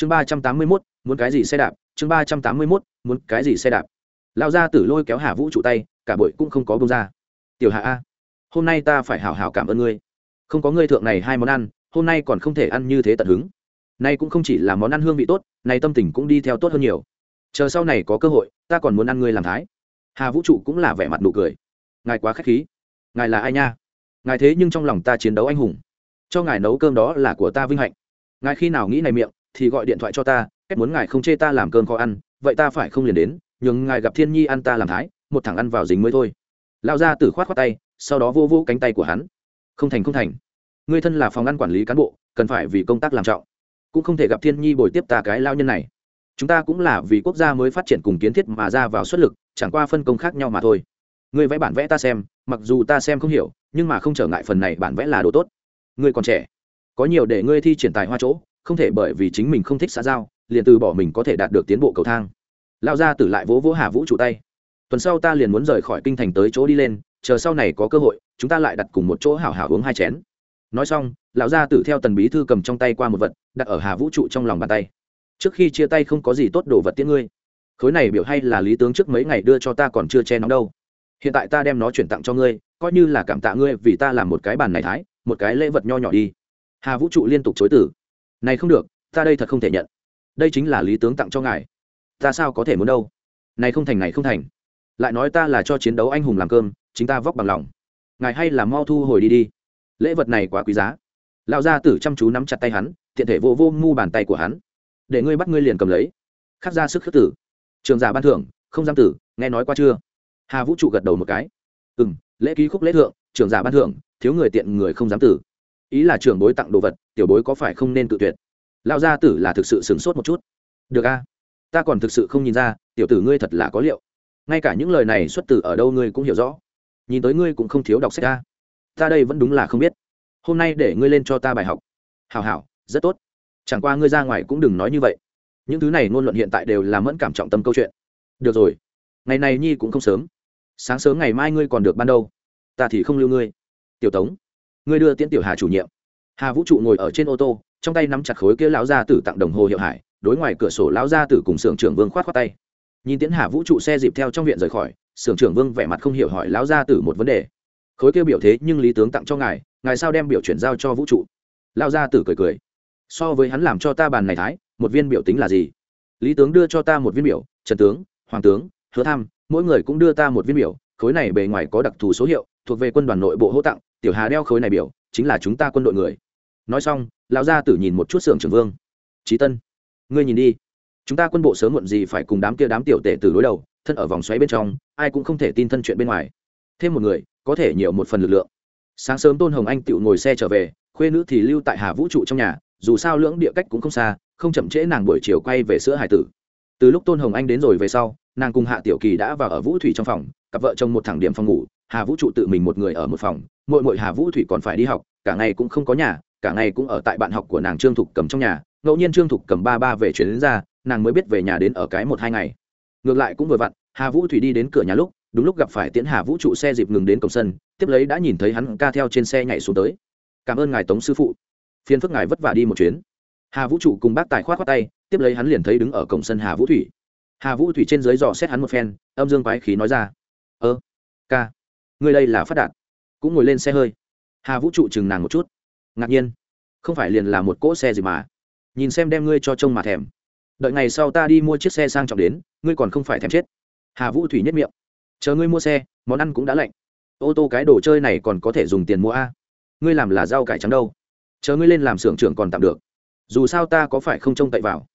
chương ba trăm tám mươi mốt, muốn cái gì xe đạp? Chương ba trăm tám mươi mốt, muốn cái gì xe đạp? Lao ra tử lôi kéo hà vũ trụ tay, cả bội cũng không có bông ra. Tiểu hạ a, hôm nay ta phải hảo hảo cảm ơn ngươi. Không có ngươi thượng này hai món ăn, hôm nay còn không thể ăn như thế tận hứng. Nay cũng không chỉ là món ăn hương vị tốt, nay tâm tình cũng đi theo tốt hơn nhiều. Chờ sau này có cơ hội, ta còn muốn ăn ngươi làm thái. Hà vũ trụ cũng là vẻ mặt nụ cười. Ngài quá k h á c h khí. Ngài là ai nha? Ngài thế nhưng trong lòng ta chiến đấu anh hùng. Cho ngài nấu cơm đó là của ta vinh hạnh. Ngài khi nào nghĩ này miệng thì gọi điện thoại cho ta cách muốn ngài không chê ta làm cơm khó ăn, vậy ta phải không liền đến, nhường ngài gặp thiên nhi ăn ta làm thái, một thằng ăn vào dính mới thôi. Lao ra từ khoát khoát tay, sau đó vô vô cánh tay của hắn. Không thành không thành. Người thân là phòng ăn quản lý cán bộ, cần phải vì công tác làm trọng. Cũng không thể gặp thiên nhi bồi tiếp ta cái lao nhân này. Chúng ta cũng là vì quốc gia mới phát triển cùng kiến thiết mà ra vào xuất lực, chẳng qua phân công khác nhau mà thôi. Ngươi vẽ bản vẽ ta xem, mặc dù ta xem không hiểu, nhưng mà không trở ngại phần này bản vẽ là đồ tốt. Ngươi còn trẻ, có nhiều để ngươi thi triển tài hoa chỗ không thể bởi vì chính mình không thích xã giao, liền từ bỏ mình có thể đạt được tiến bộ cầu thang. Lao ra tử lại vỗ vỗ hà vũ trụ tay. Tuần sau ta liền muốn rời khỏi kinh thành tới chỗ đi lên, chờ sau này có cơ hội, chúng ta lại đặt cùng một chỗ hảo hảo uống hai chén. Nói xong, lão gia tử theo tần bí thư cầm trong tay qua một vật, đặt ở hà vũ trụ trong lòng bàn tay. Trước khi chia tay không có gì tốt đồ vật tiễn ngươi. Khối này biểu hay là lý tướng trước mấy ngày đưa cho ta còn chưa che nóng đâu. Hiện tại ta đem nó chuyển tặng cho ngươi, coi như là cảm tạ ngươi vì ta làm một cái bàn này thái, một cái lễ vật nho nhỏ đi. Hà vũ trụ liên tục chối tử này không được, ta đây thật không thể nhận. Đây chính là lý tướng tặng cho ngài. Ta sao có thể muốn đâu? Này không thành này không thành. Lại nói ta là cho chiến đấu anh hùng làm cơm, chính ta vóc bằng lòng. Ngài hay là mau thu hồi đi đi. Lễ vật này quá quý giá. Lão gia tử chăm chú nắm chặt tay hắn, tiện thể vô vô mu bàn tay của hắn. Để ngươi bắt ngươi liền cầm lấy. Khắc ra sức khước tử. Trường giả ban thưởng, không giam tử, nghe nói qua chưa? Hà vũ trụ gật đầu một cái. Ừ m lễ ký khúc lễ thượng, trường giả ban thưởng, thiếu người tiện người không dám tử ý là trưởng bối tặng đồ vật, tiểu bối có phải không nên tự tuyệt? Lão gia tử là thực sự sửng sốt một chút. Được a, ta còn thực sự không nhìn ra, tiểu tử ngươi thật là có liệu. Ngay cả những lời này xuất từ ở đâu ngươi cũng hiểu rõ. Nhìn tới ngươi cũng không thiếu đọc sách a. Ta đây vẫn đúng là không biết. Hôm nay để ngươi lên cho ta bài học. Hào hảo, rất tốt. Chẳng qua ngươi ra ngoài cũng đừng nói như vậy. Những thứ này ngôn luận hiện tại đều là mẫn cảm trọng tâm câu chuyện. Được rồi, ngày này nhi cũng không sớm. Sáng sớm ngày mai ngươi còn được ban đâu. Ta thì không lưu ngươi. Tiểu tống ngươi đưa tiễn tiểu hà chủ nhiệm. Hà vũ trụ ngồi ở trên ô tô, trong tay nắm chặt khối kia lão gia tử tặng đồng hồ hiệu hải, đối ngoài cửa sổ lão gia tử cùng Sưởng trưởng vương khoát khoát tay. Nhìn tiễn hà vũ trụ xe dịp theo trong viện rời khỏi Sưởng trưởng vương vẻ mặt không hiểu hỏi lão gia tử một vấn đề. Khối kia biểu thế nhưng lý tướng tặng cho ngài ngài sao đem biểu chuyển giao cho vũ trụ? Lão gia tử cười cười. So với hắn làm cho ta bàn này thái, một viên biểu tính là gì? Lý tướng đưa cho ta một viên biểu, trần tướng, hoàng tướng, hứa tham, mỗi người cũng đưa ta một viên biểu, khối này bề ngoài có đặc thù số hiệu, thuộc về quân đoàn nội bộ hỗ tặng tiểu hà đeo khối này biểu, chính là chúng ta quân đội người. Nói xong, lão gia tử nhìn một chút xưởng trưởng vương. Trí tân, ngươi nhìn đi. Chúng ta quân bộ sớm muộn gì phải cùng đám kia đám tiểu tể từ đối đầu, thân ở vòng xoáy bên trong, ai cũng không thể tin thân chuyện bên ngoài. Thêm một người, có thể nhiều một phần lực lượng. Sáng sớm tôn hồng anh tự ngồi xe trở về, khuê nữ thì lưu tại hà vũ trụ trong nhà, dù sao lưỡng địa cách cũng không xa, không chậm trễ nàng buổi chiều quay về sữa hải tử. Từ lúc tôn hồng anh đến rồi về sau, nàng cùng hạ tiểu kỳ đã vào ở vũ thủy trong phòng, cặp vợ chồng một thẳng điểm phòng ngủ hà vũ trụ tự mình một người ở một phòng mội mội hà vũ thủy còn phải đi học, cả ngày cũng không có nhà, cả ngày cũng ở tại bạn học của nàng trương thục cầm trong nhà, ngẫu nhiên trương thục cầm ba ba về chuyến đến ra, nàng mới biết về nhà đến ở cái một hai ngày. Ngược lại cũng vừa vặn, hà vũ thủy đi đến cửa nhà lúc, đúng lúc gặp phải tiễn hà vũ trụ xe dịp ngừng đến cổng sân, tiếp lấy đã nhìn thấy hắn ca theo trên xe nhảy xuống tới. Cảm ơn ngài, tống sư phụ. Phiên phức ngài vất vả đi một chuyến. Hà vũ trụ cùng bác tài khoát khoát tay, tiếp lấy hắn liền thấy đứng ở cổng sân hà vũ thủy. Hà vũ thủy trên dưới dò xét hắn một phen, âm dương quái khí nói ra, ơ, ca người đây là phát đạt. Cũng ngồi lên xe hơi. Hà vũ trụ chừng nàng một chút. Ngạc nhiên. Không phải liền là một cỗ xe gì mà. Nhìn xem đem ngươi cho trông mà thèm. Đợi ngày sau ta đi mua chiếc xe sang trọng đến, ngươi còn không phải thèm chết. Hà vũ thủy nhất miệng. Chờ ngươi mua xe, món ăn cũng đã lạnh. Ô tô cái đồ chơi này còn có thể dùng tiền mua a? Ngươi làm là rau cải trắng đâu? Chờ ngươi lên làm xưởng trưởng còn tạm được. Dù sao ta có phải không trông cậy vào?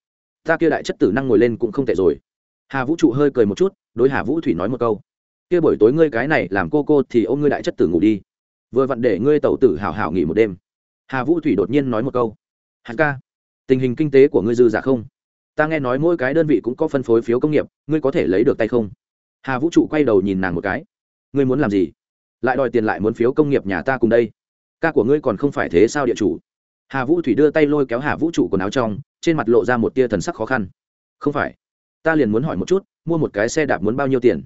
Ta kia đại chất tử năng ngồi lên cũng không tệ rồi. Hà vũ trụ hơi cười một chút, đối hà vũ thủy nói một câu kia buổi tối ngươi cái này làm cô cô thì ôm ngươi đại chất tử ngủ đi. Vừa vặn để ngươi tẩu tử hào hào nghỉ một đêm. Hà vũ thủy đột nhiên nói một câu. Hạt ca, tình hình kinh tế của ngươi dư giả không? Ta nghe nói mỗi cái đơn vị cũng có phân phối phiếu công nghiệp, ngươi có thể lấy được tay không? Hà vũ trụ quay đầu nhìn nàng một cái. Ngươi muốn làm gì? Lại đòi tiền lại muốn phiếu công nghiệp nhà ta cùng đây. Ca của ngươi còn không phải thế sao địa chủ? Hà vũ thủy đưa tay lôi kéo hà vũ trụ quần áo trong, trên mặt lộ ra một tia thần sắc khó khăn. Không phải. Ta liền muốn hỏi một chút, mua một cái xe đạp muốn bao nhiêu tiền?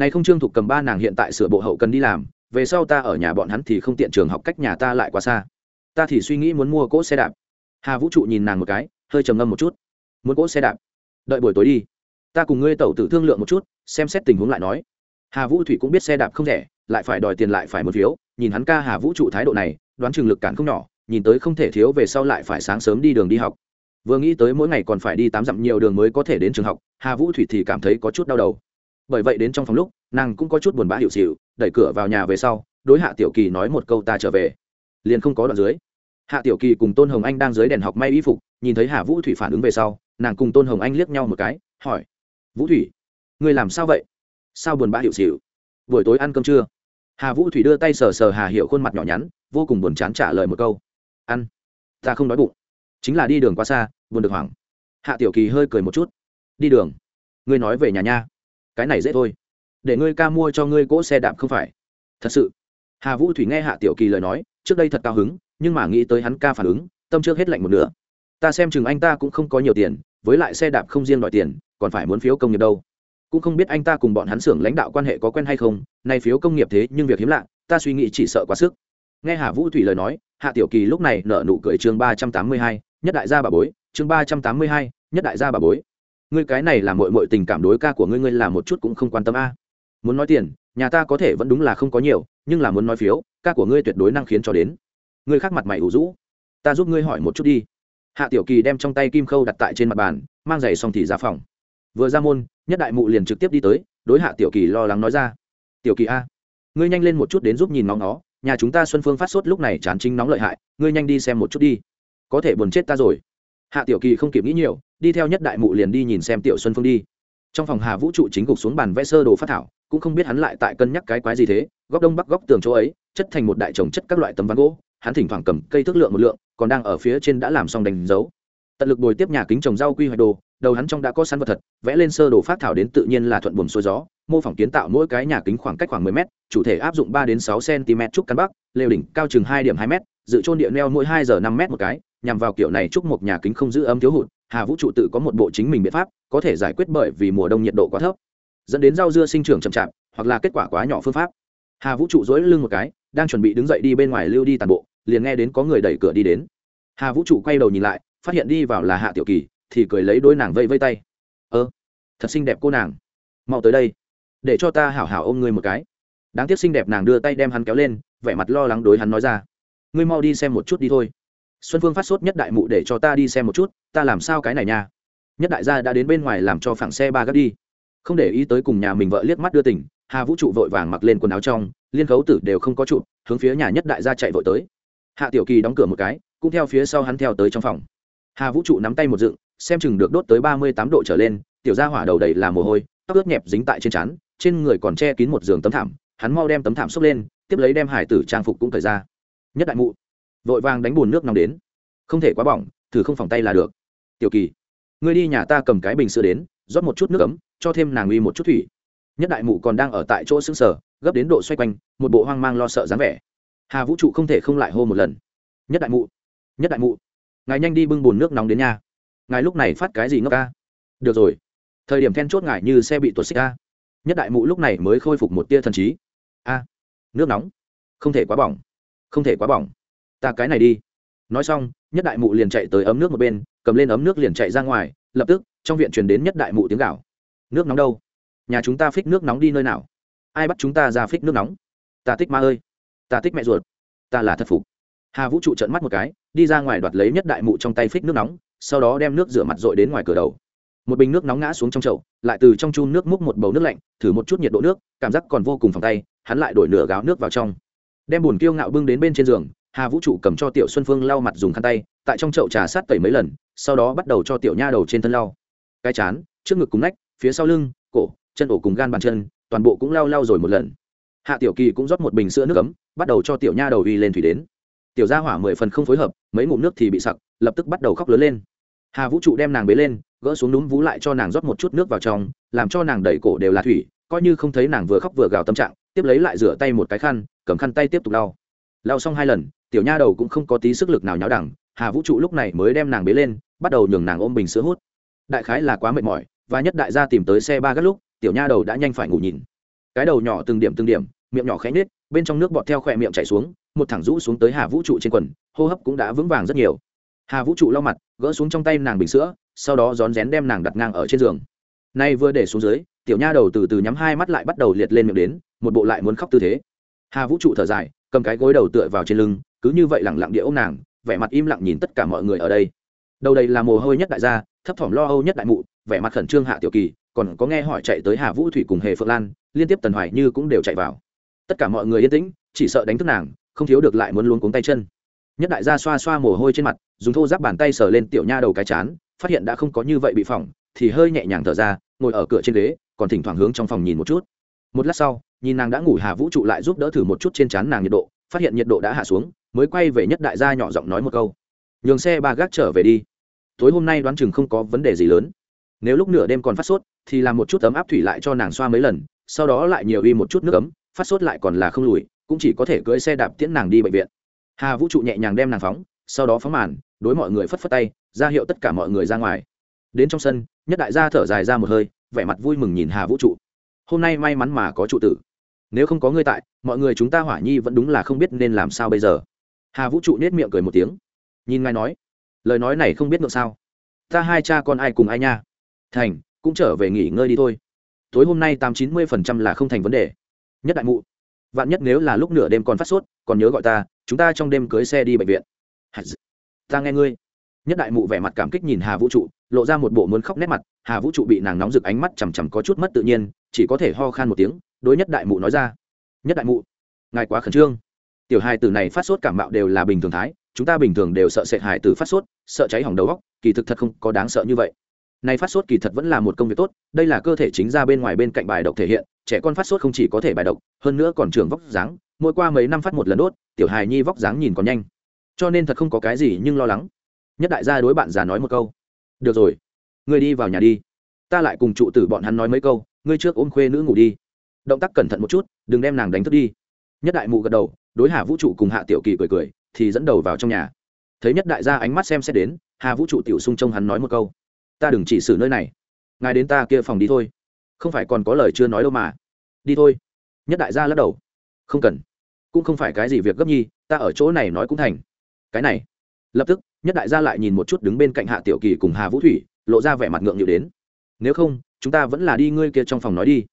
Này không trương thục cầm ba nàng hiện tại sửa bộ hậu cần đi làm, về sau ta ở nhà bọn hắn thì không tiện trường học cách nhà ta lại quá xa. Ta thì suy nghĩ muốn mua cỗ xe đạp. Hà vũ trụ nhìn nàng một cái, hơi trầm ngâm một chút. Muốn cỗ xe đạp? Đợi buổi tối đi. Ta cùng ngươi tẩu tử thương lượng một chút, xem xét tình huống lại nói. Hà vũ thủy cũng biết xe đạp không rẻ, lại phải đòi tiền lại phải một phiếu. Nhìn hắn ca hà vũ trụ thái độ này, đoán chừng lực cản không nhỏ, nhìn tới không thể thiếu về sau lại phải sáng sớm đi đường đi học. Vừa nghĩ tới mỗi ngày còn phải đi tám dặm nhiều đường mới có thể đến trường học, hà vũ thủy thì cảm thấy có chút đau đầu bởi vậy đến trong phòng lúc, nàng cũng có chút buồn bã hiệu xịu đẩy cửa vào nhà về sau, đối hạ tiểu kỳ nói một câu ta trở về. Liền không có đoạn dưới. Hạ tiểu kỳ cùng tôn hồng anh đang dưới đèn học may y phục, nhìn thấy hà vũ thủy phản ứng về sau, nàng cùng tôn hồng anh liếc nhau một cái, hỏi, vũ thủy người làm sao vậy? Sao buồn bã hiệu xịu buổi tối ăn cơm trưa hà vũ thủy đưa tay sờ sờ hà hiệu khuôn mặt nhỏ nhắn, vô cùng buồn chán trả lời một câu, ăn, ta không đói bụng. Chính là đi đường quá xa, buồn được hoảng. Hạ tiểu kỳ hơi cười một chút, đi đường? Ngươi nói về nhà nha cái này dễ thôi. Để ngươi ca mua cho ngươi cỗ xe đạp không phải? Thật sự. Hà vũ thủy nghe hạ tiểu kỳ lời nói, trước đây thật cao hứng, nhưng mà nghĩ tới hắn ca phản ứng, tâm trước hết lạnh một nửa. Ta xem chừng anh ta cũng không có nhiều tiền, với lại xe đạp không riêng đòi tiền, còn phải muốn phiếu công nghiệp đâu. Cũng không biết anh ta cùng bọn hắn xưởng lãnh đạo quan hệ có quen hay không, nay phiếu công nghiệp thế nhưng việc hiếm lạ, ta suy nghĩ chỉ sợ quá sức. Nghe hà vũ thủy lời nói, hạ tiểu kỳ lúc này nở nụ cười chương ba trăm tám mươi hai, nhất đại gia bà bối, chương ba trăm tám mươi hai, nhất đại gia bà bối ngươi cái này là mội mội tình cảm đối ca của ngươi ngươi là một chút cũng không quan tâm a. Muốn nói tiền, nhà ta có thể vẫn đúng là không có nhiều, nhưng là muốn nói phiếu, ca của ngươi tuyệt đối năng khiến cho đến. Ngươi khác mặt mày ủ rũ. Ta giúp ngươi hỏi một chút đi. Hạ tiểu kỳ đem trong tay kim khâu đặt tại trên mặt bàn, mang giày xong thì ra phòng. Vừa ra môn, nhất đại mụ liền trực tiếp đi tới, đối hạ tiểu kỳ lo lắng nói ra. Tiểu kỳ a, ngươi nhanh lên một chút đến giúp nhìn nóng nó. Nhà chúng ta xuân phương phát sốt lúc này chán chính nóng lợi hại, ngươi nhanh đi xem một chút đi. Có thể buồn chết ta rồi. Hạ tiểu kỳ không kịp nghĩ nhiều đi theo nhất đại mụ liền đi nhìn xem tiểu xuân phương đi. Trong phòng hà vũ trụ chính gục xuống bàn vẽ sơ đồ phát thảo, cũng không biết hắn lại tại cân nhắc cái quái gì thế, góc đông bắc góc tường chỗ ấy, chất thành một đại trồng chất các loại tấm ván gỗ, hắn thỉnh thoảng cầm cây thước lượng một lượng, còn đang ở phía trên đã làm xong đánh dấu. Tận lực bồi tiếp nhà kính trồng rau quy hoạch đồ, đầu hắn trong đã có sẵn vật thật, vẽ lên sơ đồ phát thảo đến tự nhiên là thuận buồm xuôi gió, mô phỏng kiến tạo mỗi cái nhà kính khoảng cách khoảng 10 m chủ thể áp dụng 3 đến 6 cm trúc căn bắc, lều đỉnh cao chừng 2 điểm 2 m dự trôn địa neo mỗi 2 giờ 5 m một cái, nhằm vào kiểu này trúc một nhà kính không giữ ấm thiếu hụt hà vũ trụ tự có một bộ chính mình biện pháp, có thể giải quyết bởi vì mùa đông nhiệt độ quá thấp, dẫn đến rau dưa sinh trưởng chậm chạp, hoặc là kết quả quá nhỏ phương pháp. Hà vũ trụ dối lưng một cái, đang chuẩn bị đứng dậy đi bên ngoài lưu đi toàn bộ, liền nghe đến có người đẩy cửa đi đến. Hà vũ trụ quay đầu nhìn lại, phát hiện đi vào là hạ tiểu kỳ, thì cười lấy đôi nàng vây vây tay. Ơ, thật xinh đẹp cô nàng. Mau tới đây. Để cho ta hảo hảo ôm ngươi một cái. Đáng tiếc xinh đẹp nàng đưa tay đem hắn kéo lên, vẻ mặt lo lắng đối hắn nói ra. Ngươi mau đi xem một chút đi thôi xuân phương phát sốt nhất đại mụ để cho ta đi xem một chút, ta làm sao cái này nha? Nhất đại gia đã đến bên ngoài làm cho phẳng xe ba gác đi. Không để ý tới cùng nhà mình vợ liếc mắt đưa tỉnh hà vũ trụ vội vàng mặc lên quần áo trong, liên khấu tử đều không có trụ, hướng phía nhà nhất đại gia chạy vội tới. Hạ tiểu kỳ đóng cửa một cái, cũng theo phía sau hắn theo tới trong phòng. Hà vũ trụ nắm tay một dựng, xem chừng được đốt tới ba mươi tám độ trở lên, tiểu gia hỏa đầu đầy là mồ hôi, tóc ướt nhẹp dính tại trên trán, trên người còn che kín một giường tấm thảm, hắn mau đem tấm thảm xốc lên, tiếp lấy đem hải tử trang phục cũng thời ra. Nhất đại mụ vội vàng đánh bùn nước nóng đến. Không thể quá bỏng, thử không phòng tay là được. Tiểu kỳ, ngươi đi nhà ta cầm cái bình sữa đến, rót một chút nước ấm, cho thêm nàng uy một chút thủy. Nhất đại mụ còn đang ở tại chỗ xứng sở gấp đến độ xoay quanh, một bộ hoang mang lo sợ dáng vẻ. Hà vũ trụ không thể không lại hô một lần. Nhất đại mụ, nhất đại mụ, ngài nhanh đi bưng bùn nước nóng đến nhà ngài lúc này phát cái gì ngốc ca? Được rồi, thời điểm then chốt ngài như xe bị tuột xích ca. Nhất đại mụ lúc này mới khôi phục một tia thần trí. A, nước nóng, không thể quá bỏng, không thể quá bỏng ta cái này đi. Nói xong, nhất đại mụ liền chạy tới ấm nước một bên, cầm lên ấm nước liền chạy ra ngoài, lập tức, trong viện truyền đến nhất đại mụ tiếng gạo nước nóng đâu? Nhà chúng ta phích nước nóng đi nơi nào? Ai bắt chúng ta ra phích nước nóng? Ta thích ma ơi. Ta thích mẹ ruột. Ta là thật phục. Hà vũ trụ trận mắt một cái, đi ra ngoài đoạt lấy nhất đại mụ trong tay phích nước nóng, sau đó đem nước rửa mặt dội đến ngoài cửa đầu. Một bình nước nóng ngã xuống trong chậu, lại từ trong chun nước múc một bầu nước lạnh, thử một chút nhiệt độ nước, cảm giác còn vô cùng phòng tay, hắn lại đổi nửa gáo nước vào trong. Đem bùn kiêu ngạo bưng đến bên trên giường hà vũ trụ cầm cho tiểu xuân phương lau mặt dùng khăn tay, tại trong chậu trà sát tẩy mấy lần, sau đó bắt đầu cho tiểu nha đầu trên thân lau. Cái chán, trước ngực cùng nách, phía sau lưng, cổ, chân ổ cùng gan bàn chân, toàn bộ cũng lau lau rồi một lần. Hạ tiểu kỳ cũng rót một bình sữa nước ấm, bắt đầu cho tiểu nha đầu uy lên thủy đến. Tiểu gia hỏa mười phần không phối hợp, mấy ngụm nước thì bị sặc, lập tức bắt đầu khóc lớn lên. Hà vũ trụ đem nàng bế lên, gỡ xuống núm vú lại cho nàng rót một chút nước vào trong, làm cho nàng đẩy cổ đều là thủy, coi như không thấy nàng vừa khóc vừa gào tâm trạng, tiếp lấy lại rửa tay một cái khăn, cầm khăn tay tiếp tục lau. Lau xong hai lần tiểu nha đầu cũng không có tí sức lực nào nháo đẳng, hà vũ trụ lúc này mới đem nàng bế lên, bắt đầu nhường nàng ôm bình sữa hút. Đại khái là quá mệt mỏi, và nhất đại gia tìm tới xe ba gác lúc, tiểu nha đầu đã nhanh phải ngủ nhìn. Cái đầu nhỏ từng điểm từng điểm, miệng nhỏ khẽ nết bên trong nước bọt theo khỏe miệng chảy xuống, một thẳng rũ xuống tới hà vũ trụ trên quần, hô hấp cũng đã vững vàng rất nhiều. Hà vũ trụ lau mặt, gỡ xuống trong tay nàng bình sữa, sau đó rón rén đem nàng đặt ngang ở trên giường. Nay vừa để xuống dưới, tiểu nha đầu từ từ nhắm hai mắt lại bắt đầu liệt lên miệng đến, một bộ lại muốn khóc tư thế. Hà vũ trụ thở dài, cầm cái gối đầu tựa vào trên lưng cứ như vậy lẳng lặng địa ôm nàng, vẻ mặt im lặng nhìn tất cả mọi người ở đây. Đầu đây là mồ hôi nhất đại gia, thấp thỏm lo âu nhất đại mụ, vẻ mặt khẩn trương hạ tiểu kỳ, còn có nghe hỏi chạy tới hà vũ thủy cùng hề phượng lan, liên tiếp tần hoài như cũng đều chạy vào. Tất cả mọi người yên tĩnh, chỉ sợ đánh thức nàng, không thiếu được lại muốn luôn cuống tay chân. Nhất đại gia xoa xoa mồ hôi trên mặt, dùng thô giáp bàn tay sờ lên tiểu nha đầu cái chán, phát hiện đã không có như vậy bị phỏng, thì hơi nhẹ nhàng thở ra, ngồi ở cửa trên ghế, còn thỉnh thoảng hướng trong phòng nhìn một chút. Một lát sau, nhìn nàng đã ngủ hà vũ trụ lại giúp đỡ thử một chút trên chán nàng nhiệt độ, phát hiện nhiệt độ đã hạ xuống mới quay về nhất đại gia nhỏ giọng nói một câu. Nhường xe ba gác trở về đi. Tối hôm nay đoán chừng không có vấn đề gì lớn. Nếu lúc nửa đêm còn phát sốt, thì làm một chút ấm áp thủy lại cho nàng xoa mấy lần, sau đó lại nhiều y một chút nước ấm, phát sốt lại còn là không lùi, cũng chỉ có thể cưỡi xe đạp tiễn nàng đi bệnh viện. Hà vũ trụ nhẹ nhàng đem nàng phóng, sau đó phóng màn, đối mọi người phất phất tay, ra hiệu tất cả mọi người ra ngoài. Đến trong sân, nhất đại gia thở dài ra một hơi, vẻ mặt vui mừng nhìn hà vũ trụ. Hôm nay may mắn mà có trụ tử. Nếu không có ngươi tại, mọi người chúng ta hỏa nhi vẫn đúng là không biết nên làm sao bây giờ hà vũ trụ nết miệng cười một tiếng. Nhìn ngài nói, lời nói này không biết ngược sao. Ta hai cha con ai cùng ai nha. Thành, cũng trở về nghỉ ngơi đi thôi. Tối hôm nay tám chín mươi phần trăm là không thành vấn đề. Nhất đại mụ. Vạn nhất nếu là lúc nửa đêm còn phát sốt, còn nhớ gọi ta, chúng ta trong đêm cưới xe đi bệnh viện. Ta nghe ngươi. Nhất đại mụ vẻ mặt cảm kích nhìn hà vũ trụ, lộ ra một bộ muốn khóc nét mặt. Hà vũ trụ bị nàng nóng rực ánh mắt chằm chằm có chút mất tự nhiên, chỉ có thể ho khan một tiếng, đối nhất đại mụ nói ra. Nhất đại mụ, ngài quá khẩn trương tiểu hài tử này phát sốt cảm mạo đều là bình thường thái, chúng ta bình thường đều sợ sệt hài tử phát sốt, sợ cháy hỏng đầu góc kỳ thực thật không có đáng sợ như vậy. Này phát sốt kỳ thật vẫn là một công việc tốt, đây là cơ thể chính ra bên ngoài bên cạnh bài độc thể hiện, trẻ con phát sốt không chỉ có thể bài độc, hơn nữa còn trưởng vóc dáng, mỗi qua mấy năm phát một lần đốt, tiểu hài nhi vóc dáng nhìn còn nhanh. Cho nên thật không có cái gì nhưng lo lắng. Nhất đại gia đối bạn già nói một câu. Được rồi, ngươi đi vào nhà đi. Ta lại cùng trụ tử bọn hắn nói mấy câu, ngươi trước ôm khuê nữ ngủ đi. Động tác cẩn thận một chút, đừng đem nàng đánh thức đi. Nhất đại mụ gật đầu đối hà vũ trụ cùng hạ tiểu kỳ cười cười, thì dẫn đầu vào trong nhà. Thấy nhất đại gia ánh mắt xem xét đến, hà vũ trụ tiểu sung trông hắn nói một câu, ta đừng chỉ xử nơi này, ngài đến ta kia phòng đi thôi. Không phải còn có lời chưa nói đâu mà. Đi thôi. Nhất đại gia lắc đầu, không cần. Cũng không phải cái gì việc gấp nhi, ta ở chỗ này nói cũng thành. Cái này. Lập tức, nhất đại gia lại nhìn một chút đứng bên cạnh hạ tiểu kỳ cùng hà vũ thủy, lộ ra vẻ mặt ngượng nghịu đến. Nếu không, chúng ta vẫn là đi ngươi kia trong phòng nói đi.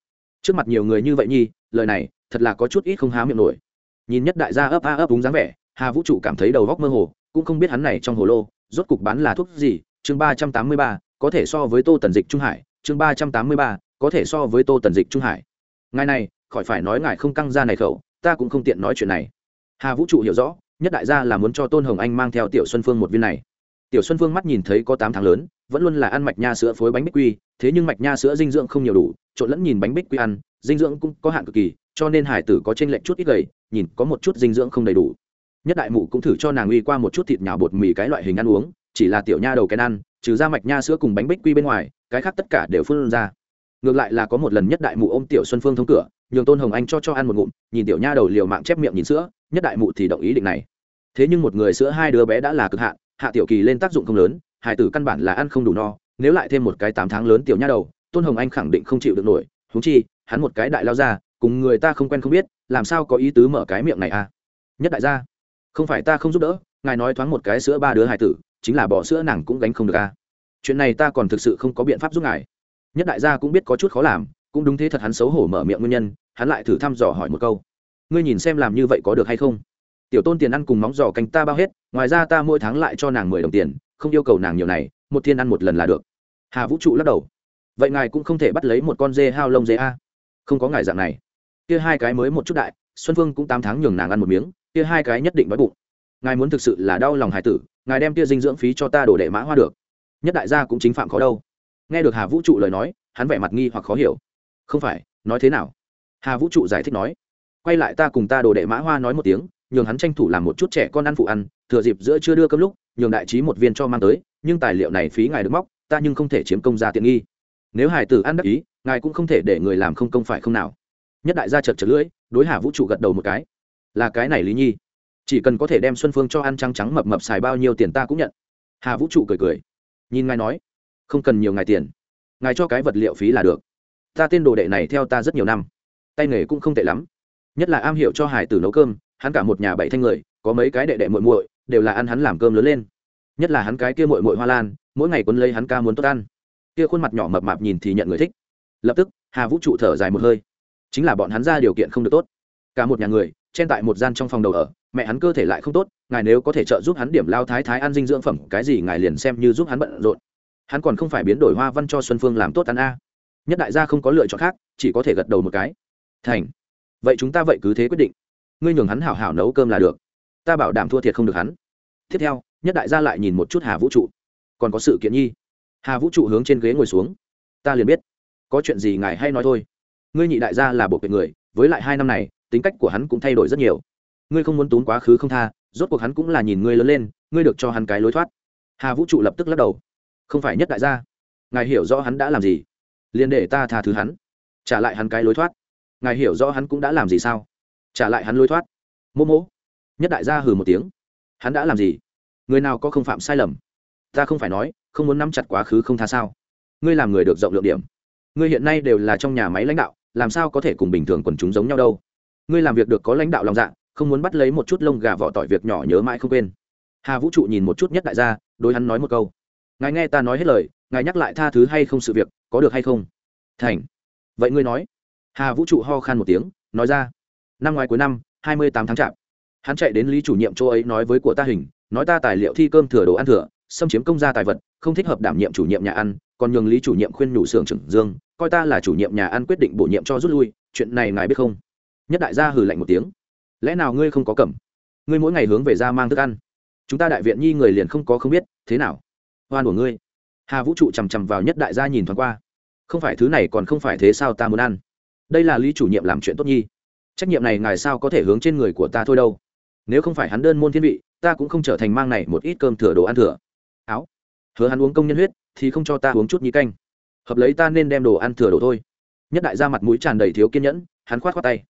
Trước mặt nhiều người như vậy nhi, lời này thật là có chút ít không há miệng nổi nhìn nhất đại gia ấp a ấp đúng dáng vẻ, hà vũ trụ cảm thấy đầu góc mơ hồ, cũng không biết hắn này trong hồ lô, rốt cục bán là thuốc gì, chương ba trăm tám mươi ba, có thể so với tô tần dịch trung hải, chương ba trăm tám mươi ba, có thể so với tô tần dịch trung hải. Ngài này, khỏi phải nói ngài không căng ra này khẩu, ta cũng không tiện nói chuyện này. Hà vũ trụ hiểu rõ, nhất đại gia là muốn cho tôn hồng anh mang theo tiểu xuân phương một viên này. Tiểu xuân phương mắt nhìn thấy có tám tháng lớn, vẫn luôn là ăn mạch nha sữa phối bánh bích quy, thế nhưng mạch nha sữa dinh dưỡng không nhiều đủ, trộn lẫn nhìn bánh bích quy ăn, dinh dưỡng cũng có hạn cực kỳ, cho nên hải tử có t r ê n lệch chút ít gầy nhìn có một chút dinh dưỡng không đầy đủ. Nhất đại mụ cũng thử cho nàng uy qua một chút thịt nhào bột mì cái loại hình ăn uống, chỉ là tiểu nha đầu cái ăn, trừ ra mạch nha sữa cùng bánh bích quy bên ngoài, cái khác tất cả đều phun ra. Ngược lại là có một lần nhất đại mụ ôm tiểu xuân phương thông cửa, nhường tôn hồng anh cho cho ăn một ngụm, nhìn tiểu nha đầu liều mạng chép miệng nhìn sữa, nhất đại mụ thì đồng ý định này. Thế nhưng một người sữa hai đứa bé đã là cực hạn, hạ tiểu kỳ lên tác dụng không lớn hải tử căn bản là ăn không đủ no, nếu lại thêm một cái tám tháng lớn tiểu nha đầu, tôn hồng anh khẳng định không chịu được nổi húng chi, hắn một cái đại lao ra cùng người ta không quen không biết, làm sao có ý tứ mở cái miệng này à? Nhất đại gia, không phải ta không giúp đỡ, ngài nói thoáng một cái sữa ba đứa hải tử, chính là bỏ sữa nàng cũng gánh không được à? Chuyện này ta còn thực sự không có biện pháp giúp ngài. Nhất đại gia cũng biết có chút khó làm, cũng đúng thế thật hắn xấu hổ mở miệng nguyên nhân, hắn lại thử thăm dò hỏi một câu. Ngươi nhìn xem làm như vậy có được hay không? Tiểu tôn tiền ăn cùng móng giò canh ta bao hết, ngoài ra ta mỗi tháng lại cho nàng mười đồng tiền, không yêu cầu nàng nhiều này, một thiên ăn một lần là được. Hà vũ trụ lắc đầu. Vậy ngài cũng không thể bắt lấy một con dê hao lông dê a. Không có ngài dạng này kia hai cái mới một chút đại, xuân phương cũng tám tháng nhường nàng ăn một miếng, kia hai cái nhất định đói bụng. Ngài muốn thực sự là đau lòng hải tử, ngài đem kia dinh dưỡng phí cho ta đổ đệ mã hoa được. Nhất đại gia cũng chính phạm khó đâu. Nghe được hà vũ trụ lời nói, hắn vẻ mặt nghi hoặc khó hiểu. Không phải, nói thế nào? Hà vũ trụ giải thích nói, quay lại ta cùng ta đồ đệ mã hoa nói một tiếng, nhường hắn tranh thủ làm một chút trẻ con ăn phụ ăn, thừa dịp giữa chưa đưa cơm lúc, nhường đại trí một viên cho mang tới, nhưng tài liệu này phí ngài được móc, ta nhưng không thể chiếm công ra tiện nghi. Nếu hải tử ăn đắc ý, ngài cũng không thể để người làm không công phải không nào nhất đại gia chật chật lưỡi, đối hà vũ trụ gật đầu một cái. Là cái này lý nhi. Chỉ cần có thể đem xuân phương cho ăn trắng trắng mập mập xài bao nhiêu tiền ta cũng nhận. Hà vũ trụ cười cười. Nhìn ngài nói, không cần nhiều ngài tiền. Ngài cho cái vật liệu phí là được. Ta tên đồ đệ này theo ta rất nhiều năm. Tay nghề cũng không tệ lắm. Nhất là am hiểu cho hải tử nấu cơm, hắn cả một nhà bảy thanh người, có mấy cái đệ đệ muội muội, đều là ăn hắn làm cơm lớn lên. Nhất là hắn cái kia muội muội hoa lan, mỗi ngày quấn lấy hắn ca muốn tốt ăn. Kia khuôn mặt nhỏ mập mạp nhìn thì nhận người thích. Lập tức, hà vũ trụ thở dài một hơi chính là bọn hắn ra điều kiện không được tốt. Cả một nhà người, chen tại một gian trong phòng đầu ở, mẹ hắn cơ thể lại không tốt, ngài nếu có thể trợ giúp hắn điểm lao thái thái ăn dinh dưỡng phẩm, cái gì ngài liền xem như giúp hắn bận rộn. Hắn còn không phải biến đổi hoa văn cho xuân phương làm tốt ăn a. Nhất đại gia không có lựa chọn khác, chỉ có thể gật đầu một cái. Thành. Vậy chúng ta vậy cứ thế quyết định. Ngươi nhường hắn hảo hảo nấu cơm là được. Ta bảo đảm thua thiệt không được hắn. Tiếp theo, nhất đại gia lại nhìn một chút hà vũ trụ. Còn có sự kiện nhi. Hà vũ trụ hướng trên ghế ngồi xuống. Ta liền biết. Có chuyện gì ngài hay nói thôi ngươi nhị đại gia là bộ vệ người, với lại hai năm này, tính cách của hắn cũng thay đổi rất nhiều. Ngươi không muốn tốn quá khứ không tha, rốt cuộc hắn cũng là nhìn ngươi lớn lên, ngươi được cho hắn cái lối thoát. Hà vũ trụ lập tức lắc đầu. Không phải nhất đại gia. Ngài hiểu rõ hắn đã làm gì, liền để ta tha thứ hắn. Trả lại hắn cái lối thoát. Ngài hiểu rõ hắn cũng đã làm gì sao? Trả lại hắn lối thoát. Mô mô nhất đại gia hừ một tiếng. Hắn đã làm gì? Người nào có không phạm sai lầm? Ta không phải nói, không muốn nắm chặt quá khứ không tha sao? Ngươi làm người được rộng lượng điểm. Ngươi hiện nay đều là trong nhà máy lãnh đạo làm sao có thể cùng bình thường quần chúng giống nhau đâu? Ngươi làm việc được có lãnh đạo lòng dạ không muốn bắt lấy một chút lông gà vỏ tỏi việc nhỏ nhớ mãi không quên. Hà vũ trụ nhìn một chút nhất đại gia, đối hắn nói một câu. Ngài nghe ta nói hết lời, ngài nhắc lại tha thứ hay không sự việc, có được hay không? Thành. Vậy ngươi nói. Hà vũ trụ ho khan một tiếng, nói ra. Năm ngoài cuối năm, hai mươi tám tháng chạp hắn chạy đến lý chủ nhiệm chỗ ấy nói với của ta hình, nói ta tài liệu thi cơm thừa đồ ăn thừa, xâm chiếm công gia tài vật, không thích hợp đảm nhiệm chủ nhiệm nhà ăn, còn nhường lý chủ nhiệm khuyên nhủ xưởng trưởng dương coi ta là chủ nhiệm nhà ăn quyết định bổ nhiệm cho rút lui, chuyện này ngài biết không? Nhất đại gia hừ lạnh một tiếng. Lẽ nào ngươi không có cẩm ngươi mỗi ngày hướng về ra mang thức ăn. Chúng ta đại viện nhi người liền không có không biết, thế nào? Hoan của ngươi. Hà vũ trụ chằm chằm vào nhất đại gia nhìn thoáng qua. Không phải thứ này còn không phải thế sao ta muốn ăn? Đây là lý chủ nhiệm làm chuyện tốt nhi. Trách nhiệm này ngài sao có thể hướng trên người của ta thôi đâu? Nếu không phải hắn đơn môn thiên vị, ta cũng không trở thành mang này một ít cơm thừa đồ ăn thừa. Áo. Hứa hắn uống công nhân huyết, thì không cho ta uống chút nhi canh hợp lấy ta nên đem đồ ăn thừa đồ thôi. Nhất đại gia mặt mũi tràn đầy thiếu kiên nhẫn, hắn khoát khoát tay.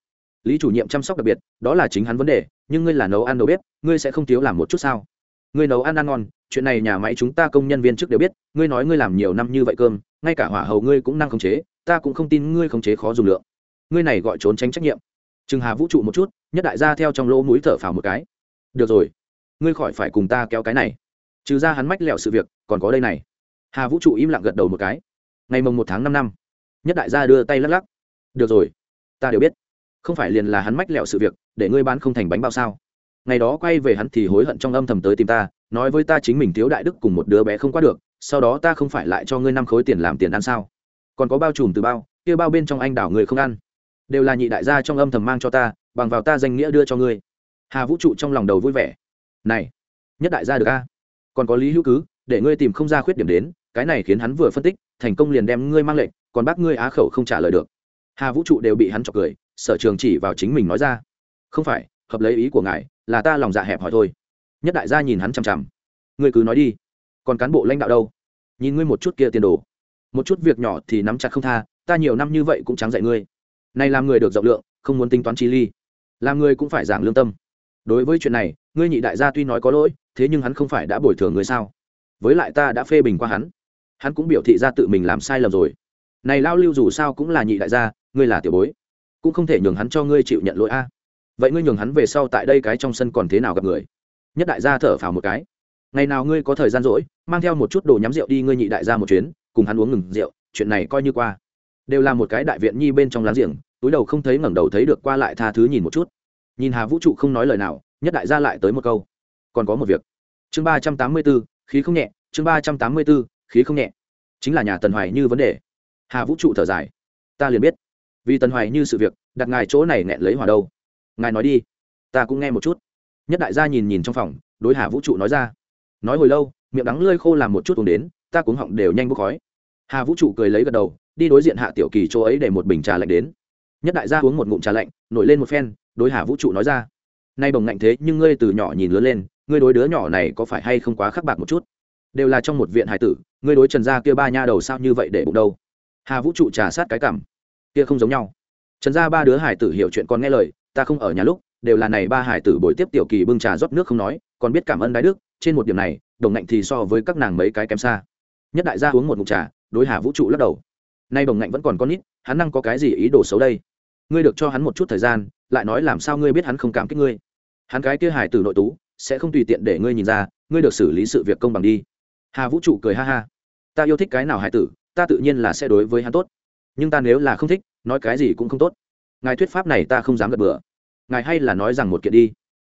Lý chủ nhiệm chăm sóc đặc biệt, đó là chính hắn vấn đề, nhưng ngươi là nấu ăn đầu bếp, ngươi sẽ không thiếu làm một chút sao? Ngươi nấu ăn ăn ngon, chuyện này nhà máy chúng ta công nhân viên trước đều biết, ngươi nói ngươi làm nhiều năm như vậy cơm, ngay cả hỏa hầu ngươi cũng năng khống chế, ta cũng không tin ngươi khống chế khó dùng lượng. Ngươi này gọi trốn tránh trách nhiệm. Trừng hà vũ trụ một chút, nhất đại gia theo trong lỗ mũi thở phào một cái. Được rồi, ngươi khỏi phải cùng ta kéo cái này. Trừ ra hắn mách lẹo sự việc, còn có đây này. Hà vũ trụ im lặng gật đầu một cái ngày mồng một tháng năm năm. Nhất đại gia đưa tay lắc lắc. Được rồi, ta đều biết. Không phải liền là hắn mách lẹo sự việc, để ngươi bán không thành bánh bao sao? Ngày đó quay về hắn thì hối hận trong âm thầm tới tìm ta, nói với ta chính mình thiếu đại đức cùng một đứa bé không qua được, sau đó ta không phải lại cho ngươi năm khối tiền làm tiền ăn sao? Còn có bao trùm từ bao, kia bao bên trong anh đảo người không ăn. Đều là nhị đại gia trong âm thầm mang cho ta, bằng vào ta danh nghĩa đưa cho ngươi. Hà vũ trụ trong lòng đầu vui vẻ. Này, nhất đại gia được a? Còn có lý hữu cứ, để ngươi tìm không ra khuyết điểm đến, cái này khiến hắn vừa phân tích thành công liền đem ngươi mang lệnh, còn bác ngươi á khẩu không trả lời được. Hà vũ trụ đều bị hắn chọc cười, sở trường chỉ vào chính mình nói ra. Không phải, hợp lấy ý của ngài, là ta lòng dạ hẹp hỏi thôi. Nhất đại gia nhìn hắn chằm chằm. Ngươi cứ nói đi. Còn cán bộ lãnh đạo đâu? Nhìn ngươi một chút kia tiền đồ. Một chút việc nhỏ thì nắm chặt không tha, ta nhiều năm như vậy cũng trắng dạy ngươi. Này làm người được rộng lượng, không muốn tính toán chi ly. Làm người cũng phải giảng lương tâm. Đối với chuyện này, ngươi nhị đại gia tuy nói có lỗi, thế nhưng hắn không phải đã bồi thường ngươi sao? Với lại ta đã phê bình qua hắn hắn cũng biểu thị ra tự mình làm sai lầm rồi. Này lao lưu dù sao cũng là nhị đại gia, ngươi là tiểu bối, cũng không thể nhường hắn cho ngươi chịu nhận lỗi a. Vậy ngươi nhường hắn về sau tại đây cái trong sân còn thế nào gặp người? Nhất đại gia thở phào một cái. Ngày nào ngươi có thời gian rỗi, mang theo một chút đồ nhắm rượu đi ngươi nhị đại gia một chuyến, cùng hắn uống ngừng rượu, chuyện này coi như qua. Đều là một cái đại viện nhi bên trong láng giềng, túi đầu không thấy ngẩng đầu thấy được qua lại tha thứ nhìn một chút. Nhìn hà vũ trụ không nói lời nào, nhất đại gia lại tới một câu. Còn có một việc. Chương ba trăm tám mươi b ố khí không nhẹ, chương ba trăm tám mươi b ố khí không nhẹ. Chính là nhà tần hoài như vấn đề. Hà vũ trụ thở dài. Ta liền biết. Vì tần hoài như sự việc, đặt ngài chỗ này nghẹn lấy hòa đâu. Ngài nói đi. Ta cũng nghe một chút. Nhất đại gia nhìn nhìn trong phòng, đối hà vũ trụ nói ra. Nói hồi lâu, miệng đắng lơi khô làm một chút uống đến, ta cuống họng đều nhanh bốc khói. Hà vũ trụ cười lấy gật đầu, đi đối diện hạ tiểu kỳ chỗ ấy để một bình trà lạnh đến. Nhất đại gia uống một ngụm trà lạnh, nổi lên một phen, đối hà vũ trụ nói ra. Nay bồng ngạnh thế, nhưng ngươi từ nhỏ nhìn lớn lên, ngươi đối đứa nhỏ này có phải hay không quá khắc bạc một chút? Đều là trong một viện hải tử ngươi đối trần gia kia ba nha đầu sao như vậy để bụng đâu? Hà vũ trụ trà sát cái cảm, kia không giống nhau. Trần gia ba đứa hải tử hiểu chuyện còn nghe lời, ta không ở nhà lúc, đều là này ba hải tử buổi tiếp tiểu kỳ bưng trà rót nước không nói, còn biết cảm ơn đái đức, trên một điểm này, đồng ngạnh thì so với các nàng mấy cái kém xa. Nhất đại gia uống một ngụm trà, đối hà vũ trụ lắc đầu. Nay đồng ngạnh vẫn còn con nít, hắn năng có cái gì ý đồ xấu đây? Ngươi được cho hắn một chút thời gian, lại nói làm sao ngươi biết hắn không cảm kích ngươi? Hắn cái kia hải tử nội tú, sẽ không tùy tiện để ngươi nhìn ra, ngươi được xử lý sự việc công bằng đi hà vũ trụ cười ha ha. Ta yêu thích cái nào hải tử, ta tự nhiên là sẽ đối với hắn tốt. Nhưng ta nếu là không thích, nói cái gì cũng không tốt. Ngài thuyết pháp này ta không dám gật bừa. Ngài hay là nói rằng một kiện đi.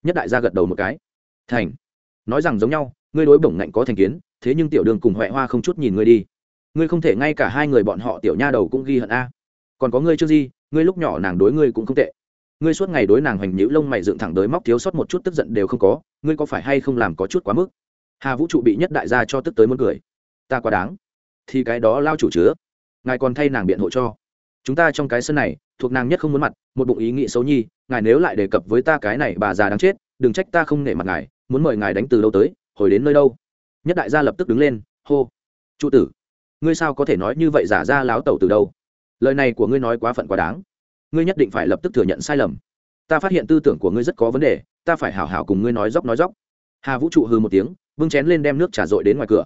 Nhất đại gia gật đầu một cái. Thành. Nói rằng giống nhau, ngươi đối bổng ngạnh có thành kiến, thế nhưng tiểu đường cùng huệ hoa không chút nhìn ngươi đi. Ngươi không thể ngay cả hai người bọn họ tiểu nha đầu cũng ghi hận a. Còn có ngươi chưa gì, ngươi lúc nhỏ nàng đối ngươi cũng không tệ. Ngươi suốt ngày đối nàng hoành nhữ lông mày dựng thẳng đới móc thiếu sót một chút tức giận đều không có, ngươi có phải hay không làm có chút quá mức? Hà vũ trụ bị nhất đại gia cho tức tới muốn cười. Ta quá đáng. Thì cái đó lao chủ chứa. Ngài còn thay nàng biện hộ cho. Chúng ta trong cái sân này, thuộc nàng nhất không muốn mặt, một bụng ý nghĩ xấu nhi, ngài nếu lại đề cập với ta cái này bà già đáng chết, đừng trách ta không nể mặt ngài, muốn mời ngài đánh từ đâu tới, hồi đến nơi đâu. Nhất đại gia lập tức đứng lên, hô. Trụ tử, ngươi sao có thể nói như vậy giả ra láo tẩu từ đâu? Lời này của ngươi nói quá phận quá đáng. Ngươi nhất định phải lập tức thừa nhận sai lầm. Ta phát hiện tư tưởng của ngươi rất có vấn đề, ta phải hảo hảo cùng ngươi nói dốc nói dốc. Hà vũ trụ hư một tiếng bưng chén lên đem nước trả dội đến ngoài cửa.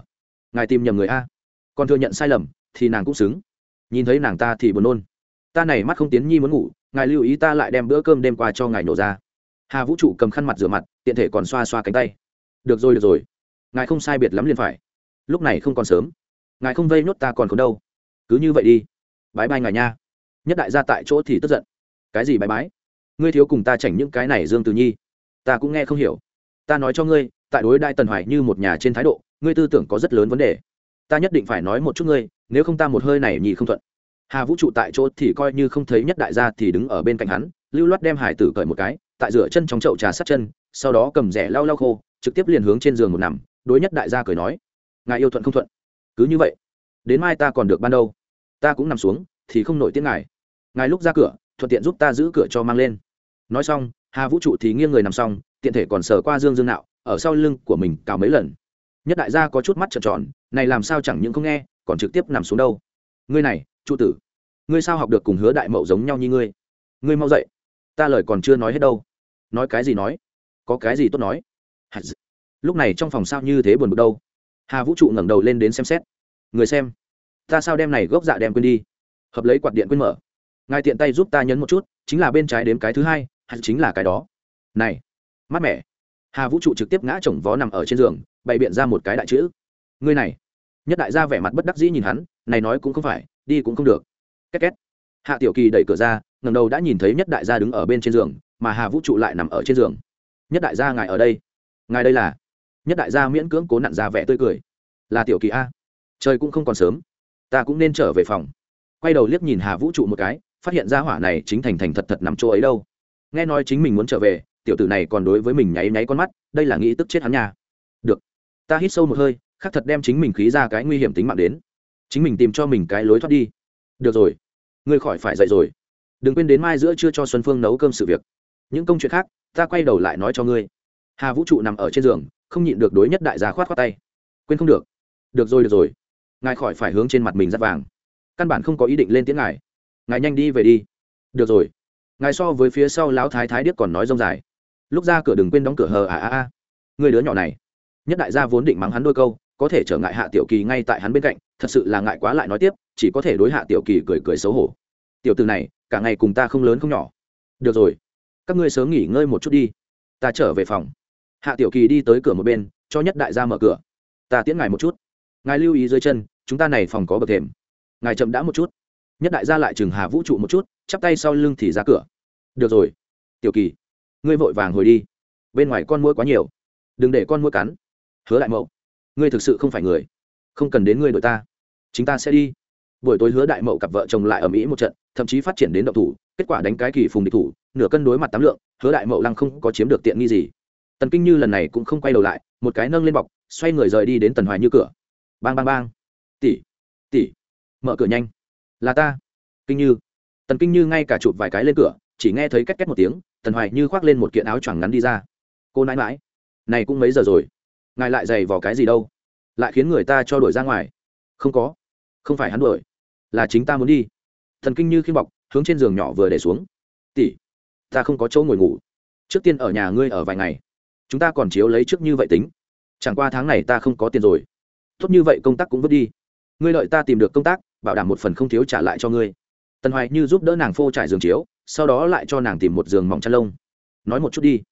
Ngài tìm nhầm người a. Còn thừa nhận sai lầm, thì nàng cũng xứng. Nhìn thấy nàng ta thì buồn nôn. Ta này mắt không tiến nhi muốn ngủ, ngài lưu ý ta lại đem bữa cơm đêm qua cho ngài nổ ra. Hà vũ trụ cầm khăn mặt rửa mặt, tiện thể còn xoa xoa cánh tay. Được rồi được rồi. Ngài không sai biệt lắm liền phải. Lúc này không còn sớm. Ngài không vây nhốt ta còn không đâu. Cứ như vậy đi. Bái bai ngài nha. Nhất đại gia tại chỗ thì tức giận. Cái gì bái bái? Ngươi thiếu cùng ta chảnh những cái này dương từ nhi. Ta cũng nghe không hiểu. Ta nói cho ngươi tại đối đại tần hoài như một nhà trên thái độ, ngươi tư tưởng có rất lớn vấn đề. Ta nhất định phải nói một chút ngươi, nếu không ta một hơi này nhì không thuận. Hà vũ trụ tại chỗ thì coi như không thấy nhất đại gia thì đứng ở bên cạnh hắn, lưu loát đem hải tử cởi một cái, tại rửa chân trong chậu trà sát chân, sau đó cầm rẻ lau lau khô, trực tiếp liền hướng trên giường một nằm, đối nhất đại gia cười nói, ngài yêu thuận không thuận? Cứ như vậy. Đến mai ta còn được ban đâu? Ta cũng nằm xuống, thì không nổi tiếng ngài. Ngài lúc ra cửa, thuận tiện giúp ta giữ cửa cho mang lên. Nói xong, hà vũ trụ thì nghiêng người nằm xong, tiện thể còn sờ qua dương dương nạo ở sau lưng của mình cào mấy lần. Nhất đại gia có chút mắt trợn tròn, này làm sao chẳng những không nghe, còn trực tiếp nằm xuống đâu. Ngươi này, trụ tử, ngươi sao học được cùng hứa đại mậu giống nhau như ngươi? Ngươi mau dậy, ta lời còn chưa nói hết đâu. Nói cái gì nói? Có cái gì tốt nói? Lúc này trong phòng sao như thế buồn bực đâu? Hà vũ trụ ngẩng đầu lên đến xem xét. Người xem, ta sao đem này gốc dạ đem quên đi? Hợp lấy quạt điện quên mở. Ngài tiện tay giúp ta nhấn một chút, chính là bên trái đếm cái thứ hai hay chính là cái đó. Này, mát mẻ hà vũ trụ trực tiếp ngã chồng vó nằm ở trên giường, bày biện ra một cái đại chữ. Ngươi này. Nhất đại gia vẻ mặt bất đắc dĩ nhìn hắn, này nói cũng không phải, đi cũng không được. Két két. Hạ tiểu kỳ đẩy cửa ra ngầm đầu đã nhìn thấy nhất đại gia đứng ở bên trên giường, mà hà vũ trụ lại nằm ở trên giường. Nhất đại gia ngài ở đây. Ngài đây là? Nhất đại gia miễn cưỡng cố nặn ra vẻ tươi cười. Là tiểu kỳ a. Trời cũng không còn sớm. Ta cũng nên trở về phòng. Quay đầu liếc nhìn hà vũ trụ một cái, phát hiện ra hỏa này chính thành thành thật thật nằm chỗ ấy đâu. Nghe nói chính mình muốn trở về tiểu tử này còn đối với mình nháy nháy con mắt, đây là nghĩ tức chết hắn nha. Được. Ta hít sâu một hơi, khắc thật đem chính mình khí ra cái nguy hiểm tính mạng đến. Chính mình tìm cho mình cái lối thoát đi. Được rồi. Ngươi khỏi phải dậy rồi. Đừng quên đến mai giữa chưa cho xuân phương nấu cơm sự việc. Những công chuyện khác, ta quay đầu lại nói cho ngươi. Hà vũ trụ nằm ở trên giường, không nhịn được đối nhất đại gia khoát khoát tay. Quên không được. Được rồi được rồi. Ngài khỏi phải hướng trên mặt mình dắt vàng. Căn bản không có ý định lên tiếng ngài. Ngài nhanh đi về đi. Được rồi. Ngài so với phía sau lão thái thái điếc còn nói rông dài lúc ra cửa đừng quên đóng cửa hờ à à à. Người đứa nhỏ này. Nhất đại gia vốn định mắng hắn đôi câu, có thể trở ngại hạ tiểu kỳ ngay tại hắn bên cạnh, thật sự là ngại quá lại nói tiếp, chỉ có thể đối hạ tiểu kỳ cười cười xấu hổ. Tiểu từ này, cả ngày cùng ta không lớn không nhỏ. Được rồi, các ngươi sớm nghỉ ngơi một chút đi. Ta trở về phòng. Hạ tiểu kỳ đi tới cửa một bên, cho nhất đại gia mở cửa. Ta tiễn ngài một chút. Ngài lưu ý dưới chân, chúng ta này phòng có bậc thềm. Ngài chậm đã một chút. Nhất đại gia lại chừng hà vũ trụ một chút, chắp tay sau lưng thì ra cửa. Được rồi, tiểu kỳ ngươi vội vàng hồi đi. Bên ngoài con mũi quá nhiều. Đừng để con mũi cắn. Hứa đại mậu, ngươi thực sự không phải người. Không cần đến ngươi đội ta. Chúng ta sẽ đi. Buổi tối hứa đại mậu cặp vợ chồng lại ở mỹ một trận, thậm chí phát triển đến động thủ, kết quả đánh cái kỳ phùng địch thủ, nửa cân đối mặt tám lượng, hứa đại mậu lăng không có chiếm được tiện nghi gì. Tần kinh như lần này cũng không quay đầu lại, một cái nâng lên bọc, xoay người rời đi đến tần hoài như cửa. Bang bang bang. Tỷ tỷ, mở cửa nhanh. Là ta. Kinh như. Tần kinh như ngay cả chụp vài cái lên cửa chỉ nghe thấy két két một tiếng, tần hoài như khoác lên một kiện áo choàng ngắn đi ra. Cô nãi mãi này cũng mấy giờ rồi? Ngài lại giày vào cái gì đâu? Lại khiến người ta cho đuổi ra ngoài. Không có. Không phải hắn đuổi, là chính ta muốn đi. Thần kinh như khi bọc, hướng trên giường nhỏ vừa để xuống. Tỷ, ta không có chỗ ngồi ngủ. Trước tiên ở nhà ngươi ở vài ngày. Chúng ta còn chiếu lấy trước như vậy tính. Chẳng qua tháng này ta không có tiền rồi. Tốt như vậy công tác cũng vứt đi. Ngươi đợi ta tìm được công tác, bảo đảm một phần không thiếu trả lại cho ngươi. Tần hoài như giúp đỡ nàng phô trải giường chiếu sau đó lại cho nàng tìm một giường mỏng chăn lông. Nói một chút đi.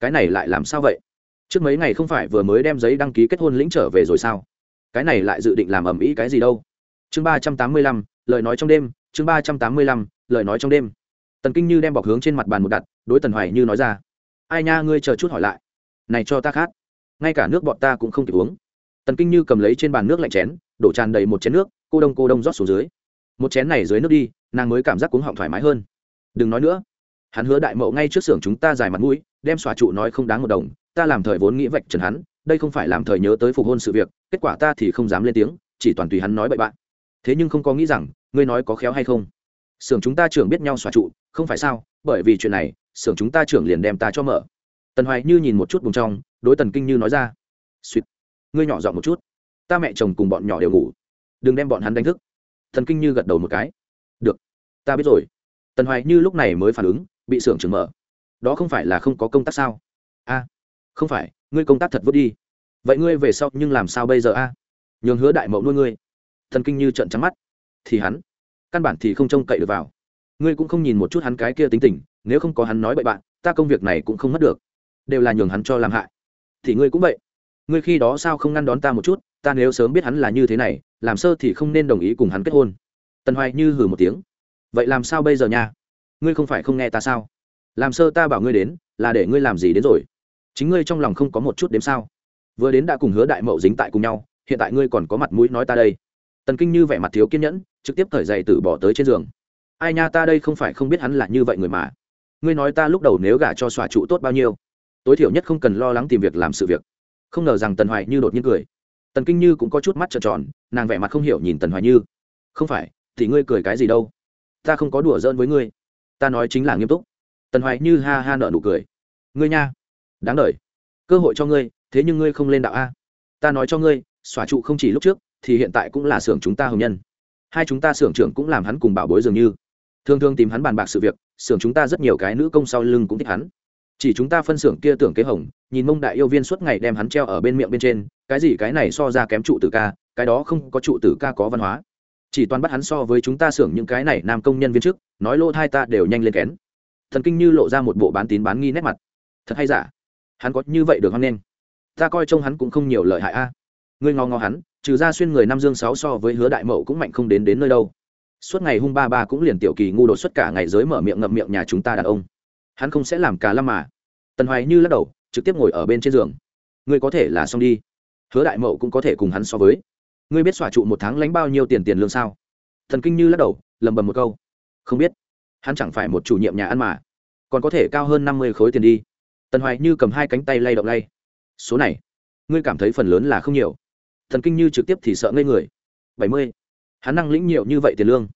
Cái này lại làm sao vậy? Trước mấy ngày không phải vừa mới đem giấy đăng ký kết hôn lĩnh trở về rồi sao? Cái này lại dự định làm ầm ĩ cái gì đâu? Chương ba trăm tám mươi lăm, lời nói trong đêm, chương ba trăm tám mươi lăm, lời nói trong đêm. Tần kinh như đem bọc hướng trên mặt bàn một đặt, đối tần hoài như nói ra. Ai nha, ngươi chờ chút hỏi lại. Này cho ta khát. Ngay cả nước bọn ta cũng không kịp uống. Tần kinh như cầm lấy trên bàn nước lạnh chén, đổ tràn đầy một chén nước, cô đông cô đông rót xuống dưới. Một chén này dưới nước đi, nàng mới cảm giác cuống họng thoải mái hơn đừng nói nữa. Hắn hứa đại mậu ngay trước xưởng chúng ta dài mặt mũi, đem xòa trụ nói không đáng một đồng, ta làm thời vốn nghĩ vạch trần hắn, đây không phải làm thời nhớ tới phục hôn sự việc, kết quả ta thì không dám lên tiếng, chỉ toàn tùy hắn nói bậy bạn. Thế nhưng không có nghĩ rằng, ngươi nói có khéo hay không? Xưởng chúng ta trưởng biết nhau xòa trụ, không phải sao? Bởi vì chuyện này, xưởng chúng ta trưởng liền đem ta cho mở. Tần hoài như nhìn một chút vùng trong, đối tần kinh như nói ra. Suýt. Ngươi nhỏ dọn một chút. Ta mẹ chồng cùng bọn nhỏ đều ngủ. Đừng đem bọn hắn đánh thức. Thần kinh như gật đầu một cái. Được. Ta biết rồi tần hoài như lúc này mới phản ứng, bị xưởng trường mở. Đó không phải là không có công tác sao? A không phải, ngươi công tác thật vứt đi. Vậy ngươi về sau nhưng làm sao bây giờ a? Nhường hứa đại mậu nuôi ngươi. Thần kinh như trận trắng mắt. Thì hắn, căn bản thì không trông cậy được vào. Ngươi cũng không nhìn một chút hắn cái kia tính tình, nếu không có hắn nói bậy bạn, ta công việc này cũng không mất được. Đều là nhường hắn cho làm hại. Thì ngươi cũng vậy. Ngươi khi đó sao không ngăn đón ta một chút, ta nếu sớm biết hắn là như thế này, làm sơ thì không nên đồng ý cùng hắn kết hôn. Tần hoài như hừ một tiếng vậy làm sao bây giờ nha? Ngươi không phải không nghe ta sao? Làm sơ ta bảo ngươi đến, là để ngươi làm gì đến rồi? Chính ngươi trong lòng không có một chút đếm sao? Vừa đến đã cùng hứa đại mậu dính tại cùng nhau, hiện tại ngươi còn có mặt mũi nói ta đây. Tần kinh như vẻ mặt thiếu kiên nhẫn, trực tiếp thời giày tử bỏ tới trên giường. Ai nha ta đây không phải không biết hắn là như vậy người mà. Ngươi nói ta lúc đầu nếu gả cho xòa trụ tốt bao nhiêu? Tối thiểu nhất không cần lo lắng tìm việc làm sự việc. Không ngờ rằng tần hoài như đột nhiên cười. Tần kinh như cũng có chút mắt trợn tròn, nàng vẻ mặt không hiểu nhìn tần hoài như. Không phải, thì ngươi cười cái gì đâu? Ta không có đùa giỡn với ngươi. Ta nói chính là nghiêm túc. Tần hoài như ha ha nợ nụ cười. Ngươi nha. Đáng đ cơ hội cho ngươi, thế nhưng ngươi không lên đạo a. Ta nói cho ngươi, xòa trụ không chỉ lúc trước, thì hiện tại cũng là xưởng chúng ta hồng nhân. Hai chúng ta xưởng trưởng cũng làm hắn cùng bảo bối dường như. Thường thường tìm hắn bàn bạc sự việc, xưởng chúng ta rất nhiều cái nữ công sau lưng cũng thích hắn. Chỉ chúng ta phân xưởng kia tưởng kế hồng, nhìn mông đại yêu viên suốt ngày đem hắn treo ở bên miệng bên trên, cái gì cái này so ra kém trụ tử ca, cái đó không có trụ tử ca có văn hóa chỉ toàn bắt hắn so với chúng ta xưởng những cái này nam công nhân viên chức, nói lỗ thai ta đều nhanh lên kén. Thần kinh như lộ ra một bộ bán tín bán nghi nét mặt. Thật hay giả? Hắn có như vậy được hoan nghênh? Ta coi trông hắn cũng không nhiều lợi hại a. Ngươi ngó ngó hắn, trừ ra xuyên người nam dương sáu so với hứa đại mậu cũng mạnh không đến đến nơi đâu. Suốt ngày hung ba ba cũng liền tiểu kỳ ngu đột xuất cả ngày giới mở miệng ngậm miệng nhà chúng ta đàn ông. Hắn không sẽ làm cả lâm mà. Tần hoài như lắc đầu, trực tiếp ngồi ở bên trên giường. Ngươi có thể là xong đi. Hứa đại mậu cũng có thể cùng hắn so với ngươi biết xòa trụ một tháng lánh bao nhiêu tiền tiền lương sao? Thần kinh như lắc đầu lầm bầm một câu. Không biết. Hắn chẳng phải một chủ nhiệm nhà ăn mà. Còn có thể cao hơn năm mươi khối tiền đi. Tần hoài như cầm hai cánh tay lay động lay. Số này, ngươi cảm thấy phần lớn là không nhiều. Thần kinh như trực tiếp thì sợ ngây người. Bảy mươi. Hắn năng lĩnh nhiều như vậy tiền lương.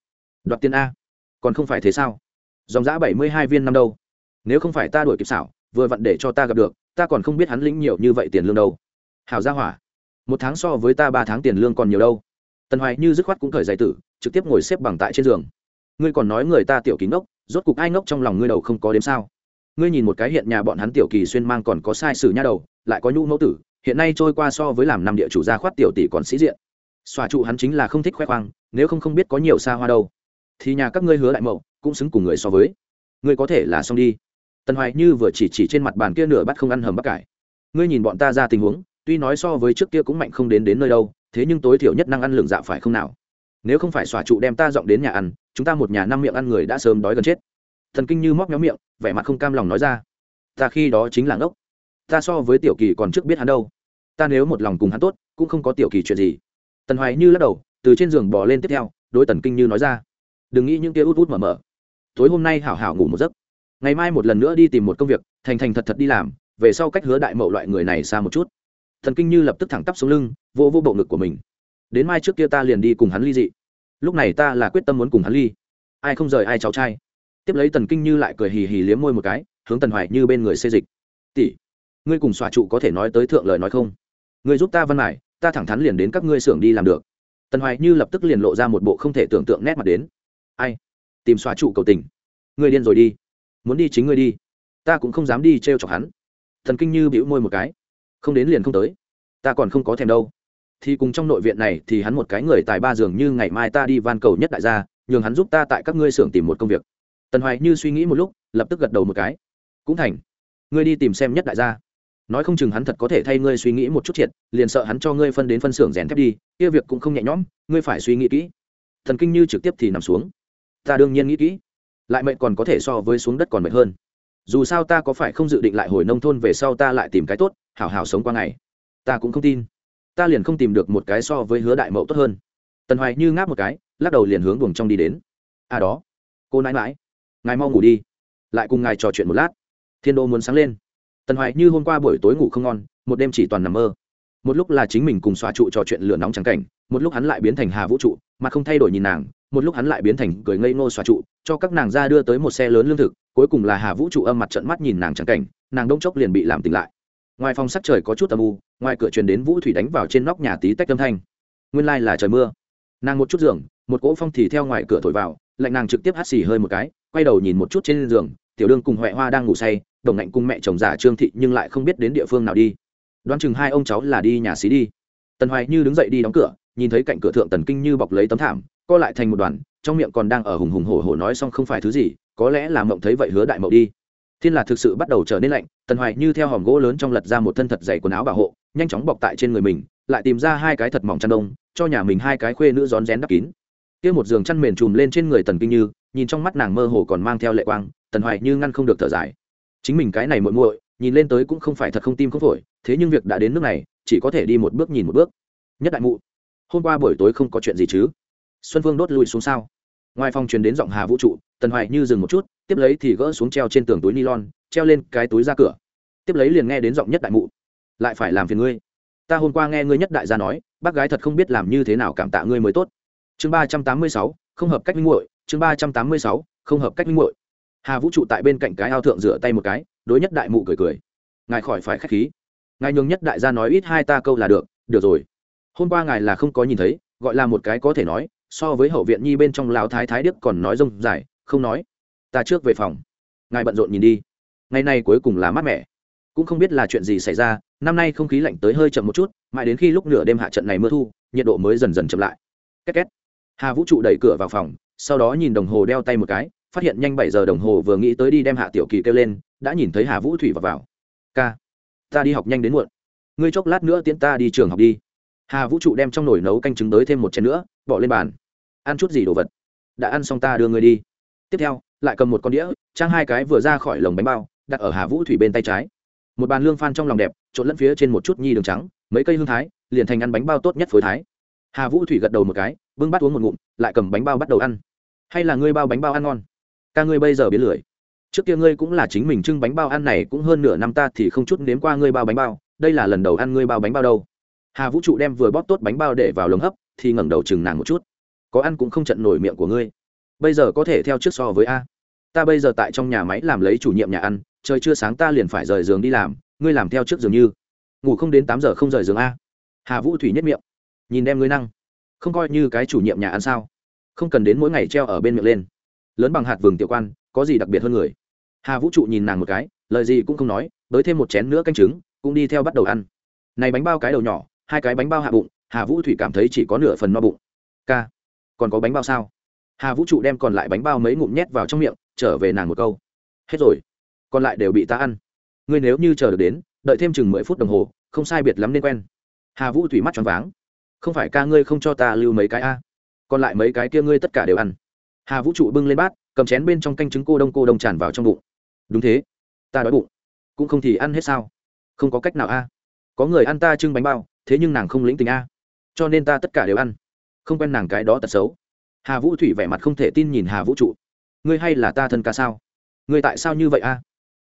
Đoạt tiền a. Còn không phải thế sao? Dòng giã bảy mươi hai viên năm đâu? Nếu không phải ta đuổi kịp xảo, vừa vặn để cho ta gặp được, ta còn không biết hắn lĩnh nhiều như vậy tiền lương đâu. Hảo gia hỏa một tháng so với ta ba tháng tiền lương còn nhiều đâu. Tần hoài như dứt khoát cũng khởi giải tử, trực tiếp ngồi xếp bằng tại trên giường. Ngươi còn nói người ta tiểu kín ngốc, rốt cục ai ngốc trong lòng ngươi đầu không có đếm sao? Ngươi nhìn một cái hiện nhà bọn hắn tiểu kỳ xuyên mang còn có sai sử nha đầu, lại có nhũ mẫu tử, hiện nay trôi qua so với làm năm địa chủ gia khoát tiểu tỷ còn sĩ diện. Xòa trụ hắn chính là không thích khoe khoang, nếu không không biết có nhiều xa hoa đâu. Thì nhà các ngươi hứa lại mậu, cũng xứng cùng người so với. Ngươi có thể là xong đi. Tần hoài như vừa chỉ chỉ trên mặt bàn kia nửa bắt không ăn hầm bắp cải. Ngươi nhìn bọn ta ra tình huống tuy nói so với trước kia cũng mạnh không đến đến nơi đâu, thế nhưng tối thiểu nhất năng ăn lượng dạ phải không nào? Nếu không phải xòa trụ đem ta dọn đến nhà ăn, chúng ta một nhà năm miệng ăn người đã sớm đói gần chết. Thần kinh như móc méo miệng, vẻ mặt không cam lòng nói ra. Ta khi đó chính là ngốc. Ta so với tiểu kỳ còn trước biết hắn đâu. Ta nếu một lòng cùng hắn tốt, cũng không có tiểu kỳ chuyện gì. Tần hoài như lắc đầu, từ trên giường bỏ lên tiếp theo, đối tần kinh như nói ra. Đừng nghĩ những tia út út mở mở. Tối hôm nay hảo hảo ngủ một giấc. Ngày mai một lần nữa đi tìm một công việc, thành thành thật thật đi làm, về sau cách hứa đại mậu loại người này xa một chút thần kinh như lập tức thẳng tắp xuống lưng, vô vô bộ ngực của mình. Đến mai trước kia ta liền đi cùng hắn ly dị. Lúc này ta là quyết tâm muốn cùng hắn ly. Ai không rời ai cháu trai. Tiếp lấy tần kinh như lại cười hì hì liếm môi một cái, hướng tần hoài như bên người xê dịch. Tỷ, ngươi cùng xòa trụ có thể nói tới thượng lời nói không? Ngươi giúp ta văn mải, ta thẳng thắn liền đến các ngươi xưởng đi làm được. Tần hoài như lập tức liền lộ ra một bộ không thể tưởng tượng nét mặt đến. Ai? Tìm xóa trụ cầu tình. Ngươi điên rồi đi. Muốn đi chính ngươi đi. Ta cũng không dám đi t r e o chọc hắn. Thần kinh như bĩu môi một cái không đến liền không tới. Ta còn không có thèm đâu. Thì cùng trong nội viện này, thì hắn một cái người tài ba dường như ngày mai ta đi van cầu nhất đại gia, nhường hắn giúp ta tại các ngươi xưởng tìm một công việc. Tần hoài như suy nghĩ một lúc, lập tức gật đầu một cái. Cũng thành. Ngươi đi tìm xem nhất đại gia. Nói không chừng hắn thật có thể thay ngươi suy nghĩ một chút triệt liền sợ hắn cho ngươi phân đến phân xưởng rèn thép đi, kia việc cũng không nhẹ nhõm, ngươi phải suy nghĩ kỹ. Thần kinh như trực tiếp thì nằm xuống. Ta đương nhiên nghĩ kỹ. Lại mệnh còn có thể so với xuống đất còn mệt hơn dù sao ta có phải không dự định lại hồi nông thôn về sau ta lại tìm cái tốt, hảo hảo sống qua ngày. Ta cũng không tin. Ta liền không tìm được một cái so với hứa đại mậu tốt hơn. Tần hoài như ngáp một cái, lắc đầu liền hướng buồng trong đi đến. À đó. Cô nãi mãi ngài mau ngủ đi. Lại cùng ngài trò chuyện một lát. Thiên đô muốn sáng lên. Tần hoài như hôm qua buổi tối ngủ không ngon, một đêm chỉ toàn nằm mơ. Một lúc là chính mình cùng xóa trụ trò chuyện lửa nóng trắng cảnh, một lúc hắn lại biến thành hà vũ trụ, mà không thay đổi nhìn nàng một lúc hắn lại biến thành cười ngây ngô xoa trụ, cho các nàng ra đưa tới một xe lớn lương thực, cuối cùng là hà vũ trụ âm mặt trận mắt nhìn nàng trắng cảnh, nàng đông chốc liền bị làm tỉnh lại. Ngoài phòng sắc trời có chút âm u, ngoài cửa truyền đến vũ thủy đánh vào trên nóc nhà tí tách âm thanh. Nguyên lai là trời mưa. Nàng một chút giường, một cỗ phong thì theo ngoài cửa thổi vào, lạnh nàng trực tiếp hắt xì hơi một cái, quay đầu nhìn một chút trên giường, tiểu đương cùng huệ hoa đang ngủ say, đồng ngạnh cùng mẹ chồng giả trương thị nhưng lại không biết đến địa phương nào đi. Đoán chừng hai ông cháu là đi nhà xí đi. Tần hoài như đứng dậy đi đóng cửa, nhìn thấy cạnh cửa thượng tần kinh như bọc lấy tấm thảm co lại thành một đoàn, trong miệng còn đang ở hùng hùng hổ hổ nói xong không phải thứ gì, có lẽ là mộng thấy vậy hứa đại mậu đi. Thiên là thực sự bắt đầu trở nên lạnh, tần hoài như theo hòm gỗ lớn trong lật ra một thân thật dày quần áo bảo hộ, nhanh chóng bọc tại trên người mình, lại tìm ra hai cái thật mỏng chăn đông, cho nhà mình hai cái khuê nữ rón rén đắp kín. Kia một giường chăn mền trùm lên trên người tần kinh như, nhìn trong mắt nàng mơ hồ còn mang theo lệ quang, tần hoài như ngăn không được thở dài. Chính mình cái này muội muội, nhìn lên tới cũng không phải thật không tim không phổi, thế nhưng việc đã đến nước này, chỉ có thể đi một bước nhìn một bước. Nhất đại mụ, hôm qua buổi tối không có chuyện gì chứ? Xuân phương đốt lùi xuống sao? Ngoài phòng truyền đến giọng hà vũ trụ, tần hoài như dừng một chút, tiếp lấy thì gỡ xuống treo trên tường túi nylon, treo lên cái túi ra cửa. Tiếp lấy liền nghe đến giọng nhất đại mụ. Lại phải làm phiền ngươi. Ta hôm qua nghe ngươi nhất đại gia nói, bác gái thật không biết làm như thế nào cảm tạ ngươi mới tốt. Chương ba trăm tám mươi sáu, không hợp cách minh muội, chương ba trăm tám mươi sáu, không hợp cách minh muội. Hà vũ trụ tại bên cạnh cái ao thượng rửa tay một cái, đối nhất đại mụ cười cười. Ngài khỏi phải k h á c h khí. Ngài nhường nhất đại gia nói ít hai ta câu là được được rồi. Hôm qua ngài là không có nhìn thấy, gọi là một cái có thể nói so với hậu viện nhi bên trong lão thái thái điếc còn nói rông dài, không nói. Ta trước về phòng. Ngài bận rộn nhìn đi. Ngày nay cuối cùng là mát mẻ. Cũng không biết là chuyện gì xảy ra, năm nay không khí lạnh tới hơi chậm một chút, mãi đến khi lúc nửa đêm hạ trận này mưa thu, nhiệt độ mới dần dần chậm lại. Két két. Hà vũ trụ đẩy cửa vào phòng, sau đó nhìn đồng hồ đeo tay một cái, phát hiện nhanh bảy giờ đồng hồ vừa nghĩ tới đi đem hạ tiểu kỳ kêu lên, đã nhìn thấy hà vũ thủy vào vào. Ca, ta đi học nhanh đến muộn. Ngươi chốc lát nữa tiễn ta đi trường học đi. Hà vũ trụ đem trong nồi nấu canh trứng tới thêm một chén nữa bỏ lên bàn. Ăn chút gì đồ vật? Đã ăn xong ta đưa người đi. Tiếp theo, lại cầm một con đĩa, trang hai cái vừa ra khỏi lồng bánh bao, đặt ở hà vũ thủy bên tay trái. Một bàn lương phan trong lòng đẹp, trộn lẫn phía trên một chút nhi đường trắng, mấy cây hương thái, liền thành ăn bánh bao tốt nhất phối thái. Hà vũ thủy gật đầu một cái, bưng bắt uống một ngụm, lại cầm bánh bao bắt đầu ăn. Hay là ngươi bao bánh bao ăn ngon? Ca ngươi bây giờ biến lười. Trước kia ngươi cũng là chính mình trưng bánh bao ăn này cũng hơn nửa năm ta thì không chút nếm qua ngươi bao bánh bao, đây là lần đầu ăn ngươi bao bánh bao đâu. Hà vũ trụ đem vừa bóp tốt bánh bao để vào lồng hấp thì ngẩng đầu chừng nàng một chút. Có ăn cũng không trận nổi miệng của ngươi. Bây giờ có thể theo trước so với a. Ta bây giờ tại trong nhà máy làm lấy chủ nhiệm nhà ăn, trời chưa sáng ta liền phải rời giường đi làm, ngươi làm theo trước giường như. Ngủ không đến tám giờ không rời giường a. Hà vũ thủy nhất miệng. Nhìn đem ngươi năng. Không coi như cái chủ nhiệm nhà ăn sao? Không cần đến mỗi ngày treo ở bên miệng lên. Lớn bằng hạt vừng tiểu quan, có gì đặc biệt hơn người? Hà vũ trụ nhìn nàng một cái, lời gì cũng không nói, tới thêm một chén nữa canh trứng, cũng đi theo bắt đầu ăn. Này bánh bao cái đầu nhỏ, hai cái bánh bao hạ bụng hà vũ thủy cảm thấy chỉ có nửa phần no bụng. K còn có bánh bao sao? Hà vũ trụ đem còn lại bánh bao mấy ngụm nhét vào trong miệng, trở về nàng một câu. Hết rồi, còn lại đều bị ta ăn. Ngươi nếu như chờ được đến, đợi thêm chừng mười phút đồng hồ, không sai biệt lắm nên quen. Hà vũ thủy mắt tròn váng. Không phải ca ngươi không cho ta lưu mấy cái a? Còn lại mấy cái kia ngươi tất cả đều ăn. Hà vũ trụ bưng lên bát, cầm chén bên trong canh trứng cô đông cô đông tràn vào trong bụng. Đúng thế, ta đói bụng. Cũng không thì ăn hết sao? Không có cách nào a. Có người ăn ta trưng bánh bao, thế nhưng nàng không lĩnh tình a cho nên ta tất cả đều ăn. Không quen nàng cái đó tật xấu. Hà vũ thủy vẻ mặt không thể tin nhìn hà vũ trụ. Ngươi hay là ta thân ca sao? Ngươi tại sao như vậy a?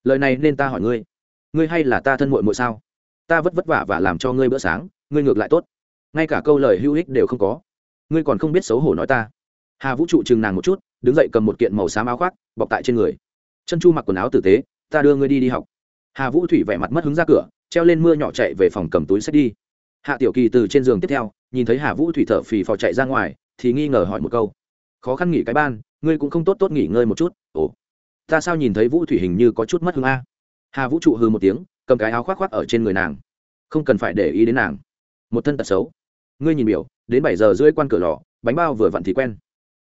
Lời này nên ta hỏi ngươi. Ngươi hay là ta thân muội muội sao? Ta vất vất vả và làm cho ngươi bữa sáng, ngươi ngược lại tốt. Ngay cả câu lời hữu ích đều không có. Ngươi còn không biết xấu hổ nói ta. Hà vũ trụ chừng nàng một chút, đứng dậy cầm một kiện màu xám áo khoác, bọc tại trên người. Chân chu mặc quần áo tử tế, ta đưa ngươi đi đi học. Hà vũ thủy vẻ mặt mất hứng ra cửa, treo lên mưa nhỏ chạy về phòng cầm túi sách đi. Hạ tiểu kỳ từ trên giường tiếp theo nhìn thấy hà vũ thủy thở phì phò chạy ra ngoài, thì nghi ngờ hỏi một câu. Khó khăn nghỉ cái ban, ngươi cũng không tốt tốt nghỉ ngơi một chút. Ồ, ta sao nhìn thấy vũ thủy hình như có chút mất hứng a? Hà vũ trụ hư một tiếng, cầm cái áo khoác khoác ở trên người nàng. Không cần phải để ý đến nàng. Một thân tật xấu. Ngươi nhìn biểu, đến bảy giờ rưỡi quan cửa lò, bánh bao vừa vặn thì quen.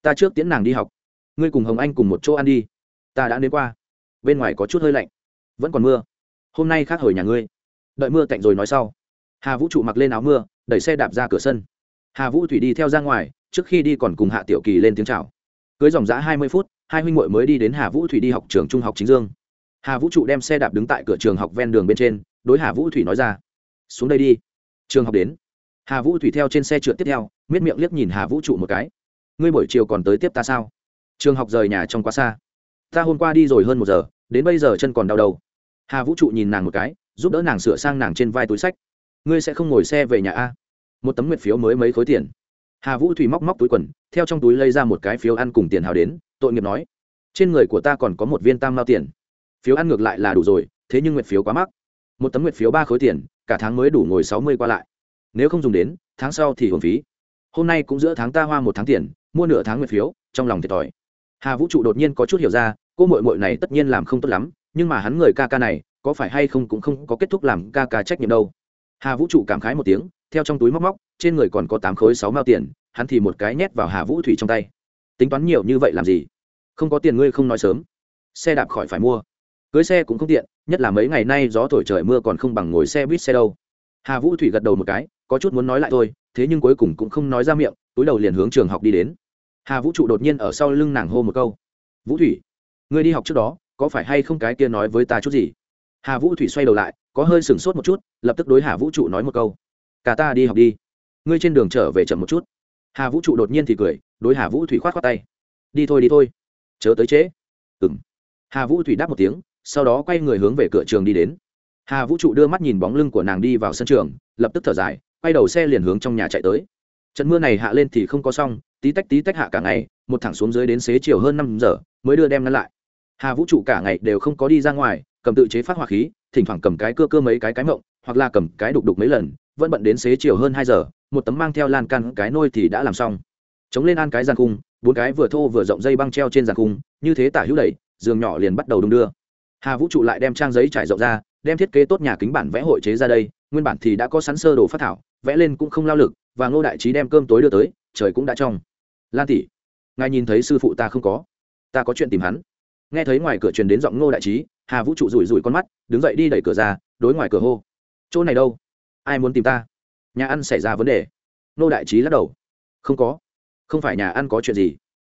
Ta trước tiễn nàng đi học. Ngươi cùng hồng anh cùng một chỗ ăn đi. Ta đã đến qua. Bên ngoài có chút hơi lạnh. Vẫn còn mưa. Hôm nay khác hồi nhà ngươi. Đợi mưa tạnh rồi nói sau. Hà vũ trụ mặc lên áo mưa đẩy xe đạp ra cửa sân. Hà vũ thủy đi theo ra ngoài, trước khi đi còn cùng hạ tiểu kỳ lên tiếng chào. Cưới dòng giã hai mươi phút, hai huynh muội mới đi đến hà vũ thủy đi học trường trung học chính dương. Hà vũ trụ đem xe đạp đứng tại cửa trường học ven đường bên trên, đối hà vũ thủy nói ra, xuống đây đi. Trường học đến. Hà vũ thủy theo trên xe trượt tiếp theo, miết miệng liếc nhìn hà vũ trụ một cái. Ngươi buổi chiều còn tới tiếp ta sao? Trường học rời nhà trong quá xa. Ta hôm qua đi rồi hơn một giờ, đến bây giờ chân còn đau đầu. Hà vũ trụ nhìn nàng một cái, giúp đỡ nàng sửa sang nàng trên vai túi sách ngươi sẽ không ngồi xe về nhà a? Một tấm nguyệt phiếu mới mấy khối tiền? Hà vũ thủy móc móc túi quần, theo trong túi lấy ra một cái phiếu ăn cùng tiền hào đến, tội nghiệp nói, trên người của ta còn có một viên tam mao tiền. Phiếu ăn ngược lại là đủ rồi, thế nhưng nguyệt phiếu quá mắc. Một tấm nguyệt phiếu ba khối tiền, cả tháng mới đủ ngồi sáu mươi qua lại. Nếu không dùng đến, tháng sau thì hồn phí. Hôm nay cũng giữa tháng ta hoa một tháng tiền, mua nửa tháng nguyệt phiếu, trong lòng thiệt thòi. Hà vũ trụ đột nhiên có chút hiểu ra, cô mội mội này tất nhiên làm không tốt lắm, nhưng mà hắn người ca ca này, có phải hay không cũng không có kết thúc làm ca ca trách nhiệm đâu hà vũ trụ cảm khái một tiếng, theo trong túi móc móc, trên người còn có tám khối sáu mao tiền, hắn thì một cái nhét vào hà vũ thủy trong tay. Tính toán nhiều như vậy làm gì? Không có tiền ngươi không nói sớm. Xe đạp khỏi phải mua. Cưới xe cũng không tiện, nhất là mấy ngày nay gió thổi trời mưa còn không bằng ngồi xe buýt xe đâu. Hà vũ thủy gật đầu một cái, có chút muốn nói lại thôi, thế nhưng cuối cùng cũng không nói ra miệng, túi đầu liền hướng trường học đi đến. Hà vũ trụ đột nhiên ở sau lưng nàng hô một câu. Vũ thủy, ngươi đi học trước đó, có phải hay không cái kia nói với ta chút gì? Hà vũ thủy xoay đầu lại, có hơi sửng sốt một chút, lập tức đối hà vũ trụ nói một câu. Cả ta đi học đi. Ngươi trên đường trở về chậm một chút. Hà vũ trụ đột nhiên thì cười, đối hà vũ thủy k h o á t khoác tay. Đi thôi đi thôi. Chớ tới trễ. Ừ m hà vũ thủy đáp một tiếng, sau đó quay người hướng về cửa trường đi đến. Hà vũ trụ đưa mắt nhìn bóng lưng của nàng đi vào sân trường, lập tức thở dài, quay đầu xe liền hướng trong nhà chạy tới. Trận mưa này hạ lên thì không có xong, tí tách tí tách hạ cả ngày, một thẳng xuống dưới đến xế chiều hơn năm giờ, mới đưa đem ngăn lại. Hà vũ trụ cả ngày đều không có đi ra ngoài cầm tự chế phát hỏa khí, thỉnh thoảng cầm cái cưa cưa mấy cái cái mộng, hoặc là cầm cái đục đục mấy lần, vẫn bận đến xế chiều hơn hai giờ, một tấm mang theo lan can cái nôi thì đã làm xong. Chống lên an cái giàn cung bốn cái vừa thô vừa rộng dây băng treo trên giàn cung như thế tả hữu đẩy, giường nhỏ liền bắt đầu đung đưa. Hà vũ trụ lại đem trang giấy trải rộng ra, đem thiết kế tốt nhà kính bản vẽ hội chế ra đây, nguyên bản thì đã có sẵn sơ đồ phát thảo, vẽ lên cũng không lao lực, và ngô đại trí đem cơm tối đưa tới, trời cũng đã trong. Lan tỷ, ngài nhìn thấy sư phụ ta không có? Ta có chuyện tìm hắn. Nghe thấy ngoài cửa truyền đến giọng ngô đại trí hà vũ trụ rủi rủi con mắt, đứng dậy đi đẩy cửa ra, đối ngoài cửa hô. Chỗ này đâu? Ai muốn tìm ta? Nhà ăn xảy ra vấn đề. Nô đại trí lắc đầu. Không có. Không phải nhà ăn có chuyện gì.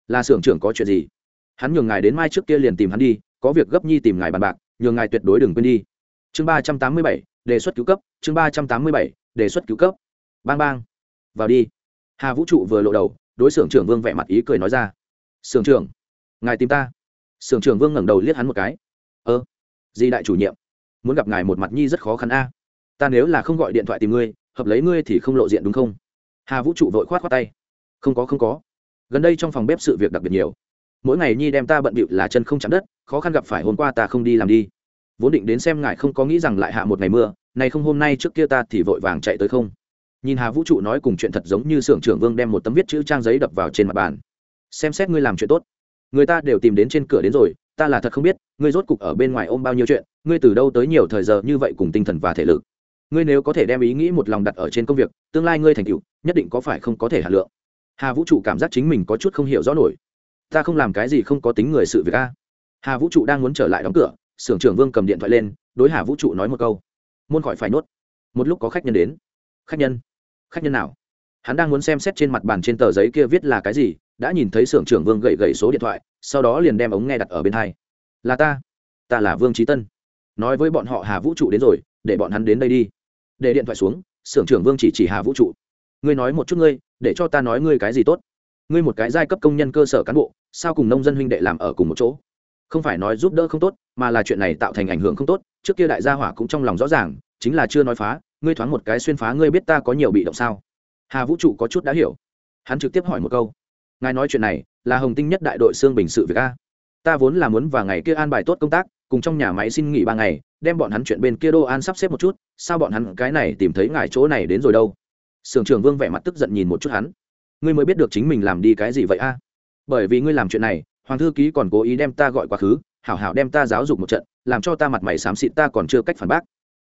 Là xưởng trưởng có chuyện gì. Hắn nhường ngài đến mai trước kia liền tìm hắn đi, có việc gấp nhi tìm ngài bàn bạc, nhường ngài tuyệt đối đừng quên đi. Chương ba trăm tám mươi bảy, đề xuất cứu cấp. Chương ba trăm tám mươi bảy, đề xuất cứu cấp. Bang bang. Vào đi. Hà vũ trụ vừa lộ đầu, đối xưởng trưởng vương vẻ mặt ý cười nói ra. Xưởng trưởng, ngài tìm ta. Xưởng trưởng vương ngẩng đầu liếc hắn một cái ơ di đại chủ nhiệm? Muốn gặp ngài một mặt nhi rất khó khăn a. Ta nếu là không gọi điện thoại tìm ngươi, hợp lấy ngươi thì không lộ diện đúng không? Hà vũ trụ vội khoát khoát tay. Không có không có. Gần đây trong phòng bếp sự việc đặc biệt nhiều. Mỗi ngày nhi đem ta bận bịu là chân không chạm đất, khó khăn gặp phải hôm qua ta không đi làm đi. Vốn định đến xem ngài không có nghĩ rằng lại hạ một ngày mưa này không hôm nay trước kia ta thì vội vàng chạy tới không? Nhìn hà vũ trụ nói cùng chuyện thật giống như xưởng trưởng vương đem một tấm viết chữ trang giấy đập vào trên mặt bàn. Xem xét ngươi làm chuyện tốt. Người ta đều tìm đến trên cửa đến rồi ta là thật không biết, ngươi rốt cục ở bên ngoài ôm bao nhiêu chuyện, ngươi từ đâu tới nhiều thời giờ như vậy cùng tinh thần và thể lực. Ngươi nếu có thể đem ý nghĩ một lòng đặt ở trên công việc, tương lai ngươi thành tựu, nhất định có phải không có thể hà lượng. Hà vũ trụ cảm giác chính mình có chút không hiểu rõ nổi. Ta không làm cái gì không có tính người sự việc a. Hà vũ trụ đang muốn trở lại đóng cửa sưởng trưởng vương cầm điện thoại lên, đối hà vũ trụ nói một câu. Môn khỏi phải nuốt một lúc có khách nhân đến. Khách nhân? Khách nhân nào? Hắn đang muốn xem xét trên mặt bàn trên tờ giấy kia viết là cái gì, đã nhìn thấy sưởng trưởng vương gậy gậy số điện thoại, sau đó liền đem ống nghe đặt ở bên hai. Là ta ta là vương trí tân. Nói với bọn họ hà vũ trụ đến rồi, để bọn hắn đến đây đi. Để điện thoại xuống sưởng trưởng vương chỉ chỉ hà vũ trụ. Ngươi nói một chút ngươi, để cho ta nói ngươi cái gì tốt? Ngươi một cái giai cấp công nhân cơ sở cán bộ, sao cùng nông dân huynh đệ làm ở cùng một chỗ? Không phải nói giúp đỡ không tốt, mà là chuyện này tạo thành ảnh hưởng không tốt, trước kia đại gia hỏa cũng trong lòng rõ ràng, chính là chưa nói phá, ngươi thoáng một cái xuyên phá ngươi biết ta có nhiều bị động sao? Hà vũ trụ có chút đã hiểu. Hắn trực tiếp hỏi một câu. Ngài nói chuyện này là hồng tinh nhất đại đội xương bình sự việc a? Ta vốn là muốn vào ngày kia an bài tốt công tác, cùng trong nhà máy xin nghỉ ba ngày, đem bọn hắn chuyện bên kia đô an sắp xếp một chút, sao bọn hắn cái này tìm thấy ngài chỗ này đến rồi đâu? Sưởng trưởng vương vẻ mặt tức giận nhìn một chút hắn. Ngươi mới biết được chính mình làm đi cái gì vậy a? Bởi vì ngươi làm chuyện này, hoàng thư ký còn cố ý đem ta gọi quá khứ, hảo hảo đem ta giáo dục một trận, làm cho ta mặt mày xám xịt ta còn chưa cách phản bác.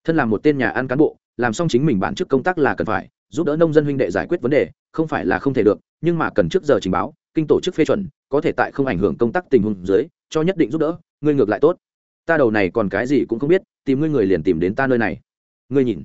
Thân làm một tên nhà ăn cán bộ, làm xong chính mình bản chức công tác là cần phải giúp đỡ nông dân huynh đệ giải quyết vấn đề, không phải là không thể được, nhưng mà cần trước giờ trình báo, kinh tổ chức phê chuẩn, có thể tại không ảnh hưởng công tác tình huống dưới, cho nhất định giúp đỡ, ngươi ngược lại tốt. Ta đầu này còn cái gì cũng không biết, tìm ngươi người liền tìm đến ta nơi này. Ngươi nhìn.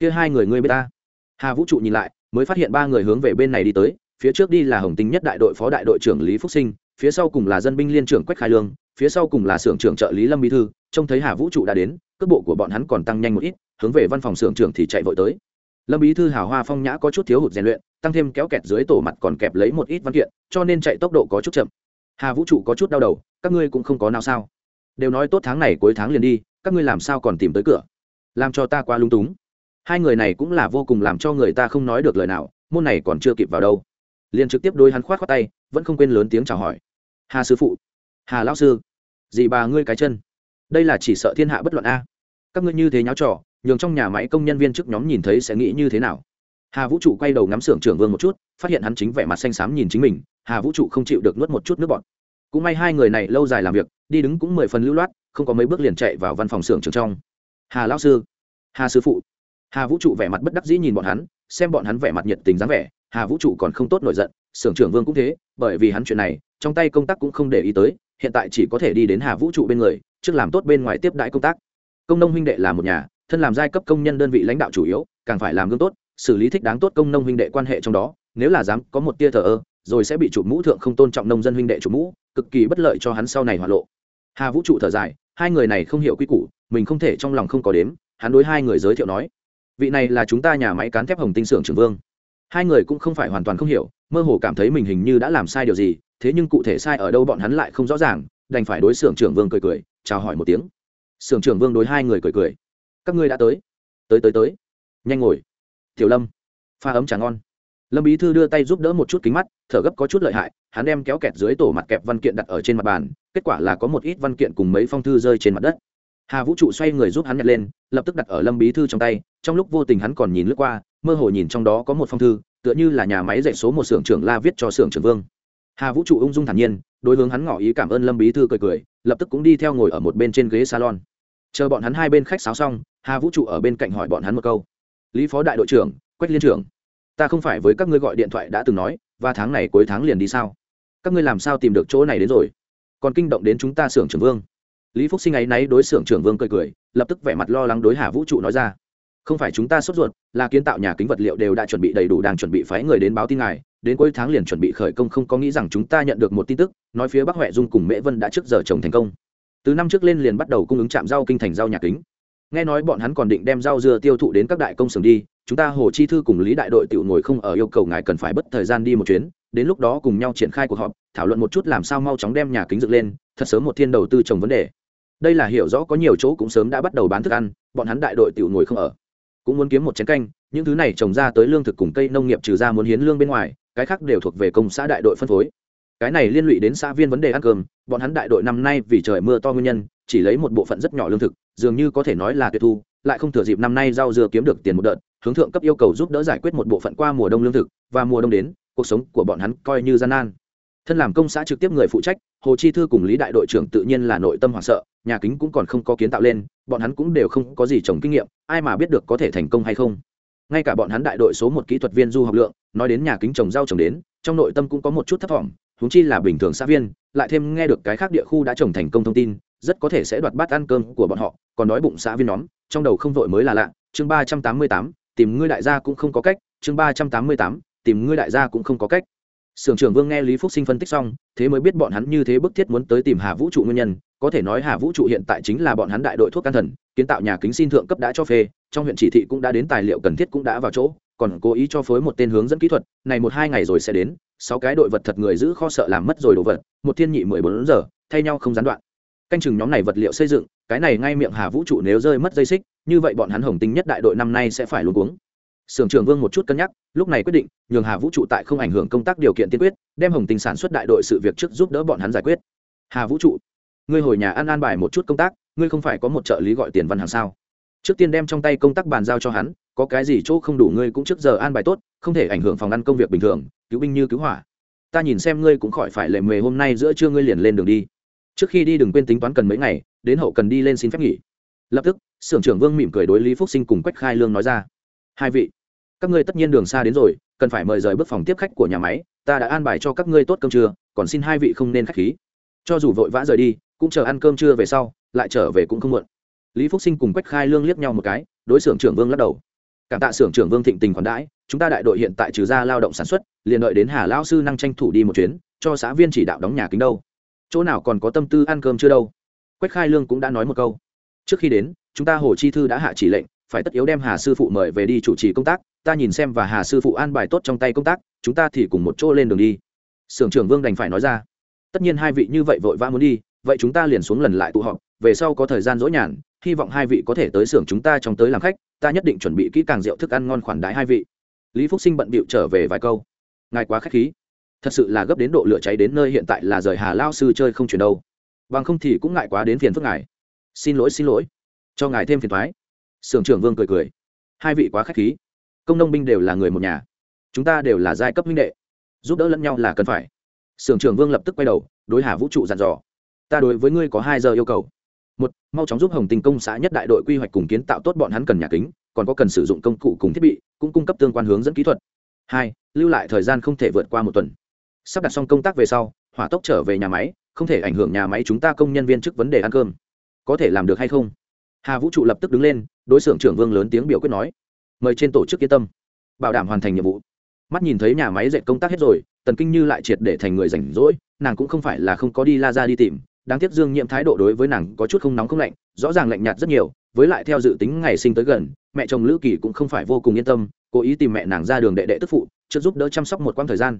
Kia hai người ngươi biết ta. Hà vũ trụ nhìn lại, mới phát hiện ba người hướng về bên này đi tới, phía trước đi là hồng tinh nhất đại đội phó đại đội trưởng lý phúc sinh, phía sau cùng là dân binh liên trưởng quách khai lương, phía sau cùng là xưởng trưởng trợ lý lâm bí thư, trông thấy hà vũ trụ đã đến, cước bộ của bọn hắn còn tăng nhanh một ít, hướng về văn phòng xưởng trưởng thì chạy vội tới lâm bí thư hào hoa phong nhã có chút thiếu hụt rèn luyện, tăng thêm kéo kẹt dưới tổ mặt còn kẹp lấy một ít văn kiện, cho nên chạy tốc độ có chút chậm. Hà vũ trụ có chút đau đầu, các ngươi cũng không có nào sao? Đều nói tốt tháng này cuối tháng liền đi, các ngươi làm sao còn tìm tới cửa? Làm cho ta quá lung túng. Hai người này cũng là vô cùng làm cho người ta không nói được lời nào, môn này còn chưa kịp vào đâu. Liền trực tiếp đôi hắn khoát khoát tay, vẫn không quên lớn tiếng chào hỏi. Hà sư phụ. Hà lão sư. Dì bà ngươi cái chân. Đây là chỉ sợ thiên hạ bất luận a. Các ngươi như thế nháo trò nhường trong nhà máy công nhân viên trước nhóm nhìn thấy sẽ nghĩ như thế nào. Hà vũ trụ quay đầu ngắm xưởng trưởng vương một chút, phát hiện hắn chính vẻ mặt xanh xám nhìn chính mình, hà vũ trụ không chịu được nuốt một chút nước bọt. Cũng may hai người này lâu dài làm việc, đi đứng cũng mười phần lưu loát, không có mấy bước liền chạy vào văn phòng xưởng trưởng trong. Hà lão sư, hà sư phụ. Hà vũ trụ vẻ mặt bất đắc dĩ nhìn bọn hắn, xem bọn hắn vẻ mặt nhiệt tình dáng vẻ, hà vũ trụ còn không tốt nổi giận, xưởng trưởng vương cũng thế, bởi vì hắn chuyện này, trong tay công tác cũng không để ý tới, hiện tại chỉ có thể đi đến hà vũ trụ bên người, trước làm tốt bên ngoài tiếp đãi công tác. Công nông huynh đệ là một nhà thân làm giai cấp công nhân đơn vị lãnh đạo chủ yếu, càng phải làm gương tốt, xử lý thích đáng tốt công nông huynh đệ quan hệ trong đó, nếu là dám có một tia thờ ơ, rồi sẽ bị chủ mũ thượng không tôn trọng nông dân huynh đệ chủ mũ, cực kỳ bất lợi cho hắn sau này hoạt lộ. Hà vũ trụ thở dài, hai người này không hiểu quy củ, mình không thể trong lòng không có đếm, hắn đối hai người giới thiệu nói, vị này là chúng ta nhà máy cán thép hồng tinh xưởng trưởng vương. Hai người cũng không phải hoàn toàn không hiểu, mơ hồ cảm thấy mình hình như đã làm sai điều gì, thế nhưng cụ thể sai ở đâu bọn hắn lại không rõ ràng, đành phải đối xưởng trưởng vương cười cười, chào hỏi một tiếng. Xưởng trưởng vương đối hai người cười cười các ngươi đã tới. Tới tới tới. Nhanh ngồi. Tiểu lâm. Pha ấm trà ngon. Lâm bí thư đưa tay giúp đỡ một chút kính mắt, thở gấp có chút lợi hại, hắn đem kéo kẹt dưới tổ mặt kẹp văn kiện đặt ở trên mặt bàn, kết quả là có một ít văn kiện cùng mấy phong thư rơi trên mặt đất. Hà vũ trụ xoay người giúp hắn nhặt lên, lập tức đặt ở lâm bí thư trong tay, trong lúc vô tình hắn còn nhìn lướt qua, mơ hồ nhìn trong đó có một phong thư, tựa như là nhà máy dạy số một xưởng trưởng la viết cho xưởng trưởng vương. Hà vũ trụ ung dung thản nhiên, đối hướng hắn ngỏ ý cảm ơn lâm bí thư cười cười, lập tức cũng đi theo ngồi ở một bên trên ghế salon. Chờ bọn hắn hai bên khách sáo xong hà vũ trụ ở bên cạnh hỏi bọn hắn một câu. Lý phó đại đội trưởng, quách liên trưởng, ta không phải với các ngươi gọi điện thoại đã từng nói, và tháng này cuối tháng liền đi sao? Các ngươi làm sao tìm được chỗ này đến rồi? Còn kinh động đến chúng ta xưởng trưởng vương. Lý phúc sinh ấy náy đối xưởng trưởng vương cười cười, lập tức vẻ mặt lo lắng đối hà vũ trụ nói ra. Không phải chúng ta sốt ruột, là kiến tạo nhà kính vật liệu đều đã chuẩn bị đầy đủ, đang chuẩn bị phái người đến báo tin ngài, đến cuối tháng liền chuẩn bị khởi công, không có nghĩ rằng chúng ta nhận được một tin tức, nói phía bắc huệ dung cùng mễ vân đã trước giờ trồng thành công. Từ năm trước lên liền bắt đầu cung ứng trạm rau kinh thành rau nhà kính nghe nói bọn hắn còn định đem rau dưa tiêu thụ đến các đại công xưởng đi, chúng ta hồ chi thư cùng lý đại đội tiểu ngồi không ở yêu cầu ngài cần phải bất thời gian đi một chuyến, đến lúc đó cùng nhau triển khai cuộc họp, thảo luận một chút làm sao mau chóng đem nhà kính dựng lên, thật sớm một thiên đầu tư trồng vấn đề. Đây là hiểu rõ có nhiều chỗ cũng sớm đã bắt đầu bán thức ăn, bọn hắn đại đội tiểu ngồi không ở. Cũng muốn kiếm một chén canh, những thứ này trồng ra tới lương thực cùng cây nông nghiệp trừ ra muốn hiến lương bên ngoài, cái khác đều thuộc về công xã đại đội phân phối. Cái này liên lụy đến xã viên vấn đề ăn cơm, bọn hắn đại đội năm nay vì trời mưa to nguyên nhân chỉ lấy một bộ phận rất nhỏ lương thực, dường như có thể nói là tuyệt thu, lại không thừa dịp năm nay rau dưa kiếm được tiền một đợt, hướng thượng cấp yêu cầu giúp đỡ giải quyết một bộ phận qua mùa đông lương thực, và mùa đông đến, cuộc sống của bọn hắn coi như gian nan. Thân làm công xã trực tiếp người phụ trách, hồ chi thư cùng lý đại đội trưởng tự nhiên là nội tâm hoảng sợ, nhà kính cũng còn không có kiến tạo lên, bọn hắn cũng đều không có gì trồng kinh nghiệm, ai mà biết được có thể thành công hay không. Ngay cả bọn hắn đại đội số một kỹ thuật viên du học lượng, nói đến nhà kính trồng rau trồng đến, trong nội tâm cũng có một chút thất vọng húng chi là bình thường xã viên, lại thêm nghe được cái khác địa khu đã trồng thành công thông tin rất có thể sẽ đoạt bát ăn cơm của bọn họ, còn đói bụng xã viên nhóm, trong đầu không vội mới là lạ, chương ba trăm tám mươi tám, tìm ngươi đại gia cũng không có cách, chương ba trăm tám mươi tám, tìm ngươi đại gia cũng không có cách. Sưởng trưởng vương nghe lý phúc sinh phân tích xong, thế mới biết bọn hắn như thế bức thiết muốn tới tìm hà vũ trụ nguyên nhân, có thể nói hà vũ trụ hiện tại chính là bọn hắn đại đội thuốc can thần, kiến tạo nhà kính xin thượng cấp đã cho phê, trong huyện chỉ thị cũng đã đến tài liệu cần thiết cũng đã vào chỗ, còn cố ý cho phối một tên hướng dẫn kỹ thuật, này một hai ngày rồi sẽ đến, sáu cái đội vật thật người giữ kho sợ làm mất rồi đồ vật, một thiên nhị mười bốn giờ, thay nhau không gián đoạn canh chừng nhóm này vật liệu xây dựng, cái này ngay miệng hà vũ trụ nếu rơi mất dây xích, như vậy bọn hắn hồng tinh nhất đại đội năm nay sẽ phải luôn cuống. Sưởng trưởng vương một chút cân nhắc, lúc này quyết định, nhường hà vũ trụ tại không ảnh hưởng công tác điều kiện tiên quyết, đem hồng tinh sản xuất đại đội sự việc trước giúp đỡ bọn hắn giải quyết. Hà vũ trụ, ngươi hồi nhà ăn an bài một chút công tác, ngươi không phải có một trợ lý gọi tiền văn hàng sao? Trước tiên đem trong tay công tác bàn giao cho hắn, có cái gì chỗ không đủ ngươi cũng trước giờ an bài tốt, không thể ảnh hưởng phòng ăn công việc bình thường, cứu binh như cứu hỏa. Ta nhìn xem ngươi cũng khỏi phải lệ mề hôm nay giữa trưa ngươi liền lên đường đi trước khi đi đừng quên tính toán cần mấy ngày, đến hậu cần đi lên xin phép nghỉ. Lập tức, xưởng trưởng vương mỉm cười đối lý phúc sinh cùng quách khai lương nói ra. Hai vị, các ngươi tất nhiên đường xa đến rồi, cần phải mời rời bước phòng tiếp khách của nhà máy, ta đã an bài cho các ngươi tốt cơm trưa, còn xin hai vị không nên khách khí. Cho dù vội vã rời đi, cũng chờ ăn cơm trưa về sau, lại trở về cũng không muộn. Lý phúc sinh cùng quách khai lương liếc nhau một cái, đối xưởng trưởng vương lắc đầu. Cảm tạ xưởng trưởng vương thịnh tình khoản đãi, chúng ta đại đội hiện tại trừ ra lao động sản xuất, liền đợi đến hà lao sư năng tranh thủ đi một chuyến, cho xã viên chỉ đạo đóng nhà kính đâu chỗ nào còn có tâm tư ăn cơm chưa đâu? Quách khai lương cũng đã nói một câu. Trước khi đến, chúng ta hồ chi thư đã hạ chỉ lệnh, phải tất yếu đem hà sư phụ mời về đi chủ trì công tác. Ta nhìn xem và hà sư phụ an bài tốt trong tay công tác, chúng ta thì cùng một chỗ lên đường đi. Sưởng trưởng vương đành phải nói ra. Tất nhiên hai vị như vậy vội vã muốn đi, vậy chúng ta liền xuống lần lại tụ họp, về sau có thời gian dỗi nhàn, hy vọng hai vị có thể tới xưởng chúng ta trong tới làm khách. Ta nhất định chuẩn bị kỹ càng rượu thức ăn ngon khoản đái hai vị. Lý phúc sinh bận bịu trở về vài câu. Ngài quá k h á c h khí thật sự là gấp đến độ lửa cháy đến nơi hiện tại là rời hà lao sư chơi không chuyển đâu. Bằng không thì cũng ngại quá đến phiền phức ngài. Xin lỗi xin lỗi. Cho ngài thêm phiền thoái sưởng trưởng vương cười cười. Hai vị quá k h á c h khí. Công nông binh đều là người một nhà. Chúng ta đều là giai cấp minh đệ. Giúp đỡ lẫn nhau là cần phải. Sưởng trưởng vương lập tức quay đầu, đối hà vũ trụ dặn dò. Ta đối với ngươi có hai giờ yêu cầu. Một, mau chóng giúp hồng tình công xã nhất đại đội quy hoạch cùng kiến tạo tốt bọn hắn cần nhà kính, còn có cần sử dụng công cụ cùng thiết bị, cũng cung cấp tương quan hướng dẫn kỹ thuật. Hai, lưu lại thời gian không thể vượt qua một tuần sắp đặt xong công tác về sau, hỏa tốc trở về nhà máy, không thể ảnh hưởng nhà máy chúng ta công nhân viên chức vấn đề ăn cơm. Có thể làm được hay không? Hà vũ trụ lập tức đứng lên, đối xưởng trưởng vương lớn tiếng biểu quyết nói. Mời trên tổ chức yên tâm. Bảo đảm hoàn thành nhiệm vụ. Mắt nhìn thấy nhà máy dạy công tác hết rồi, tần kinh như lại triệt để thành người rảnh rỗi, nàng cũng không phải là không có đi la ra đi tìm. Đáng tiếc dương nhiệm thái độ đối với nàng có chút không nóng không lạnh, rõ ràng lạnh nhạt rất nhiều, với lại theo dự tính ngày sinh tới gần, mẹ chồng lữ kỳ cũng không phải vô cùng yên tâm, cố ý tìm mẹ nàng ra đường đệ đệ tức phụ, trước giúp đỡ chăm sóc một quãng thời gian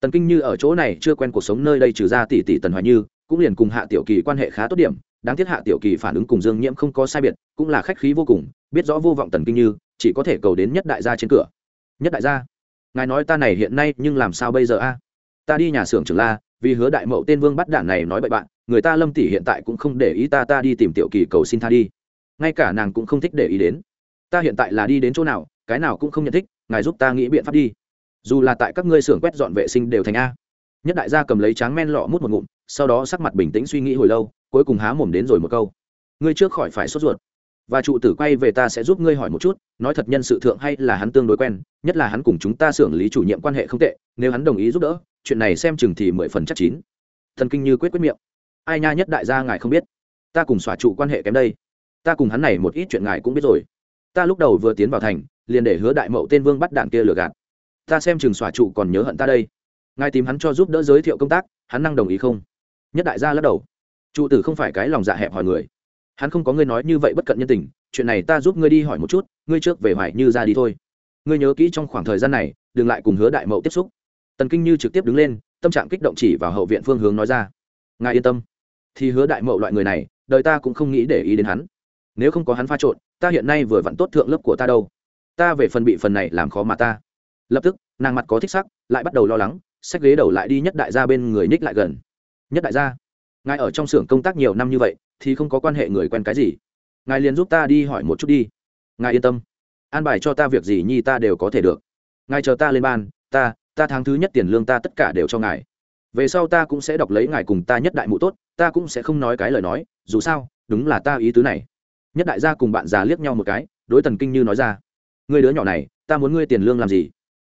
tần kinh như ở chỗ này chưa quen cuộc sống nơi đây trừ ra tỷ tỷ tần hoài như, cũng liền cùng hạ tiểu kỳ quan hệ khá tốt điểm. Đáng tiếc hạ tiểu kỳ phản ứng cùng dương nhiễm không có sai biệt, cũng là khách khí vô cùng, biết rõ vô vọng tần kinh như, chỉ có thể cầu đến nhất đại gia trên cửa. Nhất đại gia? Ngài nói ta này hiện nay nhưng làm sao bây giờ a? Ta đi nhà xưởng trưởng la, vì hứa đại mậu tên vương bắt đạn này nói bậy bạn, người ta lâm tỷ hiện tại cũng không để ý ta ta đi tìm tiểu kỳ cầu xin tha đi. Ngay cả nàng cũng không thích để ý đến. Ta hiện tại là đi đến chỗ nào, cái nào cũng không nhận thích, ngài giúp ta nghĩ biện pháp đi dù là tại các ngươi xưởng quét dọn vệ sinh đều thành a. Nhất đại gia cầm lấy tráng men lọ mút một ngụm, sau đó sắc mặt bình tĩnh suy nghĩ hồi lâu, cuối cùng há mồm đến rồi một câu. Ngươi trước khỏi phải sốt ruột. Và trụ tử quay về ta sẽ giúp ngươi hỏi một chút, nói thật nhân sự thượng hay là hắn tương đối quen, nhất là hắn cùng chúng ta xưởng lý chủ nhiệm quan hệ không tệ, nếu hắn đồng ý giúp đỡ, chuyện này xem chừng thì mười phần chắc chín. Thần kinh như quyết quyết miệng. Ai nha nhất đại gia ngài không biết. Ta cùng xóa trụ quan hệ kém đây. Ta cùng hắn này một ít chuyện ngài cũng biết rồi. Ta lúc đầu vừa tiến vào thành, liền để hứa đại mậu tên vương bắt đạn kia lừa gạt ta xem trường xòa trụ còn nhớ hận ta đây. Ngài tìm hắn cho giúp đỡ giới thiệu công tác, hắn năng đồng ý không? Nhất đại gia lắc đầu. Trụ tử không phải cái lòng dạ hẹp hỏi người. Hắn không có ngươi nói như vậy bất cận nhân tình, chuyện này ta giúp ngươi đi hỏi một chút, ngươi trước về hoài như ra đi thôi. Ngươi nhớ kỹ trong khoảng thời gian này, đừng lại cùng hứa đại mậu tiếp xúc. Tần kinh như trực tiếp đứng lên, tâm trạng kích động chỉ vào hậu viện phương hướng nói ra. Ngài yên tâm. Thì hứa đại mậu loại người này, đời ta cũng không nghĩ để ý đến hắn. Nếu không có hắn pha trộn, ta hiện nay vừa vặn tốt thượng lớp của ta đâu. Ta về phần bị phần này làm khó mà ta lập tức, nàng mặt có thích sắc, lại bắt đầu lo lắng, xách ghế đầu lại đi nhất đại gia bên người ních lại gần. Nhất đại gia? Ngài ở trong xưởng công tác nhiều năm như vậy, thì không có quan hệ người quen cái gì. Ngài liền giúp ta đi hỏi một chút đi. Ngài yên tâm. An bài cho ta việc gì nhi ta đều có thể được. Ngài chờ ta lên ban, ta ta tháng thứ nhất tiền lương ta tất cả đều cho ngài. Về sau ta cũng sẽ đọc lấy ngài cùng ta nhất đại mụ tốt, ta cũng sẽ không nói cái lời nói, dù sao, đúng là ta ý tứ này. Nhất đại gia cùng bạn già liếc nhau một cái, đối tần kinh như nói ra. Người đứa nhỏ này, ta muốn ngươi tiền lương làm gì?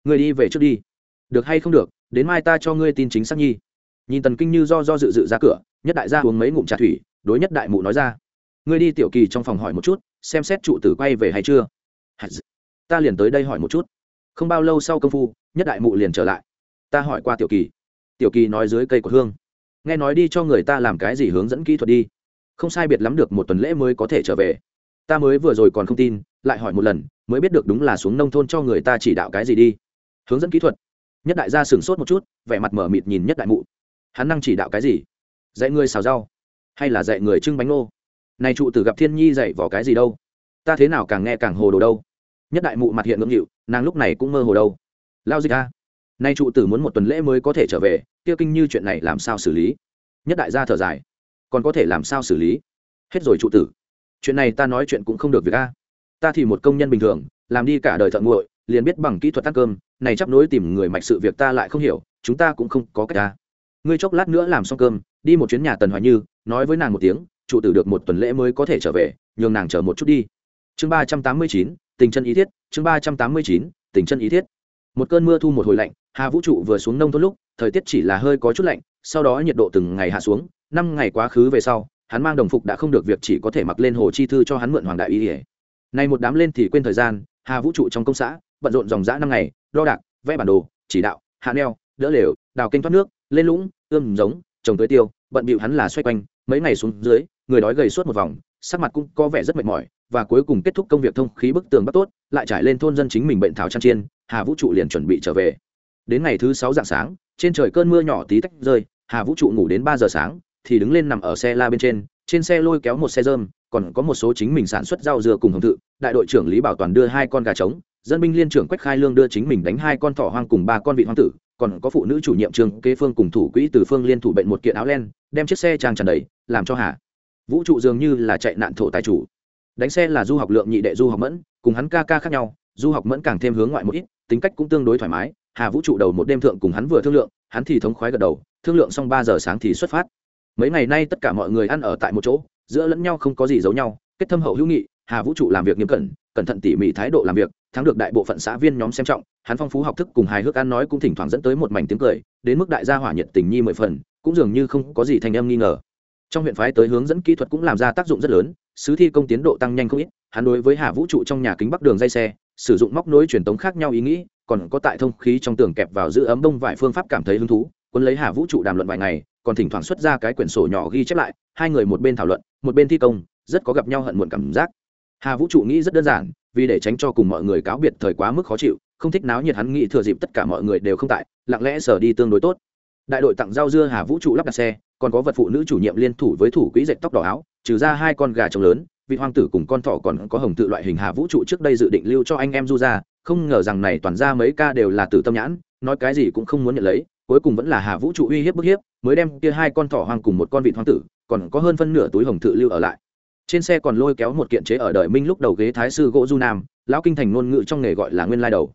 Ngươi đi về trước đi. Được hay không được, đến mai ta cho ngươi tin chính xác nhi. Nhìn tần kinh như do do dự dự ra cửa, nhất đại gia uống mấy ngụm trà thủy, đối nhất đại mụ nói ra. Ngươi đi tiểu kỳ trong phòng hỏi một chút, xem xét trụ tử quay về hay chưa. Ta liền tới đây hỏi một chút. Không bao lâu sau công phu, nhất đại mụ liền trở lại. Ta hỏi qua tiểu kỳ. Tiểu kỳ nói dưới cây của hương. Nghe nói đi cho người ta làm cái gì hướng dẫn kỹ thuật đi. Không sai biệt lắm được một tuần lễ mới có thể trở về. Ta mới vừa rồi còn không tin, lại hỏi một lần, mới biết được đúng là xuống nông thôn cho người ta chỉ đạo cái gì đi hướng dẫn kỹ thuật. Nhất đại gia sửng sốt một chút, vẻ mặt mở mịt nhìn nhất đại mụ. Hắn năng chỉ đạo cái gì? Dạy người xào rau, hay là dạy người trưng bánh ngô? Này trụ tử gặp thiên nhi dạy vỏ cái gì đâu? Ta thế nào càng nghe càng hồ đồ đâu? Nhất đại mụ mặt hiện ngưỡng nghịu, nàng lúc này cũng mơ hồ đâu. Lao dịch a, nay trụ tử muốn một tuần lễ mới có thể trở về, kia kinh như chuyện này làm sao xử lý? Nhất đại gia thở dài, còn có thể làm sao xử lý? Hết rồi trụ tử. Chuyện này ta nói chuyện cũng không được việc a. Ta thì một công nhân bình thường, làm đi cả đời thợ nguội liền biết bằng kỹ thuật ăn cơm, này chấp nối tìm người mạch sự việc ta lại không hiểu, chúng ta cũng không có cách ta. Ngươi chốc lát nữa làm xong cơm, đi một chuyến nhà tần hoài như, nói với nàng một tiếng trụ tử được một tuần lễ mới có thể trở về, nhường nàng chờ một chút đi. Chương ba trăm tám mươi chín, tình chân ý thiết, chương ba trăm tám mươi chín, tình chân ý thiết. Một cơn mưa thu một hồi lạnh, hà vũ trụ vừa xuống nông thôn lúc, thời tiết chỉ là hơi có chút lạnh, sau đó nhiệt độ từng ngày hạ xuống, năm ngày quá khứ về sau, hắn mang đồng phục đã không được việc chỉ có thể mặc lên hồ chi thư cho hắn mượn hoàng đại y ỉa này một đám lên thì quên thời gian, hà vũ trụ trong công xã bận rộn dòng dã năm ngày, đo đạc, vẽ bản đồ, chỉ đạo, hạ neo, đỡ lều, đào kênh thoát nước, lên lũng, ươm giống, trồng tưới tiêu, bận bịu hắn là xoay quanh, mấy ngày xuống dưới, người đói gầy suốt một vòng, sắc mặt cũng có vẻ rất mệt mỏi, và cuối cùng kết thúc công việc thông khí bức tường bắt tốt, lại trải lên thôn dân chính mình bệnh thảo chăn chiên, hà vũ trụ liền chuẩn bị trở về. Đến ngày thứ sáu dạng sáng, trên trời cơn mưa nhỏ tí tách rơi, hà vũ trụ ngủ đến ba giờ sáng, thì đứng lên nằm ở xe la bên trên trên xe lôi kéo một xe dơm còn có một số chính mình sản xuất rau dưa cùng hồng thự, đại đội trưởng lý bảo toàn đưa hai con gà trống, dân binh liên trưởng quách khai lương đưa chính mình đánh hai con thỏ hoang cùng ba con vị hoang tử, còn có phụ nữ chủ nhiệm trường kế phương cùng thủ quỹ từ phương liên thủ bệnh một kiện áo len, đem chiếc xe trang tràn đầy, làm cho hà vũ trụ dường như là chạy nạn thổ tài chủ. Đánh xe là du học lượng nhị đệ du học mẫn, cùng hắn ca ca khác nhau, du học mẫn càng thêm hướng ngoại một ít, tính cách cũng tương đối thoải mái, hà vũ trụ đầu một đêm thượng cùng hắn vừa thương lượng, hắn thì thống khoái gật đầu, thương lượng xong ba giờ sáng thì xuất phát. Mấy ngày nay tất cả mọi người ăn ở tại một chỗ giữa lẫn nhau không có gì giấu nhau, kết thâm hậu hữu nghị, hà vũ trụ làm việc nghiêm cẩn cẩn thận tỉ mỉ thái độ làm việc, thắng được đại bộ phận xã viên nhóm xem trọng, hắn phong phú học thức cùng hài hước ăn nói cũng thỉnh thoảng dẫn tới một mảnh tiếng cười, đến mức đại gia hỏa nhiệt tình nhi mười phần, cũng dường như không có gì thành em nghi ngờ. Trong huyện phái tới hướng dẫn kỹ thuật cũng làm ra tác dụng rất lớn, sứ thi công tiến độ tăng nhanh không ít, hắn đối với hà vũ trụ trong nhà kính bắc đường dây xe, sử dụng móc nối truyền tống khác nhau ý nghĩ, còn có tại thông khí trong tường kẹp vào giữ ấm đông vài phương pháp cảm thấy hứng thú quân lấy hà vũ trụ đàm luận vài ngày, còn thỉnh thoảng xuất ra cái quyển sổ nhỏ ghi chép lại, hai người một bên thảo luận một bên thi công, rất có gặp nhau hận muộn cảm giác. Hà vũ trụ nghĩ rất đơn giản, vì để tránh cho cùng mọi người cáo biệt thời quá mức khó chịu, không thích náo nhiệt hắn nghĩ thừa dịp tất cả mọi người đều không tại, lặng lẽ sở đi tương đối tốt. Đại đội tặng rau dưa hà vũ trụ lắp đặt xe, còn có vật phụ nữ chủ nhiệm liên thủ với thủ quỹ dệt tóc đỏ áo, trừ ra hai con gà trống lớn, vị hoàng tử cùng con thỏ còn có hồng tự loại hình hà vũ trụ trước đây dự định lưu cho anh em du ra không ngờ rằng này toàn ra mấy ca đều là tử tâm nhãn, nói cái gì cũng không muốn nhận lấy cuối cùng vẫn là hà vũ trụ uy hiếp bức hiếp, mới đem kia hai con thỏ hoang cùng một con vị hoang tử, còn có hơn phân nửa túi hồng thự lưu ở lại. Trên xe còn lôi kéo một kiện chế ở đời minh lúc đầu ghế thái sư gỗ du nam, lão kinh thành ngôn ngữ trong nghề gọi là nguyên lai đầu.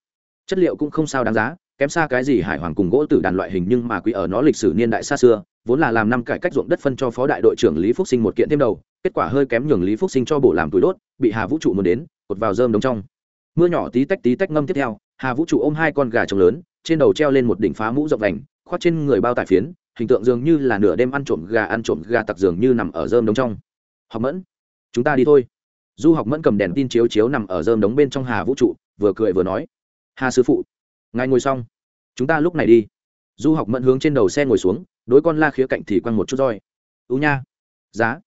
Chất liệu cũng không sao đáng giá, kém xa cái gì hải hoàng cùng gỗ tử đàn loại hình nhưng mà quý ở nó lịch sử niên đại xa xưa, vốn là làm năm cải cách ruộng đất phân cho phó đại đội trưởng lý phúc sinh một kiện thêm đầu, kết quả hơi kém nhường lý phúc sinh cho bổ làm túi đốt, bị hà vũ trụ muốn đến, cột vào rơm đống trong. Mưa nhỏ tí tách tí tách ngâm tiếp theo, hà vũ trụ ôm hai con gà trống lớn trên đầu treo lên một đỉnh phá mũ rộng vành, khoác trên người bao tải phiến, hình tượng dường như là nửa đêm ăn trộm gà, ăn trộm gà tặc dường như nằm ở rơm đống trong. Học mẫn, chúng ta đi thôi. Du học mẫn cầm đèn tin chiếu chiếu nằm ở rơm đống bên trong hà vũ trụ, vừa cười vừa nói, hà sư phụ, ngài ngồi xong, chúng ta lúc này đi. Du học mẫn hướng trên đầu xe ngồi xuống, đối con la khía cạnh thì quăng một chút roi. Ú nha, giá.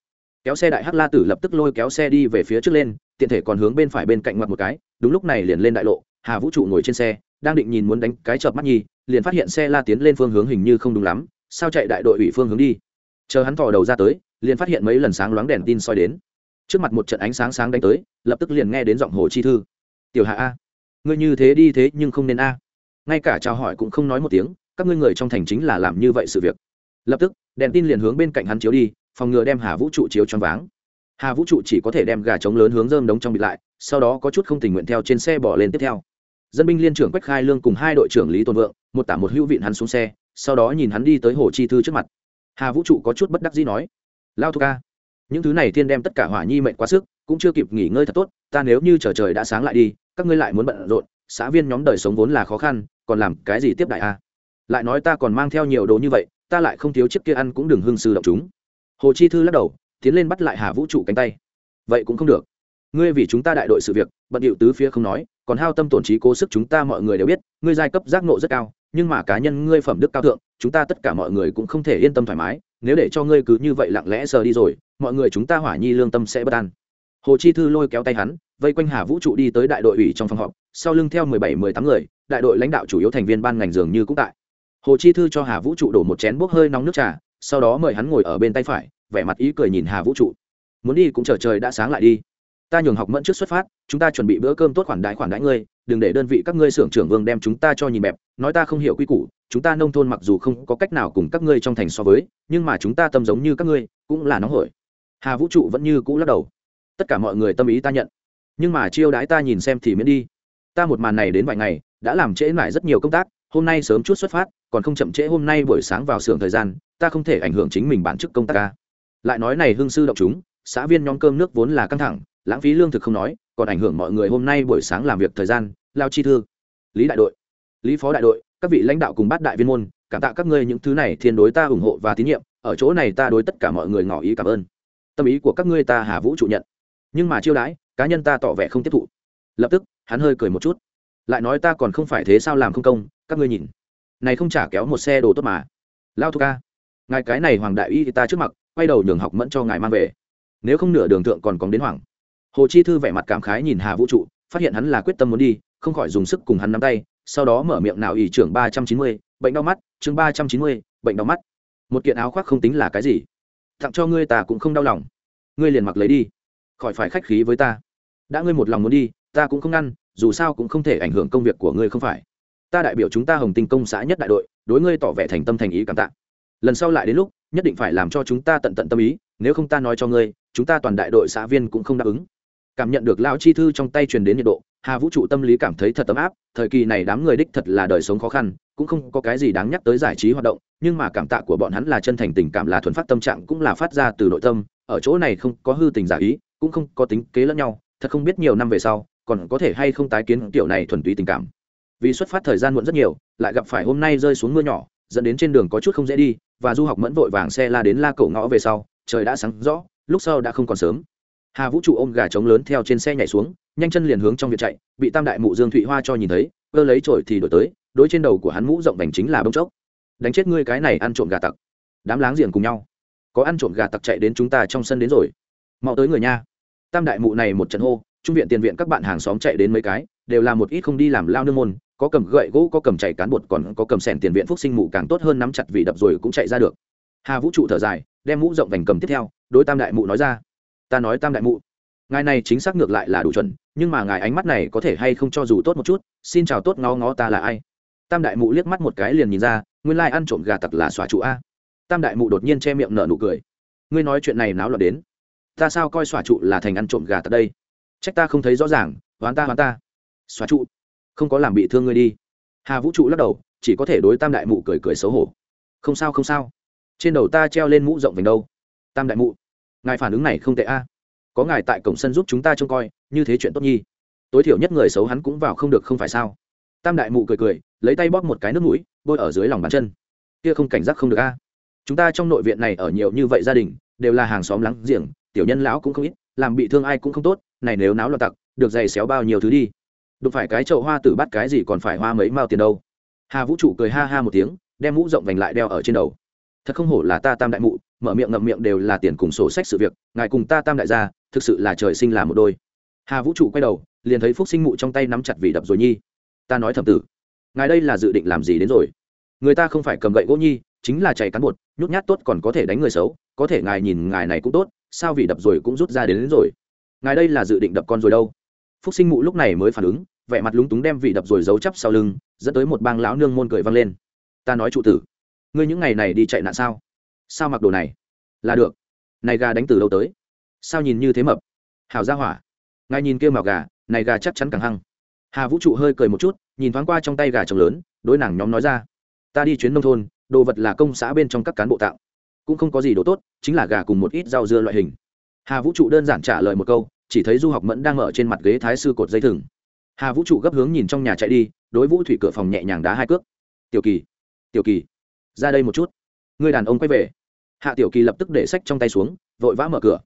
Kéo xe đại hắc la tử lập tức lôi kéo xe đi về phía trước lên, tiện thể còn hướng bên phải bên cạnh mặt một cái, đúng lúc này liền lên đại lộ, hà vũ trụ ngồi trên xe đang định nhìn muốn đánh cái chợp mắt nhi, liền phát hiện xe la tiến lên phương hướng hình như không đúng lắm, sao chạy đại đội ủy phương hướng đi. Chờ hắn thò đầu ra tới, liền phát hiện mấy lần sáng loáng đèn tin soi đến. Trước mặt một trận ánh sáng sáng đánh tới, lập tức liền nghe đến giọng hồ chi thư. Tiểu hạ a, ngươi như thế đi thế nhưng không nên a. Ngay cả chào hỏi cũng không nói một tiếng, các ngươi người trong thành chính là làm như vậy sự việc. Lập tức, đèn tin liền hướng bên cạnh hắn chiếu đi, phòng ngừa đem hà vũ trụ chiếu choáng váng. Hà vũ trụ chỉ có thể đem gà trống lớn hướng rơm đống trong bịt lại, sau đó có chút không tình nguyện theo trên xe bỏ lên tiếp theo dân binh liên trưởng quách khai lương cùng hai đội trưởng lý tôn vượng, một tả một hữu vịn hắn xuống xe, sau đó nhìn hắn đi tới hồ chi thư trước mặt. Hà vũ trụ có chút bất đắc dĩ nói, lao thu ca, những thứ này thiên đem tất cả hỏa nhi mệnh quá sức, cũng chưa kịp nghỉ ngơi thật tốt, ta nếu như chờ trời đã sáng lại đi, các ngươi lại muốn bận rộn, xã viên nhóm đời sống vốn là khó khăn, còn làm cái gì tiếp đại a? Lại nói ta còn mang theo nhiều đồ như vậy, ta lại không thiếu chiếc kia ăn cũng đừng hưng sư động chúng. Hồ chi thư lắc đầu, tiến lên bắt lại hà vũ trụ cánh tay. Vậy cũng không được. Ngươi vì chúng ta đại đội sự việc, bận điệu tứ phía không nói còn hao tâm tổn trí cố sức chúng ta mọi người đều biết, ngươi giai cấp giác nộ rất cao, nhưng mà cá nhân ngươi phẩm đức cao thượng, chúng ta tất cả mọi người cũng không thể yên tâm thoải mái, nếu để cho ngươi cứ như vậy lặng lẽ sờ đi rồi, mọi người chúng ta hỏa nhi lương tâm sẽ bất an. Hồ chi thư lôi kéo tay hắn, vây quanh hà vũ trụ đi tới đại đội ủy trong phòng họp, sau lưng theo mười bảy, mười tám người, đại đội lãnh đạo chủ yếu thành viên ban ngành dường như cũng tại. Hồ chi thư cho hà vũ trụ đổ một chén bốc hơi nóng nước trà, sau đó mời hắn ngồi ở bên tay phải, vẻ mặt ý cười nhìn hà vũ trụ. Muốn đi cũng chờ trời đã sáng lại đi ta nhường học mẫn trước xuất phát, chúng ta chuẩn bị bữa cơm tốt khoản đại khoản đãi ngươi, đừng để đơn vị các ngươi xưởng trưởng vương đem chúng ta cho nhìn bẹp, nói ta không hiểu quy củ, chúng ta nông thôn mặc dù không có cách nào cùng các ngươi trong thành so với, nhưng mà chúng ta tâm giống như các ngươi, cũng là nóng hổi. Hà vũ trụ vẫn như cũ lắc đầu. Tất cả mọi người tâm ý ta nhận. Nhưng mà chiêu đãi ta nhìn xem thì miễn đi. Ta một màn này đến vài ngày, đã làm trễ mãi rất nhiều công tác, hôm nay sớm chút xuất phát, còn không chậm trễ hôm nay buổi sáng vào xưởng thời gian, ta không thể ảnh hưởng chính mình bản chức công tác ca. Lại nói này hương sư động chúng, xã viên nhóm cơm nước vốn là căng thẳng lãng phí lương thực không nói, còn ảnh hưởng mọi người hôm nay buổi sáng làm việc thời gian, lao chi thư, lý đại đội, lý phó đại đội, các vị lãnh đạo cùng bát đại viên môn, cảm tạ các ngươi những thứ này thiên đối ta ủng hộ và tín nhiệm, ở chỗ này ta đối tất cả mọi người ngỏ ý cảm ơn. Tâm ý của các ngươi ta hà vũ trụ nhận. Nhưng mà chiêu đãi, cá nhân ta tỏ vẻ không tiếp thụ. Lập tức, hắn hơi cười một chút. Lại nói ta còn không phải thế sao làm không công, các ngươi nhìn. Này không trả kéo một xe đồ tốt mà. Lao thu ca, ngài cái này hoàng đại y ta trước mặt, quay đầu nhường học mẫn cho ngài mang về. Nếu không nửa đường thượng còn còn đến hoàng hồ chi thư vẻ mặt cảm khái nhìn hà vũ trụ, phát hiện hắn là quyết tâm muốn đi, không khỏi dùng sức cùng hắn nắm tay, sau đó mở miệng nào ỷ trưởng ba trăm chín mươi, bệnh đau mắt, chương ba trăm chín mươi, bệnh đau mắt. Một kiện áo khoác không tính là cái gì. Tặng cho ngươi ta cũng không đau lòng. Ngươi liền mặc lấy đi. Khỏi phải khách khí với ta. Đã ngươi một lòng muốn đi, ta cũng không ngăn, dù sao cũng không thể ảnh hưởng công việc của ngươi không phải. Ta đại biểu chúng ta hồng tinh công xã nhất đại đội, đối ngươi tỏ vẻ thành tâm thành ý cảm tạ. Lần sau lại đến lúc, nhất định phải làm cho chúng ta tận tận tâm ý, nếu không ta nói cho ngươi, chúng ta toàn đại đội xã viên cũng không đáp ứng cảm nhận được lão chi thư trong tay truyền đến nhiệt độ, hà vũ trụ tâm lý cảm thấy thật ấm áp, thời kỳ này đám người đích thật là đời sống khó khăn, cũng không có cái gì đáng nhắc tới giải trí hoạt động, nhưng mà cảm tạ của bọn hắn là chân thành tình cảm, là thuần phát tâm trạng, cũng là phát ra từ nội tâm, ở chỗ này không có hư tình giả ý, cũng không có tính kế lẫn nhau, thật không biết nhiều năm về sau, còn có thể hay không tái kiến tiểu này thuần túy tình cảm. Vì xuất phát thời gian muộn rất nhiều, lại gặp phải hôm nay rơi xuống mưa nhỏ, dẫn đến trên đường có chút không dễ đi, và du học mẫn vội vàng xe la đến la cổ ngõ về sau, trời đã sáng rõ, lúc sau đã không còn sớm hà vũ trụ ôm gà trống lớn theo trên xe nhảy xuống, nhanh chân liền hướng trong việc chạy, bị tam đại mụ dương thụy hoa cho nhìn thấy, cơ lấy trội thì đổi tới, đối trên đầu của hắn mũ rộng vành chính là bông chốc. Đánh chết ngươi cái này ăn trộm gà tặc. Đám láng giềng cùng nhau. Có ăn trộm gà tặc chạy đến chúng ta trong sân đến rồi. Mau tới người nha. Tam đại mụ này một trận hô, trung viện tiền viện các bạn hàng xóm chạy đến mấy cái, đều là một ít không đi làm lao nương môn, có cầm gậy gỗ, có cầm chạy cán bột, còn có cầm sẻn tiền viện phúc sinh mụ càng tốt hơn nắm chặt vì đập rồi cũng chạy ra được. Hà vũ trụ thở dài, đem mũ rộng vành cầm tiếp theo, đối tam đại mụ nói ra ta nói tam đại mụ. Ngài này chính xác ngược lại là đủ chuẩn, nhưng mà ngài ánh mắt này có thể hay không cho dù tốt một chút, xin chào tốt ngó ngó ta là ai. Tam đại mụ liếc mắt một cái liền nhìn ra, nguyên lai ăn trộm gà tặc là xóa trụ a. Tam đại mụ đột nhiên che miệng nở nụ cười. Ngươi nói chuyện này náo loạn đến. Ta sao coi xóa trụ là thành ăn trộm gà tặc đây? Trách ta không thấy rõ ràng, hoán ta hoán ta. Xóa trụ, không có làm bị thương ngươi đi. Hà vũ trụ lắc đầu, chỉ có thể đối tam đại mụ cười cười xấu hổ. Không sao không sao. Trên đầu ta treo lên mũ rộng vành đâu. Tam đại mụ ngài phản ứng này không tệ a. Có ngài tại cổng sân giúp chúng ta trông coi, như thế chuyện tốt nhi. Tối thiểu nhất người xấu hắn cũng vào không được không phải sao? Tam đại mụ cười cười, lấy tay bóp một cái nước mũi, bôi ở dưới lòng bàn chân. Kia không cảnh giác không được a. Chúng ta trong nội viện này ở nhiều như vậy gia đình, đều là hàng xóm láng giềng, tiểu nhân lão cũng không ít, làm bị thương ai cũng không tốt, này nếu náo loạn tặc, được giày xéo bao nhiêu thứ đi. Đụng phải cái chậu hoa tử bắt cái gì còn phải hoa mấy mao tiền đâu. Hà vũ trụ cười ha ha một tiếng, đem mũ rộng vành lại đeo ở trên đầu. Thật không hổ là ta tam đại mụ mở miệng ngậm miệng đều là tiền cùng sổ sách sự việc ngài cùng ta tam đại gia thực sự là trời sinh là một đôi. Hà vũ trụ quay đầu liền thấy phúc sinh mụ trong tay nắm chặt vì đập rồi nhi. Ta nói thầm tử ngài đây là dự định làm gì đến rồi? Người ta không phải cầm gậy gỗ nhi chính là chạy cán bột nhút nhát tốt còn có thể đánh người xấu có thể ngài nhìn ngài này cũng tốt sao vì đập rồi cũng rút ra đến, đến rồi? Ngài đây là dự định đập con rồi đâu? Phúc sinh mụ lúc này mới phản ứng vẻ mặt lúng túng đem vị đập rồi giấu chắp sau lưng dẫn tới một bang lão nương môn cười vang lên. Ta nói trụ tử ngươi những ngày này đi chạy nạn sao? Sao mặc đồ này? Là được. Này gà đánh từ đâu tới? Sao nhìn như thế mập? Hào ra hỏa. Ngài nhìn kia màu gà, này gà chắc chắn càng hăng. Hà vũ trụ hơi cười một chút, nhìn thoáng qua trong tay gà trồng lớn, đối nàng nhóm nói ra. Ta đi chuyến nông thôn, đồ vật là công xã bên trong các cán bộ tạo. Cũng không có gì đồ tốt, chính là gà cùng một ít rau dưa loại hình. Hà vũ trụ đơn giản trả lời một câu, chỉ thấy du học mẫn đang ở trên mặt ghế thái sư cột dây thừng. Hà vũ trụ gấp hướng nhìn trong nhà chạy đi, đối vũ thủy cửa phòng nhẹ nhàng đá hai cước. Tiểu kỳ tiểu kỳ, ra đây một chút người đàn ông quay về. Hạ tiểu kỳ lập tức để sách trong tay xuống, vội vã mở cửa.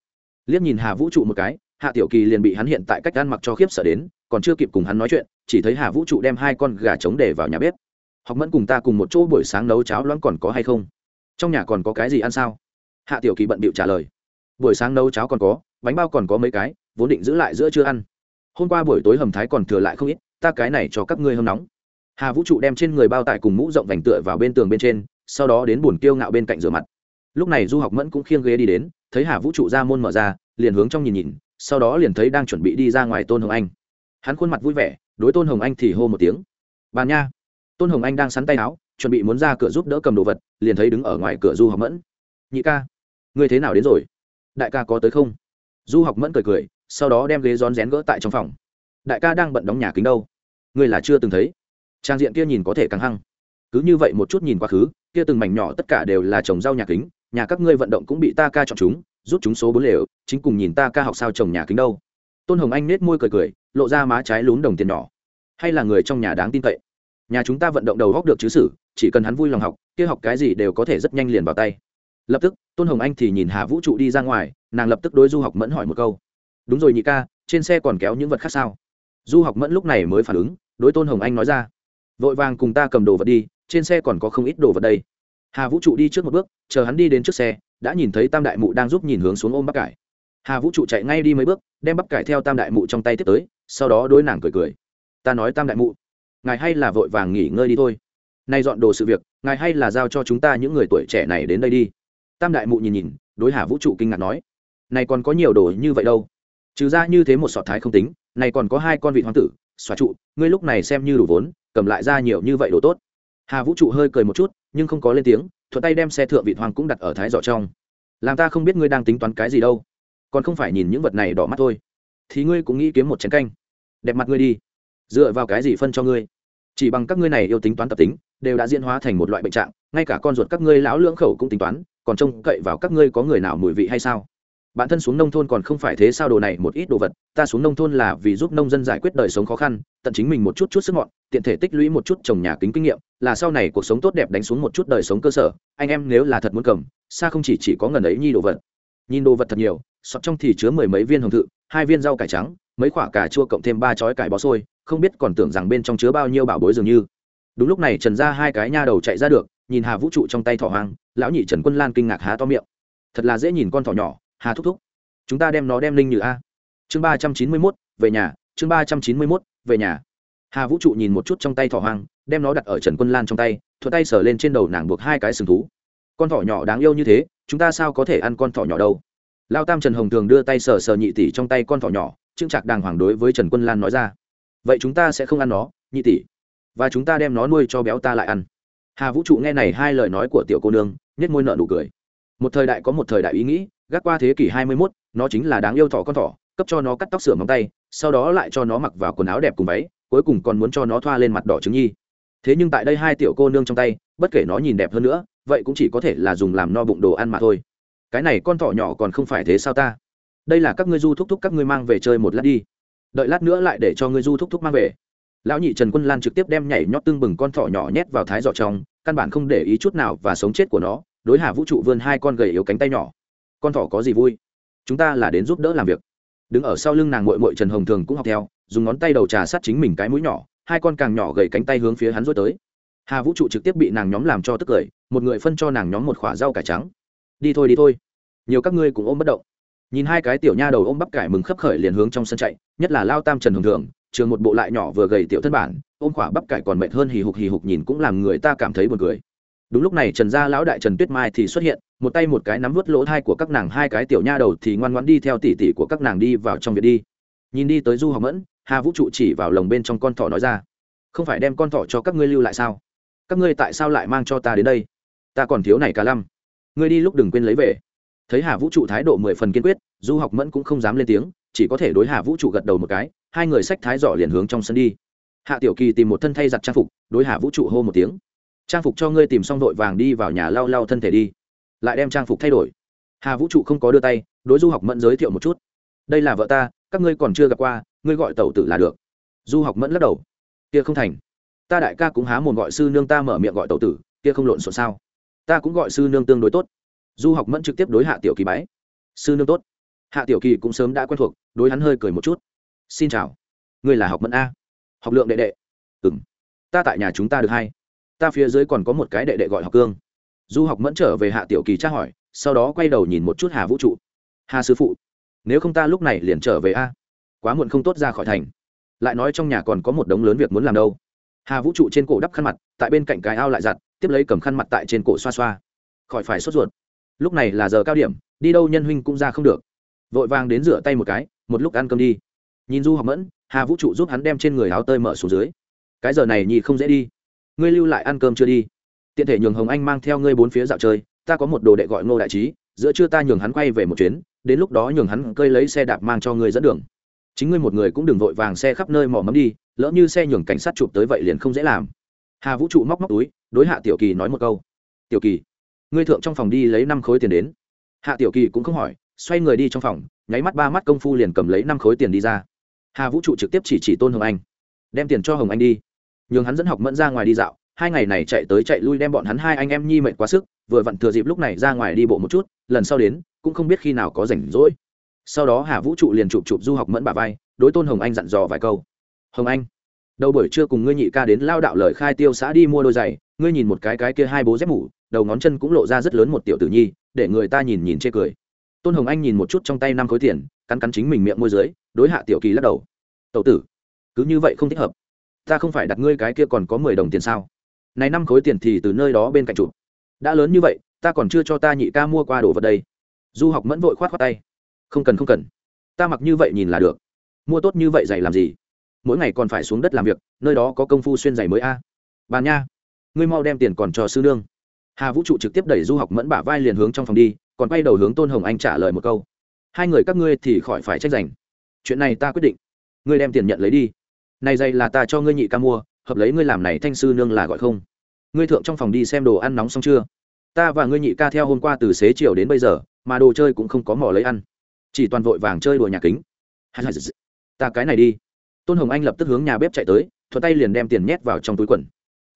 Liếc nhìn hà vũ trụ một cái, hạ tiểu kỳ liền bị hắn hiện tại cách ăn mặc cho khiếp sợ đến, còn chưa kịp cùng hắn nói chuyện, chỉ thấy hà vũ trụ đem hai con gà trống để vào nhà bếp. Học mẫn cùng ta cùng một chỗ buổi sáng nấu cháo loãng còn có hay không? Trong nhà còn có cái gì ăn sao? Hạ tiểu kỳ bận bịu trả lời. Buổi sáng nấu cháo còn có, bánh bao còn có mấy cái, vốn định giữ lại giữa chưa ăn. Hôm qua buổi tối hầm thái còn thừa lại không ít, ta cái này cho các ngươi hâm nóng. Hà vũ trụ đem trên người bao tải cùng mũ rộng vành tựa vào bên tường bên trên sau đó đến buồn kiêu ngạo bên cạnh rửa mặt. Lúc này du học mẫn cũng khiêng ghế đi đến, thấy hà vũ trụ ra môn mở ra, liền hướng trong nhìn nhìn, sau đó liền thấy đang chuẩn bị đi ra ngoài tôn hồng anh. Hắn khuôn mặt vui vẻ, đối tôn hồng anh thì hô một tiếng. Bàn nha. Tôn hồng anh đang sắn tay áo, chuẩn bị muốn ra cửa giúp đỡ cầm đồ vật, liền thấy đứng ở ngoài cửa du học mẫn. Nhị ca ngươi thế nào đến rồi? Đại ca có tới không? Du học mẫn cười cười, sau đó đem ghế rón rén gỡ tại trong phòng. Đại ca đang bận đóng nhà kính đâu? Ngươi là chưa từng thấy. Trang diện kia nhìn có thể căng hăng. Cứ như vậy một chút nhìn quá khứ kia từng mảnh nhỏ tất cả đều là trồng rau nhà kính, nhà các ngươi vận động cũng bị ta ca chọn chúng, rút chúng số bốn lều, chính cùng nhìn ta ca học sao trồng nhà kính đâu. Tôn hồng anh nết môi cười cười, lộ ra má trái lún đồng tiền nhỏ. Hay là người trong nhà đáng tin cậy. Nhà chúng ta vận động đầu góc được chứ sử, chỉ cần hắn vui lòng học, kia học cái gì đều có thể rất nhanh liền vào tay. Lập tức, tôn hồng anh thì nhìn hà vũ trụ đi ra ngoài, nàng lập tức đối du học mẫn hỏi một câu. Đúng rồi nhị ca, trên xe còn kéo những vật khác sao? Du học mẫn lúc này mới phản ứng, đối tôn hồng anh nói ra. Vội vàng cùng ta cầm đồ vật đi trên xe còn có không ít đồ vật đây. Hà vũ trụ đi trước một bước, chờ hắn đi đến trước xe, đã nhìn thấy tam đại mụ đang giúp nhìn hướng xuống ôm bắp cải. Hà vũ trụ chạy ngay đi mấy bước, đem bắp cải theo tam đại mụ trong tay tiếp tới, sau đó đôi nàng cười cười. Ta nói tam đại mụ, ngài hay là vội vàng nghỉ ngơi đi thôi. Nay dọn đồ sự việc, ngài hay là giao cho chúng ta những người tuổi trẻ này đến đây đi. Tam đại mụ nhìn nhìn, đối hà vũ trụ kinh ngạc nói, này còn có nhiều đồ như vậy đâu. Trừ ra như thế một sọt thái không tính, này còn có hai con vị hoàng tử, xóa trụ, ngươi lúc này xem như đủ vốn, cầm lại ra nhiều như vậy đồ tốt hà vũ trụ hơi cười một chút, nhưng không có lên tiếng, thuận tay đem xe thượng vị hoàng cũng đặt ở thái giỏ trong. Làm ta không biết ngươi đang tính toán cái gì đâu, còn không phải nhìn những vật này đỏ mắt thôi. Thì ngươi cũng nghĩ kiếm một chén canh. Đẹp mặt ngươi đi, dựa vào cái gì phân cho ngươi? Chỉ bằng các ngươi này yêu tính toán tập tính, đều đã diễn hóa thành một loại bệnh trạng, ngay cả con ruột các ngươi lão lưỡng khẩu cũng tính toán, còn trông cậy vào các ngươi có người nào mùi vị hay sao? Bản thân xuống nông thôn còn không phải thế sao? Đồ này một ít đồ vật, ta xuống nông thôn là vì giúp nông dân giải quyết đời sống khó khăn, tận chính mình một chút chút sức mọn, tiện thể tích lũy một chút trồng nhà kính kinh nghiệm, là sau này cuộc sống tốt đẹp đánh xuống một chút đời sống cơ sở. Anh em nếu là thật muốn cầm, xa không chỉ chỉ có ngần ấy nhi đồ vật. Nhìn đồ vật thật nhiều, sọt trong thì chứa mười mấy viên hồng thự, hai viên rau cải trắng, mấy quả cà chua cộng thêm ba chói cải bó xôi, không biết còn tưởng rằng bên trong chứa bao nhiêu bảo bối dường như. Đúng lúc này trần ra hai cái nha đầu chạy ra được, nhìn hà vũ trụ trong tay thỏ hoang, lão nhị trần quân lan kinh ngạc há to miệng. Thật là dễ nhìn con thỏ nhỏ hà thúc thúc, chúng ta đem nó đem linh như a. Chương ba trăm chín mươi mốt, về nhà, chương ba trăm chín mươi mốt, về nhà. Hà vũ trụ nhìn một chút trong tay thỏ hoang, đem nó đặt ở trần quân lan trong tay thuật tay sờ lên trên đầu nàng buộc hai cái sừng thú. Con thỏ nhỏ đáng yêu như thế, chúng ta sao có thể ăn con thỏ nhỏ đâu? Lao tam trần hồng thường đưa tay sờ sờ nhị tỷ trong tay con thỏ nhỏ trưng trạc đàng hoàng đối với trần quân lan nói ra. Vậy chúng ta sẽ không ăn nó, nhị tỷ. Và chúng ta đem nó nuôi cho béo ta lại ăn. Hà vũ trụ nghe này hai lời nói của tiểu cô nương nhất môi nợ nụ cười một thời đại có một thời đại ý nghĩ gác qua thế kỷ hai mươi 21, nó chính là đáng yêu thỏ con thỏ cấp cho nó cắt tóc sửa móng tay sau đó lại cho nó mặc vào quần áo đẹp cùng váy cuối cùng còn muốn cho nó thoa lên mặt đỏ trứng nhi. Thế nhưng tại đây hai tiểu cô nương trong tay bất kể nó nhìn đẹp hơn nữa vậy cũng chỉ có thể là dùng làm no bụng đồ ăn mà thôi. Cái này con thỏ nhỏ còn không phải thế sao ta? Đây là các ngươi du thúc thúc các ngươi mang về chơi một lát đi. Đợi lát nữa lại để cho ngươi du thúc thúc mang về. Lão nhị trần quân lan trực tiếp đem nhảy nhót tưng bừng con thỏ nhỏ nhét vào thái giỏ trong căn bản không để ý chút nào và sống chết của nó đối hà vũ trụ vươn hai con gầy yếu cánh tay nhỏ. Con thỏ có gì vui? Chúng ta là đến giúp đỡ làm việc. Đứng ở sau lưng nàng mội mội trần hồng thường cũng học theo, dùng ngón tay đầu trà sát chính mình cái mũi nhỏ, hai con càng nhỏ gầy cánh tay hướng phía hắn rối tới. Hà vũ trụ trực tiếp bị nàng nhóm làm cho tức cười, một người phân cho nàng nhóm một khoả rau cải trắng. Đi thôi đi thôi. Nhiều các ngươi cũng ôm bất động. Nhìn hai cái tiểu nha đầu ôm bắp cải mừng khấp khởi liền hướng trong sân chạy, nhất là lao tam trần hồng thường, trường một bộ lại nhỏ vừa gầy tiểu thân bản, ôm khỏa bắp cải còn mệt hơn hì hục hì hục nhìn cũng làm người ta cảm thấy buồn cười đúng lúc này trần gia lão đại trần tuyết mai thì xuất hiện, một tay một cái nắm vớt lỗ thai của các nàng, hai cái tiểu nha đầu thì ngoan ngoãn đi theo tỉ tỉ của các nàng đi vào trong việc đi. Nhìn đi tới du học mẫn, hà vũ trụ chỉ vào lồng bên trong con thỏ nói ra, không phải đem con thỏ cho các ngươi lưu lại sao? Các ngươi tại sao lại mang cho ta đến đây? Ta còn thiếu này cả lăm. Ngươi đi lúc đừng quên lấy về. Thấy hà vũ trụ thái độ mười phần kiên quyết, du học mẫn cũng không dám lên tiếng, chỉ có thể đối hà vũ trụ gật đầu một cái, hai người sách thái giỏ liền hướng trong sân đi. Hạ tiểu kỳ tìm một thân thay giặt trang phục, đối hà vũ trụ hô một tiếng trang phục cho ngươi tìm xong vội vàng đi vào nhà lau lau thân thể đi. Lại đem trang phục thay đổi. Hà vũ trụ không có đưa tay, đối du học mẫn giới thiệu một chút. Đây là vợ ta, các ngươi còn chưa gặp qua, ngươi gọi tẩu tử là được. Du học mẫn lắc đầu. Kia không thành. Ta đại ca cũng há mồm gọi sư nương ta mở miệng gọi tẩu tử, kia không lộn xộn sao? Ta cũng gọi sư nương tương đối tốt. Du học mẫn trực tiếp đối hạ tiểu kỳ bái. Sư nương tốt. Hạ tiểu kỳ cũng sớm đã quen thuộc, đối hắn hơi cười một chút. Xin chào. Ngươi là học mẫn a. Học lượng đệ đệ. Ừ m ta tại nhà chúng ta được hay? Ta phía dưới còn có một cái đệ đệ gọi học cương. Du học mẫn trở về hạ tiểu kỳ tra hỏi, sau đó quay đầu nhìn một chút hà vũ trụ. Hà sư phụ, nếu không ta lúc này liền trở về a. Quá muộn không tốt ra khỏi thành. Lại nói trong nhà còn có một đống lớn việc muốn làm đâu. Hà vũ trụ trên cổ đắp khăn mặt, tại bên cạnh cái ao lại giặt, tiếp lấy cầm khăn mặt tại trên cổ xoa xoa. Khỏi phải sốt ruột. Lúc này là giờ cao điểm, đi đâu nhân huynh cũng ra không được. Vội vàng đến rửa tay một cái, một lúc ăn cơm đi. Nhìn du học mẫn, hà vũ trụ giúp hắn đem trên người áo tơi mở xuống dưới. Cái giờ này nhì không dễ đi ngươi lưu lại ăn cơm chưa đi? Tiện thể nhường hồng anh mang theo ngươi bốn phía dạo chơi, ta có một đồ đệ gọi ngô đại trí, giữa trưa ta nhường hắn quay về một chuyến, đến lúc đó nhường hắn cơi lấy xe đạp mang cho ngươi dẫn đường. Chính ngươi một người cũng đừng vội vàng xe khắp nơi mò mẫm đi, lỡ như xe nhường cảnh sát chụp tới vậy liền không dễ làm. Hà vũ trụ móc móc túi, đối hạ tiểu kỳ nói một câu. Tiểu kỳ, ngươi thượng trong phòng đi lấy năm khối tiền đến. Hạ tiểu kỳ cũng không hỏi, xoay người đi trong phòng, nháy mắt ba mắt công phu liền cầm lấy năm khối tiền đi ra. Hà vũ trụ trực tiếp chỉ chỉ tôn hồng anh. Đem tiền cho hồng anh đi nhường hắn dẫn học mẫn ra ngoài đi dạo. Hai ngày này chạy tới chạy lui đem bọn hắn hai anh em nhi mệt quá sức, vừa vặn thừa dịp lúc này ra ngoài đi bộ một chút, lần sau đến, cũng không biết khi nào có rảnh rỗi. Sau đó hà vũ trụ liền chụp chụp du học mẫn bà vai, đối tôn hồng anh dặn dò vài câu. Hồng anh, đầu buổi trưa cùng ngươi nhị ca đến lao đạo lời khai tiêu xã đi mua đôi giày, ngươi nhìn một cái cái kia hai bố dép mủ đầu ngón chân cũng lộ ra rất lớn một tiểu tử nhi, để người ta nhìn nhìn chê cười. Tôn hồng anh nhìn một chút trong tay năm khối tiền, cắn cắn chính mình miệng môi dưới, đối hạ tiểu kỳ lắc đầu. Tậu tử, cứ như vậy không thích hợp ta không phải đặt ngươi cái kia còn có mười đồng tiền sao? Này năm khối tiền thì từ nơi đó bên cạnh chụp. Đã lớn như vậy, ta còn chưa cho ta nhị ca mua qua đồ vật đây. Du học mẫn vội khoát khoát tay. Không cần không cần. Ta mặc như vậy nhìn là được. Mua tốt như vậy giày làm gì? Mỗi ngày còn phải xuống đất làm việc, nơi đó có công phu xuyên giày mới a. À. bàn nha, ngươi mau đem tiền còn cho sư nương. Hà vũ trụ trực tiếp đẩy du học mẫn bả vai liền hướng trong phòng đi, còn quay đầu hướng tôn hồng anh trả lời một câu. Hai người các ngươi thì khỏi phải tranh giành. Chuyện này ta quyết định. Ngươi đem tiền nhận lấy đi này dây là ta cho ngươi nhị ca mua, hợp lấy ngươi làm này thanh sư nương là gọi không? Ngươi thượng trong phòng đi xem đồ ăn nóng xong chưa? Ta và ngươi nhị ca theo hôm qua từ xế chiều đến bây giờ, mà đồ chơi cũng không có mỏ lấy ăn. Chỉ toàn vội vàng chơi đùa nhà kính. Ta cái này đi. Tôn hồng anh lập tức hướng nhà bếp chạy tới thuật tay liền đem tiền nhét vào trong túi quần.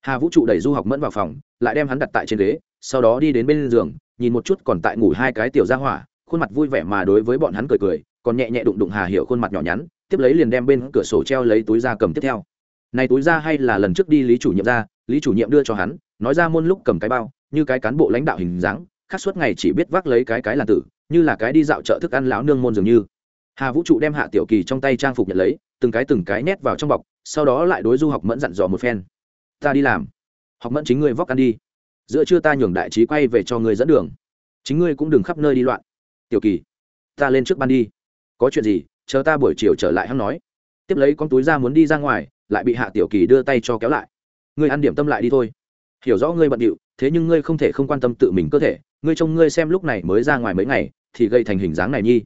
Hà vũ trụ đẩy du học mẫn vào phòng, lại đem hắn đặt tại trên ghế, sau đó đi đến bên giường, nhìn một chút còn tại ngủ hai cái tiểu ra hỏa, khuôn mặt vui vẻ mà đối với bọn hắn cười cười còn nhẹ nhẹ đụng đụng hà hiểu khuôn mặt nhỏ nhắn, tiếp lấy liền đem bên cửa sổ treo lấy túi da cầm tiếp theo. Này túi da hay là lần trước đi lý chủ nhiệm ra, lý chủ nhiệm đưa cho hắn, nói ra môn lúc cầm cái bao, như cái cán bộ lãnh đạo hình dáng, khác suốt ngày chỉ biết vác lấy cái cái là tử, như là cái đi dạo chợ thức ăn lão nương môn dường như. Hà vũ trụ đem hạ tiểu kỳ trong tay trang phục nhận lấy, từng cái từng cái nhét vào trong bọc, sau đó lại đối du học mẫn dặn dò một phen. Ta đi làm. Học mẫn chính ngươi vóc ăn đi. Giữa trưa ta nhường đại trí quay về cho ngươi dẫn đường. Chính ngươi cũng đừng khắp nơi đi loạn. Tiểu kỳ, ta lên trước ban đi có chuyện gì, chờ ta buổi chiều trở lại hắn nói. Tiếp lấy con túi ra muốn đi ra ngoài, lại bị hạ tiểu kỳ đưa tay cho kéo lại. Ngươi ăn điểm tâm lại đi thôi. Hiểu rõ ngươi bận điệu, thế nhưng ngươi không thể không quan tâm tự mình cơ thể, ngươi trông ngươi xem lúc này mới ra ngoài mấy ngày, thì gây thành hình dáng này nhi.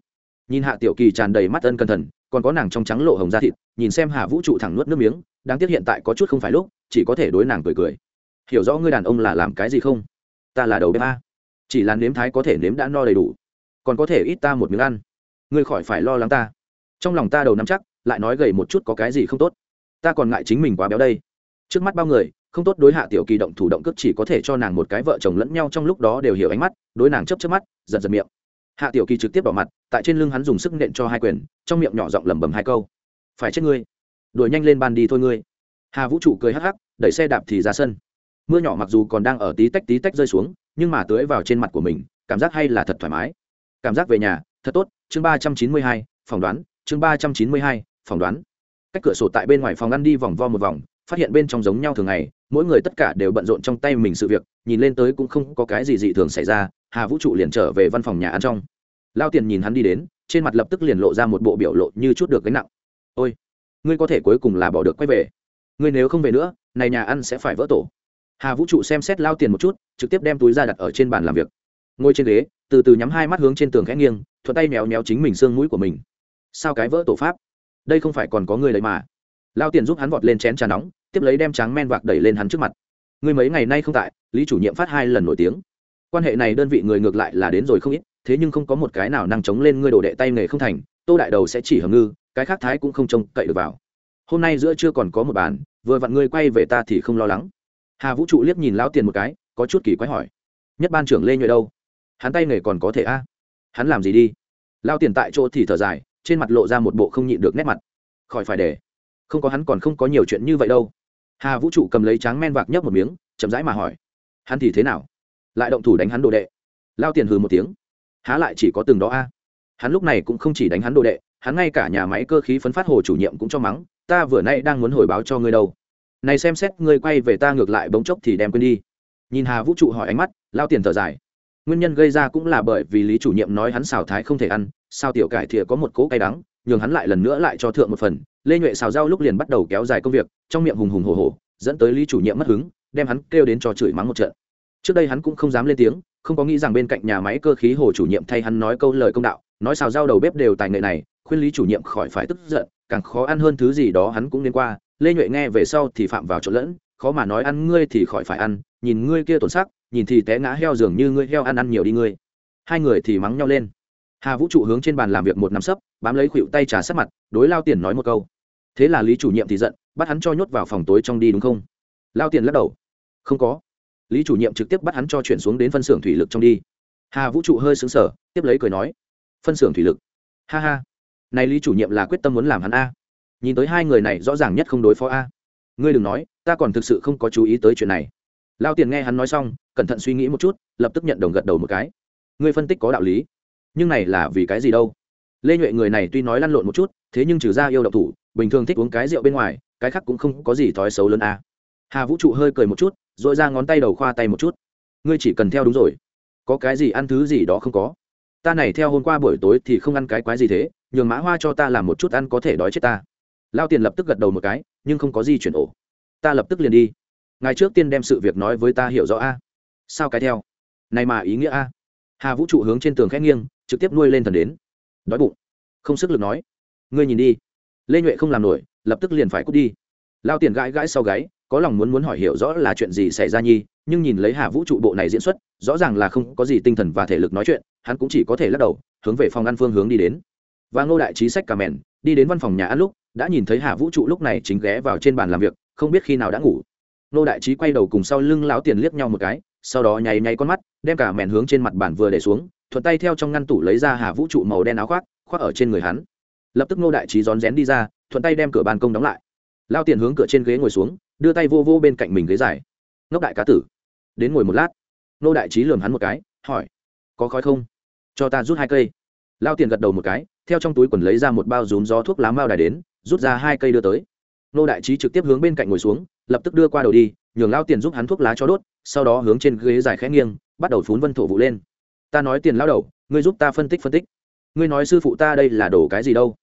Nhìn hạ tiểu kỳ tràn đầy mắt ân cẩn thận, còn có nàng trong trắng lộ hồng da thịt, nhìn xem hạ vũ trụ thẳng nuốt nước miếng, đáng tiếc hiện tại có chút không phải lúc, chỉ có thể đối nàng cười cười. Hiểu rõ ngươi đàn ông là làm cái gì không? Ta là đầu bếp a. Chỉ là nếm thái có thể nếm đã no đầy đủ. Còn có thể ít ta một miếng ăn ngươi khỏi phải lo lắng ta. Trong lòng ta đầu nắm chắc, lại nói gầy một chút có cái gì không tốt. Ta còn ngại chính mình quá béo đây. Trước mắt bao người, không tốt đối hạ tiểu kỳ động thủ động cước chỉ có thể cho nàng một cái vợ chồng lẫn nhau trong lúc đó đều hiểu ánh mắt, đối nàng chấp chấp mắt, giật giật miệng. Hạ tiểu kỳ trực tiếp đỏ mặt, tại trên lưng hắn dùng sức nện cho hai quyền, trong miệng nhỏ giọng lẩm bẩm hai câu. Phải chết ngươi. Đuổi nhanh lên ban đi thôi ngươi. Hà vũ trụ cười hắc hắc, đẩy xe đạp thì ra sân. Mưa nhỏ mặc dù còn đang ở tí tách tí tách rơi xuống, nhưng mà tưới vào trên mặt của mình, cảm giác hay là thật thoải mái. Cảm giác về nhà thật tốt, chương ba trăm chín mươi hai, phỏng đoán, chương ba trăm chín mươi hai, phỏng đoán. Cách cửa sổ tại bên ngoài phòng ăn đi vòng vo một vòng, phát hiện bên trong giống nhau thường ngày, mỗi người tất cả đều bận rộn trong tay mình sự việc, nhìn lên tới cũng không có cái gì dị thường xảy ra, hà vũ trụ liền trở về văn phòng nhà ăn trong. Lao tiền nhìn hắn đi đến, trên mặt lập tức liền lộ ra một bộ biểu lộ như chút được gánh nặng. Ôi, ngươi có thể cuối cùng là bỏ được quay về. Ngươi nếu không về nữa, này nhà ăn sẽ phải vỡ tổ. Hà vũ trụ xem xét lao tiền một chút, trực tiếp đem túi ra đặt ở trên bàn làm việc. Ngồi trên ghế từ từ nhắm hai mắt hướng trên tường khẽ nghiêng, thuận tay méo méo chính mình xương mũi của mình. Sao cái vỡ tổ pháp? Đây không phải còn có người đấy mà. Lao tiền giúp hắn vọt lên chén trà nóng, tiếp lấy đem tráng men vạc đẩy lên hắn trước mặt. Người mấy ngày nay không tại, lý chủ nhiệm phát hai lần nổi tiếng. Quan hệ này đơn vị người ngược lại là đến rồi không ít, thế nhưng không có một cái nào năng chống lên ngươi đồ đệ tay nghề không thành, tô đại đầu sẽ chỉ hầm ngư, cái khác thái cũng không trông cậy được vào. Hôm nay giữa chưa còn có một bàn, vừa vặn ngươi quay về ta thì không lo lắng. Hà vũ trụ liếc nhìn lão tiền một cái, có chút kỳ quái hỏi. Nhất ban trưởng lê nhuệ đâu? Hắn tay nghề còn có thể a? Hắn làm gì đi? Lao tiền tại chỗ thì thở dài, trên mặt lộ ra một bộ không nhịn được nét mặt. Khỏi phải để. Không có hắn còn không có nhiều chuyện như vậy đâu. Hà vũ trụ cầm lấy tráng men vạc nhấp một miếng, chậm rãi mà hỏi. Hắn thì thế nào? Lại động thủ đánh hắn đồ đệ. Lao tiền hừ một tiếng. Há lại chỉ có từng đó a? Hắn lúc này cũng không chỉ đánh hắn đồ đệ, hắn ngay cả nhà máy cơ khí phấn phát hồ chủ nhiệm cũng cho mắng, ta vừa nay đang muốn hồi báo cho ngươi đâu. Này xem xét ngươi quay về ta ngược lại bỗng chốc thì đem quên đi. Nhìn hà vũ trụ hỏi ánh mắt, lao tiền thở dài nguyên nhân gây ra cũng là bởi vì lý chủ nhiệm nói hắn xào thái không thể ăn, sao tiểu cải thìa có một cỗ cay đắng, nhường hắn lại lần nữa lại cho thượng một phần. Lê nhuệ xào rau lúc liền bắt đầu kéo dài công việc, trong miệng hùng hùng hồ hồ dẫn tới lý chủ nhiệm mất hứng, đem hắn kêu đến cho chửi mắng một trận. Trước đây hắn cũng không dám lên tiếng, không có nghĩ rằng bên cạnh nhà máy cơ khí hồ chủ nhiệm thay hắn nói câu lời công đạo, nói xào rau đầu bếp đều tài nghệ này, khuyên lý chủ nhiệm khỏi phải tức giận, càng khó ăn hơn thứ gì đó hắn cũng nên qua. Lê nhuệ nghe về sau thì phạm vào chỗ lẫn, khó mà nói ăn ngươi thì khỏi phải ăn, nhìn ngươi kia tổn sắc nhìn thì té ngã heo dường như ngươi heo ăn ăn nhiều đi ngươi. Hai người thì mắng nhau lên. Hà vũ trụ hướng trên bàn làm việc một nắm sấp, bám lấy khuỵu tay trà sát mặt, đối lao tiền nói một câu. Thế là lý chủ nhiệm thì giận, bắt hắn cho nhốt vào phòng tối trong đi đúng không? Lao tiền lắc đầu. Không có. Lý chủ nhiệm trực tiếp bắt hắn cho chuyển xuống đến phân xưởng thủy lực trong đi. Hà vũ trụ hơi xứng sở tiếp lấy cười nói. Phân xưởng thủy lực. Ha ha. Này lý chủ nhiệm là quyết tâm muốn làm hắn a. Nhìn tới hai người này rõ ràng nhất không đối phó a. Ngươi đừng nói, ta còn thực sự không có chú ý tới chuyện này lao tiền nghe hắn nói xong, cẩn thận suy nghĩ một chút, lập tức nhận đồng gật đầu một cái. Người phân tích có đạo lý, nhưng này là vì cái gì đâu? Lê nhuệ người này tuy nói lăn lộn một chút, thế nhưng trừ ra yêu độc thủ, bình thường thích uống cái rượu bên ngoài, cái khác cũng không có gì thói xấu lớn à? hà vũ trụ hơi cười một chút r ồ i ra ngón tay đầu khoa tay một chút. Ngươi chỉ cần theo đúng rồi. Có cái gì ăn thứ gì đó không có. Ta này theo hôm qua buổi tối thì không ăn cái quái gì thế, nhường mã hoa cho ta làm một chút ăn có thể đói chết ta. Lao tiền lập tức gật đầu một cái, nhưng không có gì chuyển ổ. Ta lập tức liền đi. Ngài trước tiên đem sự việc nói với ta hiểu rõ a. Sao cái theo? Này mà ý nghĩa a. Hà vũ trụ hướng trên tường khét nghiêng, trực tiếp nuôi lên thần đến. Đói bụng. Không sức lực nói. Ngươi nhìn đi. Lê nhuệ không làm nổi, lập tức liền phải cút đi. Lao tiền gãi gãi sau gáy, có lòng muốn muốn hỏi hiểu rõ là chuyện gì xảy ra nhi, nhưng nhìn lấy hà vũ trụ bộ này diễn xuất, rõ ràng là không có gì tinh thần và thể lực nói chuyện, hắn cũng chỉ có thể lắc đầu, hướng về phòng ăn phương hướng đi đến. Và ngô đại trí sách cà mèn, đi đến văn phòng nhà ăn lúc, đã nhìn thấy hà vũ trụ lúc này chính ghé vào trên bàn làm việc, không biết khi nào đã ngủ. Nô đại trí quay đầu cùng sau lưng lão tiền liếc nhau một cái, sau đó nháy nháy con mắt, đem cả mẹn hướng trên mặt bàn vừa để xuống, thuận tay theo trong ngăn tủ lấy ra hà vũ trụ màu đen áo khoác khoác ở trên người hắn. Lập tức Nô đại trí rón rén đi ra, thuận tay đem cửa ban công đóng lại. Lao tiền hướng cửa trên ghế ngồi xuống, đưa tay vô vô bên cạnh mình ghế dài. Ngốc đại cá tử. Đến ngồi một lát. Nô đại trí lườm hắn một cái, hỏi, có khói không? Cho ta rút hai cây. Lao tiền gật đầu một cái, theo trong túi quần lấy ra một bao rúm gió thuốc lá mao đài đến, rút ra hai cây đưa tới. Nô đại trí trực tiếp hướng bên cạnh ngồi xuống lập tức đưa qua đầu đi, nhường lao tiền giúp hắn thuốc lá cho đốt, sau đó hướng trên ghế dài khẽ nghiêng, bắt đầu phún vân thổ vụ lên. Ta nói tiền lao đầu, ngươi giúp ta phân tích phân tích. Ngươi nói sư phụ ta đây là đổ cái gì đâu?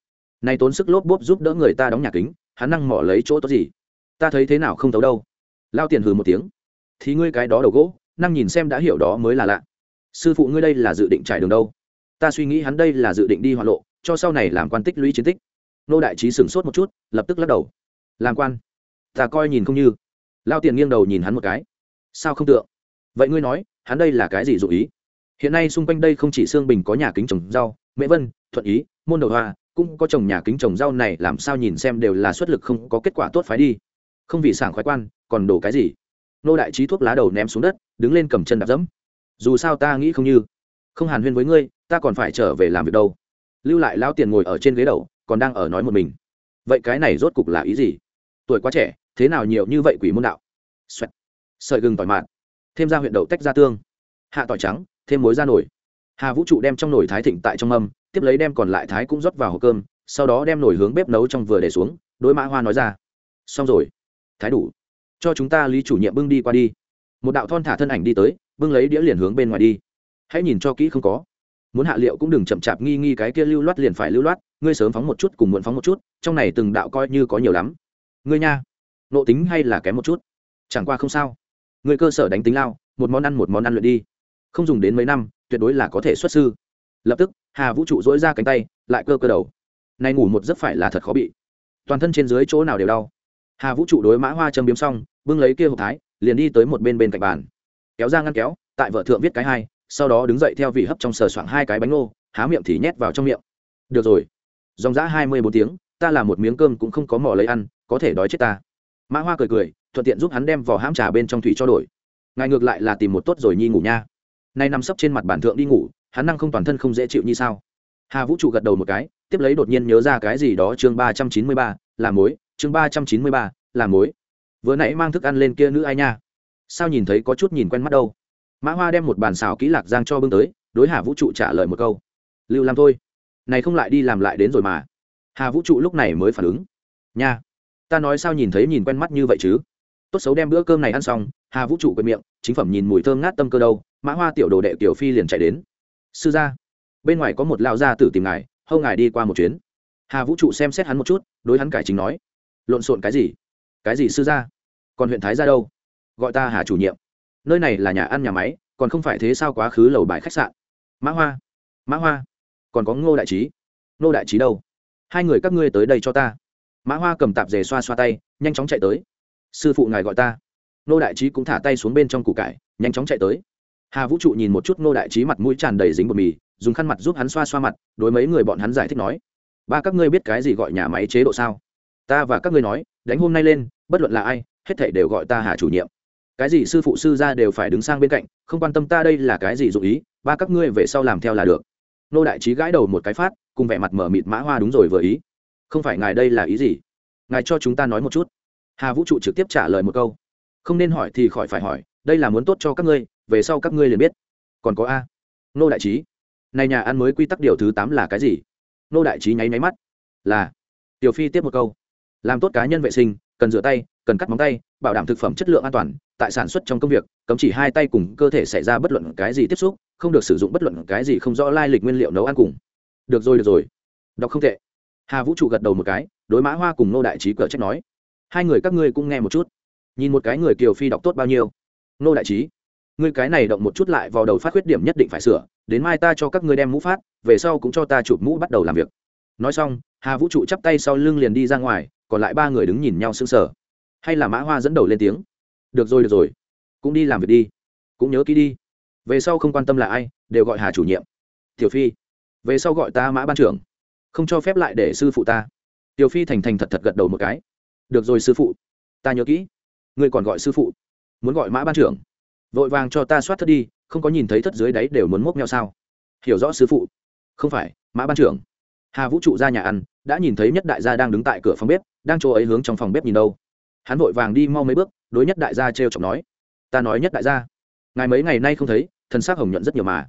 Nay tốn sức lốp bốp giúp đỡ người ta đóng nhà kính, hắn năng mỏ lấy chỗ tốt gì? Ta thấy thế nào không thấu đâu. Lao tiền hừ một tiếng. Thì ngươi cái đó đầu gỗ, năng nhìn xem đã hiểu đó mới là lạ. Sư phụ ngươi đây là dự định trải đường đâu? Ta suy nghĩ hắn đây là dự định đi hoạn lộ, cho sau này làm quan tích lũy chiến tích. Nô đại trí sửng sốt một chút, lập tức lắc đầu. Làm quan? Ta coi nhìn không như. Lao tiền nghiêng đầu nhìn hắn một cái. Sao không tượng? Vậy ngươi nói, hắn đây là cái gì dụ ý? Hiện nay xung quanh đây không chỉ xương bình có nhà kính trồng rau, mễ vân, thuận ý, môn đầu hoa, cũng có trồng nhà kính trồng rau này, làm sao nhìn xem đều là xuất lực không có kết quả tốt phái đi. Không vì sảng khoái quan, còn đổ cái gì? Nô đại trí thuốc lá đầu ném xuống đất, đứng lên cầm chân đạp dẫm. Dù sao ta nghĩ không như. Không hàn huyên với ngươi, ta còn phải trở về làm việc đâu. Lưu lại lao tiền ngồi ở trên ghế đầu, còn đang ở nói một mình. Vậy cái này rốt cục là ý gì? Tuổi quá trẻ thế nào nhiều như vậy quỷ môn đạo? Xoẹt. sợi gừng tỏi mạn thêm ra huyện đậu tách ra tương. Hạ tỏi trắng, thêm muối ra nổi hà vũ trụ đem trong nồi thái thịnh tại trong âm tiếp lấy đem còn lại thái cũng rót vào hộp cơm, sau đó đem nồi hướng bếp nấu trong vừa để xuống, đối mã hoa nói ra. Xong rồi. Thái đủ. Cho chúng ta lý chủ nhiệm bưng đi qua đi. Một đạo thon thả thân ảnh đi tới, bưng lấy đĩa liền hướng bên ngoài đi. Hãy nhìn cho kỹ không có. Muốn hạ liệu cũng đừng chậm chạp nghi nghi cái kia lưu loát liền phải lưu loát, ngươi sớm phóng một chút cùng muộn phóng một chút, trong này từng đạo coi như có nhiều lắm. Ngươi nha nộ tính hay là kém một chút? Chẳng qua không sao. Người cơ sở đánh tính lao, một món ăn một món ăn luyện đi. Không dùng đến mấy năm, tuyệt đối là có thể xuất sư. Lập tức, hà vũ trụ dỗi ra cánh tay, lại cơ cơ đầu. Nay ngủ một giấc phải là thật khó bị. Toàn thân trên dưới chỗ nào đều đau. Hà vũ trụ đối mã hoa châm biếm xong, bưng lấy kia hộp thái, liền đi tới một bên bên cạnh bàn. Kéo ra ngăn kéo, tại vợ thượng viết cái hai, sau đó đứng dậy theo vị hấp trong sờ soạng hai cái bánh ngô, há miệng thì nhét vào trong miệng. Được rồi. Dòng dã hai mươi bốn tiếng, ta làm một miếng cơm cũng không có mỏ lấy ăn, có thể đói chết ta mã hoa cười cười, thuận tiện giúp hắn đem vỏ hãm trà bên trong thủy cho đổi. Ngài ngược lại là tìm một tốt rồi nhi ngủ nha. Nay nằm sấp trên mặt bản thượng đi ngủ, hắn năng không toàn thân không dễ chịu như sao. Hà vũ trụ gật đầu một cái, tiếp lấy đột nhiên nhớ ra cái gì đó chương ba trăm chín mươi ba, là mối, chương ba trăm chín mươi ba, là mối. Vừa nãy mang thức ăn lên kia nữ ai nha? Sao nhìn thấy có chút nhìn quen mắt đâu? Mã hoa đem một bàn xào kỹ lạc giang cho bưng tới, đối hà vũ trụ trả lời một câu. Lưu làm thôi. Này không lại đi làm lại đến rồi mà. Hà vũ trụ lúc này mới phản ứng. Nha ta nói sao nhìn thấy nhìn quen mắt như vậy chứ? Tốt xấu đem bữa cơm này ăn xong, hà vũ trụ quệt miệng, chính phẩm nhìn mùi thơm ngát tâm cơ đâu, mã hoa tiểu đồ đệ tiểu phi liền chạy đến. Sư gia, bên ngoài có một lao gia tử tìm ngài, hâu ngài đi qua một chuyến. Hà vũ trụ xem xét hắn một chút, đối hắn cải chính nói. Lộn xộn cái gì? Cái gì sư gia? Còn huyện thái ra đâu? Gọi ta hà chủ nhiệm. Nơi này là nhà ăn nhà máy, còn không phải thế sao quá khứ lầu bài khách sạn. Mã hoa mã hoa, còn có ngô đại trí. Ngô đại trí đâu? Hai người các ngươi tới đây cho ta mã hoa cầm tạp dề xoa xoa tay, nhanh chóng chạy tới. Sư phụ ngài gọi ta. Nô đại trí cũng thả tay xuống bên trong củ cải, nhanh chóng chạy tới. Hà vũ trụ nhìn một chút Nô đại trí mặt mũi tràn đầy dính bột mì, dùng khăn mặt giúp hắn xoa xoa mặt, đối mấy người bọn hắn giải thích nói, ba các ngươi biết cái gì gọi nhà máy chế độ sao? Ta và các ngươi nói, đánh hôm nay lên, bất luận là ai, hết thảy đều gọi ta hà chủ nhiệm. Cái gì sư phụ sư ra đều phải đứng sang bên cạnh, không quan tâm ta đây là cái gì dụ ý, ba các ngươi về sau làm theo là được. Nô đại trí gãi đầu một cái phát, cùng vẻ mặt mở mịt mã hoa đúng rồi vừa ý không phải ngài đây là ý gì? Ngài cho chúng ta nói một chút. Hà vũ trụ trực tiếp trả lời một câu. Không nên hỏi thì khỏi phải hỏi, đây là muốn tốt cho các ngươi, về sau các ngươi liền biết. Còn có a. Nô đại trí, này nhà ăn mới quy tắc điều thứ tám là cái gì? Nô đại trí nháy máy mắt, là, tiểu phi tiếp một câu. Làm tốt cá nhân vệ sinh, cần rửa tay, cần cắt móng tay, bảo đảm thực phẩm chất lượng an toàn, tại sản xuất trong công việc, cấm chỉ hai tay cùng cơ thể xảy ra bất luận cái gì tiếp xúc, không được sử dụng bất luận cái gì không rõ lai lịch nguyên liệu nấu ăn cùng. Được rồi được rồi. Đọc không tệ hà vũ trụ gật đầu một cái, đối mã hoa cùng nô đại trí cờ trách nói, hai người các ngươi cũng nghe một chút, nhìn một cái người kiều phi đọc tốt bao nhiêu. Nô đại trí, ngươi cái này động một chút lại vào đầu phát khuyết điểm nhất định phải sửa, đến mai ta cho các ngươi đem mũ phát, về sau cũng cho ta chụp mũ bắt đầu làm việc. Nói xong, hà vũ trụ chắp tay sau lưng liền đi ra ngoài, còn lại ba người đứng nhìn nhau sững sờ. Hay là mã hoa dẫn đầu lên tiếng, được rồi được rồi, cũng đi làm việc đi, cũng nhớ kỹ đi, về sau không quan tâm là ai, đều gọi hà chủ nhiệm. Tiểu phi, về sau gọi ta mã ban trưởng không cho phép lại để sư phụ ta. Tiểu phi thành thành thật thật gật đầu một cái. Được rồi sư phụ. Ta nhớ kỹ. Ngươi còn gọi sư phụ? Muốn gọi mã ban trưởng. Vội vàng cho ta soát thất đi, không có nhìn thấy thất dưới đáy đều muốn mốc nhau sao? Hiểu rõ sư phụ. Không phải, mã ban trưởng. Hà vũ trụ ra nhà ăn, đã nhìn thấy nhất đại gia đang đứng tại cửa phòng bếp, đang chỗ ấy hướng trong phòng bếp nhìn đâu. Hắn vội vàng đi mau mấy bước, đối nhất đại gia t r e o chọc nói. Ta nói nhất đại gia. Ngài mấy ngày nay không thấy thân xác hồng nhuận rất nhiều mà.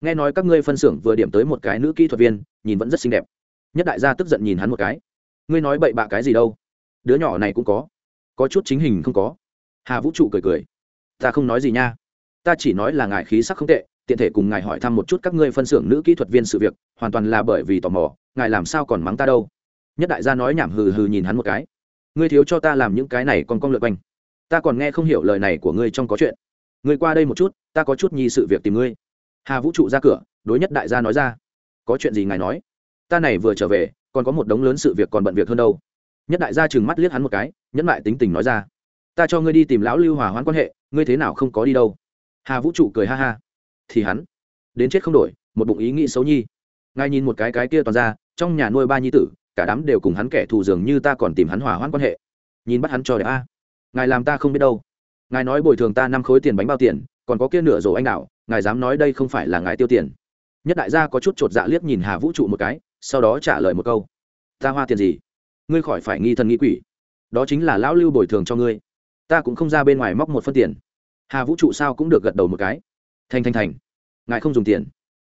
Nghe nói các ngươi phân xưởng vừa điểm tới một cái nữ kỹ thuật viên, nhìn vẫn rất xinh đẹp nhất đại gia tức giận nhìn hắn một cái. Ngươi nói bậy bạ cái gì đâu? Đứa nhỏ này cũng có. Có chút chính hình không có. Hà vũ trụ cười cười. Ta không nói gì nha. Ta chỉ nói là ngài khí sắc không tệ, tiện thể cùng ngài hỏi thăm một chút các ngươi phân xưởng nữ kỹ thuật viên sự việc, hoàn toàn là bởi vì tò mò, ngài làm sao còn mắng ta đâu? Nhất đại gia nói nhảm hừ hừ nhìn hắn một cái. Ngươi thiếu cho ta làm những cái này còn con lượt quanh. Ta còn nghe không hiểu lời này của ngươi trong có chuyện. Ngươi qua đây một chút, ta có chút nhi sự việc tìm ngươi. Hà vũ trụ ra cửa, đối nhất đại gia nói ra. Có chuyện gì ngài nói? Ta này vừa trở về, còn có một đống lớn sự việc còn bận việc hơn đâu. Nhất đại gia chừng mắt liếc hắn một cái, nhẫn lại tính tình nói ra. Ta cho ngươi đi tìm lão lưu hòa hoãn quan hệ, ngươi thế nào không có đi đâu. Hà vũ trụ cười ha ha. Thì hắn, đến chết không đổi, một bụng ý nghĩ xấu nhi. Ngài nhìn một cái cái kia toàn ra, trong nhà nuôi ba nhi tử, cả đám đều cùng hắn kẻ thù dường như ta còn tìm hắn hòa hoãn quan hệ. Nhìn bắt hắn cho đẹp a. Ngài làm ta không biết đâu. Ngài nói bồi thường ta năm khối tiền bánh bao tiền, còn có kia nửa rổ anh đạo ngài dám nói đây không phải là ngài tiêu tiền. Nhất đại gia có chút chột dạ liếc nhìn hà vũ trụ một cái sau đó trả lời một câu, ta hoa tiền gì? Ngươi khỏi phải nghi thần nghĩ quỷ. Đó chính là lão lưu bồi thường cho ngươi. Ta cũng không ra bên ngoài móc một phân tiền. Hà vũ trụ sao cũng được gật đầu một cái. Thành thành thành. Ngài không dùng tiền.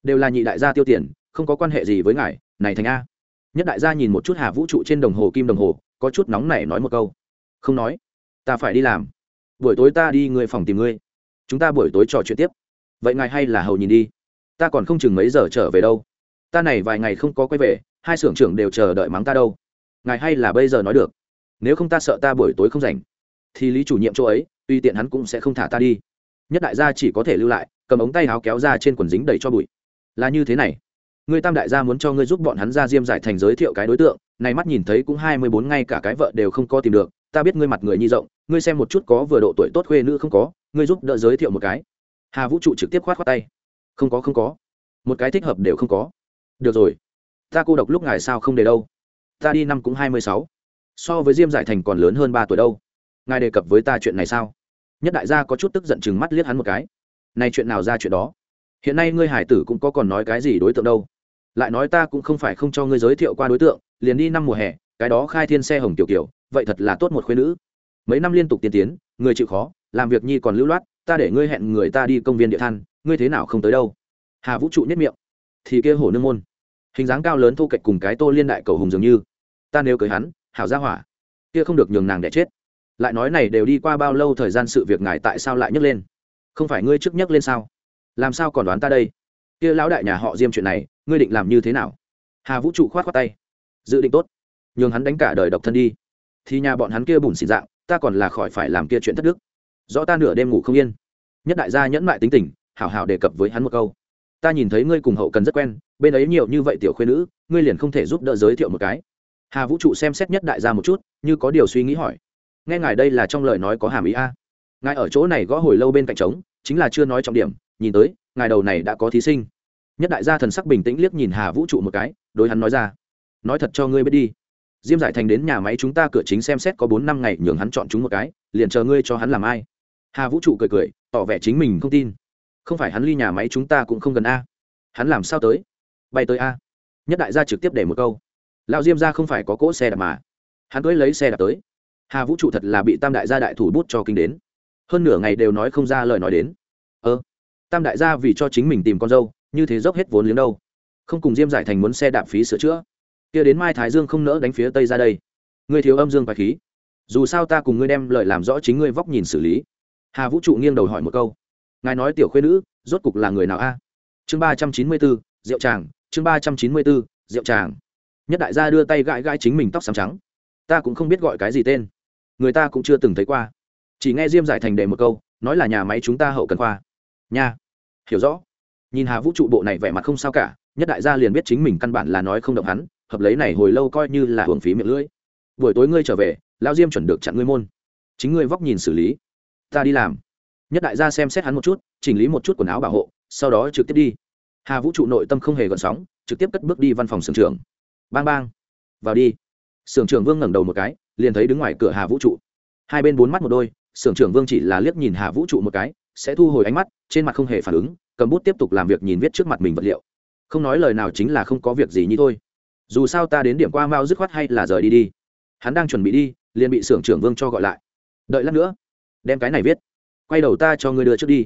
Đều là nhị đại gia tiêu tiền, không có quan hệ gì với ngài. Này thành a. Nhất đại gia nhìn một chút hà vũ trụ trên đồng hồ kim đồng hồ, có chút nóng nảy nói một câu. Không nói. Ta phải đi làm. Buổi tối ta đi người phòng tìm ngươi. Chúng ta buổi tối trò chuyện tiếp. Vậy ngài hay là hầu nhìn đi. Ta còn không chừng mấy giờ trở về đâu ta này vài ngày không có quay về, hai xưởng trưởng đều chờ đợi mắng ta đâu. Ngài hay là bây giờ nói được. Nếu không ta sợ ta buổi tối không rảnh. Thì lý chủ nhiệm chỗ ấy tuy tiện hắn cũng sẽ không thả ta đi. Nhất đại gia chỉ có thể lưu lại, cầm ống tay áo kéo ra trên quần dính đầy cho bụi. Là như thế này. Ngươi tam đại gia muốn cho ngươi giúp bọn hắn ra diêm giải thành giới thiệu cái đối tượng, này mắt nhìn thấy cũng hai mươi bốn ngay cả cái vợ đều không có tìm được, ta biết ngươi mặt người nhi rộng, ngươi xem một chút có vừa độ tuổi tốt khuê nữ không có, ngươi giúp đỡ giới thiệu một cái. Hà vũ trụ trực tiếp khoát khoát tay. Không có không có. Một cái thích hợp đều không có được rồi. Ta cô độc lúc ngài sao không để đâu? Ta đi năm cũng hai mươi sáu. So với diêm giải thành còn lớn hơn ba tuổi đâu. Ngài đề cập với ta chuyện này sao? Nhất đại gia có chút tức giận chừng mắt liếc hắn một cái. Này chuyện nào ra chuyện đó? Hiện nay ngươi hải tử cũng có còn nói cái gì đối tượng đâu? Lại nói ta cũng không phải không cho ngươi giới thiệu qua đối tượng, liền đi năm mùa hè, cái đó khai thiên xe hồng tiểu kiểu, vậy thật là tốt một khuyên nữ. Mấy năm liên tục tiên tiến, người chịu khó, làm việc nhi còn lưu loát, ta để ngươi hẹn người ta đi công viên địa than, ngươi thế nào không tới đâu? Hà vũ trụ nhất miệng. Thì kia hổ nương môn hình dáng cao lớn thu kệch cùng cái tô liên đại cầu hùng dường như ta nếu cưới hắn hảo gia hỏa kia không được nhường nàng đẻ chết lại nói này đều đi qua bao lâu thời gian sự việc ngài tại sao lại nhấc lên không phải ngươi trước nhấc lên sao làm sao còn đoán ta đây kia lão đại nhà họ diêm chuyện này ngươi định làm như thế nào hà vũ trụ khoát khoát tay dự định tốt nhường hắn đánh cả đời độc thân đi thì nhà bọn hắn kia bùn xịt dạng ta còn là khỏi phải làm kia chuyện thất đức rõ ta nửa đêm ngủ không yên nhất đại gia nhẫn mại tính tình hảo hảo đề cập với hắn một câu ta nhìn thấy ngươi cùng hậu cần rất quen, bên ấy nhiều như vậy tiểu khuyên nữ, ngươi liền không thể giúp đỡ giới thiệu một cái. Hà vũ trụ xem xét nhất đại gia một chút, như có điều suy nghĩ hỏi. Nghe ngài đây là trong lời nói có hàm ý a. Ngài ở chỗ này gõ hồi lâu bên cạnh trống, chính là chưa nói trọng điểm, nhìn tới, ngài đầu này đã có thí sinh. Nhất đại gia thần sắc bình tĩnh liếc nhìn hà vũ trụ một cái, đối hắn nói ra. Nói thật cho ngươi biết đi. Diêm giải thành đến nhà máy chúng ta cửa chính xem xét có bốn năm ngày nhường hắn chọn chúng một cái, liền chờ ngươi cho hắn làm ai. Hà vũ trụ cười cười, tỏ vẻ chính mình không tin không phải hắn ly nhà máy chúng ta cũng không gần a. Hắn làm sao tới? Bay tới a. Nhất đại gia trực tiếp để một câu. Lão diêm ra không phải có cỗ xe đạp mà. Hắn cưới lấy xe đạp tới. Hà vũ trụ thật là bị tam đại gia đại thủ bút cho kinh đến. Hơn nửa ngày đều nói không ra lời nói đến. Ơ, tam đại gia vì cho chính mình tìm con dâu, như thế dốc hết vốn liếng đâu. Không cùng diêm giải thành muốn xe đạp phí sửa chữa. Kia đến mai thái dương không nỡ đánh phía tây ra đây. Ngươi thiếu âm dương và khí. Dù sao ta cùng ngươi đem lời làm rõ chính ngươi vóc nhìn xử lý. Hà vũ trụ nghiêng đầu hỏi một câu ngài nói tiểu khuê nữ, rốt cục là người nào a? Chương ba trăm chín mươi bốn rượu tràng, chương ba trăm chín mươi bốn rượu tràng. Nhất đại gia đưa tay gãi gãi chính mình tóc xám trắng. Ta cũng không biết gọi cái gì tên. Người ta cũng chưa từng thấy qua. Chỉ nghe diêm giải thành đề một câu, nói là nhà máy chúng ta hậu cần khoa. Nha. Hiểu rõ. Nhìn hà vũ trụ bộ này vẻ mặt không sao cả, nhất đại gia liền biết chính mình căn bản là nói không động hắn, hợp lấy này hồi lâu coi như là hưởng phí miệng lưỡi. Buổi tối ngươi trở về lao diêm chuẩn được chặn ngươi môn. Chính ngươi vóc nhìn xử lý. Ta đi làm nhất đại gia xem xét hắn một chút, chỉnh lý một chút quần áo bảo hộ, sau đó trực tiếp đi. Hà vũ trụ nội tâm không hề gợn sóng, trực tiếp cất bước đi văn phòng sưởng trưởng. Bang bang. Vào đi. Sưởng trưởng vương ngẩng đầu một cái, liền thấy đứng ngoài cửa hà vũ trụ. Hai bên bốn mắt một đôi, sưởng trưởng vương chỉ là liếc nhìn hà vũ trụ một cái, sẽ thu hồi ánh mắt, trên mặt không hề phản ứng, cầm bút tiếp tục làm việc nhìn viết trước mặt mình vật liệu. Không nói lời nào chính là không có việc gì như thôi. Dù sao ta đến điểm qua mao dứt khoát hay là rời đi đi. Hắn đang chuẩn bị đi, liền bị sưởng trưởng vương cho gọi lại. Đợi lát nữa, đem cái này viết quay đầu ta cho ngươi đưa trước đi.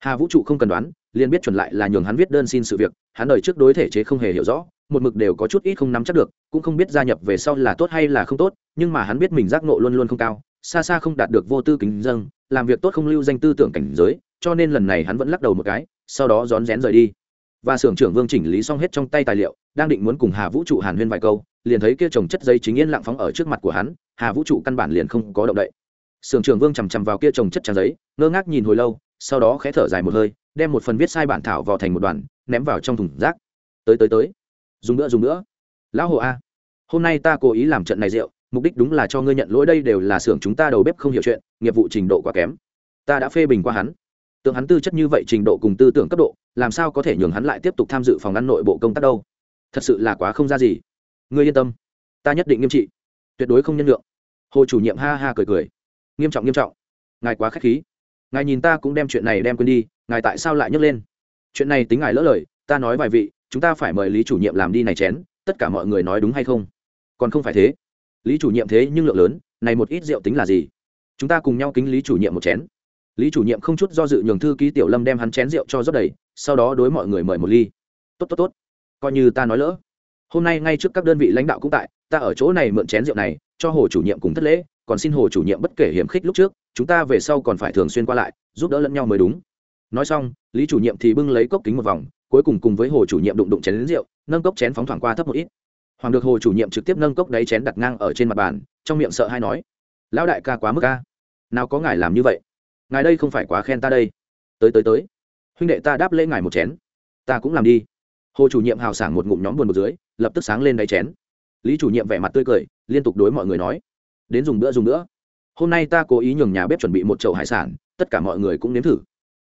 Hà vũ trụ không cần đoán, liền biết chuẩn lại là nhường hắn viết đơn xin sự việc, hắn đời trước đối thể chế không hề hiểu rõ, một mực đều có chút ít không nắm chắc được, cũng không biết gia nhập về sau là tốt hay là không tốt, nhưng mà hắn biết mình giác nộ luôn luôn không cao, xa xa không đạt được vô tư kính dâng, làm việc tốt không lưu danh tư tưởng cảnh giới, cho nên lần này hắn vẫn lắc đầu một cái, sau đó rón rén rời đi. Và xưởng trưởng vương chỉnh lý xong hết trong tay tài liệu, đang định muốn cùng hà vũ trụ hàn huyên vài câu, liền thấy kia trồng chất giấy chính yên lặng phóng ở trước mặt của hắn, hà vũ trụ căn bản liền không có động đậy sưởng trưởng vương chằm chằm vào kia trồng chất trang giấy, ngơ ngác nhìn hồi lâu, sau đó khẽ thở dài một hơi, đem một phần viết sai bản thảo vào thành một đoàn, ném vào trong thùng rác. Tới tới tới. Dùng nữa dùng nữa. Lão hồ a, hôm nay ta cố ý làm trận này rượu, mục đích đúng là cho ngươi nhận lỗi đây đều là xưởng chúng ta đầu bếp không hiểu chuyện, nghiệp vụ trình độ quá kém. Ta đã phê bình qua hắn. Tưởng hắn tư chất như vậy trình độ cùng tư tưởng cấp độ, làm sao có thể nhường hắn lại tiếp tục tham dự phòng ăn nội bộ công tác đâu? Thật sự là quá không ra gì. Ngươi yên tâm. Ta nhất định nghiêm trị. Tuyệt đối không nhân lượng hồ chủ nhiệm ha ha cười cười nghiêm trọng nghiêm trọng. Ngài quá k h á c h khí. Ngài nhìn ta cũng đem chuyện này đem quên đi, ngài tại sao lại nhấc lên? Chuyện này tính ngài lỡ lời, ta nói vài vị, chúng ta phải mời lý chủ nhiệm làm đi này chén, tất cả mọi người nói đúng hay không? Còn không phải thế. Lý chủ nhiệm thế nhưng lượng lớn, này một ít rượu tính là gì? Chúng ta cùng nhau kính lý chủ nhiệm một chén. Lý chủ nhiệm không chút do dự nhường thư ký tiểu lâm đem hắn chén rượu cho rót đầy, sau đó đối mọi người mời một ly. Tốt tốt tốt. Coi như ta nói lỡ. Hôm nay ngay trước các đơn vị lãnh đạo cũng tại, ta ở chỗ này mượn chén rượu này, cho hồ chủ nhiệm cùng thất lễ còn xin hồ chủ nhiệm bất kể hiểm khích lúc trước, chúng ta về sau còn phải thường xuyên qua lại, giúp đỡ lẫn nhau mới đúng. Nói xong, lý chủ nhiệm thì bưng lấy cốc kính một vòng, cuối cùng cùng với hồ chủ nhiệm đụng đụng chén đến rượu, nâng cốc chén phóng thoảng qua thấp một ít. Hoàng được hồ chủ nhiệm trực tiếp nâng cốc đáy chén đặt ngang ở trên mặt bàn, trong miệng sợ hay nói, lão đại ca quá mức ca nào có ngài làm như vậy? Ngài đây không phải quá khen ta đây. Tới tới tới. Huynh đệ ta đáp lễ ngài một chén. Ta cũng làm đi. Hồ chủ nhiệm hào sảng một ngụm nhóm buồn một dưới, lập tức sáng lên đáy chén. Lý chủ nhiệm vẻ mặt tươi cười, liên tục đối mọi người nói đến dùng bữa dùng nữa hôm nay ta cố ý nhường nhà bếp chuẩn bị một chậu hải sản, tất cả mọi người cũng nếm thử.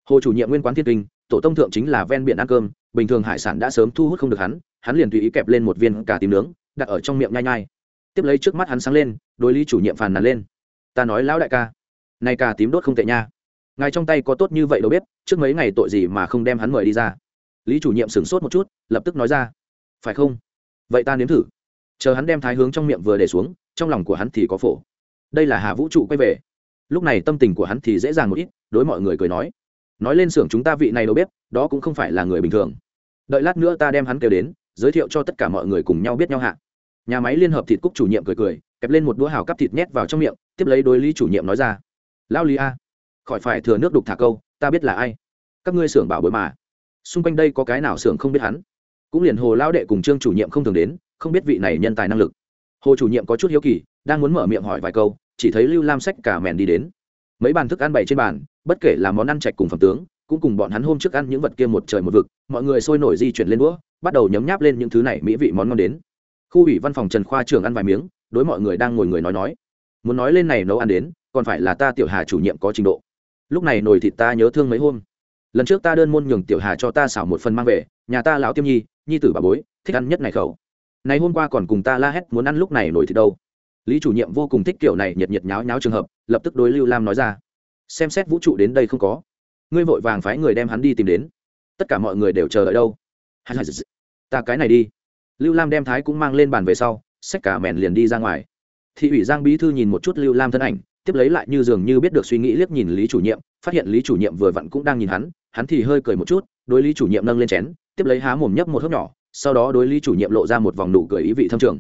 Hồ chủ nhiệm nguyên quán thiên kinh, tổ tông thượng chính là ven biển ăn cơm, bình thường hải sản đã sớm thu hút không được hắn hắn liền tùy ý kẹp lên một viên cà tím nướng, đặt ở trong miệng nhai nhai. Tiếp lấy trước mắt hắn sáng lên, đối lý chủ nhiệm phàn nàn lên. Ta nói lão đại ca nay cà tím đốt không tệ nha. Ngài trong tay có tốt như vậy đâu biết, trước mấy ngày tội gì mà không đem hắn mời đi ra. Lý chủ nhiệm sửng sốt một chút, lập tức nói ra. Phải không? Vậy ta nếm thử chờ hắn đem thái hướng trong miệng vừa để xuống, trong lòng của hắn thì có phổ. Đây là hà vũ trụ quay về. Lúc này tâm tình của hắn thì dễ dàng một ít, đối mọi người cười nói. Nói lên xưởng chúng ta vị này đâu biết, đó cũng không phải là người bình thường. Đợi lát nữa ta đem hắn kêu đến, giới thiệu cho tất cả mọi người cùng nhau biết nhau hạ. Nhà máy liên hợp thịt cúc chủ nhiệm cười cười, kẹp lên một đũa hào cắp thịt nhét vào trong miệng, tiếp lấy đối lý chủ nhiệm nói ra. Lao lý a, khỏi phải thừa nước đục thả câu, ta biết là ai. Các ngươi xưởng bảo bối mà. Xung quanh đây có cái nào xưởng không biết hắn? Cũng liền hồ lao đệ cùng trương chủ nhiệm không thường đến không biết vị này nhân tài năng lực. Hồ chủ nhiệm có chút hiếu kỳ, đang muốn mở miệng hỏi vài câu, chỉ thấy lưu lam sách cả mèn đi đến. Mấy bàn thức ăn bày trên bàn, bất kể là món ăn chạch cùng phẩm tướng, cũng cùng bọn hắn hôm trước ăn những vật kia một trời một vực, mọi người sôi nổi di chuyển lên đũa, bắt đầu nhấm nháp lên những thứ này mỹ vị món ngon đến. Khu ủy văn phòng trần khoa trường ăn vài miếng, đối mọi người đang ngồi người nói nói. Muốn nói lên này nấu ăn đến, còn phải là ta tiểu hà chủ nhiệm có trình độ. Lúc này nồi thịt ta nhớ thương mấy hôm. Lần trước ta đơn môn nhường tiểu hà cho ta xảo một phần mang về, nhà ta lão tiêm nhi nhi tử bà bối, thích ăn nhất này khẩu này hôm qua còn cùng ta la hét muốn ăn lúc này nổi thì đâu. Lý chủ nhiệm vô cùng thích kiểu này nhiệt nhiệt nháo nháo trường hợp, lập tức đối lưu lam nói ra. Xem xét vũ trụ đến đây không có. Ngươi vội vàng phái người đem hắn đi tìm đến. Tất cả mọi người đều chờ đợi đâu. Ta cái này đi. Lưu lam đem thái cũng mang lên bàn về sau, xách cả mèn liền đi ra ngoài. Thị ủy giang bí thư nhìn một chút lưu lam thân ảnh, tiếp lấy lại như dường như biết được suy nghĩ liếc nhìn lý chủ nhiệm, phát hiện lý chủ nhiệm vừa vặn cũng đang nhìn hắn hắn thì hơi cười một chút, đối lý chủ nhiệm nâng lên chén, tiếp lấy há mồm nhấp một hớp nhỏ sau đó đối lý chủ nhiệm lộ ra một vòng nụ cười ý vị thâm trường.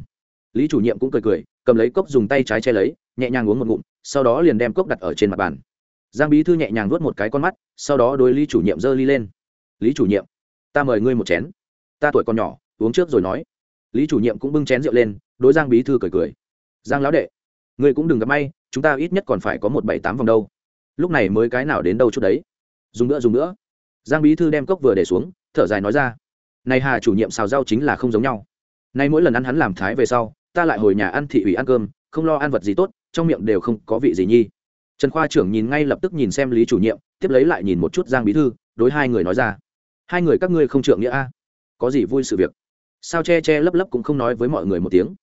Lý chủ nhiệm cũng cười cười, cầm lấy cốc dùng tay trái che lấy, nhẹ nhàng uống một ngụm, sau đó liền đem cốc đặt ở trên mặt bàn. Giang bí thư nhẹ nhàng nuốt một cái con mắt, sau đó đối lý chủ nhiệm giơ ly lên. Lý chủ nhiệm, ta mời ngươi một chén. Ta tuổi còn nhỏ, uống trước rồi nói. Lý chủ nhiệm cũng bưng chén rượu lên, đối giang bí thư cười cười. Giang lão đệ, ngươi cũng đừng gặp may, chúng ta ít nhất còn phải có một bảy tám vòng đâu. Lúc này mới cái nào đến đâu chút đấy? Dùng nữa dùng nữa. Giang bí thư đem cốc vừa để xuống, thở dài nói ra này hà chủ nhiệm xào rau chính là không giống nhau. Nay mỗi lần ăn hắn làm thái về sau, ta lại hồi nhà ăn thị ủy ăn cơm, không lo ăn vật gì tốt, trong miệng đều không có vị gì nhi. Trần khoa trưởng nhìn ngay lập tức nhìn xem lý chủ nhiệm, tiếp lấy lại nhìn một chút giang bí thư, đối hai người nói ra. Hai người các ngươi không trượng nghĩa a? Có gì vui sự việc? Sao che che lấp lấp cũng không nói với mọi người một tiếng?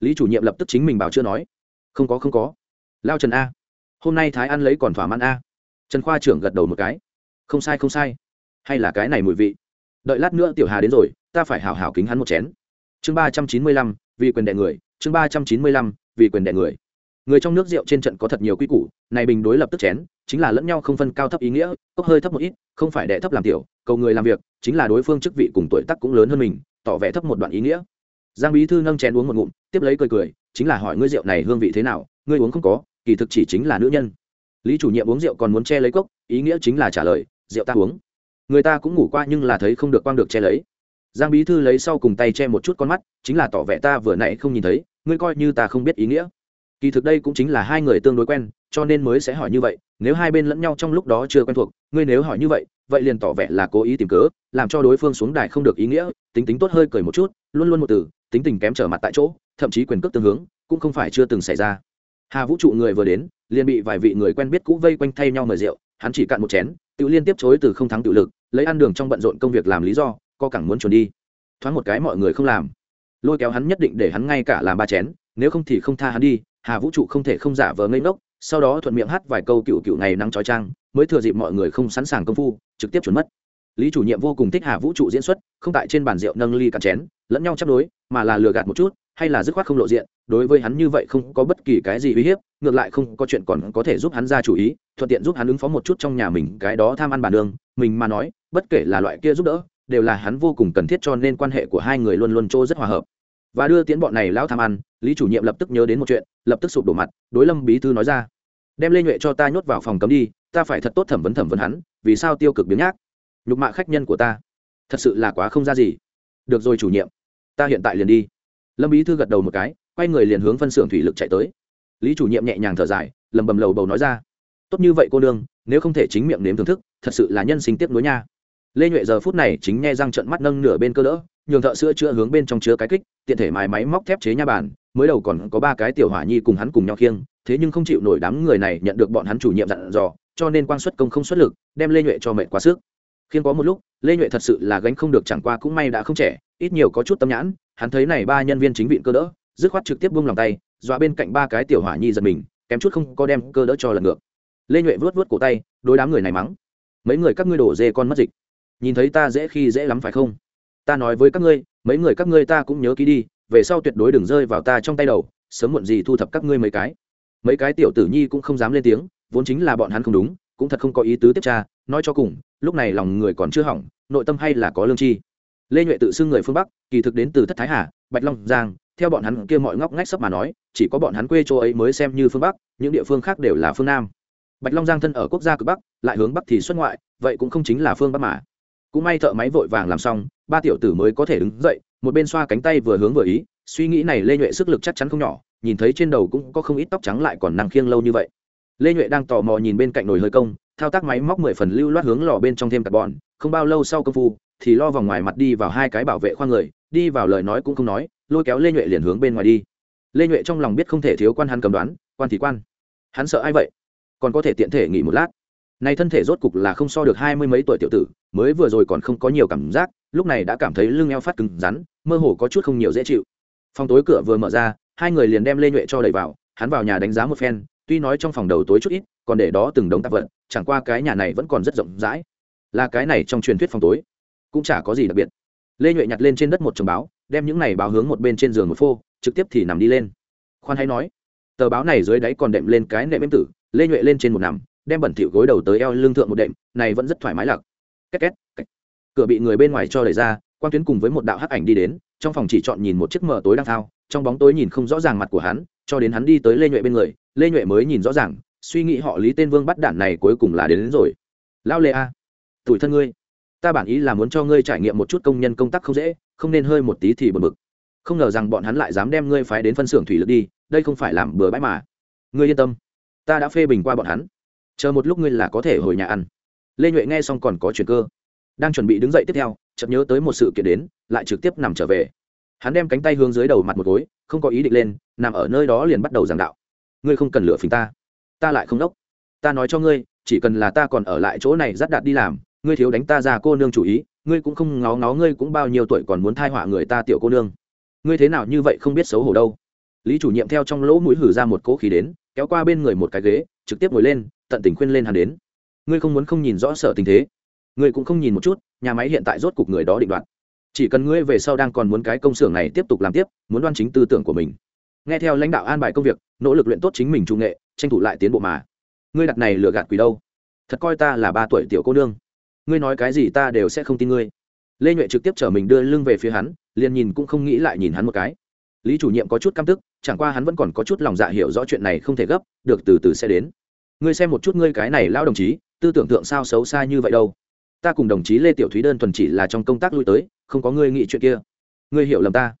Lý chủ nhiệm lập tức chính mình bảo chưa nói. Không có không có. Lao trần a. Hôm nay thái ăn lấy còn thỏa mãn a. Trần khoa trưởng gật đầu một cái. Không sai không sai. Hay là cái này mùi vị? Đợi lát nữa tiểu hà đến rồi, ta phải hảo hảo kính hắn một chén. Chương ba trăm chín mươi lăm, vì quyền đệ người. Chương ba trăm chín mươi lăm, vì quyền đệ người. Người trong nước rượu trên trận có thật nhiều quy củ, này bình đối lập tức chén, chính là lẫn nhau không phân cao thấp ý nghĩa, cốc hơi thấp một ít, không phải đệ thấp làm tiểu, cầu người làm việc, chính là đối phương chức vị cùng tuổi tác cũng lớn hơn mình, tỏ vẻ thấp một đoạn ý nghĩa. Giang bí thư nâng chén uống một ngụm, tiếp lấy cười cười, chính là hỏi ngươi rượu này hương vị thế nào, ngươi uống không có, kỳ thực chỉ chính là nữ nhân. Lý chủ nhiệm uống rượu còn muốn che lấy cốc, ý nghĩa chính là trả lời, rượu ta uống người ta cũng ngủ qua nhưng là thấy không được quang được che lấy. Giang bí thư lấy sau cùng tay che một chút con mắt, chính là tỏ vẻ ta vừa nãy không nhìn thấy, ngươi coi như ta không biết ý nghĩa. Kỳ thực đây cũng chính là hai người tương đối quen, cho nên mới sẽ hỏi như vậy, nếu hai bên lẫn nhau trong lúc đó chưa quen thuộc, ngươi nếu hỏi như vậy vậy liền tỏ vẻ là cố ý tìm cớ, làm cho đối phương xuống đài không được ý nghĩa, tính tính tốt hơi cười một chút, luôn luôn một từ, tính tình kém trở mặt tại chỗ, thậm chí quyền cước tương hướng, cũng không phải chưa từng xảy ra. Hà vũ trụ người vừa đến, liền bị vài vị người quen biết cũ vây quanh thay nhau mời rượu, hắn chỉ cạn một chén, tự liên tiếp chối từ không thắng tự lực lấy ăn đường trong bận rộn công việc làm lý do, co cẳng muốn chuồn đi. Thoáng một cái mọi người không làm. Lôi kéo hắn nhất định để hắn ngay cả làm ba chén, nếu không thì không tha hắn đi, hà vũ trụ không thể không giả vờ ngây ngốc, sau đó thuận miệng hát vài câu cựu cựu ngày nắng trói trang mới thừa dịp mọi người không sẵn sàng công phu, trực tiếp chuẩn mất. Lý chủ nhiệm vô cùng thích hà vũ trụ diễn xuất, không tại trên bàn rượu nâng ly cạn chén, lẫn nhau chấp đối, mà là lừa gạt một chút, hay là dứt khoát không lộ diện, đối với hắn như vậy không có bất kỳ cái gì uy hiếp, ngược lại không có chuyện còn có thể giúp hắn ra chủ ý, thuận tiện giúp hắn ứng phó một chút trong nhà mình, cái đó tham ăn bản đường, mình mà nói bất kể là loại kia giúp đỡ, đều là hắn vô cùng cần thiết cho nên quan hệ của hai người luôn luôn trô rất hòa hợp. Và đưa tiến bọn này lão tham ăn, lý chủ nhiệm lập tức nhớ đến một chuyện, lập tức sụp đổ mặt, đối lâm bí thư nói ra. Đem lê nhuệ cho ta nhốt vào phòng cấm đi, ta phải thật tốt thẩm vấn thẩm vấn hắn, vì sao tiêu cực biến nhác? Nhục mạ khách nhân của ta, thật sự là quá không ra gì. Được rồi chủ nhiệm, ta hiện tại liền đi. Lâm bí thư gật đầu một cái, quay người liền hướng phân xưởng thủy lực chạy tới. Lý chủ nhiệm nhẹ nhàng thở dài lầm bầm lầu bầu nói ra. Tốt như vậy cô nương, nếu không thể chính miệng nếm thưởng thức, thật sự là nhân sinh tiếp nối nha lê nhuệ giờ phút này chính nghe răng trận mắt nâng nửa bên cơ đỡ, nhường thợ sữa chữa hướng bên trong chứa cái kích, tiện thể mài máy móc thép chế nha bàn, mới đầu còn có ba cái tiểu hỏa nhi cùng hắn cùng nhau khiêng, thế nhưng không chịu nổi đám người này nhận được bọn hắn chủ nhiệm dặn dò, cho nên quan xuất công không xuất lực, đem lê nhuệ cho mệt quá sức. Khiêng có một lúc, lê nhuệ thật sự là gánh không được chẳng qua cũng may đã không trẻ, ít nhiều có chút tâm nhãn, hắn thấy này ba nhân viên chính viện cơ đỡ, dứt khoát trực tiếp buông lòng tay, dọa bên cạnh ba cái tiểu hỏa nhi giật mình, kém chút không có đem cơ đỡ cho lần ngược. Lê nhuệ vớt vớt cổ tay, đối đám người này mắng, mấy người các ngươi đổ dê con mất dịch nhìn thấy ta dễ khi dễ lắm phải không? Ta nói với các ngươi, mấy người các ngươi ta cũng nhớ ký đi, về sau tuyệt đối đừng rơi vào ta trong tay đầu, sớm muộn gì thu thập các ngươi mấy cái. Mấy cái tiểu tử nhi cũng không dám lên tiếng, vốn chính là bọn hắn không đúng, cũng thật không có ý tứ tiếp tra, nói cho cùng, lúc này lòng người còn chưa hỏng, nội tâm hay là có lương chi. Lê nhuệ tự xưng người phương bắc, kỳ thực đến từ thất thái hà, bạch long giang, theo bọn hắn kia mọi ngóc ngách sắp mà nói, chỉ có bọn hắn quê chỗ ấy mới xem như phương bắc, những địa phương khác đều là phương nam. Bạch long giang thân ở quốc gia cực bắc, lại hướng bắc thì xuất ngoại, vậy cũng không chính là phương bắc mà cũng may thợ máy vội vàng làm xong, ba tiểu tử mới có thể đứng dậy, một bên xoa cánh tay vừa hướng vừa ý, suy nghĩ này lê nhuệ sức lực chắc chắn không nhỏ, nhìn thấy trên đầu cũng có không ít tóc trắng lại còn năng khiêng lâu như vậy. Lê nhuệ đang tò mò nhìn bên cạnh nồi hơi công, thao tác máy móc mười phần lưu loát hướng lò bên trong thêm carbon, không bao lâu sau công phu, thì lo vòng ngoài mặt đi vào hai cái bảo vệ khoang người, đi vào lời nói cũng không nói, lôi kéo lê nhuệ liền hướng bên ngoài đi. Lê nhuệ trong lòng biết không thể thiếu quan hắn cầm đoán, quan thì quan. Hắn sợ ai vậy? Còn có thể tiện thể nghỉ một lát. Nay thân thể rốt cục là không so được hai mươi mấy tuổi tiểu tử mới vừa rồi còn không có nhiều cảm giác, lúc này đã cảm thấy lưng eo phát cứng rắn, mơ hồ có chút không nhiều dễ chịu. Phòng tối cửa vừa mở ra, hai người liền đem lê nhuệ cho đẩy vào, hắn vào nhà đánh giá một phen, tuy nói trong phòng đầu tối chút ít, còn để đó từng đống tạp vật, chẳng qua cái nhà này vẫn còn rất rộng rãi. Là cái này trong truyền thuyết phòng tối, cũng chả có gì đặc biệt. Lê nhuệ nhặt lên trên đất một chồng báo, đem những này báo hướng một bên trên giường một phô, trực tiếp thì nằm đi lên. Khoan hay nói, tờ báo này dưới đáy còn đệm lên cái nệm em tử, lê nhuệ lên trên một nằm, đem bẩn thỉu gối đầu tới eo lưng thượng một đệm, này vẫn rất thoải mái lặc két két cửa bị người bên ngoài cho đẩy ra quan tuyến cùng với một đạo hắc ảnh đi đến trong phòng chỉ chọn nhìn một chiếc mở tối đang thao trong bóng tối nhìn không rõ ràng mặt của hắn cho đến hắn đi tới lê nhuệ bên người lê nhuệ mới nhìn rõ ràng suy nghĩ họ lý tên vương bắt đản này cuối cùng là đến, đến rồi. Lao lê a tuổi thân ngươi ta bản ý là muốn cho ngươi trải nghiệm một chút công nhân công tác không dễ không nên hơi một tí thì bật bực. Không ngờ rằng bọn hắn lại dám đem ngươi phái đến phân xưởng thủy lực đi đây không phải làm bừa bãi mà. Ngươi yên tâm ta đã phê bình qua bọn hắn. Chờ một lúc ngươi là có thể hồi nhà ăn lê nhuệ nghe xong còn có chuyện cơ đang chuẩn bị đứng dậy tiếp theo chợt nhớ tới một sự kiện đến lại trực tiếp nằm trở về hắn đem cánh tay hướng dưới đầu mặt một gối không có ý định lên nằm ở nơi đó liền bắt đầu giảng đạo ngươi không cần lựa phình ta ta lại không đốc ta nói cho ngươi chỉ cần là ta còn ở lại chỗ này dắt đạt đi làm ngươi thiếu đánh ta ra cô nương chủ ý ngươi cũng không ngó ngó ngươi cũng bao nhiêu tuổi còn muốn thai họa người ta tiểu cô nương ngươi thế nào như vậy không biết xấu hổ đâu lý chủ nhiệm theo trong lỗ mũi hử ra một cỗ khí đến kéo qua bên người một cái ghế trực tiếp ngồi lên tận tình khuyên lên hắn đến ngươi không muốn không nhìn rõ sở tình thế. Ngươi cũng không nhìn một chút, nhà máy hiện tại rốt cục người đó định đoạt. Chỉ cần ngươi về sau đang còn muốn cái công xưởng này tiếp tục làm tiếp, muốn đoan chính tư tưởng của mình. Nghe theo lãnh đạo an bài công việc, nỗ lực luyện tốt chính mình trung nghệ, tranh thủ lại tiến bộ mà. Ngươi đặt này lừa gạt quỷ đâu? Thật coi ta là ba tuổi tiểu cô nương. Ngươi nói cái gì ta đều sẽ không tin ngươi. Lê nhuệ trực tiếp chở mình đưa lưng về phía hắn, liền nhìn cũng không nghĩ lại nhìn hắn một cái. Lý chủ nhiệm có chút căm tức, chẳng qua hắn vẫn còn có chút lòng dạ hiểu rõ chuyện này không thể gấp, được từ từ sẽ đến. Ngươi xem một chút ngươi cái này lao đồng chí tư tưởng tượng sao xấu xa như vậy đâu. Ta cùng đồng chí lê tiểu thúy đơn thuần chỉ là trong công tác lui tới, không có ngươi nghĩ chuyện kia. Ngươi hiểu lầm ta.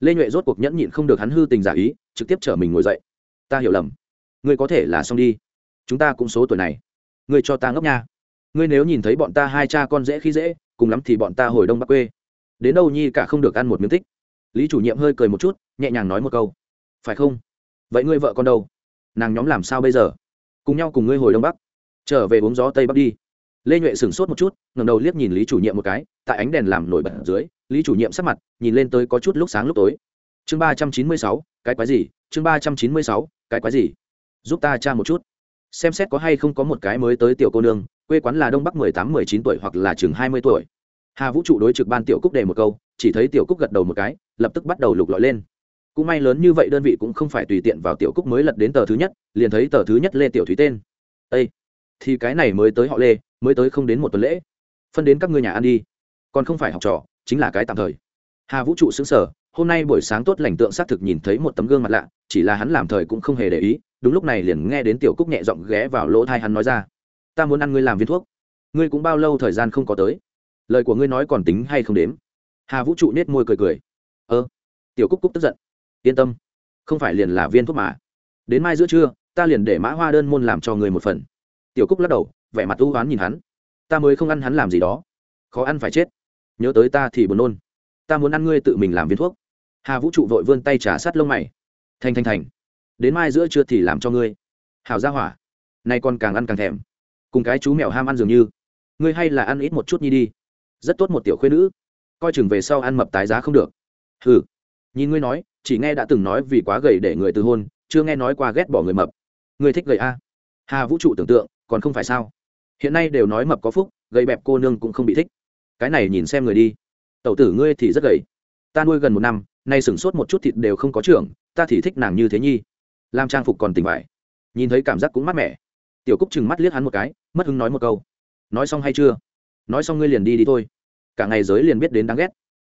Lê nhuệ rốt cuộc nhẫn nhịn không được hắn hư tình giả ý, trực tiếp chở mình ngồi dậy. Ta hiểu lầm. Ngươi có thể là xong đi. Chúng ta cũng số tuổi này. Ngươi cho ta ngốc nha. Ngươi nếu nhìn thấy bọn ta hai cha con dễ khi dễ, cùng lắm thì bọn ta hồi đông bắc quê. Đến đâu nhi cả không được ăn một miếng tích. Lý chủ nhiệm hơi cười một chút, nhẹ nhàng nói một câu. Phải không? Vậy ngươi vợ con đâu? Nàng nhóm làm sao bây giờ? Cùng nhau cùng ngươi hồi đông bắc trở về uống gió tây bắc đi. Lê nhuệ sửng sốt một chút ngầm đầu liếc nhìn lý chủ nhiệm một cái, tại ánh đèn làm nổi bật dưới, lý chủ nhiệm sắc mặt nhìn lên tới có chút lúc sáng lúc tối. Chương ba trăm chín mươi sáu, cái quái gì? Chương ba trăm chín mươi sáu, cái quái gì? Giúp ta tra một chút. Xem xét có hay không có một cái mới tới tiểu cô nương, quê quán là đông bắc mười tám, mười chín tuổi hoặc là chừng hai mươi tuổi. Hà vũ trụ đối trực ban tiểu cúc đề một câu, chỉ thấy tiểu cúc gật đầu một cái, lập tức bắt đầu lục lọi lên. Cũng may lớn như vậy đơn vị cũng không phải tùy tiện vào tiểu cúc mới lật đến tờ thứ nhất, liền thấy tờ thứ nhất lê tiểu thúy tên. Ây thì cái này mới tới họ lê, mới tới không đến một tuần lễ. Phân đến các ngươi nhà ăn đi. Còn không phải học trò, chính là cái tạm thời. Hà vũ trụ xứng sở hôm nay buổi sáng tốt lành tượng xác thực nhìn thấy một tấm gương mặt lạ, chỉ là hắn làm thời cũng không hề để ý, đúng lúc này liền nghe đến tiểu cúc nhẹ giọng ghé vào lỗ thai hắn nói ra. Ta muốn ăn ngươi làm viên thuốc. Ngươi cũng bao lâu thời gian không có tới? Lời của ngươi nói còn tính hay không đếm? Hà vũ trụ nết môi cười cười. Ơ. Tiểu cúc cúc tức giận. Yên tâm, không phải liền là viên thuốc mà. Đến mai giữa trưa, ta liền để mã hoa đơn môn làm cho người một phần tiểu cúc lắc đầu, vẻ mặt u oán nhìn hắn. Ta mới không ăn hắn làm gì đó. Khó ăn phải chết. Nhớ tới ta thì buồn nôn. Ta muốn ăn ngươi tự mình làm viên thuốc. Hà vũ trụ vội vươn tay trả sát lông mày. Thành thành thành. Đến mai giữa trưa thì làm cho ngươi. Hào ra hỏa. Nay con càng ăn càng thèm. Cùng cái chú mèo ham ăn dường như. Ngươi hay là ăn ít một chút nhi đi. Rất tốt một tiểu khuyên nữ. Coi chừng về sau ăn mập tái giá không được. Hừ. Nhìn ngươi nói, chỉ nghe đã từng nói vì quá gầy để người từ hôn, chưa nghe nói qua ghét bỏ người mập. Ngươi thích gầy a. Hà vũ trụ tưởng tượng còn không phải sao? Hiện nay đều nói mập có phúc, gầy bẹp cô nương cũng không bị thích. Cái này nhìn xem người đi. Tẩu tử ngươi thì rất gầy. Ta nuôi gần một năm, nay sửng sốt một chút thịt đều không có trưởng, ta thì thích nàng như thế nhi. Làm trang phục còn tỉnh vải nhìn thấy cảm giác cũng mát mẻ. Tiểu cúc chừng mắt liếc hắn một cái, mất hứng nói một câu. Nói xong hay chưa? Nói xong ngươi liền đi đi thôi. Cả ngày giới liền biết đến đáng ghét.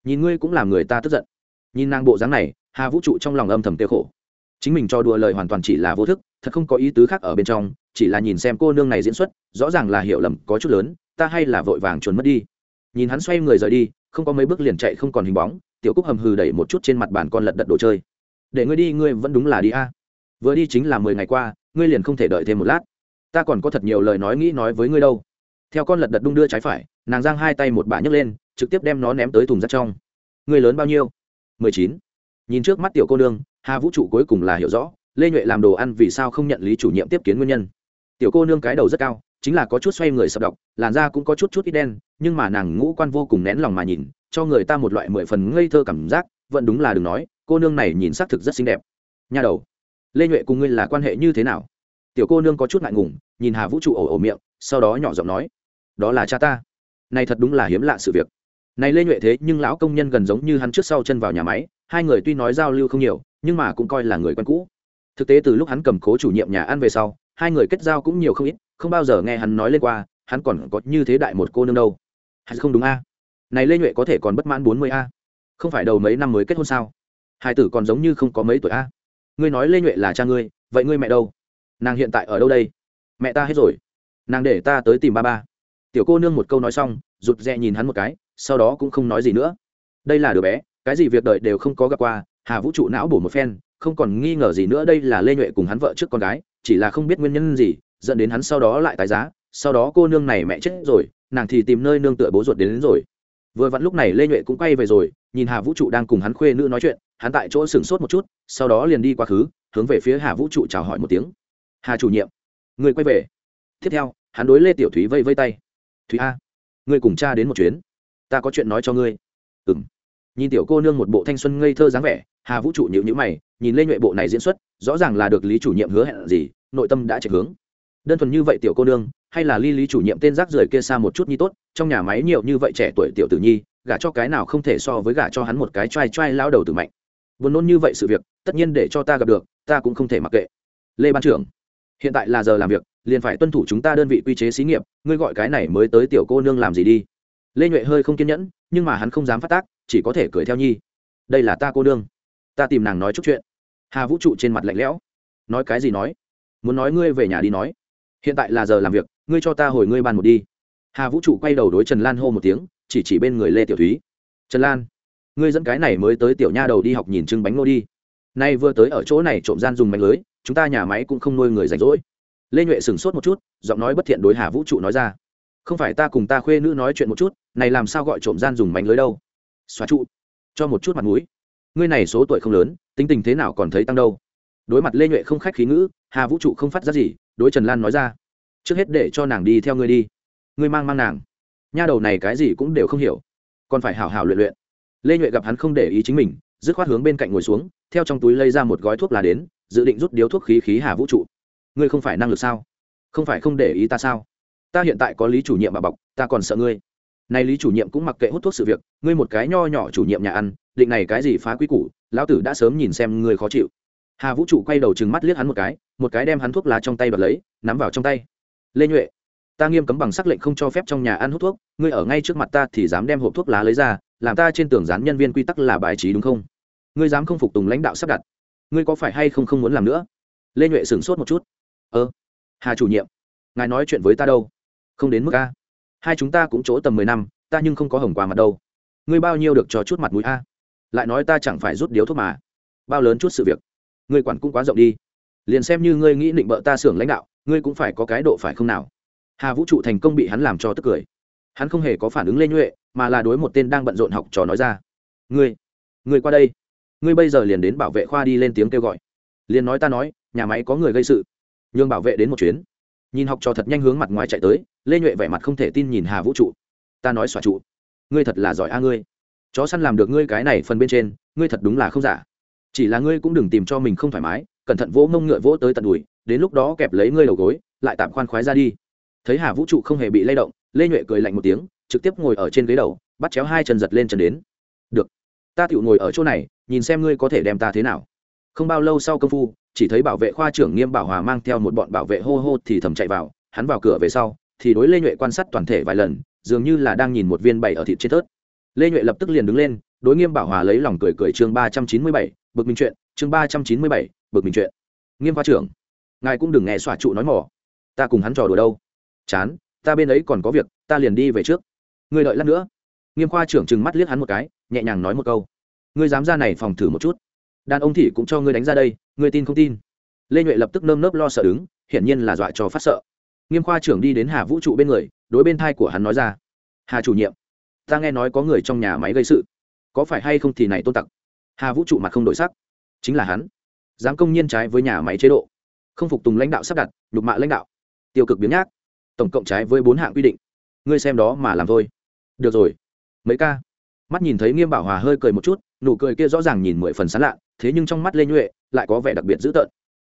Nhìn ngươi cũng làm người ta tức giận. Nhìn nàng bộ dáng này, hà vũ trụ trong lòng âm thầm tiêu khổ. Chính mình cho đùa lời hoàn toàn chỉ là vô thức thật không có ý tứ khác ở bên trong, chỉ là nhìn xem cô nương này diễn xuất, rõ ràng là hiểu lầm có chút lớn, ta hay là vội vàng chuồn mất đi. Nhìn hắn xoay người rời đi, không có mấy bước liền chạy không còn hình bóng, tiểu cúc hầm hừ đẩy một chút trên mặt bàn con lật đật đồ chơi. Để ngươi đi, ngươi vẫn đúng là đi a. À. Vừa đi chính là mười ngày qua, ngươi liền không thể đợi thêm một lát. Ta còn có thật nhiều lời nói nghĩ nói với ngươi đâu. Theo con lật đật đung đưa trái phải, nàng giang hai tay một bả nhấc lên, trực tiếp đem nó ném tới thùng rác trong. Ngươi lớn bao nhiêu? mười chín. Nhìn trước mắt tiểu cô nương, hà vũ trụ cuối cùng là hiểu rõ lê nhuệ làm đồ ăn vì sao không nhận lý chủ nhiệm tiếp kiến nguyên nhân tiểu cô nương cái đầu rất cao chính là có chút xoay người sập độc làn da cũng có chút chút ít đen nhưng mà nàng ngũ quan vô cùng nén lòng mà nhìn cho người ta một loại mười phần ngây thơ cảm giác vẫn đúng là đừng nói cô nương này nhìn xác thực rất xinh đẹp nha đầu lê nhuệ cùng ngươi là quan hệ như thế nào tiểu cô nương có chút ngại ngùng nhìn hà vũ trụ ổ ổ miệng sau đó nhỏ giọng nói đó là cha ta này thật đúng là hiếm lạ sự việc này lê nhuệ thế nhưng lão công nhân gần giống như hắn trước sau chân vào nhà máy hai người tuy nói giao lưu không nhiều nhưng mà cũng coi là người quen cũ thực tế từ lúc hắn cầm cố chủ nhiệm nhà ăn về sau, hai người kết giao cũng nhiều không ít, không bao giờ nghe hắn nói lên qua, hắn còn có như thế đại một cô nương đâu. Hắn không đúng a. Này lê nhuệ có thể còn bất mãn bốn mươi a. Không phải đầu mấy năm mới kết hôn sao? Hai tử còn giống như không có mấy tuổi a. Ngươi nói lê nhuệ là cha ngươi, vậy ngươi mẹ đâu? Nàng hiện tại ở đâu đây? Mẹ ta hết rồi. Nàng để ta tới tìm ba ba. Tiểu cô nương một câu nói xong, rụt rè nhìn hắn một cái, sau đó cũng không nói gì nữa. Đây là đứa bé, cái gì việc đợi đều không có gặp qua, hà vũ trụ não bổ một phen không còn nghi ngờ gì nữa đây là lê nhuệ cùng hắn vợ trước con gái chỉ là không biết nguyên nhân gì dẫn đến hắn sau đó lại tái giá sau đó cô nương này mẹ chết rồi nàng thì tìm nơi nương tựa bố ruột đến, đến rồi. Vừa vặn lúc này lê nhuệ cũng quay về rồi nhìn hà vũ trụ đang cùng hắn khuê nữ nói chuyện hắn tại chỗ sửng sốt một chút sau đó liền đi quá khứ hướng về phía hà vũ trụ chào hỏi một tiếng. Hà chủ nhiệm người quay về. Tiếp theo hắn đối lê tiểu thúy vây vây tay. Thúy a ngươi cùng cha đến một chuyến ta có chuyện nói cho ngươi. Ừ m nhìn tiểu cô nương một bộ thanh xuân ngây thơ dáng vẻ, hà vũ trụ nhịu nhữ mày, nhìn lê nhuệ bộ này diễn xuất, rõ ràng là được lý chủ nhiệm hứa hẹn gì, nội tâm đã chạy hướng. Đơn thuần như vậy tiểu cô nương, hay là ly lý chủ nhiệm tên rác rưởi kia xa một chút nhi tốt, trong nhà máy nhiều như vậy trẻ tuổi tiểu tử nhi, gả cho cái nào không thể so với gả cho hắn một cái t r a i t r a i lao đầu tử mạnh. Buồn nôn như vậy sự việc, tất nhiên để cho ta gặp được, ta cũng không thể mặc kệ. Lê ban trưởng, hiện tại là giờ làm việc, liền phải tuân thủ chúng ta đơn vị quy chế xí nghiệp, ngươi gọi cái này mới tới tiểu cô nương làm gì đi. Lê nhuệ hơi không kiên nhẫn, nhưng mà hắn không dám phát tác chỉ có thể cười theo nhi. Đây là ta cô đương, ta tìm nàng nói chút chuyện. Hà vũ trụ trên mặt lạnh lẽo. Nói cái gì nói? Muốn nói ngươi về nhà đi nói. Hiện tại là giờ làm việc ngươi cho ta hồi ngươi bàn một đi. Hà vũ trụ quay đầu đối trần lan hô một tiếng chỉ chỉ bên người lê tiểu thúy. Trần lan ngươi dẫn cái này mới tới tiểu nha đầu đi học nhìn trưng bánh nô đi. Nay vừa tới ở chỗ này trộm gian dùng bánh lưới chúng ta nhà máy cũng không nuôi người rảnh rỗi. Lê nhuệ sửng sốt một chút giọng nói bất thiện đối hà vũ trụ nói ra. Không phải ta cùng ta khuê nữ nói chuyện một chút này làm sao gọi trộm gian dùng bánh lưới đâu? Xóa trụ. Cho một chút mặt mũi. Ngươi này số tuổi không lớn, tính tình thế nào còn thấy tăng đâu. Đối mặt lê nhuệ không khách khí ngữ, hà vũ trụ không phát ra gì, đối trần lan nói ra. Trước hết để cho nàng đi theo ngươi đi. Ngươi mang mang nàng. Nha đầu này cái gì cũng đều không hiểu. Còn phải hảo hảo luyện luyện. Lê nhuệ gặp hắn không để ý chính mình, dứt khoát hướng bên cạnh ngồi xuống, theo trong túi lấy ra một gói thuốc là đến, dự định rút điếu thuốc khí khí hà vũ trụ. Ngươi không phải năng lực sao? Không phải không để ý ta sao? Ta hiện tại có lý chủ nhiệm bà bọc, ta còn sợ ngươi nay lý chủ nhiệm cũng mặc kệ hút thuốc sự việc, ngươi một cái nho nhỏ chủ nhiệm nhà ăn, định này cái gì phá quy củ, lão tử đã sớm nhìn xem ngươi khó chịu. Hà vũ trụ quay đầu chừng mắt liếc hắn một cái một cái đem hắn thuốc lá trong tay bật lấy, nắm vào trong tay. Lê nhuệ, ta nghiêm cấm bằng sắc lệnh không cho phép trong nhà ăn hút thuốc, ngươi ở ngay trước mặt ta thì dám đem hộp thuốc lá lấy ra, làm ta trên tường dán nhân viên quy tắc là bài trí đúng không? Ngươi dám không phục tùng lãnh đạo sắp đặt, ngươi có phải hay không không muốn làm nữa? Lê nhuệ sửng sốt một chút. Ơ, hà chủ nhiệm, ngài nói chuyện với ta đâu? Không đến mức a hai chúng ta cũng chỗ tầm mười năm, ta nhưng không có hồng quà mặt đâu. Ngươi bao nhiêu được cho chút mặt mũi a? Lại nói ta chẳng phải rút điếu thuốc mà. Bao lớn chút sự việc. Ngươi quản cũng quá rộng đi. Liền xem như ngươi nghĩ định bợ ta xưởng lãnh đạo, ngươi cũng phải có cái độ phải không nào? Hà vũ trụ thành công bị hắn làm cho tức cười. Hắn không hề có phản ứng lê nhuệ, mà là đối một tên đang bận rộn học trò nói ra. Ngươi ngươi qua đây. Ngươi bây giờ liền đến bảo vệ khoa đi lên tiếng kêu gọi. Liền nói ta nói, nhà máy có người gây sự. Nhường bảo vệ đến một chuyến nhìn học trò thật nhanh hướng mặt ngoài chạy tới, lê nhuệ vẻ mặt không thể tin nhìn hà vũ trụ. Ta nói xòa trụ. Ngươi thật là giỏi a ngươi. Chó săn làm được ngươi cái này phần bên trên, ngươi thật đúng là không giả. Chỉ là ngươi cũng đừng tìm cho mình không thoải mái, cẩn thận vỗ mông ngựa vỗ tới tận đùi, đến lúc đó kẹp lấy ngươi đầu gối, lại tạm khoan khoái ra đi. Thấy hà vũ trụ không hề bị lay động, lê nhuệ cười lạnh một tiếng, trực tiếp ngồi ở trên ghế đầu, bắt chéo hai chân giật lên chân đến. Được, ta tựu ngồi ở chỗ này, nhìn xem ngươi có thể đem ta thế nào. Không bao lâu sau công phu chỉ thấy bảo vệ khoa trưởng nghiêm bảo hòa mang theo một bọn bảo vệ hô hô thì thầm chạy vào, hắn vào cửa về sau, thì đối lê nhuệ quan sát toàn thể vài lần, dường như là đang nhìn một viên bày ở thịt trên tớt lê nhuệ lập tức liền đứng lên, đối nghiêm bảo hòa lấy lòng cười cười chương ba trăm chín mươi bảy, bực minh chuyện, chương ba trăm chín mươi bảy, bực minh chuyện. Nghiêm khoa trưởng, ngài cũng đừng nghe xòa trụ nói mỏ. Ta cùng hắn trò đùa đâu? Chán, ta bên ấy còn có việc, ta liền đi về trước. Ngươi đợi lát nữa. Nghiêm khoa trưởng trừng mắt liếc hắn một cái, nhẹ nhàng nói một câu. Ngươi dám ra này phòng thử một chút đàn ông thị cũng cho ngươi đánh ra đây, ngươi tin không tin? Lê nhuệ lập tức nơm nớp lo sợ đứng, hiển nhiên là dọa cho phát sợ. Nghiêm khoa trưởng đi đến hà vũ trụ bên người, đối bên thai của hắn nói ra, hà chủ nhiệm, ta nghe nói có người trong nhà máy gây sự. Có phải hay không thì này tôn tặc? Hà vũ trụ mặt không đổi sắc. Chính là hắn. Dám công nhiên trái với nhà máy chế độ. Không phục tùng lãnh đạo sắp đặt, nhục mạ lãnh đạo. Tiêu cực biến nhác. Tổng cộng trái với bốn hạng quy định. Ngươi xem đó mà làm thôi. Được rồi. Mấy ca? Mắt nhìn thấy nghiêm bảo hòa hơi cười một chút, nụ cười kia rõ ràng nhìn mười phần sán lạ, thế nhưng trong mắt lê nhuệ lại có vẻ đặc biệt dữ tợn.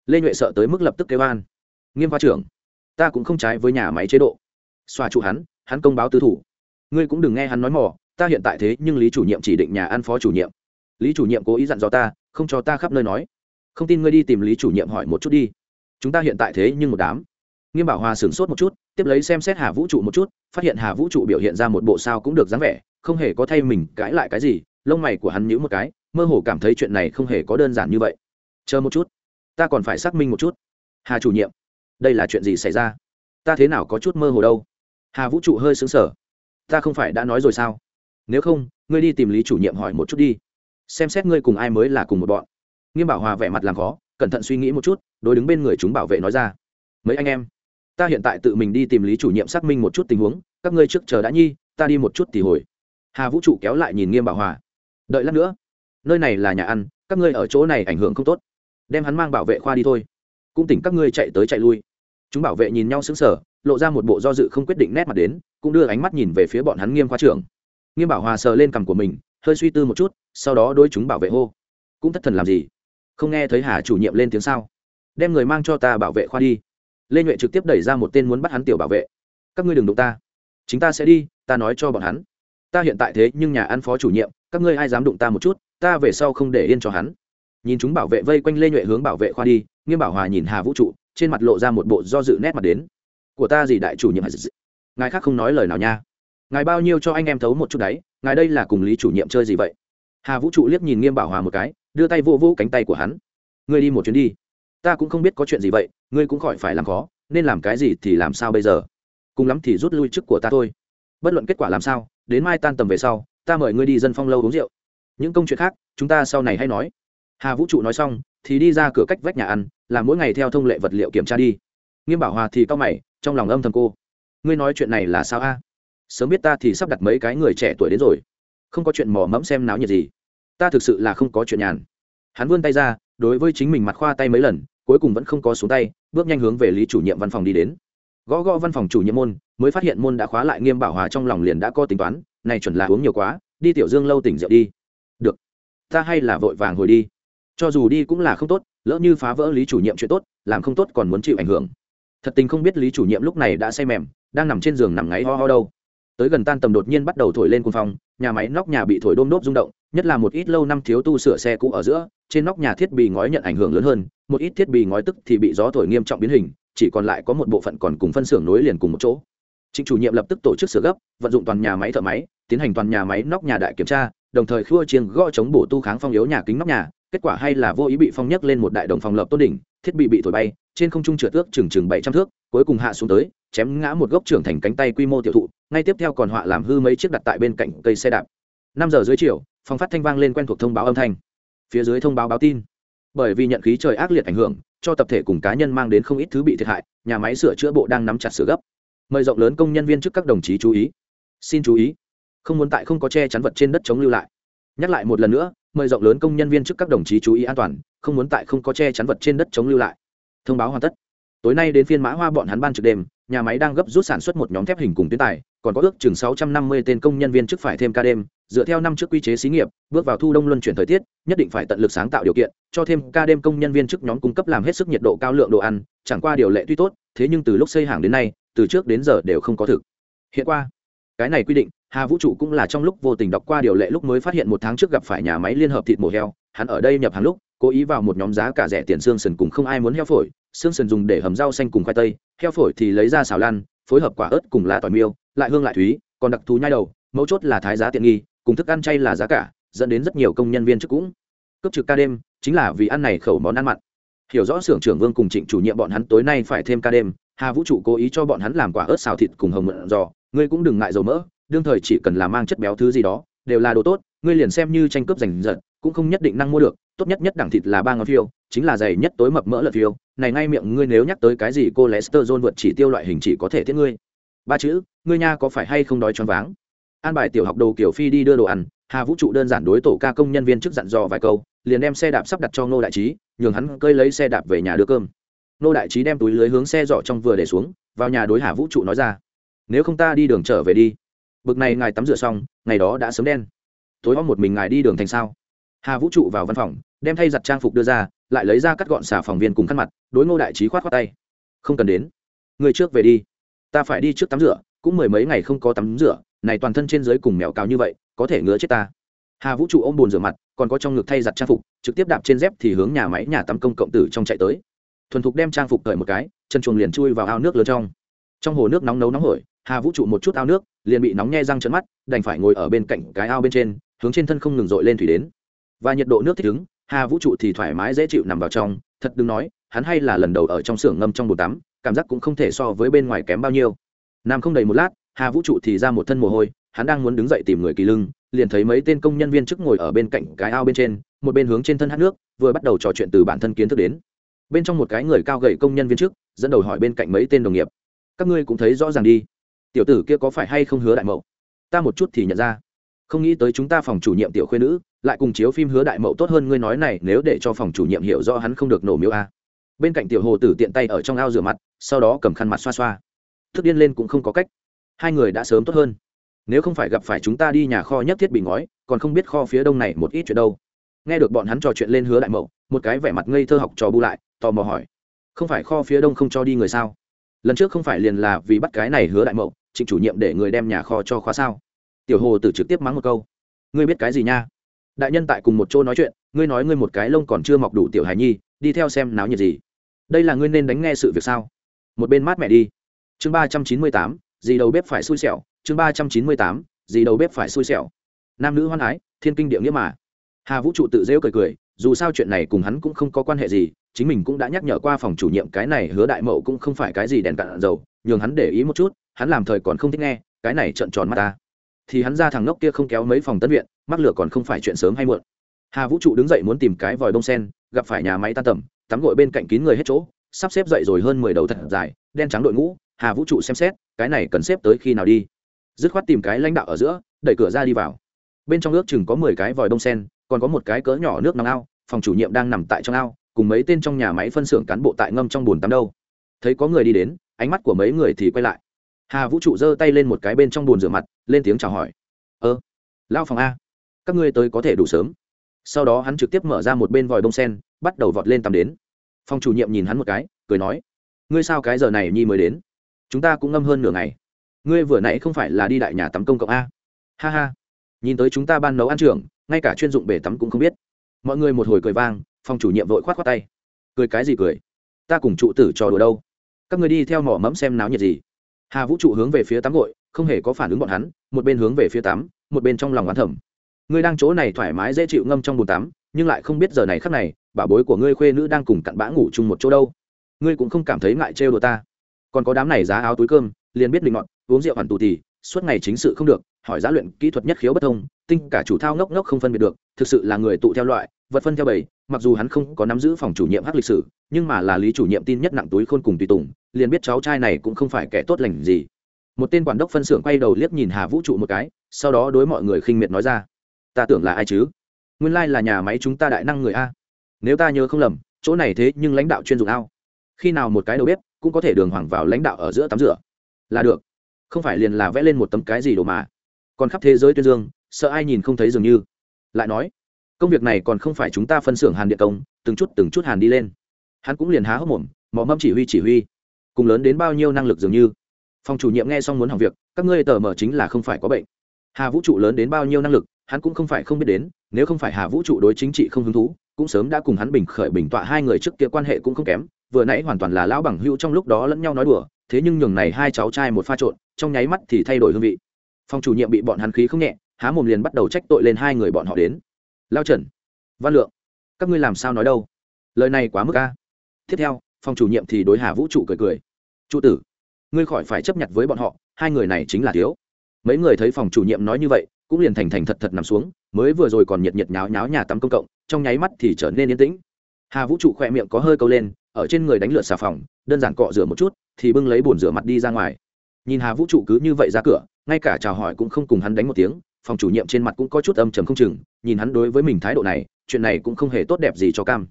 Lê nhuệ sợ tới mức lập tức kêu an. Nghiêm khoa trưởng, ta cũng không trái với nhà máy chế độ. Xoa trụ hắn hắn công báo tư thủ. Ngươi cũng đừng nghe hắn nói mỏ ta hiện tại thế nhưng lý chủ nhiệm chỉ định nhà ăn phó chủ nhiệm. Lý chủ nhiệm cố ý dặn dò ta, không cho ta khắp nơi nói. Không tin ngươi đi tìm lý chủ nhiệm hỏi một chút đi. Chúng ta hiện tại thế nhưng một đám. Nghiêm bảo hòa sửng sốt một chút, tiếp lấy xem xét hà vũ trụ một chút, phát hiện hà vũ trụ biểu hiện ra một bộ sao cũng được dáng vẻ không hề có thay mình cãi lại cái gì, lông mày của hắn nhữ một cái, mơ hồ cảm thấy chuyện này không hề có đơn giản như vậy. Chờ một chút, ta còn phải xác minh một chút. Hà chủ nhiệm, đây là chuyện gì xảy ra? Ta thế nào có chút mơ hồ đâu? Hà vũ trụ hơi xứng sở ta không phải đã nói rồi sao? Nếu không, ngươi đi tìm lý chủ nhiệm hỏi một chút đi. Xem xét ngươi cùng ai mới là cùng một bọn. Nghiêm bảo hòa vẻ mặt làm khó, cẩn thận suy nghĩ một chút, đối đứng bên người chúng bảo vệ nói ra. Mấy anh em, ta hiện tại tự mình đi tìm lý chủ nhiệm xác minh một chút tình huống, các ngươi trước chờ đã nhi, ta đi một chút thì hồi hà vũ trụ kéo lại nhìn nghiêm bảo hòa. Đợi lát nữa. Nơi này là nhà ăn, các ngươi ở chỗ này ảnh hưởng không tốt. Đem hắn mang bảo vệ khoa đi thôi. Cũng tỉnh các ngươi chạy tới chạy lui. Chúng bảo vệ nhìn nhau sững sờ, lộ ra một bộ do dự không quyết định nét mặt đến, cũng đưa ánh mắt nhìn về phía bọn hắn nghiêm khoa trưởng. Nghiêm bảo hòa sờ lên cằm của mình, hơi suy tư một chút, sau đó đôi chúng bảo vệ hô. Cũng thất thần làm gì? Không nghe thấy hà chủ nhiệm lên tiếng sao? Đem người mang cho ta bảo vệ khoa đi. Lê nhuệ trực tiếp đẩy ra một tên muốn bắt hắn tiểu bảo vệ. Các ngươi đừng đụng ta. Chính ta sẽ đi, ta nói cho bọn hắn ta hiện tại thế nhưng nhà ăn phó chủ nhiệm, các ngươi ai dám đụng ta một chút, ta về sau không để yên cho hắn. Nhìn chúng bảo vệ vây quanh lê nhuệ hướng bảo vệ khoa đi, nghiêm bảo hòa nhìn hà vũ trụ, trên mặt lộ ra một bộ do dự nét mặt đến. Của ta gì đại chủ nhiệm? Ngài khác không nói lời nào nha. Ngài bao nhiêu cho anh em thấu một chút đấy, ngài đây là cùng lý chủ nhiệm chơi gì vậy? Hà vũ trụ liếc nhìn nghiêm bảo hòa một cái, đưa tay vô vô cánh tay của hắn. Ngươi đi một chuyến đi. Ta cũng không biết có chuyện gì vậy, ngươi cũng khỏi phải làm khó, nên làm cái gì thì làm sao bây giờ? Cùng lắm thì rút lui chức của ta thôi. Bất luận kết quả làm sao đến mai tan tầm về sau, ta mời ngươi đi dân phong lâu uống rượu. Những công chuyện khác, chúng ta sau này hay nói. Hà vũ trụ nói xong, thì đi ra cửa cách vách nhà ăn, làm mỗi ngày theo thông lệ vật liệu kiểm tra đi. Nghiêm bảo hòa thì cao mày, trong lòng âm thầm cô. Ngươi nói chuyện này là sao a? Sớm biết ta thì sắp đặt mấy cái người trẻ tuổi đến rồi. Không có chuyện mò mẫm xem náo nhiệt gì. Ta thực sự là không có chuyện nhàn. Hắn vươn tay ra, đối với chính mình mặt khoa tay mấy lần, cuối cùng vẫn không có xuống tay, bước nhanh hướng về lý chủ nhiệm văn phòng đi đến gõ gõ văn phòng chủ nhiệm môn, mới phát hiện môn đã khóa lại nghiêm bảo hòa trong lòng liền đã có tính toán, này chuẩn là uống nhiều quá, đi tiểu dương lâu tỉnh rượu đi. Được. Ta hay là vội vàng hồi đi. Cho dù đi cũng là không tốt, lỡ như phá vỡ lý chủ nhiệm chuyện tốt, làm không tốt còn muốn chịu ảnh hưởng. Thật tình không biết lý chủ nhiệm lúc này đã say mềm, đang nằm trên giường nằm ngáy ho ho đâu. Tới gần tan tầm đột nhiên bắt đầu thổi lên cuồng phong, nhà máy nóc nhà bị thổi đôm đốp rung động, nhất là một ít lâu năm thiếu tu sửa xe cũ ở giữa, trên nóc nhà thiết bị ngói nhận ảnh hưởng lớn hơn, một ít thiết bị ngói tức thì bị gió thổi nghiêm trọng biến hình chỉ còn lại có một bộ phận còn cùng phân xưởng nối liền cùng một chỗ. Trịnh chủ nhiệm lập tức tổ chức sửa gấp, vận dụng toàn nhà máy thợ máy, tiến hành toàn nhà máy nóc nhà đại kiểm tra, đồng thời khua chiêng gõ chống bổ tu kháng phong yếu nhà kính nóc nhà, kết quả hay là vô ý bị phong nhấc lên một đại đồng phòng lập tốt đỉnh, thiết bị bị thổi bay, trên không trung trượt ước chừng chừng bảy trăm thước, cuối cùng hạ xuống tới, chém ngã một gốc trưởng thành cánh tay quy mô tiểu thụ, ngay tiếp theo còn họa làm hư mấy chiếc đặt tại bên cạnh cây xe đạp. Năm giờ dưới chiều, phòng phát thanh vang lên quen thuộc thông báo âm thanh. Phía dưới thông báo báo tin bởi vì nhận khí trời ác liệt ảnh hưởng, cho tập thể cùng cá nhân mang đến không ít thứ bị thiệt hại, nhà máy sửa chữa bộ đang nắm chặt sửa gấp. Mời rộng lớn công nhân viên trước các đồng chí chú ý. Xin chú ý. Không muốn tại không có che chắn vật trên đất chống lưu lại. Nhắc lại một lần nữa, mời rộng lớn công nhân viên trước các đồng chí chú ý an toàn, không muốn tại không có che chắn vật trên đất chống lưu lại. Thông báo hoàn tất. Tối nay đến phiên mã hoa bọn hắn ban trực đêm, nhà máy đang gấp rút sản xuất một nhóm thép hình cùng tuyến tài còn có ước chừng 650 tên công nhân viên chức phải thêm ca đêm, dựa theo năm trước quy chế xí nghiệp, bước vào thu đông luân chuyển thời tiết, nhất định phải tận lực sáng tạo điều kiện, cho thêm ca đêm công nhân viên chức nhóm cung cấp làm hết sức nhiệt độ cao lượng đồ ăn, chẳng qua điều lệ tuy tốt, thế nhưng từ lúc xây hàng đến nay, từ trước đến giờ đều không có thực. Hiện qua, cái này quy định, hà vũ trụ cũng là trong lúc vô tình đọc qua điều lệ lúc mới phát hiện một tháng trước gặp phải nhà máy liên hợp thịt mổ heo, hắn ở đây nhập hàng lúc, cố ý vào một nhóm giá cả rẻ tiền xương sườn cùng không ai muốn heo phổi, xương sườn dùng để hầm rau xanh cùng khoai tây, heo phổi thì lấy ra xào lan phối hợp quả ớt cùng lá tỏi miêu, lại hương lại thúy, còn đặc thù nhai đầu, mấu chốt là thái giá tiện nghi, cùng thức ăn chay là giá cả, dẫn đến rất nhiều công nhân viên chức cũng cấp trực ca đêm, chính là vì ăn này khẩu món ăn mặn. Hiểu rõ xưởng trưởng vương cùng trịnh chủ nhiệm bọn hắn tối nay phải thêm ca đêm, hà vũ trụ cố ý cho bọn hắn làm quả ớt xào thịt cùng hồng mượn giò, ngươi cũng đừng ngại dầu mỡ, đương thời chỉ cần là mang chất béo thứ gì đó, đều là đồ tốt, ngươi liền xem như tranh cướp giành giật, cũng không nhất định năng mua được tốt nhất nhất đẳng thịt là ba ngón phiêu, chính là dày nhất tối mập mỡ lợn phiêu. Này ngay miệng ngươi nếu nhắc tới cái gì cô lester john vượt chỉ tiêu loại hình chỉ có thể thiết ngươi. Ba chữ, ngươi nha có phải hay không đói choáng váng? An bài tiểu học đồ kiểu phi đi đưa đồ ăn, hà vũ trụ đơn giản đối tổ ca công nhân viên trước dặn dò vài câu, liền đem xe đạp sắp đặt cho ngô đại trí, nhường hắn cơi lấy xe đạp về nhà đưa cơm. Ngô đại trí đem túi lưới hướng xe dọ trong vừa để xuống, vào nhà đối hà vũ trụ nói ra, nếu không ta đi đường trở về đi. Bực này ngài tắm rửa xong, ngày đó đã sớm đen. Tối hôm một mình ngài đi đường thành sao? Hà vũ trụ vào văn phòng đem thay giặt trang phục đưa ra, lại lấy ra cắt gọn xà phòng viên cùng khăn mặt, đối ngô đại trí khoát khoát tay. Không cần đến. Người trước về đi. Ta phải đi trước tắm rửa, cũng mười mấy ngày không có tắm rửa, này toàn thân trên dưới cùng mèo cao như vậy, có thể ngứa chết ta. Hà vũ trụ ôm bồn rửa mặt, còn có trong ngực thay giặt trang phục, trực tiếp đạp trên dép thì hướng nhà máy nhà tắm công cộng tử trong chạy tới. Thuần thục đem trang phục cởi một cái, chân chuồng liền chui vào ao nước lớn trong. Trong hồ nước nóng nấu nóng hổi, hà vũ trụ một chút ao nước, liền bị nóng nhe răng trận mắt, đành phải ngồi ở bên cạnh cái ao bên trên, hướng trên thân không ngừng dội lên thủy đến. Và nhiệt độ nước thích ứng hà vũ trụ thì thoải mái dễ chịu nằm vào trong, thật đừng nói, hắn hay là lần đầu ở trong xưởng ngâm trong bồn tắm, cảm giác cũng không thể so với bên ngoài kém bao nhiêu. Nằm không đầy một lát, hà vũ trụ thì ra một thân mồ hôi, hắn đang muốn đứng dậy tìm người kỳ lưng, liền thấy mấy tên công nhân viên chức ngồi ở bên cạnh cái ao bên trên, một bên hướng trên thân hát nước, vừa bắt đầu trò chuyện từ bản thân kiến thức đến. Bên trong một cái người cao gầy công nhân viên chức, dẫn đầu hỏi bên cạnh mấy tên đồng nghiệp. Các ngươi cũng thấy rõ ràng đi. Tiểu tử kia có phải hay không hứa đại mậu? Ta một chút thì nhận ra. Không nghĩ tới chúng ta phòng chủ nhiệm tiểu khuyên nữ lại cùng chiếu phim hứa đại mậu tốt hơn ngươi nói này, nếu để cho phòng chủ nhiệm hiểu rõ hắn không được nổ miếu a. Bên cạnh tiểu hồ tử tiện tay ở trong ao rửa mặt, sau đó cầm khăn mặt xoa xoa. Thức điên lên cũng không có cách. Hai người đã sớm tốt hơn. Nếu không phải gặp phải chúng ta đi nhà kho nhất thiết bị ngói, còn không biết kho phía đông này một ít chuyện đâu. Nghe được bọn hắn trò chuyện lên hứa đại mậu, một cái vẻ mặt ngây thơ học trò bu lại, tò mò hỏi. Không phải kho phía đông không cho đi người sao? Lần trước không phải liền là vì bắt cái này hứa đại mậu, trịnh chủ nhiệm để người đem nhà kho cho khóa sao? Tiểu hồ tử trực tiếp mắng một câu. Ngươi biết cái gì nha? Đại nhân tại cùng một chỗ nói chuyện, ngươi nói ngươi một cái lông còn chưa mọc đủ tiểu hài nhi, đi theo xem náo nhiệt gì. Đây là ngươi nên đánh nghe sự việc sao? Một bên mát mẹ đi. Chương ba trăm chín mươi tám gì đầu bếp phải xui xẻo. Chương ba trăm chín mươi tám gì đầu bếp phải xui xẻo. Nam nữ hoan ái, thiên kinh địa nghĩa mà. Hà vũ trụ tự rêu cười cười, dù sao chuyện này cùng hắn cũng không có quan hệ gì, chính mình cũng đã nhắc nhở qua phòng chủ nhiệm cái này hứa đại mậu cũng không phải cái gì đèn cạn dầu, nhường hắn để ý một chút, hắn làm thời còn không thích nghe, cái này trợn tròn mắt ta thì hắn ra thằng ngốc kia không kéo mấy phòng tân viện, mắc lửa còn không phải chuyện sớm hay muộn. Hà vũ trụ đứng dậy muốn tìm cái vòi bông sen, gặp phải nhà máy tan tầm, tắm gội bên cạnh kín người hết chỗ, sắp xếp dậy rồi hơn mười đầu thật dài, đen trắng đội ngũ, hà vũ trụ xem xét, cái này cần xếp tới khi nào đi. Dứt khoát tìm cái lãnh đạo ở giữa, đẩy cửa ra đi vào. Bên trong ước chừng có mười cái vòi bông sen, còn có một cái cỡ nhỏ nước nóng ao, phòng chủ nhiệm đang nằm tại trong ao, cùng mấy tên trong nhà máy phân xưởng cán bộ tại ngâm trong bồn tắm đâu. Thấy có người đi đến, ánh mắt của mấy người thì quay lại. Hà vũ trụ giơ tay lên một cái bên trong bồn rửa mặt lên tiếng chào hỏi. Ơ lao phòng a, các ngươi tới có thể đủ sớm. Sau đó hắn trực tiếp mở ra một bên vòi bông sen, bắt đầu vọt lên tắm đến. Phòng chủ nhiệm nhìn hắn một cái, cười nói, ngươi sao cái giờ này nhi mới đến? Chúng ta cũng ngâm hơn nửa ngày. Ngươi vừa nãy không phải là đi đại nhà tắm công cộng a? Ha ha, nhìn tới chúng ta ban nấu ăn trường ngay cả chuyên dụng bể tắm cũng không biết. Mọi người một hồi cười vang, phòng chủ nhiệm vội khoát khoát tay. Cười cái gì cười? Ta cùng trụ tử trò đùa đâu? Các người đi theo mỏ mẫm xem náo nhiệt gì. Hà vũ trụ hướng về phía tắm gội, không hề có phản ứng bọn hắn một bên hướng về phía tắm một bên trong lòng oán thẩm ngươi đang chỗ này thoải mái dễ chịu ngâm trong bồn tắm, nhưng lại không biết giờ này khắc này bảo bối của ngươi khuê nữ đang cùng cặn bã ngủ chung một chỗ đâu. Ngươi cũng không cảm thấy ngại trêu đùa ta. Còn có đám này giá áo túi cơm, liền biết định ngọn uống rượu hoàn tù thì, suốt ngày chính sự không được, hỏi giá luyện kỹ thuật nhất khiếu bất thông, tinh cả chủ thao ngốc ngốc không phân biệt được, thực sự là người tụ theo loại, vật phân theo bầy, mặc dù hắn không có nắm giữ phòng chủ nhiệm hắc lịch sử, nhưng mà là lý chủ nhiệm tin nhất nặng túi khôn cùng tùy tùng, liền biết cháu trai này cũng không phải kẻ tốt lành gì một tên quản đốc phân xưởng quay đầu liếc nhìn hà vũ trụ một cái, sau đó đối mọi người khinh miệt nói ra, ta tưởng là ai chứ? Nguyên lai là nhà máy chúng ta đại năng người a. Nếu ta nhớ không lầm, chỗ này thế nhưng lãnh đạo chuyên dụng ao. Khi nào một cái đầu bếp cũng có thể đường hoàng vào lãnh đạo ở giữa tắm rửa. Là được. Không phải liền là vẽ lên một tấm cái gì đồ mà. Còn khắp thế giới tuyên dương, sợ ai nhìn không thấy dường như. Lại nói, công việc này còn không phải chúng ta phân xưởng hàn điện công, từng chút từng chút hàn đi lên. Hắn cũng liền há hốc mồm, mò mâm chỉ huy chỉ huy. Cùng lớn đến bao nhiêu năng lực dường như phòng chủ nhiệm nghe xong muốn học việc, các ngươi tờ mờ chính là không phải có bệnh. Hà vũ trụ lớn đến bao nhiêu năng lực, hắn cũng không phải không biết đến, nếu không phải hà vũ trụ đối chính trị không hứng thú, cũng sớm đã cùng hắn bình khởi bình tọa hai người trước kia quan hệ cũng không kém, vừa nãy hoàn toàn là lão bằng hữu trong lúc đó lẫn nhau nói đùa, thế nhưng nhường này hai cháu trai một pha trộn, trong nháy mắt thì thay đổi hương vị. Phòng chủ nhiệm bị bọn hắn khí không nhẹ, há mồm liền bắt đầu trách tội lên hai người bọn họ đến. Lao trần, văn lượng, các ngươi làm sao nói đâu? Lời này quá mức ca tiếp theo, phòng chủ nhiệm thì đối hà vũ trụ cười cười. Trụ tử ngươi khỏi phải chấp nhận với bọn họ, hai người này chính là thiếu. Mấy người thấy phòng chủ nhiệm nói như vậy, cũng liền thành thành thật thật nằm xuống, mới vừa rồi còn nhiệt nhiệt nháo nháo nhà tắm công cộng, trong nháy mắt thì trở nên yên tĩnh. Hà vũ trụ khỏe miệng có hơi câu lên, ở trên người đánh lượt xà phòng, đơn giản cọ rửa một chút, thì bưng lấy bồn rửa mặt đi ra ngoài. Nhìn hà vũ trụ cứ như vậy ra cửa, ngay cả chào hỏi cũng không cùng hắn đánh một tiếng, phòng chủ nhiệm trên mặt cũng có chút âm trầm không chừng, nhìn hắn đối với mình thái độ này, chuyện này cũng không hề tốt đẹp gì cho cam.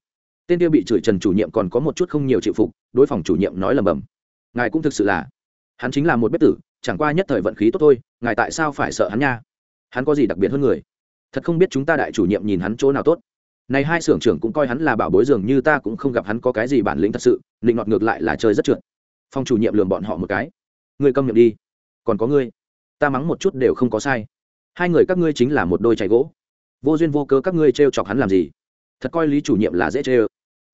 Tên kia bị chửi trần chủ nhiệm còn có một chút không nhiều chịu phục, đối phòng chủ nhiệm nói lầm bầm ngài cũng thực sự là, hắn chính là một bếp tử, chẳng qua nhất thời vận khí tốt thôi, ngài tại sao phải sợ hắn nha? Hắn có gì đặc biệt hơn người? Thật không biết chúng ta đại chủ nhiệm nhìn hắn chỗ nào tốt. Này hai xưởng trưởng cũng coi hắn là bảo bối dường như ta cũng không gặp hắn có cái gì bản lĩnh thật sự định ngọt ngược lại là chơi rất trượt. Phòng chủ nhiệm lường bọn họ một cái. Ngươi câm miệng đi. Còn có ngươi. Ta mắng một chút đều không có sai. Hai người các ngươi chính là một đôi chảy gỗ. Vô duyên vô cớ các ngươi trêu chọc hắn làm gì? Thật coi lý chủ nhiệm là dễ chê ơ.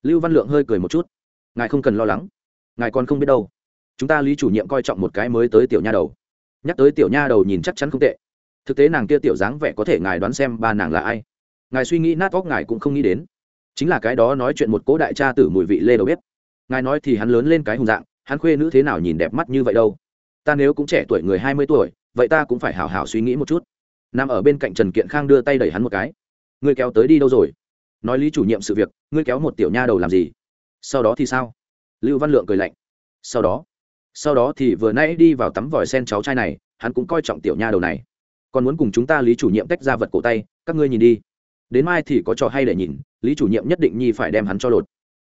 Lưu văn lượng hơi cười một chút. Ngài không cần lo lắng. Ngài còn không biết đâu chúng ta lý chủ nhiệm coi trọng một cái mới tới tiểu nha đầu. Nhắc tới tiểu nha đầu nhìn chắc chắn không tệ. Thực tế nàng kia tiểu dáng vẻ có thể ngài đoán xem ba nàng là ai. Ngài suy nghĩ nát óc ngài cũng không nghĩ đến. Chính là cái đó nói chuyện một cố đại cha tử mùi vị lê đầu bếp. Ngài nói thì hắn lớn lên cái hùng dạng, hắn khuê nữ thế nào nhìn đẹp mắt như vậy đâu. Ta nếu cũng trẻ tuổi người hai mươi tuổi, vậy ta cũng phải hào hào suy nghĩ một chút. Nằm ở bên cạnh trần kiện khang đưa tay đẩy hắn một cái. Ngươi kéo tới đi đâu rồi? Nói lý chủ nhiệm sự việc, ngươi kéo một tiểu nha đầu làm gì? Sau đó thì sao? Lưu văn lượng cười lạnh. Sau đó sau đó thì vừa nãy đi vào tắm vòi sen cháu trai này, hắn cũng coi trọng tiểu nha đầu này. Còn muốn cùng chúng ta lý chủ nhiệm tách ra vật cổ tay, các ngươi nhìn đi. Đến mai thì có trò hay để nhìn, lý chủ nhiệm nhất định nhi phải đem hắn cho lột.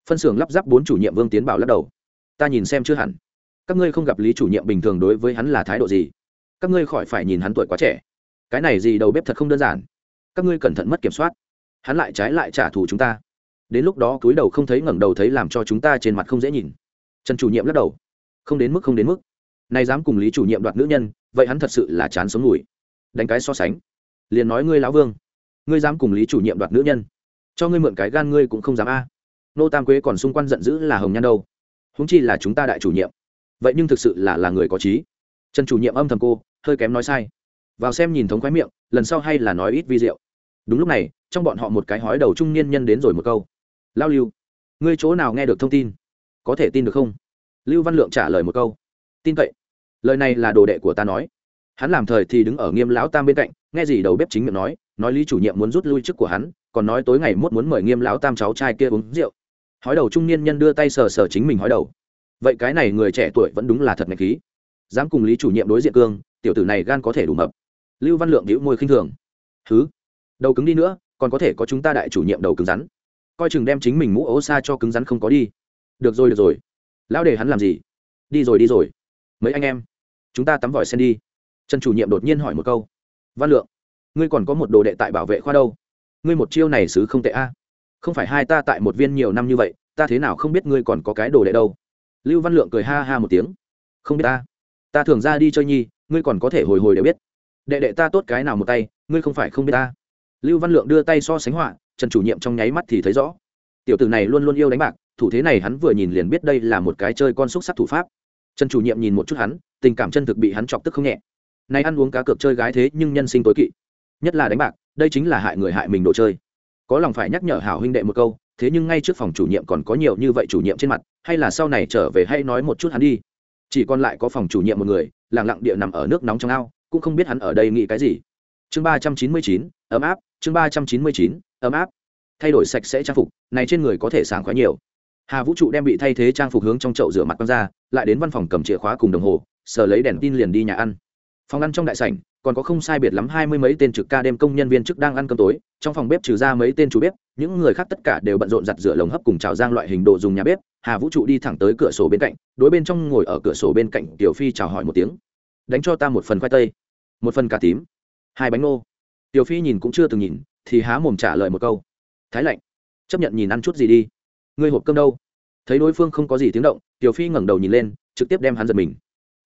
Phân xưởng lắp ráp bốn chủ nhiệm vương tiến bảo lắc đầu. Ta nhìn xem chưa hẳn. Các ngươi không gặp lý chủ nhiệm bình thường đối với hắn là thái độ gì? Các ngươi khỏi phải nhìn hắn tuổi quá trẻ. Cái này gì đầu bếp thật không đơn giản. Các ngươi cẩn thận mất kiểm soát. Hắn lại trái lại trả thù chúng ta. Đến lúc đó cúi đầu không thấy ngẩng đầu thấy làm cho chúng ta trên mặt không dễ nhìn. Trần chủ nhiệm lắc đầu không đến mức không đến mức. Nay dám cùng lý chủ nhiệm đoạt nữ nhân, vậy hắn thật sự là chán sống ngủi. Đánh cái so sánh. Liền nói ngươi lão vương, ngươi dám cùng lý chủ nhiệm đoạt nữ nhân, cho ngươi mượn cái gan ngươi cũng không dám a. Nô tam quế còn xung quanh giận dữ là hồng nhan đâu. Húng chi là chúng ta đại chủ nhiệm. Vậy nhưng thực sự là là người có trí. Trần chủ nhiệm âm thầm cô, hơi kém nói sai. Vào xem nhìn thống khoái miệng, lần sau hay là nói ít vi diệu. Đúng lúc này, trong bọn họ một cái hói đầu trung niên nhân đến rồi một câu. Lao lưu, ngươi chỗ nào nghe được thông tin? Có thể tin được không? Lưu văn lượng trả lời một câu. Tin cậy. Lời này là đồ đệ của ta nói. Hắn làm thời thì đứng ở nghiêm lão tam bên cạnh, nghe gì đầu bếp chính miệng nói nói lý chủ nhiệm muốn rút lui chức của hắn, còn nói tối ngày mốt muốn mời nghiêm lão tam cháu trai kia uống rượu. Hói đầu trung niên nhân đưa tay sờ sờ chính mình hói đầu. Vậy cái này người trẻ tuổi vẫn đúng là thật ngạch khí. Dám cùng lý chủ nhiệm đối diện cương, tiểu tử này gan có thể đủ mập. Lưu văn lượng đĩu môi khinh thường. Thứ đầu cứng đi nữa, còn có thể có chúng ta đại chủ nhiệm đầu cứng rắn. Coi chừng đem chính mình mũ ố xa cho cứng rắn không có đi. Được rồi được rồi lão để hắn làm gì? Đi rồi đi rồi. Mấy anh em, chúng ta tắm vòi sen đi. Trần chủ nhiệm đột nhiên hỏi một câu. Văn lượng, ngươi còn có một đồ đệ tại bảo vệ khoa đâu? Ngươi một chiêu này xứ không tệ a. Không phải hai ta tại một viên nhiều năm như vậy, ta thế nào không biết ngươi còn có cái đồ đệ đâu? Lưu văn lượng cười ha ha một tiếng. Không biết ta. Ta thường ra đi chơi nhi, ngươi còn có thể hồi hồi để biết. Đệ đệ ta tốt cái nào một tay, ngươi không phải không biết ta. Lưu văn lượng đưa tay so sánh họa, trần chủ nhiệm trong nháy mắt thì thấy rõ tiểu tử này luôn luôn yêu đánh bạc, thủ thế này hắn vừa nhìn liền biết đây là một cái chơi con xúc sắc thủ pháp. Trần chủ nhiệm nhìn một chút hắn, tình cảm chân thực bị hắn chọc tức không nhẹ. Nay ăn uống cá cược chơi gái thế nhưng nhân sinh tối kỵ. Nhất là đánh bạc, đây chính là hại người hại mình đồ chơi. Có lòng phải nhắc nhở hảo huynh đệ một câu, thế nhưng ngay trước phòng chủ nhiệm còn có nhiều như vậy chủ nhiệm trên mặt, hay là sau này trở về hay nói một chút hắn đi. Chỉ còn lại có phòng chủ nhiệm một người lẳng lặng địa nằm ở nước nóng trong ao, cũng không biết hắn ở đây nghĩ cái gì. Chương ba trăm chín mươi chín, ấm áp, chương ba trăm chín mươi chín, ấm áp thay đổi sạch sẽ trang phục, này trên người có thể sảng khoái nhiều. Hà vũ trụ đem bị thay thế trang phục hướng trong chậu rửa mặt quăng ra, lại đến văn phòng cầm chìa khóa cùng đồng hồ sờ lấy đèn tin liền đi nhà ăn. Phòng ăn trong đại sảnh, còn có không sai biệt lắm hai mươi mấy tên trực ca đêm công nhân viên chức đang ăn cơm tối, trong phòng bếp trừ ra mấy tên chủ bếp, những người khác tất cả đều bận rộn giặt rửa lồng hấp cùng trào giang loại hình đồ dùng nhà bếp. Hà vũ trụ đi thẳng tới cửa sổ bên cạnh, đối bên trong ngồi ở cửa sổ bên cạnh tiểu phi chào hỏi một tiếng. Đánh cho ta một phần khoai tây, một phần cà tím, hai bánh ngô. Tiểu phi nhìn cũng chưa từng nhìn, thì há mồm trả lời một câu thái lạnh. Chấp nhận nhìn ăn chút gì đi. Ngươi hộp cơm đâu? Thấy đối phương không có gì tiếng động, tiểu phi ngẩng đầu nhìn lên, trực tiếp đem hắn giật mình.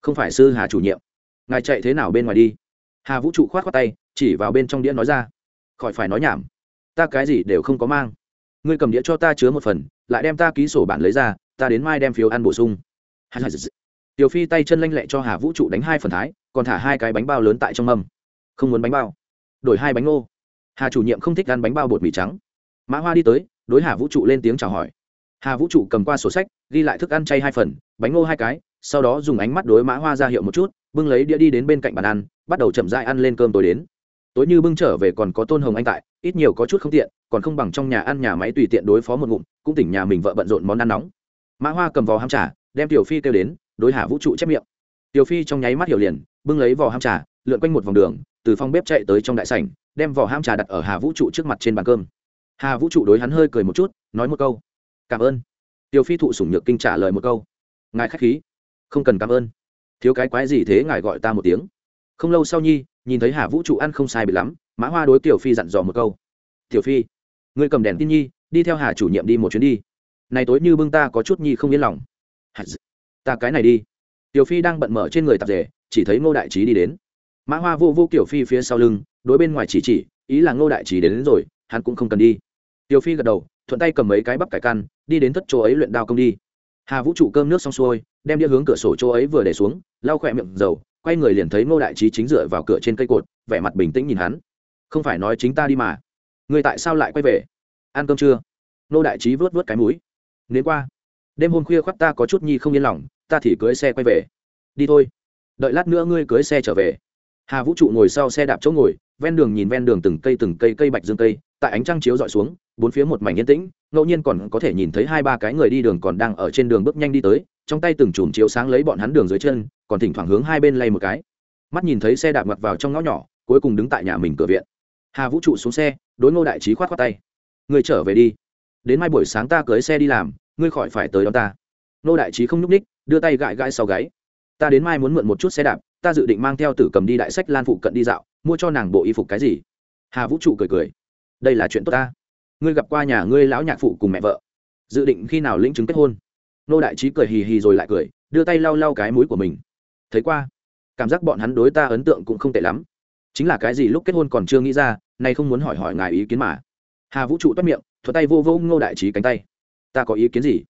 Không phải sư hà chủ nhiệm. Ngài chạy thế nào bên ngoài đi? Hà vũ trụ khoát khoát tay, chỉ vào bên trong đĩa nói ra. Khỏi phải nói nhảm. Ta cái gì đều không có mang. Ngươi cầm đĩa cho ta chứa một phần, lại đem ta ký sổ bản lấy ra, ta đến mai đem phiếu ăn bổ sung. Tiểu phi tay chân lanh lẹ cho hà vũ trụ đánh hai phần thái, còn thả hai cái bánh bao lớn tại trong mâm. Không muốn bánh bao. Đổi hai bánh ngô. Hà chủ nhiệm không thích ăn bánh bao bột mì trắng mã hoa đi tới, đối hà vũ trụ lên tiếng chào hỏi. Hà vũ trụ cầm qua sổ sách, ghi lại thức ăn chay hai phần, bánh ngô hai cái, sau đó dùng ánh mắt đối mã hoa ra hiệu một chút, bưng lấy đĩa đi đến bên cạnh bàn ăn, bắt đầu chậm dại ăn lên cơm tối đến. Tối như bưng trở về còn có tôn hồng anh tại, ít nhiều có chút không tiện, còn không bằng trong nhà ăn nhà máy tùy tiện đối phó một ngụm, cũng tỉnh nhà mình vợ bận rộn món ăn nóng. Mã hoa cầm vò ham trà đem tiểu phi kêu đến, đối hà vũ trụ chép miệng. Tiểu phi trong nháy mắt hiểu liền, bưng lấy vò ham trà lượn quanh một vòng đường, từ phòng bếp chạy tới trong đại sảnh, đem vò ham trà đặt ở hà vũ trụ trước mặt trên bàn cơm hà vũ trụ đối hắn hơi cười một chút nói một câu. Cảm ơn. Tiêu phi thụ sủng nhược kinh trả lời một câu. Ngài khách khí. Không cần cảm ơn. Thiếu cái quái gì thế ngài gọi ta một tiếng. Không lâu sau nhi nhìn thấy hà vũ trụ ăn không sai bị lắm mã hoa đối tiểu phi dặn dò một câu. Tiểu phi ngươi cầm đèn tin nhi đi theo hà chủ nhiệm đi một chuyến đi. Này tối như bưng ta có chút nhi không yên lòng. Ta cái này đi. Tiểu phi đang bận mở trên người tạp rể chỉ thấy ngô đại trí đi đến. Mã hoa vô vô kiểu phi phía sau lưng đối bên ngoài chỉ chỉ ý là ngô đại trí đến, đến rồi hắn cũng không cần đi tiêu phi gật đầu, thuận tay cầm mấy cái bắp cải căn, đi đến thất chỗ ấy luyện đao công đi. Hà vũ trụ cơm nước xong xuôi, đem đĩa hướng cửa sổ chỗ ấy vừa để xuống, lau khỏe miệng dầu, quay người liền thấy ngô đại trí chính dựa vào cửa trên cây cột, vẻ mặt bình tĩnh nhìn hắn. Không phải nói chính ta đi mà. Người tại sao lại quay về? Ăn cơm chưa? Ngô đại trí vớt vớt cái mũi. Nếu qua. Đêm hôm khuya khoác ta có chút nhi không yên lòng, ta thì cưới xe quay về. Đi thôi. Đợi lát nữa ngươi cưới xe trở về. Hà vũ trụ ngồi sau xe đạp chỗ ngồi, ven đường nhìn ven đường từng cây từng cây cây bạch dương cây, tại ánh trăng chiếu dọi xuống bốn phía một mảnh yên tĩnh, ngẫu nhiên còn có thể nhìn thấy hai ba cái người đi đường còn đang ở trên đường bước nhanh đi tới, trong tay từng chùm chiếu sáng lấy bọn hắn đường dưới chân, còn thỉnh thoảng hướng hai bên lay một cái. Mắt nhìn thấy xe đạp ngặt vào trong ngõ nhỏ, cuối cùng đứng tại nhà mình cửa viện. Hà vũ trụ xuống xe, đối ngô đại trí khoát khoát tay. Người trở về đi. Đến mai buổi sáng ta cưới xe đi làm, ngươi khỏi phải tới đón ta. Ngô đại trí không nhúc ních đưa tay gãi gãi sau gáy. Ta đến mai muốn mượn một chút xe đạp, ta dự định mang theo tử cầm đi đại sách lan phụ cận đi dạo, mua cho nàng bộ y phục cái gì? Hà vũ trụ cười cười. Đây là chuyện tốt ta ngươi gặp qua nhà ngươi lão nhạc phụ cùng mẹ vợ. Dự định khi nào lĩnh chứng kết hôn? Nô đại trí cười hì hì rồi lại cười, đưa tay lau lau cái mũi của mình. Thấy qua. Cảm giác bọn hắn đối ta ấn tượng cũng không tệ lắm. Chính là cái gì lúc kết hôn còn chưa nghĩ ra, nay không muốn hỏi hỏi ngài ý kiến mà. Hà vũ trụ toát miệng thuật tay vô vô ngô đại trí cánh tay. Ta có ý kiến gì?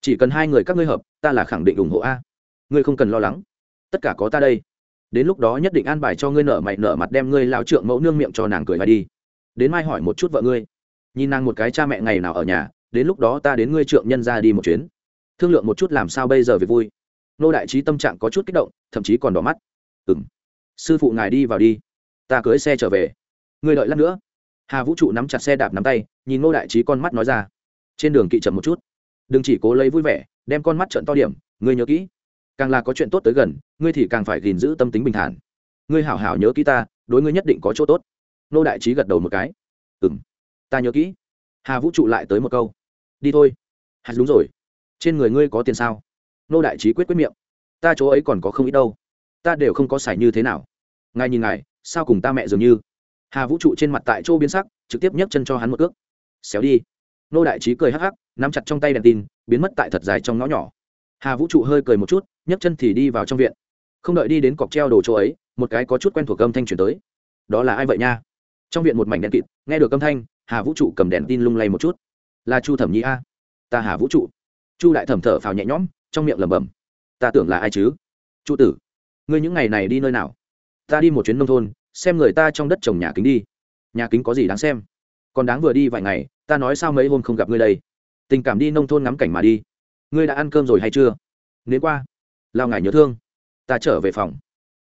Chỉ cần hai người các ngươi hợp, ta là khẳng định ủng hộ a. Ngươi không cần lo lắng. Tất cả có ta đây. Đến lúc đó nhất định an bài cho ngươi nở mày nở mặt đem ngươi lao trượng mẫu nương miệng cho nàng cười và đi. Đến mai hỏi một chút vợ ngươi nhìn nàng một cái cha mẹ ngày nào ở nhà, đến lúc đó ta đến ngươi trượng nhân ra đi một chuyến. Thương lượng một chút làm sao bây giờ về vui. Nô đại trí tâm trạng có chút kích động, thậm chí còn đỏ mắt. Ừ m sư phụ ngài đi vào đi. Ta cưới xe trở về. Ngươi đợi lát nữa. Hà vũ trụ nắm chặt xe đạp nắm tay, nhìn nô đại trí con mắt nói ra. Trên đường kỵ chậm một chút. Đừng chỉ cố lấy vui vẻ, đem con mắt trận to điểm, ngươi nhớ kỹ. Càng là có chuyện tốt tới gần, ngươi thì càng phải gìn giữ tâm tính bình thản. Ngươi hảo hảo nhớ kỹ ta, đối ngươi nhất định có chỗ tốt. Nô đại trí gật đầu một cái. Ừ m ta nhớ kỹ. Hà vũ trụ lại tới một câu. Đi thôi. Hà, đúng rồi. Trên người ngươi có tiền sao? Nô đại trí quyết quyết miệng. Ta chỗ ấy còn có không ít đâu. Ta đều không có xài như thế nào. Ngài nhìn ngài, sao cùng ta mẹ dường như? Hà vũ trụ trên mặt tại chỗ biến sắc, trực tiếp nhấc chân cho hắn một cước. Xéo đi. Nô đại trí cười hắc hắc, nắm chặt trong tay đèn tin, biến mất tại thật dài trong ngõ nhỏ. Hà vũ trụ hơi cười một chút, nhấc chân thì đi vào trong viện. Không đợi đi đến cọc treo đồ chỗ ấy, một cái có chút quen thuộc âm thanh chuyển tới. Đó là ai vậy nha? Trong viện một mảnh đèn kịt, nghe được âm thanh hà vũ trụ cầm đèn tin lung lay một chút. Là chu thẩm nhi a? Ta hà vũ trụ. Chu đại thẩm thở phào nhẹ nhõm, trong miệng lẩm bẩm. Ta tưởng là ai chứ? Chu tử, ngươi những ngày này đi nơi nào? Ta đi một chuyến nông thôn, xem người ta trong đất trồng nhà kính đi. Nhà kính có gì đáng xem? Còn đáng vừa đi vài ngày, ta nói sao mấy hôm không gặp ngươi đây? Tình cảm đi nông thôn ngắm cảnh mà đi. Ngươi đã ăn cơm rồi hay chưa? Nếu qua. Lao ngài nhớ thương. Ta trở về phòng.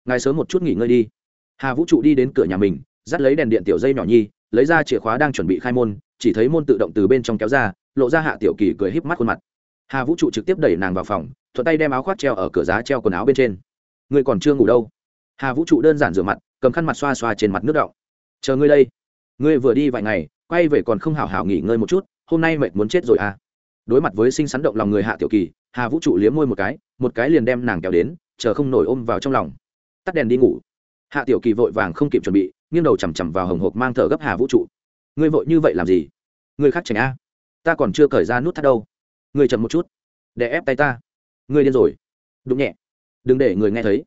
Ngài sớm một chút nghỉ ngơi đi. Hà vũ trụ đi đến cửa nhà mình, dắt lấy đèn điện tiểu dây nhỏ nhi lấy ra chìa khóa đang chuẩn bị khai môn, chỉ thấy môn tự động từ bên trong kéo ra, lộ ra hạ tiểu kỳ cười híp mắt khuôn mặt. Hà vũ trụ trực tiếp đẩy nàng vào phòng, thuận tay đem áo khoác treo ở cửa giá treo quần áo bên trên. Ngươi còn chưa ngủ đâu? Hà vũ trụ đơn giản rửa mặt, cầm khăn mặt xoa xoa trên mặt nước đọng. Chờ ngươi đây. Ngươi vừa đi vài ngày, quay về còn không hảo hảo nghỉ ngơi một chút, hôm nay mệt muốn chết rồi à? Đối mặt với sinh sắn động lòng người hạ tiểu kỳ, hà vũ trụ liếm môi một cái một cái liền đem nàng kéo đến, chờ không nổi ôm vào trong lòng. Tắt đèn đi ngủ. Hạ tiểu kỳ vội vàng không kịp chuẩn bị nghiêng đầu chằm chằm vào hồng hộc mang thở gấp hà vũ trụ. Ngươi vội như vậy làm gì? Ngươi khác chảnh a. Ta còn chưa cởi ra nút thắt đâu. Ngươi chậm một chút. Để ép tay ta. Ngươi điên rồi. Đụng nhẹ. Đừng để người nghe thấy.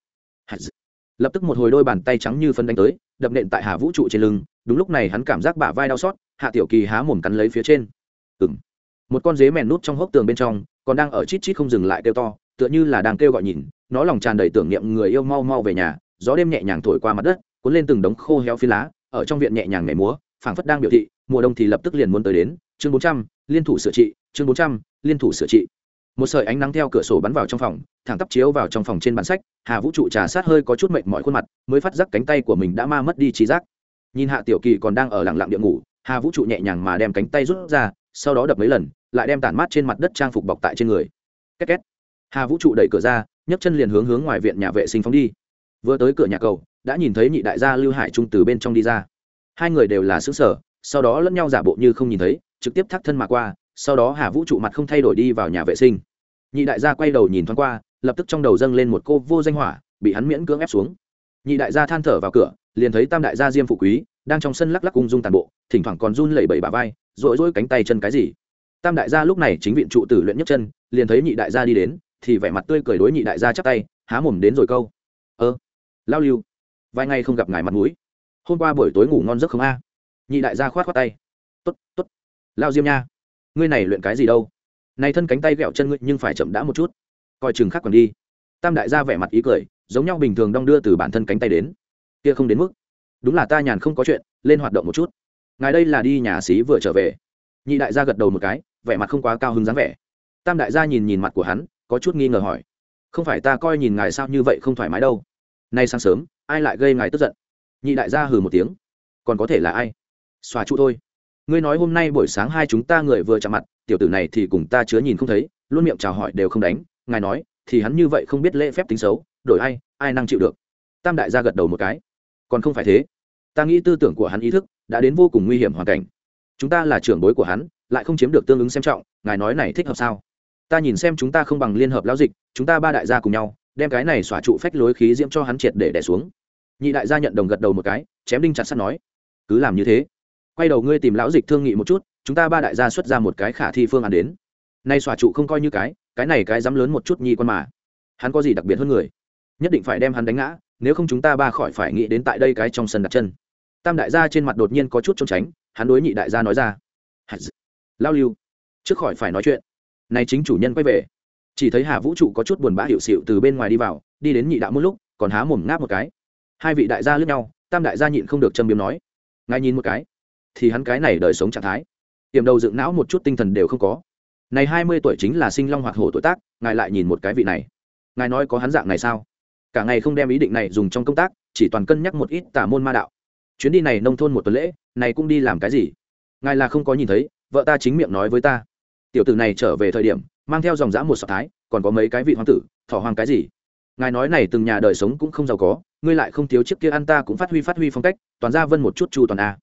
Lập tức một hồi đôi bàn tay trắng như phân đánh tới, đập nện tại hà vũ trụ trên lưng. Đúng lúc này hắn cảm giác bả vai đau xót, hạ tiểu kỳ há mồm cắn lấy phía trên. Ừng một con dế mèn nút trong hốc tường bên trong, còn đang ở chít chít không dừng lại kêu to, tựa như là đang kêu gọi nhìn. Nó lòng tràn đầy tưởng niệm người yêu mau mau về nhà, gió đêm nhẹ nhàng thổi qua mặt đất cuốn lên từng đống khô héo phi lá, ở trong viện nhẹ nhàng nhảy múa, phảng phất đang biểu thị, mùa đông thì lập tức liền muốn tới đến. Chương bốn trăm, liên thủ sửa trị, chương bốn trăm, liên thủ sửa trị. Một sợi ánh nắng theo cửa sổ bắn vào trong phòng, thẳng tắp chiếu vào trong phòng trên bàn sách, hà vũ trụ trà sát hơi có chút mệt mỏi khuôn mặt, mới phát giác cánh tay của mình đã ma mất đi trí giác. Nhìn hạ tiểu kỳ còn đang ở lặng lặng địa ngủ, hà vũ trụ nhẹ nhàng mà đem cánh tay rút ra, sau đó đập mấy lần, lại đem tản mát trên mặt đất trang phục bọc tại trên người. Két két. Hà vũ trụ đẩy cửa ra, nhấc chân liền hướng hướng ngoài viện nhà vệ sinh phóng đi. Vừa tới cửa nhà cầu đã nhìn thấy nhị đại gia lưu hải trung từ bên trong đi ra. Hai người đều là xứ sở sau đó lẫn nhau giả bộ như không nhìn thấy, trực tiếp thắt thân mà qua, sau đó hà vũ trụ mặt không thay đổi đi vào nhà vệ sinh. Nhị đại gia quay đầu nhìn thoáng qua, lập tức trong đầu dâng lên một cô vô danh hỏa, bị hắn miễn cưỡng ép xuống. Nhị đại gia than thở vào cửa, liền thấy tam đại gia diêm phụ quý, đang trong sân lắc lắc ung dung tàn bộ, thỉnh thoảng còn run lẩy bẩy bà vai, rỗi rỗi cánh tay chân cái gì. Tam đại gia lúc này chính viện trụ tử luyện nhất chân, liền thấy nhị đại gia đi đến, thì vẻ mặt tươi cười đối nhị đại gia chắp tay, há mồm đến rồi câu. Ơ, lao lưu vài ngày không gặp ngài mặt mũi. Hôm qua buổi tối ngủ ngon giấc không a? Nhị đại gia khoát khoát tay. T ố t t ố t lao diêm nha. Ngươi này luyện cái gì đâu? Này thân cánh tay ghẹo chân ngươi nhưng phải chậm đã một chút. Coi chừng khác còn đi. Tam đại gia vẻ mặt ý cười, giống nhau bình thường đong đưa từ bản thân cánh tay đến. Kia không đến mức. Đúng là ta nhàn không có chuyện, lên hoạt động một chút. Ngài đây là đi nhà xí vừa trở về. Nhị đại gia gật đầu một cái, vẻ mặt không quá cao hứng dáng vẻ. Tam đại gia nhìn nhìn mặt của hắn, có chút nghi ngờ hỏi. Không phải ta coi nhìn ngài sao như vậy không thoải mái đâu. Nay sáng sớm ai lại gây ngài tức giận? Nhị đại gia hừ một tiếng. Còn có thể là ai? Xòa trụ thôi. Ngươi nói hôm nay buổi sáng hai chúng ta người vừa chạm mặt, tiểu tử này thì cùng ta chứa nhìn không thấy, luôn miệng chào hỏi đều không đánh. Ngài nói, thì hắn như vậy không biết lễ phép tính xấu, đổi ai ai năng chịu được? Tam đại gia gật đầu một cái. Còn không phải thế. Ta nghĩ tư tưởng của hắn ý thức đã đến vô cùng nguy hiểm hoàn cảnh. Chúng ta là trưởng bối của hắn, lại không chiếm được tương ứng xem trọng. Ngài nói này thích hợp sao? Ta nhìn xem chúng ta không bằng liên hợp lão dịch, chúng ta ba đại gia cùng nhau đem cái này xỏa trụ phách lối khí diễm cho hắn triệt để đẻ xuống. Nhị đại gia nhận đồng gật đầu một cái, chém đinh chặt sắt nói, cứ làm như thế. Quay đầu ngươi tìm lão dịch thương nghị một chút, chúng ta ba đại gia xuất ra một cái khả thi phương án đến. Nay xòa trụ không coi như cái cái này cái dám lớn một chút nhi quan mà. Hắn có gì đặc biệt hơn người? Nhất định phải đem hắn đánh ngã, nếu không chúng ta ba khỏi phải nghĩ đến tại đây cái trong sân đặt chân. Tam đại gia trên mặt đột nhiên có chút trốn tránh, hắn đối nhị đại gia nói ra lao lưu, trước khỏi phải nói chuyện. Này chính chủ nhân quay về chỉ thấy hà vũ trụ có chút buồn bã hiệu xịu từ bên ngoài đi vào, đi đến nhị đạo một lúc, còn há mồm ngáp một cái. Hai vị đại gia lướt nhau, tam đại gia nhịn không được châm biếm nói, ngài nhìn một cái, thì hắn cái này đời sống trạng thái, tiềm đầu dựng não một chút tinh thần đều không có. Này hai mươi tuổi chính là sinh long hoạt hổ tuổi tác, ngài lại nhìn một cái vị này. Ngài nói có hắn dạng này sao? Cả ngày không đem ý định này dùng trong công tác, chỉ toàn cân nhắc một ít tả môn ma đạo. Chuyến đi này nông thôn một tuần lễ, này cũng đi làm cái gì? Ngài là không có nhìn thấy, vợ ta chính miệng nói với ta. Tiểu tử này trở về thời điểm mang theo dòng dã một sọt thái, còn có mấy cái vị hoàng tử, thỏ hoàng cái gì? Ngài nói này từng nhà đời sống cũng không giàu có, ngươi lại không thiếu chiếc kia ăn ta cũng phát huy phát huy phong cách, toàn ra vân một chút chu toàn a.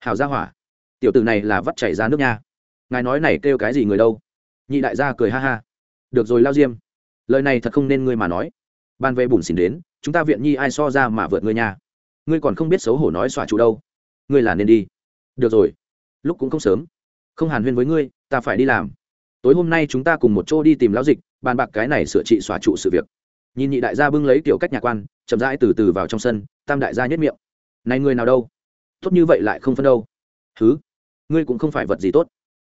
Hào gia hỏa, tiểu tử này là vắt chảy ra nước nha. Ngài nói này kêu cái gì người đâu? Nhị đại gia cười ha ha. Được rồi lao diêm, lời này thật không nên ngươi mà nói. Ban về bùn xỉn đến, chúng ta viện nhi ai so ra mà vượt ngươi nha. Ngươi còn không biết xấu hổ nói xòa chủ đâu. Ngươi là nên đi. Được rồi, lúc cũng không sớm. Không hàn huyên với ngươi, ta phải đi làm tối hôm nay chúng ta cùng một chỗ đi tìm lão dịch, bàn bạc cái này sửa trị xóa trụ sự việc. Nhìn nhị đại gia bưng lấy kiểu cách nhà quan, chậm rãi từ từ vào trong sân, tam đại gia nhất miệng. Này người nào đâu? Tốt như vậy lại không phân đâu. Thứ ngươi cũng không phải vật gì tốt.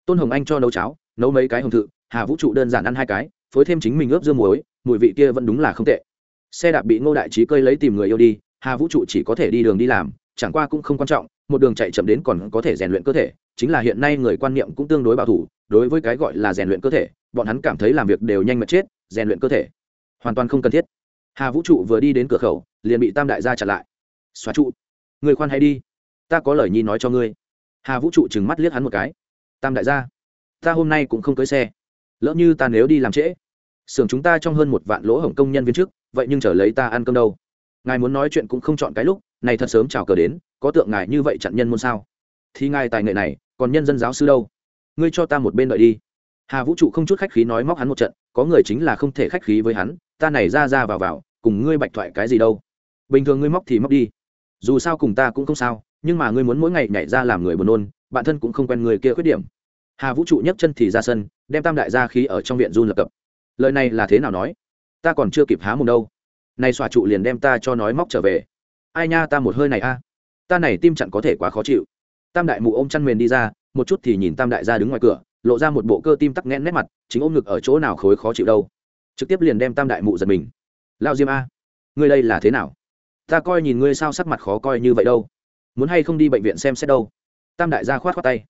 Tôn hồng anh cho nấu cháo, nấu mấy cái hồng thự, hà vũ trụ đơn giản ăn hai cái, phối thêm chính mình ướp dưa muối, mùi vị kia vẫn đúng là không tệ. Xe đạp bị ngô đại trí cơi lấy tìm người yêu đi, hà vũ trụ chỉ có thể đi đường đi làm, chẳng qua cũng không quan trọng, một đường chạy chậm đến còn có thể rèn luyện cơ thể chính là hiện nay người quan niệm cũng tương đối bảo thủ, đối với cái gọi là rèn luyện cơ thể, bọn hắn cảm thấy làm việc đều nhanh mệt chết, rèn luyện cơ thể hoàn toàn không cần thiết. Hà vũ trụ vừa đi đến cửa khẩu, liền bị tam đại gia chặn lại. Xóa trụ. Người khoan hay đi. Ta có lời nhi nói cho ngươi. Hà vũ trụ trừng mắt liếc hắn một cái. Tam đại gia, ta hôm nay cũng không cưới xe. Lỡ như ta nếu đi làm trễ, xưởng chúng ta trong hơn một vạn lỗ hổng công nhân viên trước vậy nhưng trở lấy ta ăn cơm đâu? Ngài muốn nói chuyện cũng không chọn cái lúc, này thật sớm chào cờ đến, có tượng ngài như vậy chặn nhân môn sao? Thì ngài tài nghệ này còn nhân dân giáo sư đâu? Ngươi cho ta một bên đợi đi. Hà vũ trụ không chút khách khí nói móc hắn một trận, có người chính là không thể khách khí với hắn, ta này ra ra vào vào, cùng ngươi bạch thoại cái gì đâu. Bình thường ngươi móc thì móc đi. Dù sao cùng ta cũng không sao, nhưng mà ngươi muốn mỗi ngày nhảy ra làm người buồn nôn bản thân cũng không quen người kia khuyết điểm. Hà vũ trụ nhấc chân thì ra sân, đem tam đại gia khí ở trong viện run lập cập. Lời này là thế nào nói? Ta còn chưa kịp há mồm đâu. Nay xòa trụ liền đem ta cho nói móc trở về. Ai nha ta một hơi này a. Ta này tim chặn có thể quá khó chịu tam đại mụ ôm chăn mền đi ra, một chút thì nhìn tam đại gia đứng ngoài cửa, lộ ra một bộ cơ tim tắc nghẽn nét mặt, chính ôm ngực ở chỗ nào khối khó chịu đâu. Trực tiếp liền đem tam đại mụ giật mình. Lao diêm a, ngươi đây là thế nào? Ta coi nhìn ngươi sao sắc mặt khó coi như vậy đâu. Muốn hay không đi bệnh viện xem xét đâu? Tam đại gia khoát khoát tay.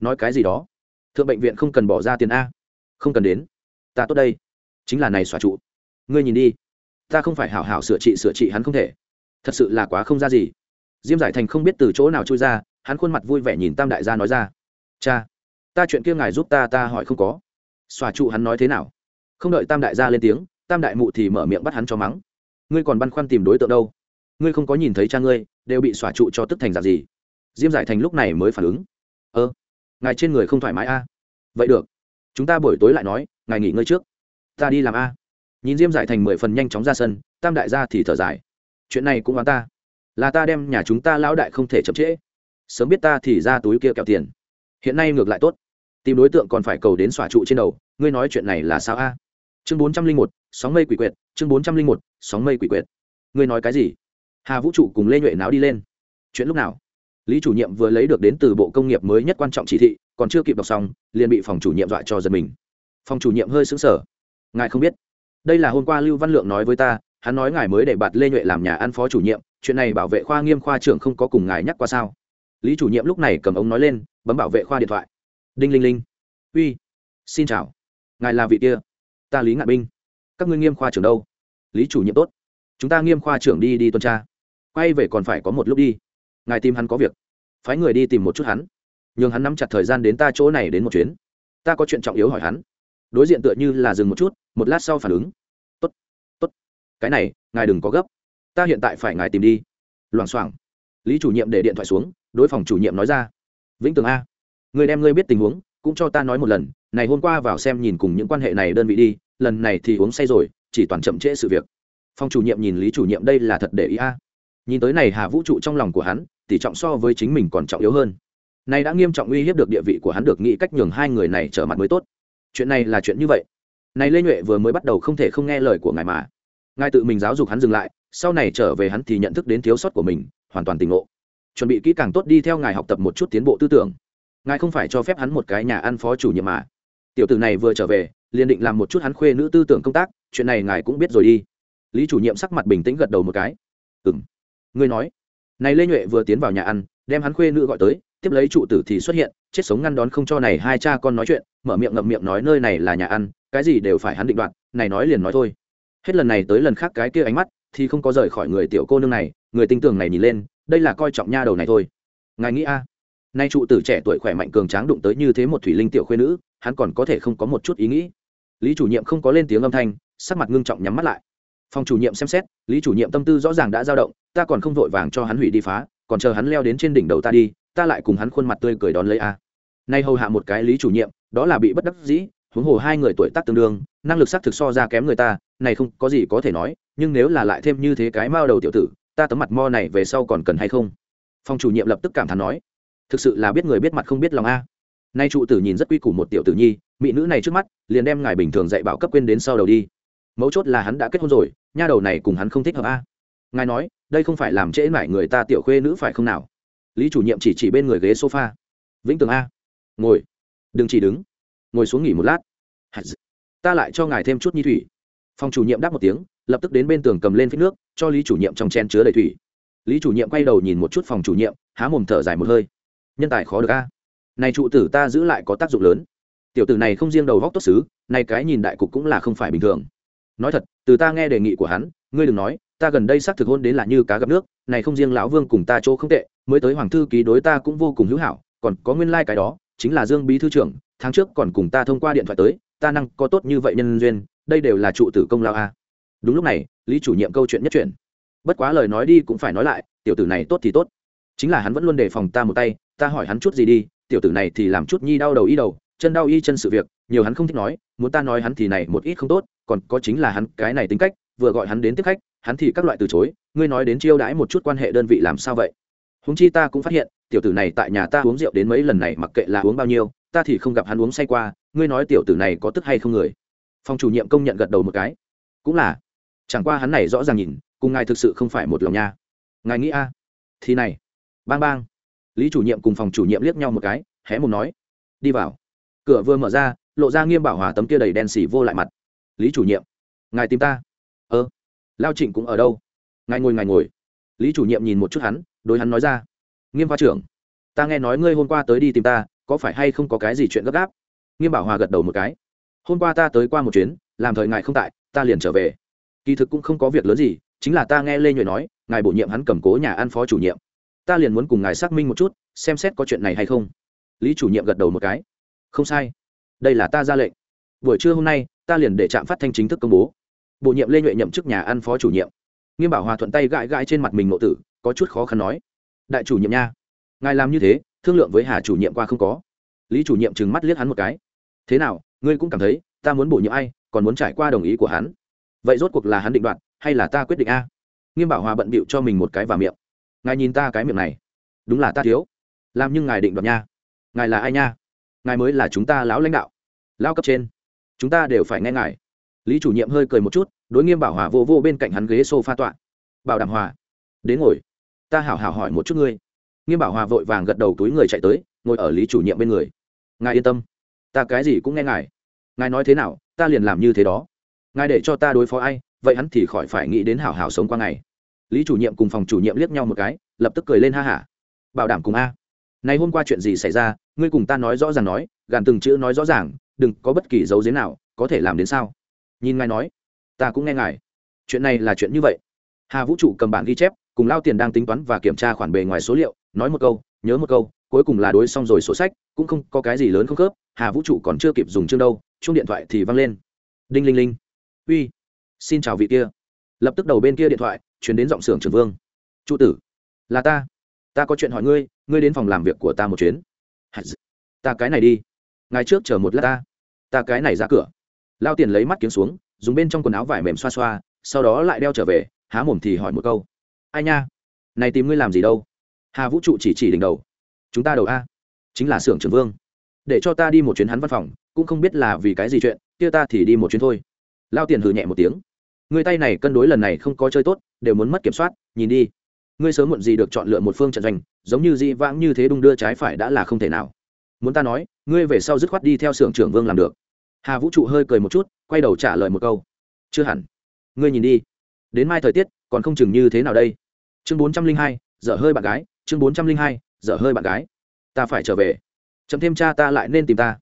Nói cái gì đó? Thượng bệnh viện không cần bỏ ra tiền a. Không cần đến. Ta tốt đây. Chính là này xóa trụ. Ngươi nhìn đi. Ta không phải hảo hảo sửa trị sửa trị hắn không thể. Thật sự là quá không ra gì. Diêm giải thành không biết từ chỗ nào trôi ra hắn khuôn mặt vui vẻ nhìn tam đại gia nói ra, cha, ta chuyện kia ngài giúp ta ta hỏi không có. Xòa trụ hắn nói thế nào? Không đợi tam đại gia lên tiếng, tam đại mụ thì mở miệng bắt hắn cho mắng, ngươi còn băn khoăn tìm đối tượng đâu? Ngươi không có nhìn thấy cha ngươi, đều bị xòa trụ cho tức thành dạng gì? Diêm giải thành lúc này mới phản ứng, ơ, ngài trên người không thoải mái a. Vậy được, chúng ta buổi tối lại nói, ngài nghỉ ngơi trước, ta đi làm a. Nhìn diêm giải thành mười phần nhanh chóng ra sân, tam đại gia thì thở dài, chuyện này cũng oán ta, là ta đem nhà chúng ta lão đại không thể chậm trễ sớm biết ta thì ra túi kia kẹo tiền. Hiện nay ngược lại tốt. Tìm đối tượng còn phải cầu đến xòa trụ trên đầu, ngươi nói chuyện này là sao a? Chương bốn trăm linh một, sóng mây quỷ quyệt, chương bốn trăm linh một, sóng mây quỷ quyệt. Ngươi nói cái gì? Hà vũ trụ cùng lê nhuệ náo đi lên. Chuyện lúc nào? Lý chủ nhiệm vừa lấy được đến từ bộ công nghiệp mới nhất quan trọng chỉ thị, còn chưa kịp đọc xong, liền bị phòng chủ nhiệm dọa cho giật mình. Phòng chủ nhiệm hơi xứng sở ngài không biết. Đây là hôm qua lưu văn lượng nói với ta, hắn nói ngài mới để bạt lê nhuệ làm nhà ăn phó chủ nhiệm, chuyện này bảo vệ khoa nghiêm khoa trưởng không có cùng ngài nhắc qua sao? Lý chủ nhiệm lúc này cầm ống nói lên, bấm bảo vệ khoa điện thoại. Đinh linh linh. Uy, xin chào. Ngài là vị kia. Ta lý ngạn binh. Các ngươi nghiêm khoa trưởng đâu? Lý chủ nhiệm tốt. Chúng ta nghiêm khoa trưởng đi đi tuần tra. Quay về còn phải có một lúc đi. Ngài tìm hắn có việc. Phái người đi tìm một chút hắn. Nhường hắn nắm chặt thời gian đến ta chỗ này đến một chuyến. Ta có chuyện trọng yếu hỏi hắn. Đối diện tựa như là dừng một chút, một lát sau phản ứng. Tốt tốt. Cái này, ngài đừng có gấp. Ta hiện tại phải ngài tìm đi. Loảng xoảng. Lý chủ nhiệm để điện thoại xuống đối phòng chủ nhiệm nói ra. Vĩnh tường a, người đem ngươi biết tình huống, cũng cho ta nói một lần, này hôm qua vào xem nhìn cùng những quan hệ này đơn vị đi, lần này thì uống say rồi, chỉ toàn chậm trễ sự việc. Phòng chủ nhiệm nhìn lý chủ nhiệm đây là thật để ý a. Nhìn tới này hà vũ trụ trong lòng của hắn, tỷ trọng so với chính mình còn trọng yếu hơn. Này đã nghiêm trọng uy hiếp được địa vị của hắn được nghĩ cách nhường hai người này trở mặt mới tốt. Chuyện này là chuyện như vậy. Này lê nhuệ vừa mới bắt đầu không thể không nghe lời của ngài mà. Ngài tự mình giáo dục hắn dừng lại, sau này trở về hắn thì nhận thức đến thiếu sót của mình, hoàn toàn tỉnh ngộ chuẩn bị kỹ càng tốt đi theo ngài học tập một chút tiến bộ tư tưởng. Ngài không phải cho phép hắn một cái nhà ăn phó chủ nhiệm mà. Tiểu tử này vừa trở về, liền định làm một chút hắn khuê nữ tư tưởng công tác, chuyện này ngài cũng biết rồi đi. Lý chủ nhiệm sắc mặt bình tĩnh gật đầu một cái. Ừ m ngươi nói. Này lê nhuệ vừa tiến vào nhà ăn, đem hắn khuê nữ gọi tới, tiếp lấy trụ tử thì xuất hiện, chết sống ngăn đón không cho này hai cha con nói chuyện, mở miệng ngậm miệng nói nơi này là nhà ăn, cái gì đều phải hắn định đoạt, này nói liền nói thôi. Hết lần này tới lần khác cái kia ánh mắt, thì không có rời khỏi người tiểu cô nương này, người tinh tường này nhìn lên đây là coi trọng nha đầu này thôi. Ngài nghĩ a? Nay trụ tử trẻ tuổi khỏe mạnh cường tráng đụng tới như thế một thủy linh tiểu khuyên nữ, hắn còn có thể không có một chút ý nghĩ. Lý chủ nhiệm không có lên tiếng âm thanh, sắc mặt ngưng trọng nhắm mắt lại. Phòng chủ nhiệm xem xét, lý chủ nhiệm tâm tư rõ ràng đã dao động, ta còn không vội vàng cho hắn hủy đi phá, còn chờ hắn leo đến trên đỉnh đầu ta đi, ta lại cùng hắn khuôn mặt tươi cười đón lấy a. Nay hầu hạ một cái lý chủ nhiệm, đó là bị bất đắc dĩ, huống hồ hai người tuổi tác tương đương, năng lực xác thực so ra kém người ta, này không có gì có thể nói, nhưng nếu là lại thêm như thế cái mao đầu tiểu tử ta tấm mặt mo này về sau còn cần hay không? Phòng chủ nhiệm lập tức cảm thán nói. Thực sự là biết người biết mặt không biết lòng a. Nay trụ tử nhìn rất quy củ một tiểu tử nhi, mỹ nữ này trước mắt, liền đem ngài bình thường dạy bảo cấp quên đến sau đầu đi. Mấu chốt là hắn đã kết hôn rồi, nha đầu này cùng hắn không thích hợp a. Ngài nói, đây không phải làm trễ mải người ta tiểu khuê nữ phải không nào? Lý chủ nhiệm chỉ chỉ bên người ghế sofa. Vĩnh tường a. Ngồi. Đừng chỉ đứng. Ngồi xuống nghỉ một lát. Ta lại cho ngài thêm chút nhi thủy. Phòng chủ nhiệm đáp một tiếng lập tức đến bên tường cầm lên phích nước, cho lý chủ nhiệm trong chen chứa đầy thủy. Lý chủ nhiệm quay đầu nhìn một chút phòng chủ nhiệm, há mồm thở dài một hơi. Nhân tài khó được a. Này trụ tử ta giữ lại có tác dụng lớn. Tiểu tử này không riêng đầu góc tốt xứ, này cái nhìn đại cục cũng là không phải bình thường. Nói thật, từ ta nghe đề nghị của hắn, ngươi đừng nói, ta gần đây xác thực hôn đến là như cá gặp nước, này không riêng lão vương cùng ta chỗ không tệ, mới tới hoàng thư ký đối ta cũng vô cùng hữu hảo, còn có nguyên lai cái đó, chính là dương bí thư trưởng, tháng trước còn cùng ta thông qua điện thoại tới, ta năng có tốt như vậy nhân duyên, đây đều là trụ tử công lao a đúng lúc này, lý chủ nhiệm câu chuyện nhất chuyện bất quá lời nói đi cũng phải nói lại, tiểu tử này tốt thì tốt. Chính là hắn vẫn luôn đề phòng ta một tay, ta hỏi hắn chút gì đi, tiểu tử này thì làm chút nhi đau đầu y đầu, chân đau y chân sự việc, nhiều hắn không thích nói, muốn ta nói hắn thì này một ít không tốt, còn có chính là hắn cái này tính cách, vừa gọi hắn đến tiếp khách, hắn thì các loại từ chối, ngươi nói đến chiêu đãi một chút quan hệ đơn vị làm sao vậy? Húng chi ta cũng phát hiện, tiểu tử này tại nhà ta uống rượu đến mấy lần này mặc kệ là uống bao nhiêu, ta thì không gặp hắn uống say qua, ngươi nói tiểu tử này có tức hay không người? Phòng chủ nhiệm công nhận gật đầu một cái. Cũng là chẳng qua hắn này rõ ràng nhìn, cùng ngài thực sự không phải một lòng nha. Ngài nghĩ a? Thì này. Bang bang. Lý chủ nhiệm cùng phòng chủ nhiệm liếc nhau một cái, hé một nói. Đi vào. Cửa vừa mở ra, lộ ra nghiêm bảo hòa tấm kia đầy đen xỉ vô lại mặt. Lý chủ nhiệm. Ngài tìm ta. Ơ. Lao trịnh cũng ở đâu? Ngài ngồi ngài ngồi. Lý chủ nhiệm nhìn một chút hắn, đối hắn nói ra. Nghiêm khoa trưởng. Ta nghe nói ngươi hôm qua tới đi tìm ta, có phải hay không có cái gì chuyện gấp gáp? Nghiêm bảo hòa gật đầu một cái. Hôm qua ta tới qua một chuyến, làm thời ngài không tại, ta liền trở về kỳ thực cũng không có việc lớn gì, chính là ta nghe lê nhuệ nói, ngài bổ nhiệm hắn cầm cố nhà ăn phó chủ nhiệm. Ta liền muốn cùng ngài xác minh một chút, xem xét có chuyện này hay không. Lý chủ nhiệm gật đầu một cái. Không sai. Đây là ta ra lệnh. Buổi trưa hôm nay, ta liền để trạm phát thanh chính thức công bố. Bổ nhiệm lê nhuệ nhậm chức nhà ăn phó chủ nhiệm. Nghiêm bảo hòa thuận tay gãi gãi trên mặt mình ngộ tử, có chút khó khăn nói. Đại chủ nhiệm nha. Ngài làm như thế, thương lượng với hà chủ nhiệm qua không có. Lý chủ nhiệm trừng mắt liếc hắn một cái. Thế nào, ngươi cũng cảm thấy, ta muốn bổ nhiệm ai, còn muốn trải qua đồng ý của hắn? Vậy rốt cuộc là hắn định đoạt, hay là ta quyết định a? Nghiêm bảo hòa bận bịu cho mình một cái vào miệng. Ngài nhìn ta cái miệng này. Đúng là ta thiếu. Làm nhưng ngài định đoạt nha. Ngài là ai nha? Ngài mới là chúng ta lão lãnh đạo. Lao cấp trên. Chúng ta đều phải nghe ngài. Lý chủ nhiệm hơi cười một chút, đối nghiêm bảo hòa vô vô bên cạnh hắn ghế s o f a tọa. Bảo đảm hòa. Đến ngồi. Ta hảo hảo hỏi một chút ngươi. Nghiêm bảo hòa vội vàng gật đầu túi người chạy tới, ngồi ở lý chủ nhiệm bên người. Ngài yên tâm. Ta cái gì cũng nghe ngài. Ngài nói thế nào, ta liền làm như thế đó ngài để cho ta đối phó ai, vậy hắn thì khỏi phải nghĩ đến hảo hảo sống qua ngày. Lý chủ nhiệm cùng phòng chủ nhiệm liếc nhau một cái, lập tức cười lên ha hả. Bảo đảm cùng a. Này hôm qua chuyện gì xảy ra, ngươi cùng ta nói rõ ràng nói, gàn từng chữ nói rõ ràng, đừng có bất kỳ dấu giếm nào, có thể làm đến sao? Nhìn ngài nói, ta cũng nghe ngài. Chuyện này là chuyện như vậy. Hà vũ trụ cầm bản ghi chép, cùng lao tiền đang tính toán và kiểm tra khoản bề ngoài số liệu, nói một câu, nhớ một câu, cuối cùng là đối xong rồi sổ sách, cũng không có cái gì lớn không khớp, hà vũ trụ còn chưa kịp dùng chương đâu chung điện thoại thì văng lên. Đinh linh linh uy, xin chào vị kia. Lập tức đầu bên kia điện thoại chuyển đến giọng xưởng trường vương. Trụ tử, là ta. Ta có chuyện hỏi ngươi ngươi đến phòng làm việc của ta một chuyến. Ta cái này đi. Ngày trước chờ một lát ta. Ta cái này ra cửa. Lao tiền lấy mắt kiếm xuống, dùng bên trong quần áo vải mềm xoa xoa, sau đó lại đeo trở về, há mồm thì hỏi một câu. Ai nha? Này tìm ngươi làm gì đâu? Hà vũ trụ chỉ chỉ đỉnh đầu. Chúng ta đầu a. Chính là xưởng trưởng vương. Để cho ta đi một chuyến hắn văn phòng, cũng không biết là vì cái gì chuyện, kia ta thì đi một chuyến thôi lao tiền hừ nhẹ một tiếng. Người tay này cân đối lần này không có chơi tốt, đều muốn mất kiểm soát, nhìn đi. Ngươi sớm muộn gì được chọn lựa một phương trận doanh, giống như dị vãng như thế đung đưa trái phải đã là không thể nào. Muốn ta nói, ngươi về sau dứt khoát đi theo xưởng trưởng vương làm được. Hà vũ trụ hơi cười một chút, quay đầu trả lời một câu. Chưa hẳn. Ngươi nhìn đi. Đến mai thời tiết, còn không chừng như thế nào đây? Chương bốn trăm linh hai, dở hơi bạn gái. Chương bốn trăm linh hai, dở hơi bạn gái. Ta phải trở về. Chậm thêm cha ta lại nên tìm ta.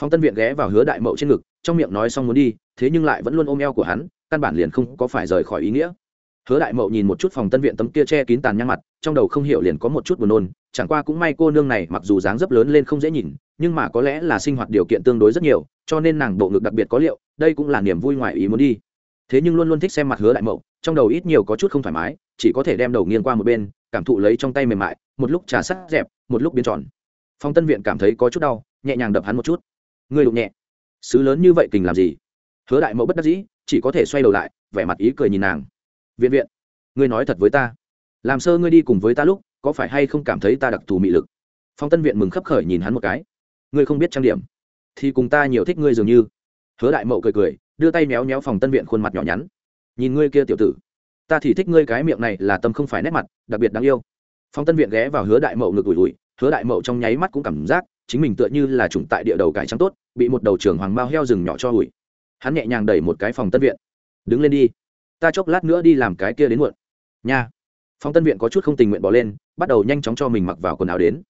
Phong tân viện ghé vào hứa đại mậu trên ngực trong miệng nói xong muốn đi, thế nhưng lại vẫn luôn ôm eo của hắn, căn bản liền không có phải rời khỏi ý nghĩa. Hứa đại mậu nhìn một chút phòng tân viện tấm kia che kín tàn nhang mặt, trong đầu không hiểu liền có một chút buồn nôn, chẳng qua cũng may cô nương này mặc dù dáng dấp lớn lên không dễ nhìn, nhưng mà có lẽ là sinh hoạt điều kiện tương đối rất nhiều, cho nên nàng bộ ngực đặc biệt có liệu, đây cũng là niềm vui ngoài ý muốn đi. Thế nhưng luôn luôn thích xem mặt hứa đại mậu, trong đầu ít nhiều có chút không thoải mái, chỉ có thể đem đầu nghiêng qua một bên, cảm thụ lấy trong tay mềm mại, một lúc trà sắt dẹp, một lúc biến tròn. Phong tân viện cảm thấy có chút đau, nhẹ nhàng đập hắn một chút. Người đụng nhẹ sứ lớn như vậy kình làm gì? Hứa đại mẫu bất đắc dĩ, chỉ có thể xoay đầu lại, vẻ mặt ý cười nhìn nàng. Viện viện, ngươi nói thật với ta. Làm sơ ngươi đi cùng với ta lúc, có phải hay không cảm thấy ta đặc thù mị lực? Phong tân viện mừng khấp khởi nhìn hắn một cái. Ngươi không biết trang điểm. Thì cùng ta nhiều thích ngươi dường như. Hứa đại mậu cười cười, đưa tay méo méo phòng tân viện khuôn mặt nhỏ nhắn. Nhìn ngươi kia tiểu tử, ta thì thích ngươi cái miệng này là tâm không phải nét mặt, đặc biệt đáng yêu. Phong tân viện ghé vào hứa đại mậu ngực ủi ủi, hứa đại mậu trong nháy mắt cũng cảm giác chính mình tựa như là trùng tại địa đầu cải trắng tốt, bị một đầu trưởng hoàng bao heo rừng nhỏ cho hủi hắn nhẹ nhàng đẩy một cái phòng tân viện. Đứng lên đi. Ta chốc lát nữa đi làm cái kia đến muộn. Nha. Phòng tân viện có chút không tình nguyện bỏ lên, bắt đầu nhanh chóng cho mình mặc vào quần áo đến.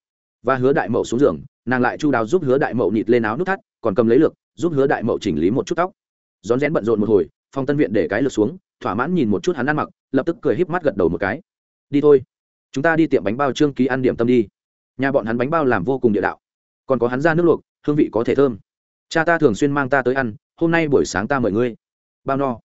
Và hứa đại mậu xuống giường, nàng lại chu đáo giúp hứa đại mậu nịt lên áo nút thắt, còn cầm lấy lược, giúp hứa đại mậu chỉnh lý một chút tóc. Rón rén bận rộn một hồi, phòng tân viện để cái lược xuống, thỏa mãn nhìn một chút hắn ăn mặc, lập tức cười híp mắt gật đầu một cái. Đi thôi. Chúng ta đi tiệm bánh bao trương ký ăn điểm tâm đi. Nhà bọn hắn bánh bao làm vô cùng địa đạo còn có hắn ra nước luộc, hương vị có thể thơm. Cha ta thường xuyên mang ta tới ăn, hôm nay buổi sáng ta mời ngươi. Bao no.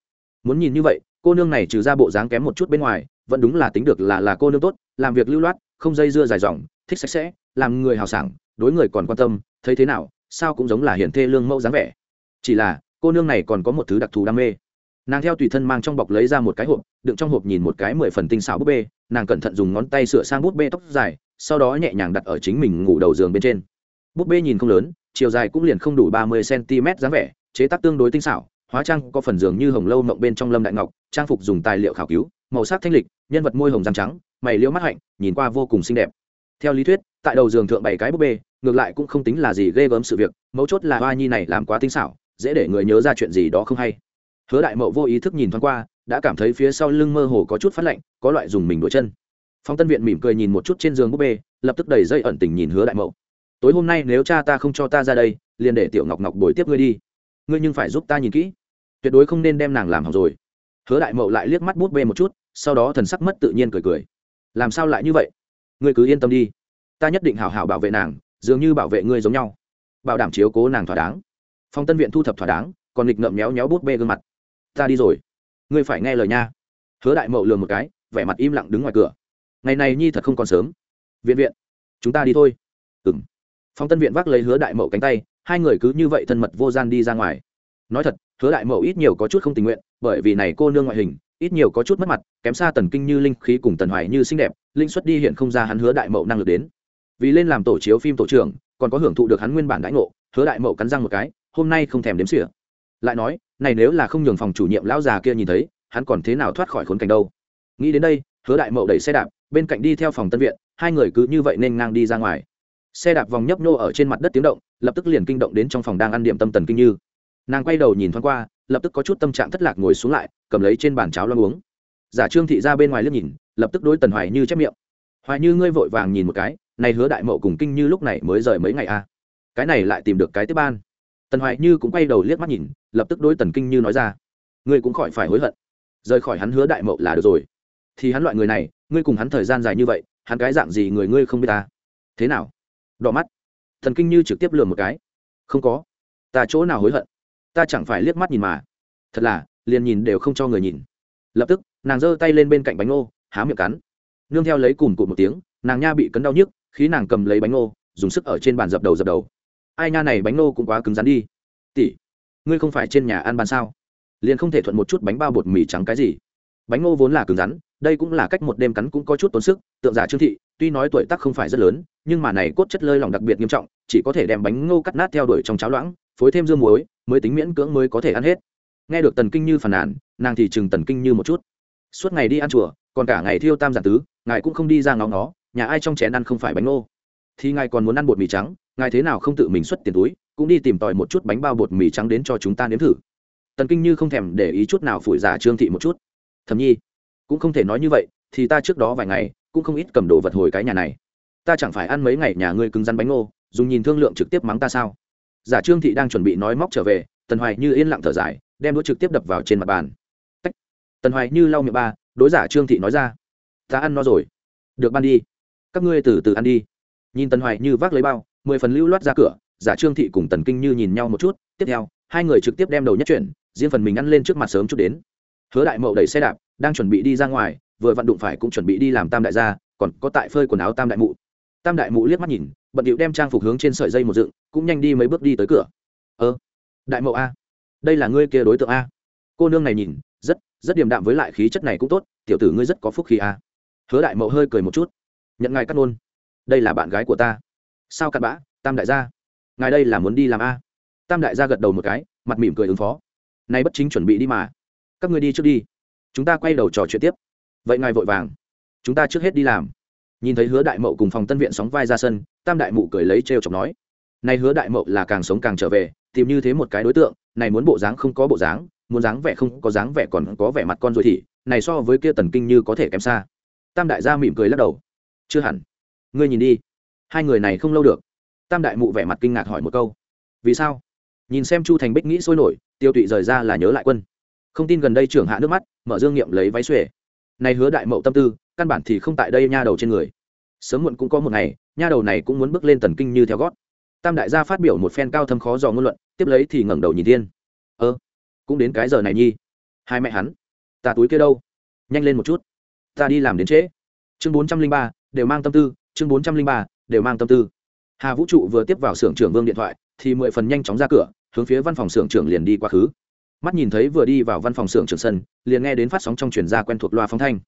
Muốn nhìn như vậy, cô nương này trừ ra bộ dáng kém một chút bên ngoài, vẫn đúng là tính được là là cô nương tốt, làm việc lưu loát, không dây dưa dài dòng, thích sạch sẽ, làm người hào sảng, đối người còn quan tâm, thấy thế nào, sao cũng giống là hiển thê lương mẫu dáng vẻ. Chỉ là, cô nương này còn có một thứ đặc thù đam mê. Nàng theo tùy thân mang trong bọc lấy ra một cái hộp, đựng trong hộp nhìn một cái mười phần tinh xảo búp bê, nàng cẩn thận dùng ngón tay sửa sang búp bê tóc dài, sau đó nhẹ nhàng đặt ở chính mình ngủ đầu giường bên trên búp bê nhìn không lớn, chiều dài cũng liền không đủ ba mươi cm dáng vẻ, chế tác tương đối tinh xảo, hóa trang có phần dường như hồng lâu mộng bên trong lâm đại ngọc, trang phục dùng tài liệu khảo cứu, màu sắc thanh lịch, nhân vật môi hồng răng trắng, mày liễu mắt hạnh, nhìn qua vô cùng xinh đẹp. Theo lý thuyết, tại đầu giường thượng bảy cái búp bê, ngược lại cũng không tính là gì ghê gớm sự việc, mấu chốt là hoa nhi này làm quá tinh xảo, dễ để người nhớ ra chuyện gì đó không hay. Hứa đại mậu vô ý thức nhìn thoáng qua, đã cảm thấy phía sau lưng mơ hồ có chút phát lạnh, có loại dùng mình đuổi chân. Phong tân viện mỉm cười nhìn một chút trên giường búp bê, lập tức đầy dây ẩn tình nhìn hứa đại mậu tối hôm nay nếu cha ta không cho ta ra đây, liền để tiểu ngọc ngọc bồi tiếp ngươi đi. Ngươi nhưng phải giúp ta nhìn kỹ. Tuyệt đối không nên đem nàng làm hỏng rồi. Hứa đại mậu lại liếc mắt bút bê một chút, sau đó thần sắc mất tự nhiên cười cười. Làm sao lại như vậy? Ngươi cứ yên tâm đi. Ta nhất định hảo hảo bảo vệ nàng, dường như bảo vệ ngươi giống nhau. Bảo đảm chiếu cố nàng thỏa đáng. Phong tân viện thu thập thỏa đáng, còn nghịch ngợm méo méo bút bê gương mặt. Ta đi rồi. Ngươi phải nghe lời nha. Hứa đại mậu lường một cái, vẻ mặt im lặng đứng ngoài cửa. Ngày này nhi thật không còn sớm. Viện viện, chúng ta đi thôi. Ừ phong tân viện vác lấy hứa đại mậu cánh tay, hai người cứ như vậy thân mật vô gian đi ra ngoài. Nói thật, hứa đại mậu ít nhiều có chút không tình nguyện, bởi vì này cô nương ngoại hình, ít nhiều có chút mất mặt, kém xa tần kinh như linh khí cùng tần hoài như xinh đẹp, linh xuất đi hiện không ra hắn hứa đại mậu năng lực đến. Vì lên làm tổ chiếu phim tổ trưởng, còn có hưởng thụ được hắn nguyên bản đãi ngộ, hứa đại mậu cắn răng một cái, hôm nay không thèm đếm xỉa. Lại nói, này nếu là không nhường phòng chủ nhiệm lão già kia nhìn thấy, hắn còn thế nào thoát khỏi khốn cảnh đâu. Nghĩ đến đây, hứa đại mậu đẩy xe đạp, bên cạnh đi theo phòng tân viện, hai người cứ như vậy nên ngang đi ra ngoài xe đạp vòng nhấp nhô ở trên mặt đất tiếng động, lập tức liền kinh động đến trong phòng đang ăn điểm tâm tần kinh như. Nàng quay đầu nhìn thoáng qua, lập tức có chút tâm trạng thất lạc ngồi xuống lại, cầm lấy trên bàn cháo lo uống. Giả trương thị ra bên ngoài liếc nhìn, lập tức đối tần hoài như chép miệng. Hoài như ngươi vội vàng nhìn một cái, này hứa đại mậu cùng kinh như lúc này mới rời mấy ngày a à. cái này lại tìm được cái tiếp ban. Tần hoài như cũng quay đầu liếc mắt nhìn, lập tức đối tần kinh như nói ra, ngươi cũng khỏi phải hối hận. Rời khỏi hắn hứa đại mậu là được rồi. Thì hắn loại người này, ngươi cùng hắn thời gian dài như vậy, hắn cái dạng gì người ngươi không biết ta? Thế nào? Đỏ mắt. Thần kinh như trực tiếp lừa một cái. Không có. Ta chỗ nào hối hận? Ta chẳng phải liếc mắt nhìn mà. Thật là, liền nhìn đều không cho người nhìn. Lập tức, nàng giơ tay lên bên cạnh bánh ngô, há miệng cắn. Nương theo lấy cùng cụt một tiếng, nàng nha bị cấn đau nhức khi nàng cầm lấy bánh ngô, dùng sức ở trên bàn dập đầu dập đầu. Ai nha này bánh ngô cũng quá cứng rắn đi. Tỷ, ngươi không phải trên nhà ăn bàn sao? Liền không thể thuận một chút bánh bao bột mì trắng cái gì. Bánh ngô vốn là cứng rắn đây cũng là cách một đêm cắn cũng có chút tốn sức, tượng giả trương thị, tuy nói tuổi tác không phải rất lớn, nhưng mà này cốt chất lơi lỏng đặc biệt nghiêm trọng, chỉ có thể đem bánh ngô cắt nát theo đuổi trong cháo loãng, phối thêm dương muối, mới tính miễn cưỡng mới có thể ăn hết. Nghe được tần kinh như phàn nàn, nàng thì chừng tần kinh như một chút. Suốt ngày đi ăn chùa, còn cả ngày thiêu tam giản tứ, ngài cũng không đi ra ngó ngó, nhà ai trong chén ăn không phải bánh ngô? Thì ngài còn muốn ăn bột mì trắng, ngài thế nào không tự mình xuất tiền túi, cũng đi tìm tòi một chút bánh bao bột mì trắng đến cho chúng ta nếm thử. Tần kinh như không thèm để ý chút nào phủi giả trương thị một chút. Thầm nhi cũng không thể nói như vậy, thì ta trước đó vài ngày, cũng không ít cầm đồ vật hồi cái nhà này. Ta chẳng phải ăn mấy ngày nhà ngươi cứng rắn bánh ngô, dùng nhìn thương lượng trực tiếp mắng ta sao? Giả trương thị đang chuẩn bị nói móc trở về, tần hoài như yên lặng thở dài, đem đũa trực tiếp đập vào trên mặt bàn. Tách. tần hoài như lau miệng ba, đối giả trương thị nói ra, ta ăn no rồi. Được ban đi. Các ngươi từ từ ăn đi. Nhìn tần hoài như vác lấy bao, mười phần lưu loát ra cửa, giả trương thị cùng tần kinh như nhìn nhau một chút, tiếp theo, hai người trực tiếp đem đầu nhất chuyển, riêng phần mình ăn lên trước mặt sớm chút đến hứa đại mậu đẩy xe đạp, đang chuẩn bị đi ra ngoài, vừa vặn đụng phải cũng chuẩn bị đi làm tam đại gia, còn có tại phơi quần áo tam đại mụ. Tam đại mụ liếc mắt nhìn, bận điệu đem trang phục hướng trên sợi dây một dựng, cũng nhanh đi mấy bước đi tới cửa. Ơ, đại mậu a, đây là ngươi kia đối tượng a? Cô nương này nhìn, rất rất điềm đạm với lại khí chất này cũng tốt, tiểu tử ngươi rất có phúc khí a. Hứa đại mậu hơi cười một chút. Nhận ngài cắt nôn đây là bạn gái của ta. Sao cắt bã, tam đại gia? Ngài đây là muốn đi làm a? Tam đại gia gật đầu một cái, mặt mỉm cười ứng phó. Nay bất chính chuẩn bị đi mà các ngươi đi trước đi. Chúng ta quay đầu trò chuyện tiếp. Vậy ngài vội vàng. Chúng ta trước hết đi làm. Nhìn thấy hứa đại mậu cùng phòng tân viện sóng vai ra sân, tam đại mụ cười lấy trêu chọc nói nay hứa đại mậu là càng sống càng trở về, tìm như thế một cái đối tượng, này muốn bộ dáng không có bộ dáng, muốn dáng vẻ không có dáng vẻ còn có vẻ mặt con rồi thì, này so với kia tần kinh như có thể kém xa. Tam đại gia mỉm cười lắc đầu. Chưa hẳn. Ngươi nhìn đi. Hai người này không lâu được. Tam đại mụ vẻ mặt kinh ngạc hỏi một câu. Vì sao? Nhìn xem chu thành bích nghĩ sôi nổi, tiêu tụy rời ra là nhớ lại quân không tin gần đây trưởng hạ nước mắt, mở dương nghiệm lấy váy xuể này hứa đại mậu tâm tư, căn bản thì không tại đây nha đầu trên người. Sớm muộn cũng có một ngày, nha đầu này cũng muốn bước lên tần kinh như theo gót. Tam đại gia phát biểu một phen cao thâm khó dò ngôn luận, tiếp lấy thì ngẩng đầu nhìn thiên. Ơ, cũng đến cái giờ này nhi. Hai mẹ hắn, ta túi kia đâu? Nhanh lên một chút. Ta đi làm đến trễ. Chương bốn trăm linh ba, đều mang tâm tư, chương bốn trăm linh ba, đều mang tâm tư. Hà vũ trụ vừa tiếp vào xưởng trưởng vương điện thoại, thì mười phần nhanh chóng ra cửa, hướng phía văn phòng xưởng trưởng liền đi quá khứ mắt nhìn thấy vừa đi vào văn phòng xưởng trưởng sân, liền nghe đến phát sóng trong truyền gia quen thuộc loa phóng thanh.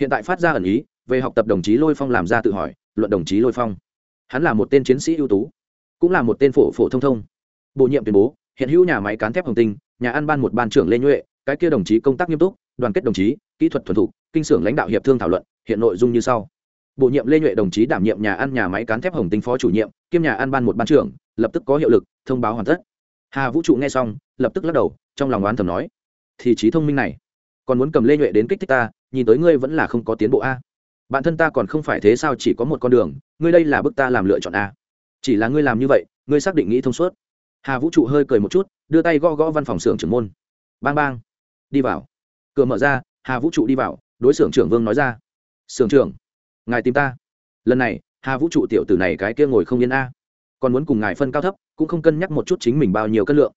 Hiện tại phát ra ẩn ý, về học tập đồng chí lôi phong làm ra tự hỏi, luận đồng chí lôi phong. Hắn là một tên chiến sĩ ưu tú, cũng là một tên phổ phổ thông thông. Bổ nhiệm tuyên bố, hiện hữu nhà máy cán thép hồng tinh, nhà ăn ban một ban trưởng lê nhuệ, cái kia đồng chí công tác nghiêm túc, đoàn kết đồng chí, kỹ thuật thuần thục, kinh xưởng lãnh đạo hiệp thương thảo luận, hiện nội dung như sau. Bổ nhiệm lê nhuệ đồng chí đảm nhiệm nhà ăn nhà máy cán thép hồng tinh phó chủ nhiệm, kiêm nhà ăn ban một ban trưởng, lập tức có hiệu lực, thông báo hoàn tất. Hà vũ trụ nghe xong, lập tức lắc đầu trong lòng oán thầm nói, thì trí thông minh này, còn muốn cầm lê nhuệ đến kích thích ta, nhìn tới ngươi vẫn là không có tiến bộ a. Bản thân ta còn không phải thế sao, chỉ có một con đường, ngươi đây là bức ta làm lựa chọn a. Chỉ là ngươi làm như vậy, ngươi xác định nghĩ thông suốt. Hà vũ trụ hơi cười một chút, đưa tay gõ gõ văn phòng xưởng trưởng môn. Bang bang. Đi vào. Cửa mở ra, hà vũ trụ đi vào, đối xưởng trưởng vương nói ra. Xưởng trưởng, ngài tìm ta. Lần này, hà vũ trụ tiểu tử này cái kia ngồi không yên a. Còn muốn cùng ngài phân cao thấp, cũng không cân nhắc một chút chính mình bao nhiêu cân lượng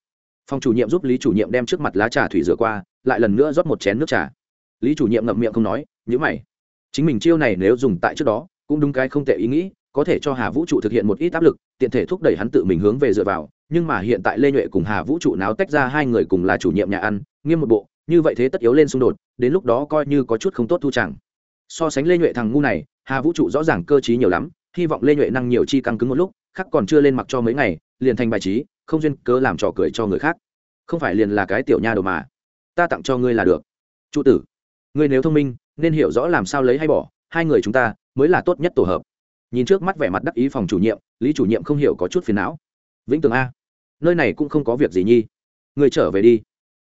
phòng chủ nhiệm giúp lý chủ nhiệm đem trước mặt lá trà thủy rửa qua, lại lần nữa rót một chén nước trà. Lý chủ nhiệm ngậm miệng không nói nhữ mày. Chính mình chiêu này nếu dùng tại trước đó, cũng đúng cái không tệ ý nghĩ, có thể cho hà vũ trụ thực hiện một ít áp lực, tiện thể thúc đẩy hắn tự mình hướng về dựa vào. Nhưng mà hiện tại lê nhuệ cùng hà vũ trụ náo tách ra hai người cùng là chủ nhiệm nhà ăn, nghiêm một bộ, như vậy thế tất yếu lên xung đột, đến lúc đó coi như có chút không tốt thu chẳng. So sánh lê nhuệ thằng ngu này, hà vũ trụ rõ ràng cơ t nhiều lắm hy vọng lê nhuệ năng nhiều chi căng cứng một lúc, khắc còn chưa lên mặc cho mấy ngày, liền thành bài trí, không duyên cớ làm trò cười cho người khác. Không phải liền là cái tiểu nha đầu mà. Ta tặng cho ngươi là được. Trụ tử, ngươi nếu thông minh, nên hiểu rõ làm sao lấy hay bỏ, hai người chúng ta mới là tốt nhất tổ hợp. Nhìn trước mắt vẻ mặt đắc ý phòng chủ nhiệm, lý chủ nhiệm không hiểu có chút phiền não. Vĩnh tường a, nơi này cũng không có việc gì nhi. Người trở về đi.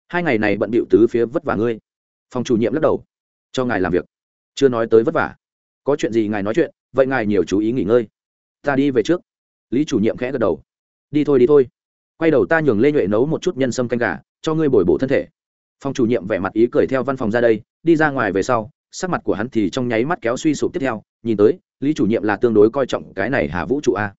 Hai ngày này bận bịu tứ phía vất vả ngươi. Phòng chủ nhiệm lắc đầu. Cho ngài làm việc. Chưa nói tới vất vả. Có chuyện gì ngài nói chuyện vậy ngài nhiều chú ý nghỉ ngơi. Ta đi về trước. Lý chủ nhiệm khẽ gật đầu. Đi thôi đi thôi. Quay đầu ta nhường lê nhuệ nấu một chút nhân sâm canh gà, cho ngươi bồi bổ thân thể. Phòng chủ nhiệm vẻ mặt ý cười theo văn phòng ra đây, đi ra ngoài về sau, sắc mặt của hắn thì trong nháy mắt kéo suy sụp tiếp theo. Nhìn tới, lý chủ nhiệm là tương đối coi trọng cái này hà vũ trụ a.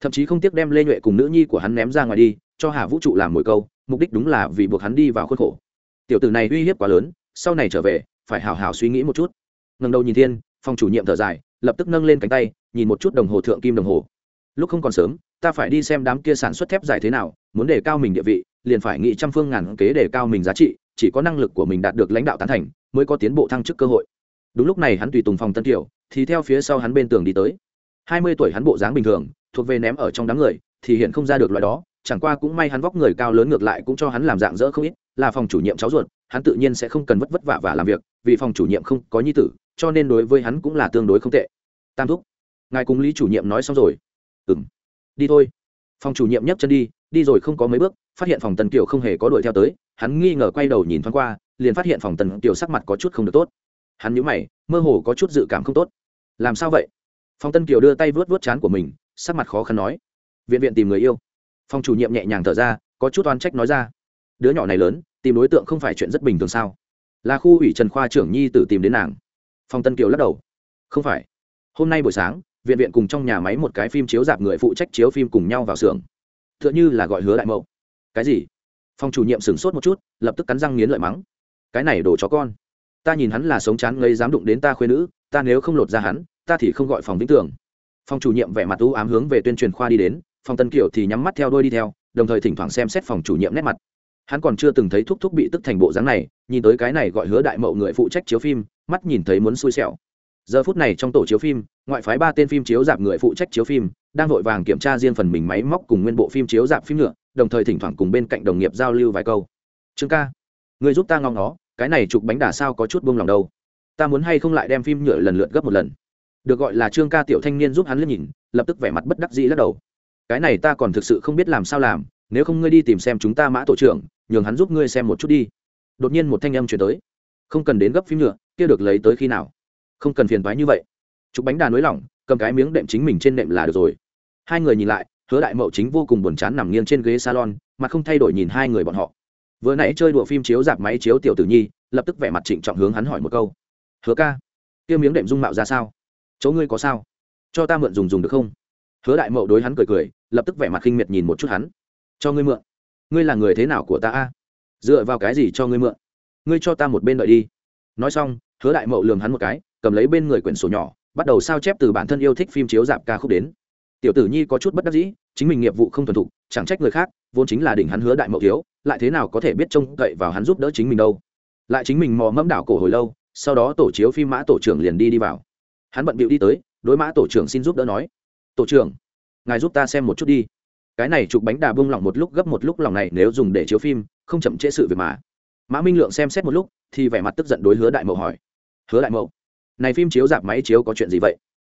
Thậm chí không tiếc đem lê nhuệ cùng nữ nhi của hắn ném ra ngoài đi, cho hà vũ trụ làm mồi câu, mục đích đúng là vì buộc hắn đi vào khuôn khổ. Tiểu tử này uy hiếp quá lớn, sau này trở về, phải hào hào suy nghĩ một chút. Ngần đầu nhìn thiên, phòng chủ nhiệm thở dài lập tức nâng lên cánh tay, nhìn một chút đồng hồ thượng kim đồng hồ. Lúc không còn sớm, ta phải đi xem đám kia sản xuất thép dài thế nào, muốn đề cao mình địa vị, liền phải nghĩ trăm phương ngàn kế đề cao mình giá trị, chỉ có năng lực của mình đạt được lãnh đạo tán thành, mới có tiến bộ thăng chức cơ hội. Đúng lúc này hắn tùy tùng phòng tân kiểu thì theo phía sau hắn bên tường đi tới. Hai mươi tuổi hắn bộ dáng bình thường, thuộc về ném ở trong đám người, thì hiện không ra được loại đó, chẳng qua cũng may hắn vóc người cao lớn ngược lại cũng cho hắn làm dạng dỡ không ít, là phòng chủ nhiệm cháu ruột, hắn tự nhiên sẽ không cần vất vất vả và làm việc, vì phòng chủ nhiệm không có nhi tử cho nên đối với hắn cũng là tương đối không tệ. Tam thúc, ngài cùng lý chủ nhiệm nói xong rồi. Ừ m đi thôi. Phòng chủ nhiệm nhấc chân đi đi rồi không có mấy bước, phát hiện phòng tần kiều không hề có đuổi theo tới. Hắn nghi ngờ quay đầu nhìn thoáng qua, liền phát hiện phòng tần kiều sắc mặt có chút không được tốt. Hắn nhũ mày, mơ hồ có chút dự cảm không tốt. Làm sao vậy? Phòng tân kiều đưa tay vớt vớt chán của mình, sắc mặt khó khăn nói. Viện viện tìm người yêu. Phòng chủ nhiệm nhẹ nhàng thở ra, có chút oan trách nói ra. Đứa nhỏ này lớn, tìm đối tượng không phải chuyện rất bình thường sao? Là khu ủy trần khoa trưởng nhi tử tìm đến nàng. Phong tân kiều lắc đầu. Không phải. Hôm nay buổi sáng, viện viện cùng trong nhà máy một cái phim chiếu dạp người phụ trách chiếu phim cùng nhau vào xưởng. T h ư ợ n h ư là gọi hứa đại mậu. Cái gì? Phòng chủ nhiệm sửng sốt một chút, lập tức cắn răng nghiến lợi mắng. Cái này đổ chó con. Ta nhìn hắn là sống chán ngây dám đụng đến ta khuyên nữ, ta nếu không lột ra hắn, ta thì không gọi phòng vĩnh tường. Phòng chủ nhiệm vẻ mặt u ám hướng về tuyên truyền khoa đi đến phòng tân kiều thì nhắm mắt theo đôi đi theo, đồng thời thỉnh thoảng xem xét phòng chủ nhiệm nét mặt. Hắn còn chưa từng thấy thúc thúc bị tức thành bộ dáng này, nhìn tới cái này gọi hứa đại mậu người phụ trách chiếu phim mắt nhìn thấy muốn xui xẻo. Giờ phút này trong tổ chiếu phim, ngoại phái ba tên phim chiếu dạp người phụ trách chiếu phim, đang vội vàng kiểm tra riêng phần mình máy móc cùng nguyên bộ phim chiếu dạp phim nhựa đồng thời thỉnh thoảng cùng bên cạnh đồng nghiệp giao lưu vài câu. Trương ca, người giúp ta ngon nó cái này chụp bánh đà sao có chút buông lòng đâu. Ta muốn hay không lại đem phim nhựa lần lượt gấp một lần. Được gọi là trương ca tiểu thanh niên giúp hắn liếc nhìn, lập tức vẻ mặt bất đắc dĩ lắc đầu. Cái này ta còn thực sự không biết làm sao làm, nếu không ngươi đi tìm xem chúng ta mã tổ trưởng, nhường hắn giúp ngươi xem một chút đi. Đột nhiên một thanh âm chuyển tới. Không cần đến gấp phim nhựa kia được lấy tới khi nào? Không cần phiền thoái như vậy. Chụp bánh đà nới lỏng, cầm cái miếng đệm chính mình trên đệm là được rồi. Hai người nhìn lại, hứa đại mậu chính vô cùng buồn chán nằm nghiêng trên ghế salon, mà không thay đổi nhìn hai người bọn họ. Vừa nãy chơi đùa phim chiếu dạp máy chiếu tiểu tử nhi, lập tức vẻ mặt trịnh trọng hướng hắn hỏi một câu. Hứa ca, kia miếng đệm dung mạo ra sao? Chỗ ngươi có sao? Cho ta mượn dùng dùng được không? Hứa đại mậu đối hắn cười cười, lập tức vẻ mặt khinh miệt nhìn một chút hắn. Cho ngươi mượn. Ngươi là người thế nào của ta a? Dựa vào cái gì cho ngươi mượn? Ngươi cho ta một bên đợi đi. Nói xong hứa đại mậu lường hắn một cái, cầm lấy bên người quyển sổ nhỏ, bắt đầu sao chép từ bản thân yêu thích phim chiếu dạp ca khúc đến. Tiểu tử nhi có chút bất đắc dĩ, chính mình nghiệp vụ không thuần thục, chẳng trách người khác, vốn chính là đỉnh hắn hứa đại mậu thiếu, lại thế nào có thể biết trông cậy vào hắn giúp đỡ chính mình đâu. Lại chính mình mò mẫm đảo cổ hồi lâu, sau đó tổ chiếu phim mã tổ trưởng liền đi đi vào. Hắn bận bịu đi tới, đối mã tổ trưởng xin giúp đỡ nói, tổ trưởng, ngài giúp ta xem một chút đi. Cái này chụp bánh đà bung lỏng một lúc gấp một lúc lòng này nếu dùng để chiếu phim, không chậm trễ sự việc mà. Mã minh lượng xem xét một lúc, thì vẻ mặt tức giận đối hứa đại mậu hỏi hứa đại mậu. Này phim chiếu dạp máy chiếu có chuyện gì vậy?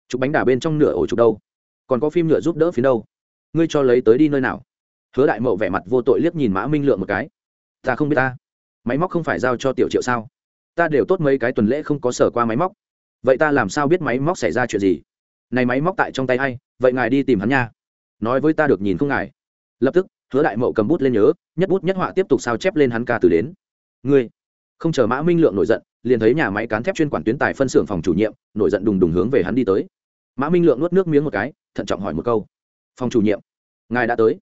Chụp bánh đà bên trong nửa ổ chụp đâu? Còn có phim nhựa giúp đỡ phía đâu? Ngươi cho lấy tới đi nơi nào? Hứa đại mậu vẻ mặt vô tội liếc nhìn mã minh lượng một cái. Ta không biết ta. Máy móc không phải giao cho tiểu triệu sao? Ta đều tốt mấy cái tuần lễ không có sở qua máy móc. Vậy ta làm sao biết máy móc xảy ra chuyện gì? Này máy móc tại trong tay hay vậy ngài đi tìm hắn nha. Nói với ta được nhìn không ngài. Lập tức, hứa đại mậu cầm bút lên nhớ, nhất bút nhất họa tiếp tục sao chép lên hắn ca từ đến. Ngươi, không chờ mã minh lượng nổi giận liền thấy nhà máy cán thép chuyên quản tuyến tài phân xưởng phòng chủ nhiệm, nổi giận đùng đùng hướng về hắn đi tới. Mã minh lượng nuốt nước miếng một cái, thận trọng hỏi một câu. Phòng chủ nhiệm, ngài đã tới.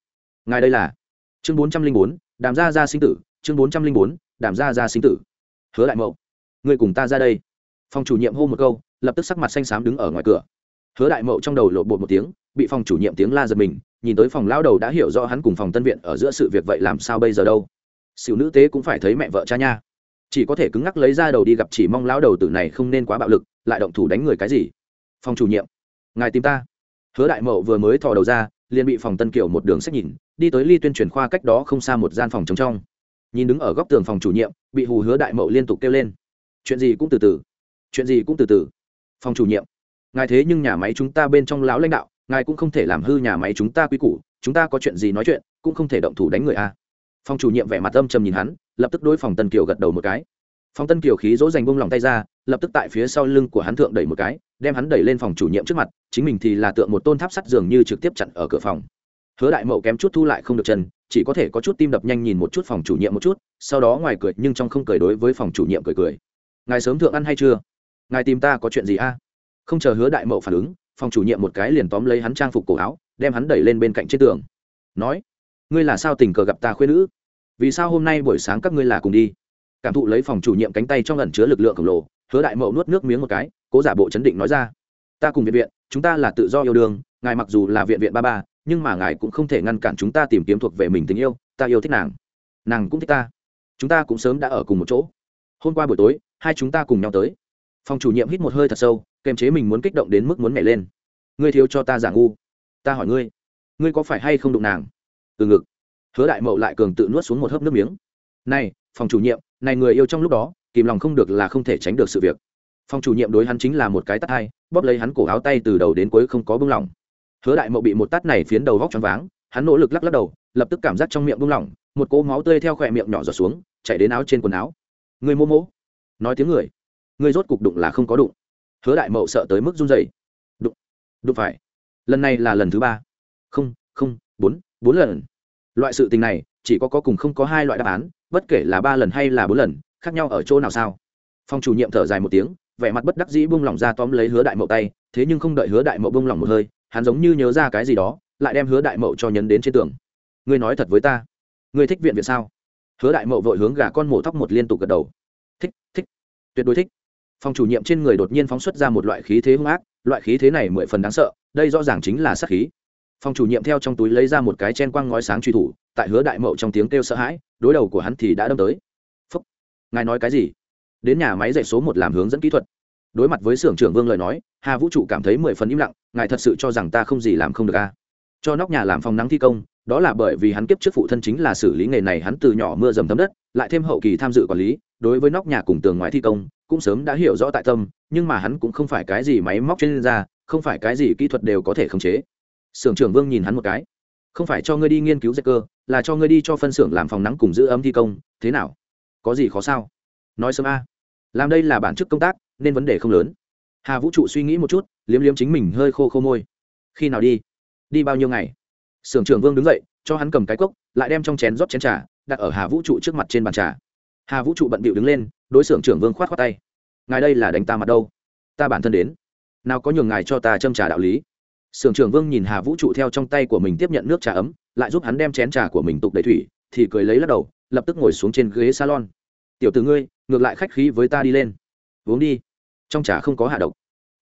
Ngài đây là? Chương bốn trăm linh bốn, đàm gia gia sinh tử, chương bốn trăm linh bốn, đàm gia gia sinh tử. Hứa đại mậu người cùng ta ra đây. Phòng chủ nhiệm hô một câu, lập tức sắc mặt xanh xám đứng ở ngoài cửa. Hứa đại mậu trong đầu lộ bột một tiếng, bị phòng chủ nhiệm tiếng la giật mình, nhìn tới phòng lao đầu đã hiểu rõ hắn cùng phòng tân viện ở giữa sự việc vậy làm sao bây giờ đâu. Xỉu nữ tế cũng phải thấy mẹ vợ cha nha chỉ có thể cứng ngắc lấy ra đầu đi gặp chỉ mong lão đầu tử này không nên quá bạo lực, lại động thủ đánh người cái gì? Phòng chủ nhiệm, ngài tìm ta. Hứa đại mậu vừa mới thò đầu ra, liền bị phòng tân kiều một đường xét nhìn, đi tới ly tuyên truyền khoa cách đó không xa một gian phòng trống trong. Nhìn đứng ở góc tường phòng chủ nhiệm, bị hù hứa đại mậu liên tục kêu lên. Chuyện gì cũng từ từ, chuyện gì cũng từ từ. Phòng chủ nhiệm, ngài thế nhưng nhà máy chúng ta bên trong lão lãnh đạo, ngài cũng không thể làm hư nhà máy chúng ta quy củ, chúng ta có chuyện gì nói chuyện, cũng không thể động thủ đánh người a. Phòng chủ nhiệm vẻ mặt âm trầm nhìn hắn lập tức đối phòng tân kiều gật đầu một cái. Phòng tân kiều khí dỗ dành bông lòng tay ra, lập tức tại phía sau lưng của hắn thượng đẩy một cái, đem hắn đẩy lên phòng chủ nhiệm trước mặt, chính mình thì là tượng một tôn tháp sắt dường như trực tiếp chặn ở cửa phòng. Hứa đại mậu kém chút thu lại không được chân, chỉ có thể có chút tim đập nhanh nhìn một chút phòng chủ nhiệm một chút, sau đó ngoài cười nhưng trong không cười đối với phòng chủ nhiệm cười cười. Ngài sớm thượng ăn hay chưa? Ngài tìm ta có chuyện gì a? Không chờ hứa đại mậu phản ứng, phòng chủ nhiệm một cái liền tóm lấy hắn trang phục cổ áo, đem hắn đẩy lên bên cạnh trên tường. Nói, ngươi là sao tình cờ gặp ta khuyên nữ? Vì sao hôm nay buổi sáng các ngươi là cùng đi? Cảm thụ lấy phòng chủ nhiệm cánh tay trong lần chứa lực lượng khổng lồ, hứa đại mậu nuốt nước miếng một cái, cố giả bộ chấn định nói ra. Ta cùng viện viện, chúng ta là tự do yêu đương, ngài mặc dù là viện viện ba ba, nhưng mà ngài cũng không thể ngăn cản chúng ta tìm kiếm thuộc về mình tình yêu, ta yêu thích nàng. Nàng cũng thích ta. Chúng ta cũng sớm đã ở cùng một chỗ. Hôm qua buổi tối, hai chúng ta cùng nhau tới. Phòng chủ nhiệm hít một hơi thật sâu, kềm chế mình muốn kích động đến mức muốn nhảy lên. Ngươi thiếu cho ta giả ngu. Ta hỏi ngươi ngươi có phải hay không đụng nàng? Từ ngực hứa đại mậu lại cường tự nuốt xuống một hớp nước miếng. Này, phòng chủ nhiệm, này người yêu trong lúc đó, kìm lòng không được là không thể tránh được sự việc. Phòng chủ nhiệm đối hắn chính là một cái tắt hai, bóp lấy hắn cổ áo tay từ đầu đến cuối không có bưng lỏng. Hứa đại mậu bị một tắt này phiến đầu vóc choáng váng, hắn nỗ lực lắc lắc đầu, lập tức cảm giác trong miệng bưng lỏng, một cỗ máu tươi theo khỏe miệng nhỏ giọt xuống chảy đến áo trên quần áo. Người mô mô. Nói tiếng người. Người rốt cục đụng là không có đụng. Hứa đại mậu sợ tới mức run rẩy. Đụng đụng phải. Lần này là lần thứ ba. Không không, bốn bốn lần loại sự tình này, chỉ có có cùng không có hai loại đáp án, bất kể là ba lần hay là bốn lần, khác nhau ở chỗ nào sao? Phòng chủ nhiệm thở dài một tiếng, vẻ mặt bất đắc dĩ buông lỏng ra tóm lấy hứa đại mậu tay, thế nhưng không đợi hứa đại mậu buông lỏng một hơi, hắn giống như nhớ ra cái gì đó, lại đem hứa đại mậu cho nhấn đến trên tường. Ngươi nói thật với ta. Ngươi thích viện viện sao? Hứa đại mậu vội hướng gà con mổ tóc một liên tục gật đầu. Thích thích. Tuyệt đối thích. Phòng chủ nhiệm trên người đột nhiên phóng xuất ra một loại khí thế hung ác, loại khí thế này mười phần đáng sợ, đây rõ ràng chính là sát khí phòng chủ nhiệm theo trong túi lấy ra một cái chen quang ngói sáng truy thủ, tại hứa đại mậu trong tiếng kêu sợ hãi, đối đầu của hắn thì đã đâm tới. Phúc. Ngài nói cái gì? Đến nhà máy dạy số một làm hướng dẫn kỹ thuật. Đối mặt với xưởng trưởng vương lời nói, hà vũ trụ cảm thấy mười phần im lặng, ngài thật sự cho rằng ta không gì làm không được a à? cho nóc nhà làm phòng nắng thi công, đó là bởi vì hắn kiếp trước phụ thân chính là xử lý nghề này hắn từ nhỏ mưa dầm thấm đất, lại thêm hậu kỳ tham dự quản lý, đối với nóc nhà cùng tường ngoài thi công, cũng sớm đã hiểu rõ tại tâm, nhưng mà hắn cũng không phải cái gì máy móc chuyên gia, không phải cái gì kỹ thuật đều có thể khống chế sưởng trưởng vương nhìn hắn một cái. Không phải cho ngươi đi nghiên cứu dây cơ, là cho ngươi đi cho phân xưởng làm phòng nắng cùng giữ ấm thi công, thế nào? Có gì khó sao? Nói sớm a. Làm đây là bản chức công tác, nên vấn đề không lớn. Hà vũ trụ suy nghĩ một chút, liếm liếm chính mình hơi khô khô môi. Khi nào đi? Đi bao nhiêu ngày? Sưởng trưởng vương đứng dậy, cho hắn cầm cái cốc, lại đem trong chén rót chén trà, đặt ở hà vũ trụ trước mặt trên bàn trà. Hà vũ trụ bận bịu đứng lên, đối xưởng trưởng vương khoát khoát tay. Ngài đây là đánh ta mặt đâu? Ta bản thân đến. Nào có nhường ngài cho ta châm trà đạo lý sưởng trưởng vương nhìn hà vũ trụ theo trong tay của mình tiếp nhận nước trà ấm, lại giúp hắn đem chén trà của mình tục đầy thủy, thì cười lấy lắc đầu, lập tức ngồi xuống trên ghế salon. Tiểu tử ngươi, ngược lại khách khí với ta đi lên. Uống đi. Trong trà không có hạ độc.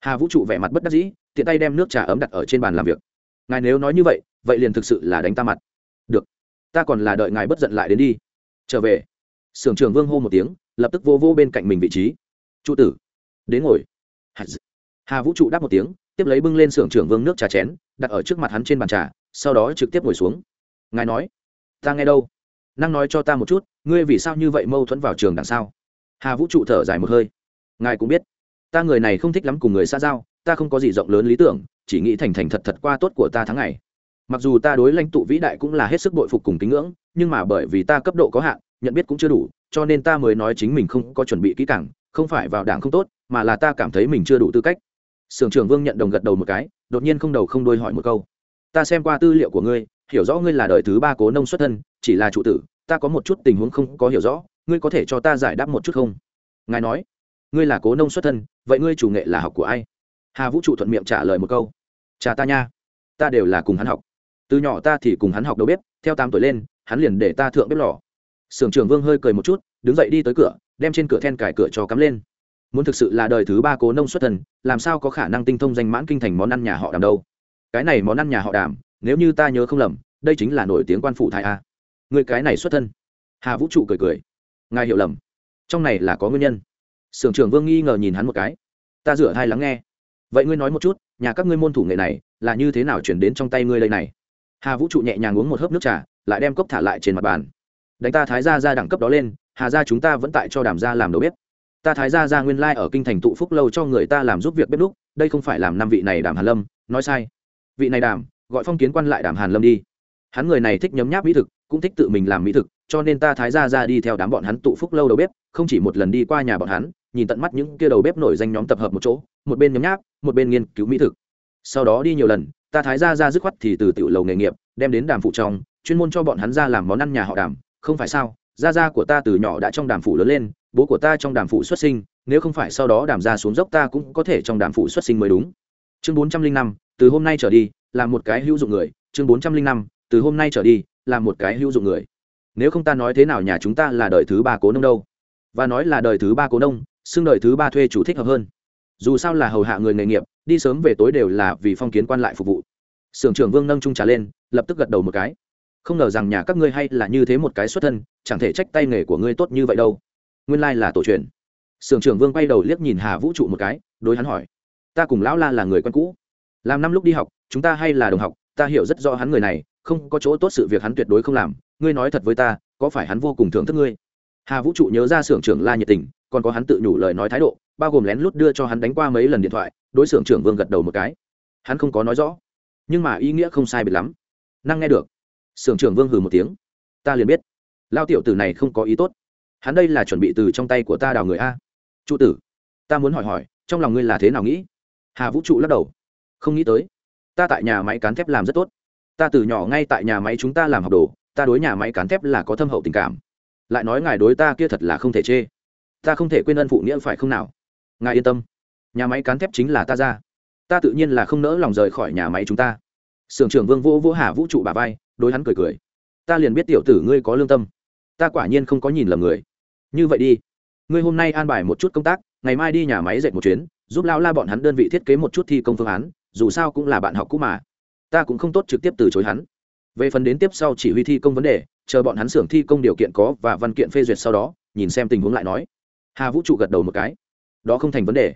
Hà vũ trụ vẻ mặt bất đắc dĩ, tiện tay đem nước trà ấm đặt ở trên bàn làm việc. Ngài nếu nói như vậy vậy liền thực sự là đánh ta mặt. Được, ta còn là đợi ngài bất giận lại đến đi. Trở về. Sưởng trưởng vương hô một tiếng, lập tức vô vô bên cạnh mình vị trí. Trụ tử, đến ngồi. Hà vũ trụ đáp một tiếng tiếp lấy bưng lên sưởng trưởng vương nước trà chén, đặt ở trước mặt hắn trên bàn trà, sau đó trực tiếp ngồi xuống. Ngài nói, ta nghe đâu? Năng nói cho ta một chút, ngươi vì sao như vậy mâu thuẫn vào trường đằng sau? Hà vũ trụ thở dài một hơi. Ngài cũng biết, ta người này không thích lắm cùng người xa giao, ta không có gì rộng lớn lý tưởng, chỉ nghĩ thành thành thật thật qua tốt của ta tháng ngày. Mặc dù ta đối lãnh tụ vĩ đại cũng là hết sức bội phục cùng kính ngưỡng, nhưng mà bởi vì ta cấp độ có hạn, nhận biết cũng chưa đủ, cho nên ta mới nói chính mình không có chuẩn bị kỹ càng, không phải vào đảng không tốt, mà là ta cảm thấy mình chưa đủ tư cách sưởng trưởng vương nhận đồng gật đầu một cái, đột nhiên không đầu không đôi hỏi một câu. Ta xem qua tư liệu của ngươi, hiểu rõ ngươi là đời thứ ba cố nông xuất thân, chỉ là trụ tử, ta có một chút tình huống không có hiểu rõ, ngươi có thể cho ta giải đáp một chút không? Ngài nói, ngươi là cố nông xuất thân, vậy ngươi chủ nghệ là học của ai? Hà vũ trụ thuận miệng trả lời một câu. Cha ta nha, ta đều là cùng hắn học. Từ nhỏ ta thì cùng hắn học đầu bếp, theo tám tuổi lên, hắn liền để ta thượng bếp lò. Sưởng trưởng vương hơi cười một chút, đứng dậy đi tới cửa, đem trên cửa then cài cửa cho cắm lên muốn thực sự là đời thứ ba cố nông xuất thần làm sao có khả năng tinh thông danh mãn kinh thành món ăn nhà họ đàm đâu? Cái này món ăn nhà họ đàm, nếu như ta nhớ không lầm, đây chính là nổi tiếng quan phụ thái a. Người cái này xuất thân? Hà vũ trụ cười cười. Ngài hiểu lầm. Trong này là có nguyên nhân. Sưởng trưởng vương nghi ngờ nhìn hắn một cái. Ta rửa hai lắng nghe. Vậy ngươi nói một chút, nhà các ngươi môn thủ nghệ này, là như thế nào chuyển đến trong tay ngươi đây này? Hà vũ trụ nhẹ nhàng uống một hớp nước trà, lại đem cốc thả lại trên mặt bàn. Đánh ta thái ra ra đẳng cấp đó lên, hà ra chúng ta vẫn tại cho đàm ra làm đầu bếp ta thái gia ra nguyên lai ở kinh thành tụ phúc lâu cho người ta làm giúp việc bếp lúc đây không phải làm năm vị này đàm hàn lâm, nói sai. Vị này đàm, gọi phong kiến quan lại đàm hàn lâm đi. Hắn người này thích nhấm nháp mỹ thực, cũng thích tự mình làm mỹ thực, cho nên ta thái gia ra đi theo đám bọn hắn tụ phúc lâu đầu bếp, không chỉ một lần đi qua nhà bọn hắn, nhìn tận mắt những kia đầu bếp nổi danh nhóm tập hợp một chỗ, một bên nhấm nháp, một bên nghiên cứu mỹ thực. Sau đó đi nhiều lần, ta thái gia ra dứt khoát thì từ tiểu lầu nghề nghiệp, đem đến đàm phụ trong, chuyên môn cho bọn hắn ra làm món ăn nhà họ đàm, không phải sao? Gia gia của ta từ nhỏ đã trong đàm phủ lớn lên bố của ta trong đàm phụ xuất sinh, nếu không phải sau đó đàm ra xuống dốc ta cũng có thể trong đàm phụ xuất sinh mới đúng. Chương bốn trăm linh năm, từ hôm nay trở đi, là một cái hữu dụng người. Chương bốn trăm linh năm, từ hôm nay trở đi, là một cái hữu dụng người. Nếu không ta nói thế nào nhà chúng ta là đời thứ ba cố nông đâu? Và nói là đời thứ ba cố nông, xưng đời thứ ba thuê chủ thích hợp hơn. Dù sao là hầu hạ người nghề nghiệp, đi sớm về tối đều là vì phong kiến quan lại phục vụ. Sưởng trưởng vương nâng trung trả lên, lập tức gật đầu một cái. Không ngờ rằng nhà các ngươi hay là như thế một cái xuất thân, chẳng thể trách tay nghề của ngươi tốt như vậy đâu nguyên lai là tổ truyền. Sưởng trưởng vương quay đầu liếc nhìn hà vũ trụ một cái, đối hắn hỏi, ta cùng lão la là người quen cũ. Làm năm lúc đi học, chúng ta hay là đồng học, ta hiểu rất rõ hắn người này, không có chỗ tốt sự việc hắn tuyệt đối không làm. Ngươi nói thật với ta, có phải hắn vô cùng thưởng thức ngươi? Hà vũ trụ nhớ ra sưởng trưởng la nhiệt tình, còn có hắn tự nhủ lời nói thái độ, bao gồm lén lút đưa cho hắn đánh qua mấy lần điện thoại, đối xưởng trưởng vương gật đầu một cái. Hắn không có nói rõ, nhưng mà ý nghĩa không sai biệt lắm. Năng nghe được xưởng trưởng vương hừ một tiếng, ta liền biết, lao tiểu tử này không có ý tốt hắn đây là chuẩn bị từ trong tay của ta đào người a. Trụ tử, ta muốn hỏi hỏi, trong lòng ngươi là thế nào nghĩ? Hà vũ trụ lắc đầu. Không nghĩ tới. Ta tại nhà máy cán thép làm rất tốt. Ta từ nhỏ ngay tại nhà máy chúng ta làm học đồ, ta đối nhà máy cán thép là có thâm hậu tình cảm. Lại nói ngài đối ta kia thật là không thể chê. Ta không thể quên ân phụ nghĩa phải không nào? Ngài yên tâm. Nhà máy cán thép chính là ta ra. Ta tự nhiên là không nỡ lòng rời khỏi nhà máy chúng ta. Sưởng trưởng vương vô vô hà vũ trụ bà vai, đối hắn cười cười. Ta liền biết tiểu tử ngươi có lương tâm. Ta quả nhiên không có nhìn lầm người như vậy đi. Ngươi hôm nay an bài một chút công tác, ngày mai đi nhà máy dệt một chuyến, giúp lao la bọn hắn đơn vị thiết kế một chút thi công phương án, dù sao cũng là bạn học cũ mà. Ta cũng không tốt trực tiếp từ chối hắn. Về phần đến tiếp sau chỉ huy thi công vấn đề, chờ bọn hắn xưởng thi công điều kiện có và văn kiện phê duyệt sau đó, nhìn xem tình huống lại nói. Hà vũ trụ gật đầu một cái. Đó không thành vấn đề.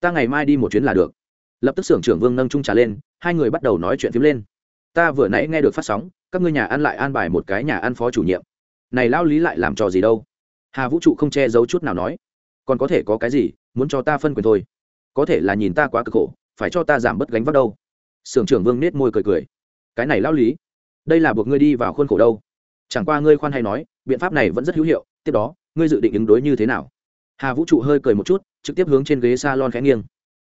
Ta ngày mai đi một chuyến là được. Lập tức xưởng trưởng vương nâng trung trà lên, hai người bắt đầu nói chuyện phím lên. Ta vừa nãy nghe được phát sóng, các ngươi nhà ăn lại an bài một cái nhà ăn phó chủ nhiệm. Này lao lý lại làm trò gì đâu? Hà vũ trụ không che giấu chút nào nói, còn có thể có cái gì? Muốn cho ta phân quyền thôi. Có thể là nhìn ta quá cực khổ, phải cho ta giảm bớt gánh vác đâu. Sưởng trưởng vương nết môi cười cười, cái này lao lý, đây là buộc ngươi đi vào khuôn khổ đâu. Chẳng qua ngươi khoan hay nói, biện pháp này vẫn rất hữu hiệu, tiếp đó, ngươi dự định ứng đối như thế nào? Hà vũ trụ hơi cười một chút, trực tiếp hướng trên ghế s a lon khẽ nghiêng.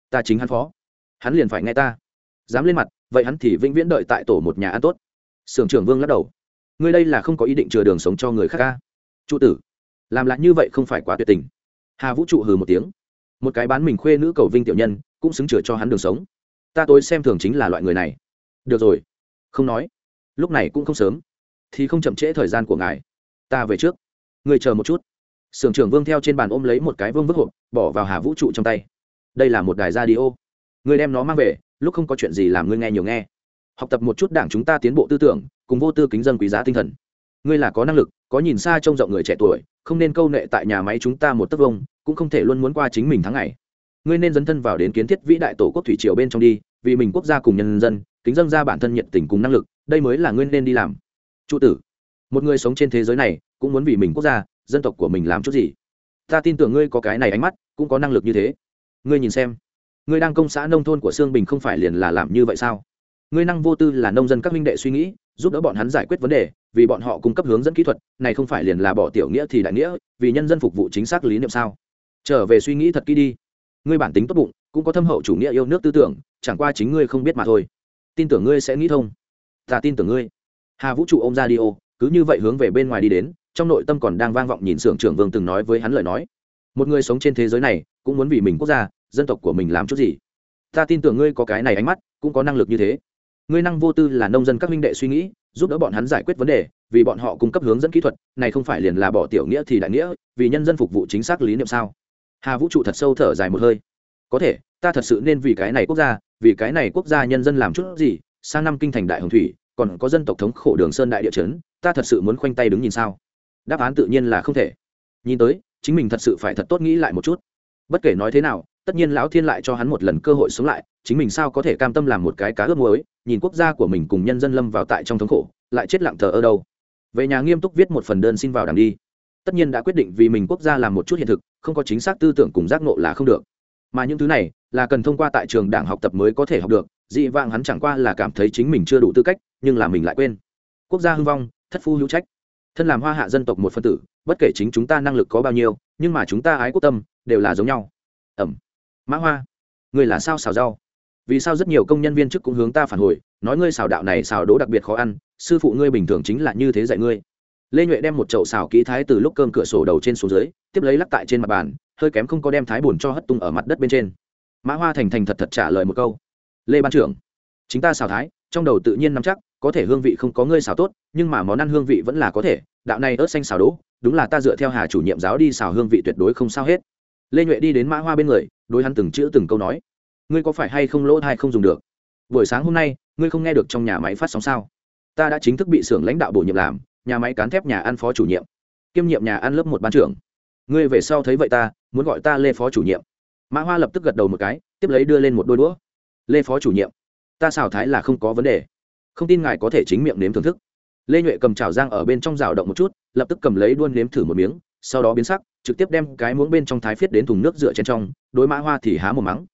Ta chính hắn phó. Hắn liền phải nghe ta. Dám lên mặt, vậy hắn thì vĩnh viễn đợi tại tổ một nhà ăn tốt. Sưởng trưởng vương lắc đầu, ngươi đây là không có ý định chừa đường sống cho người khác ca trụ tử làm lại như vậy không phải quá tuyệt tình. Hà vũ trụ hừ một tiếng. Một cái bán mình khuê nữ cầu vinh tiểu nhân, cũng xứng chừa cho hắn đường sống. Ta tối xem thường chính là loại người này. Được rồi. Không nói. Lúc này cũng không sớm. Thì không chậm trễ thời gian của ngài. Ta về trước. Người chờ một chút. Sưởng trưởng vương theo trên bàn ôm lấy một cái vương vức hộp, bỏ vào hà vũ trụ trong tay. Đây là một đài radio. Người đem nó mang về, lúc không có chuyện gì làm ngươi nghe nhiều nghe. Học tập một chút đảng chúng ta tiến bộ tư tưởng, cùng vô tư kính dân quý giá tinh thần. Ngươi là có năng lực có nhìn xa trông rộng người trẻ tuổi, không nên câu nệ tại nhà máy chúng ta một tấc vông, cũng không thể luôn muốn qua chính mình tháng ngày. Ngươi nên dấn thân vào đến kiến thiết vĩ đại tổ quốc thủy triều bên trong đi, vì mình quốc gia cùng nhân dân, kính dân ra bản thân nhiệt tình cùng năng lực, đây mới là ngươi nên đi làm. Trụ tử, một người sống trên thế giới này, cũng muốn vì mình quốc gia, dân tộc của mình làm chút gì? Ta tin tưởng ngươi có cái này ánh mắt, cũng có năng lực như thế. Ngươi nhìn xem, ngươi đang công xã nông thôn của sương bình không phải liền là làm như vậy sao? Ngươi năng vô tư là nông dân các minh đệ suy nghĩ, giúp đỡ bọn hắn giải quyết vấn đề vì bọn họ cung cấp hướng dẫn kỹ thuật, này không phải liền là bỏ tiểu nghĩa thì đại nghĩa, vì nhân dân phục vụ chính xác lý niệm sao? Trở về suy nghĩ thật kỹ đi. Ngươi bản tính tốt bụng, cũng có thâm hậu chủ nghĩa yêu nước tư tưởng, chẳng qua chính ngươi không biết mà thôi. Tin tưởng ngươi sẽ nghĩ thông. Ta tin tưởng ngươi. Hà vũ trụ ô m ra đi ô, cứ như vậy hướng về bên ngoài đi đến, trong nội tâm còn đang vang vọng nhìn xưởng trưởng vương từng nói với hắn lời nói. Một người sống trên thế giới này, cũng muốn vì mình quốc gia, dân tộc của mình làm chút gì. Ta tin tưởng ngươi có cái này ánh mắt, cũng có năng lực như thế ngươi năng vô tư là nông dân các minh đệ suy nghĩ, giúp đỡ bọn hắn giải quyết vấn đề, vì bọn họ cung cấp hướng dẫn kỹ thuật, này không phải liền là bỏ tiểu nghĩa thì đại nghĩa, vì nhân dân phục vụ chính xác lý niệm sao? Hà vũ trụ thật sâu thở dài một hơi. Có thể, ta thật sự nên vì cái này quốc gia, vì cái này quốc gia nhân dân làm chút gì? Sang năm kinh thành đại hồng thủy, còn có dân tộc thống khổ đường sơn đại địa chấn, ta thật sự muốn khoanh tay đứng nhìn sao? Đáp án tự nhiên là không thể. Nhìn tới, chính mình thật sự phải thật tốt nghĩ lại một chút. Bất kể nói thế nào tất nhiên lão thiên lại cho hắn một lần cơ hội sống lại, chính mình sao có thể cam tâm làm một cái cá ướp muối, nhìn quốc gia của mình cùng nhân dân lâm vào tại trong thống khổ, lại chết lặng thờ ở đâu. Về nhà nghiêm túc viết một phần đơn xin vào đảng đi. Tất nhiên đã quyết định vì mình quốc gia làm một chút hiện thực, không có chính xác tư tưởng cùng giác ngộ là không được. Mà những thứ này, là cần thông qua tại trường đảng học tập mới có thể học được, dị vãng hắn chẳng qua là cảm thấy chính mình chưa đủ tư cách, nhưng là mình lại quên. Quốc gia hưng vong, thất phu hữu trách. Thân làm hoa hạ dân tộc một phân tử, bất kể chính chúng ta năng lực có bao nhiêu, nhưng mà chúng ta ái quốc tâm, đều là giống nhau. Ẩm mã hoa người là sao xào rau? Vì sao rất nhiều công nhân viên chức cũng hướng ta phản hồi, nói ngươi xào đạo này xào đỗ đặc biệt khó ăn, sư phụ ngươi bình thường chính là như thế dạy ngươi. Lê nhuệ đem một chậu xào kỹ thái từ lúc cơm cửa sổ đầu trên xuống dưới, tiếp lấy lắc tại trên mặt bàn, hơi kém không có đem thái bùn cho hất tung ở mặt đất bên trên. Mã hoa thành thành thật thật trả lời một câu. Lê ban trưởng, chính ta xào thái, trong đầu tự nhiên nắm chắc, có thể hương vị không có ngươi xào tốt, nhưng mà món ăn hương vị vẫn là có thể, đạo này ớt xanh xào đỗ, đúng là ta dựa theo hà chủ nhiệm giáo đi xào hương vị tuyệt đối không sao hết lê nhuệ đi đến mã hoa bên người đối hắn từng chữ từng câu nói ngươi có phải hay không lỗ thai không dùng được buổi sáng hôm nay ngươi không nghe được trong nhà máy phát sóng sao ta đã chính thức bị xưởng lãnh đạo bổ nhiệm làm nhà máy cán thép nhà ăn phó chủ nhiệm kiêm nhiệm nhà ăn lớp một ban trưởng ngươi về sau thấy vậy ta muốn gọi ta lê phó chủ nhiệm mã hoa lập tức gật đầu một cái tiếp lấy đưa lên một đôi đũa lê phó chủ nhiệm ta xào thái là không có vấn đề không tin ngài có thể chính miệng nếm thưởng thức lê nhuệ cầm chảo giang ở bên trong rào động một chút lập tức cầm lấy đuôn nếm thử một miếng sau đó biến sắc trực tiếp đem cái muỗng bên trong thái phiết đến thùng nước dựa trên trong, đối mã hoa thì há một mắng.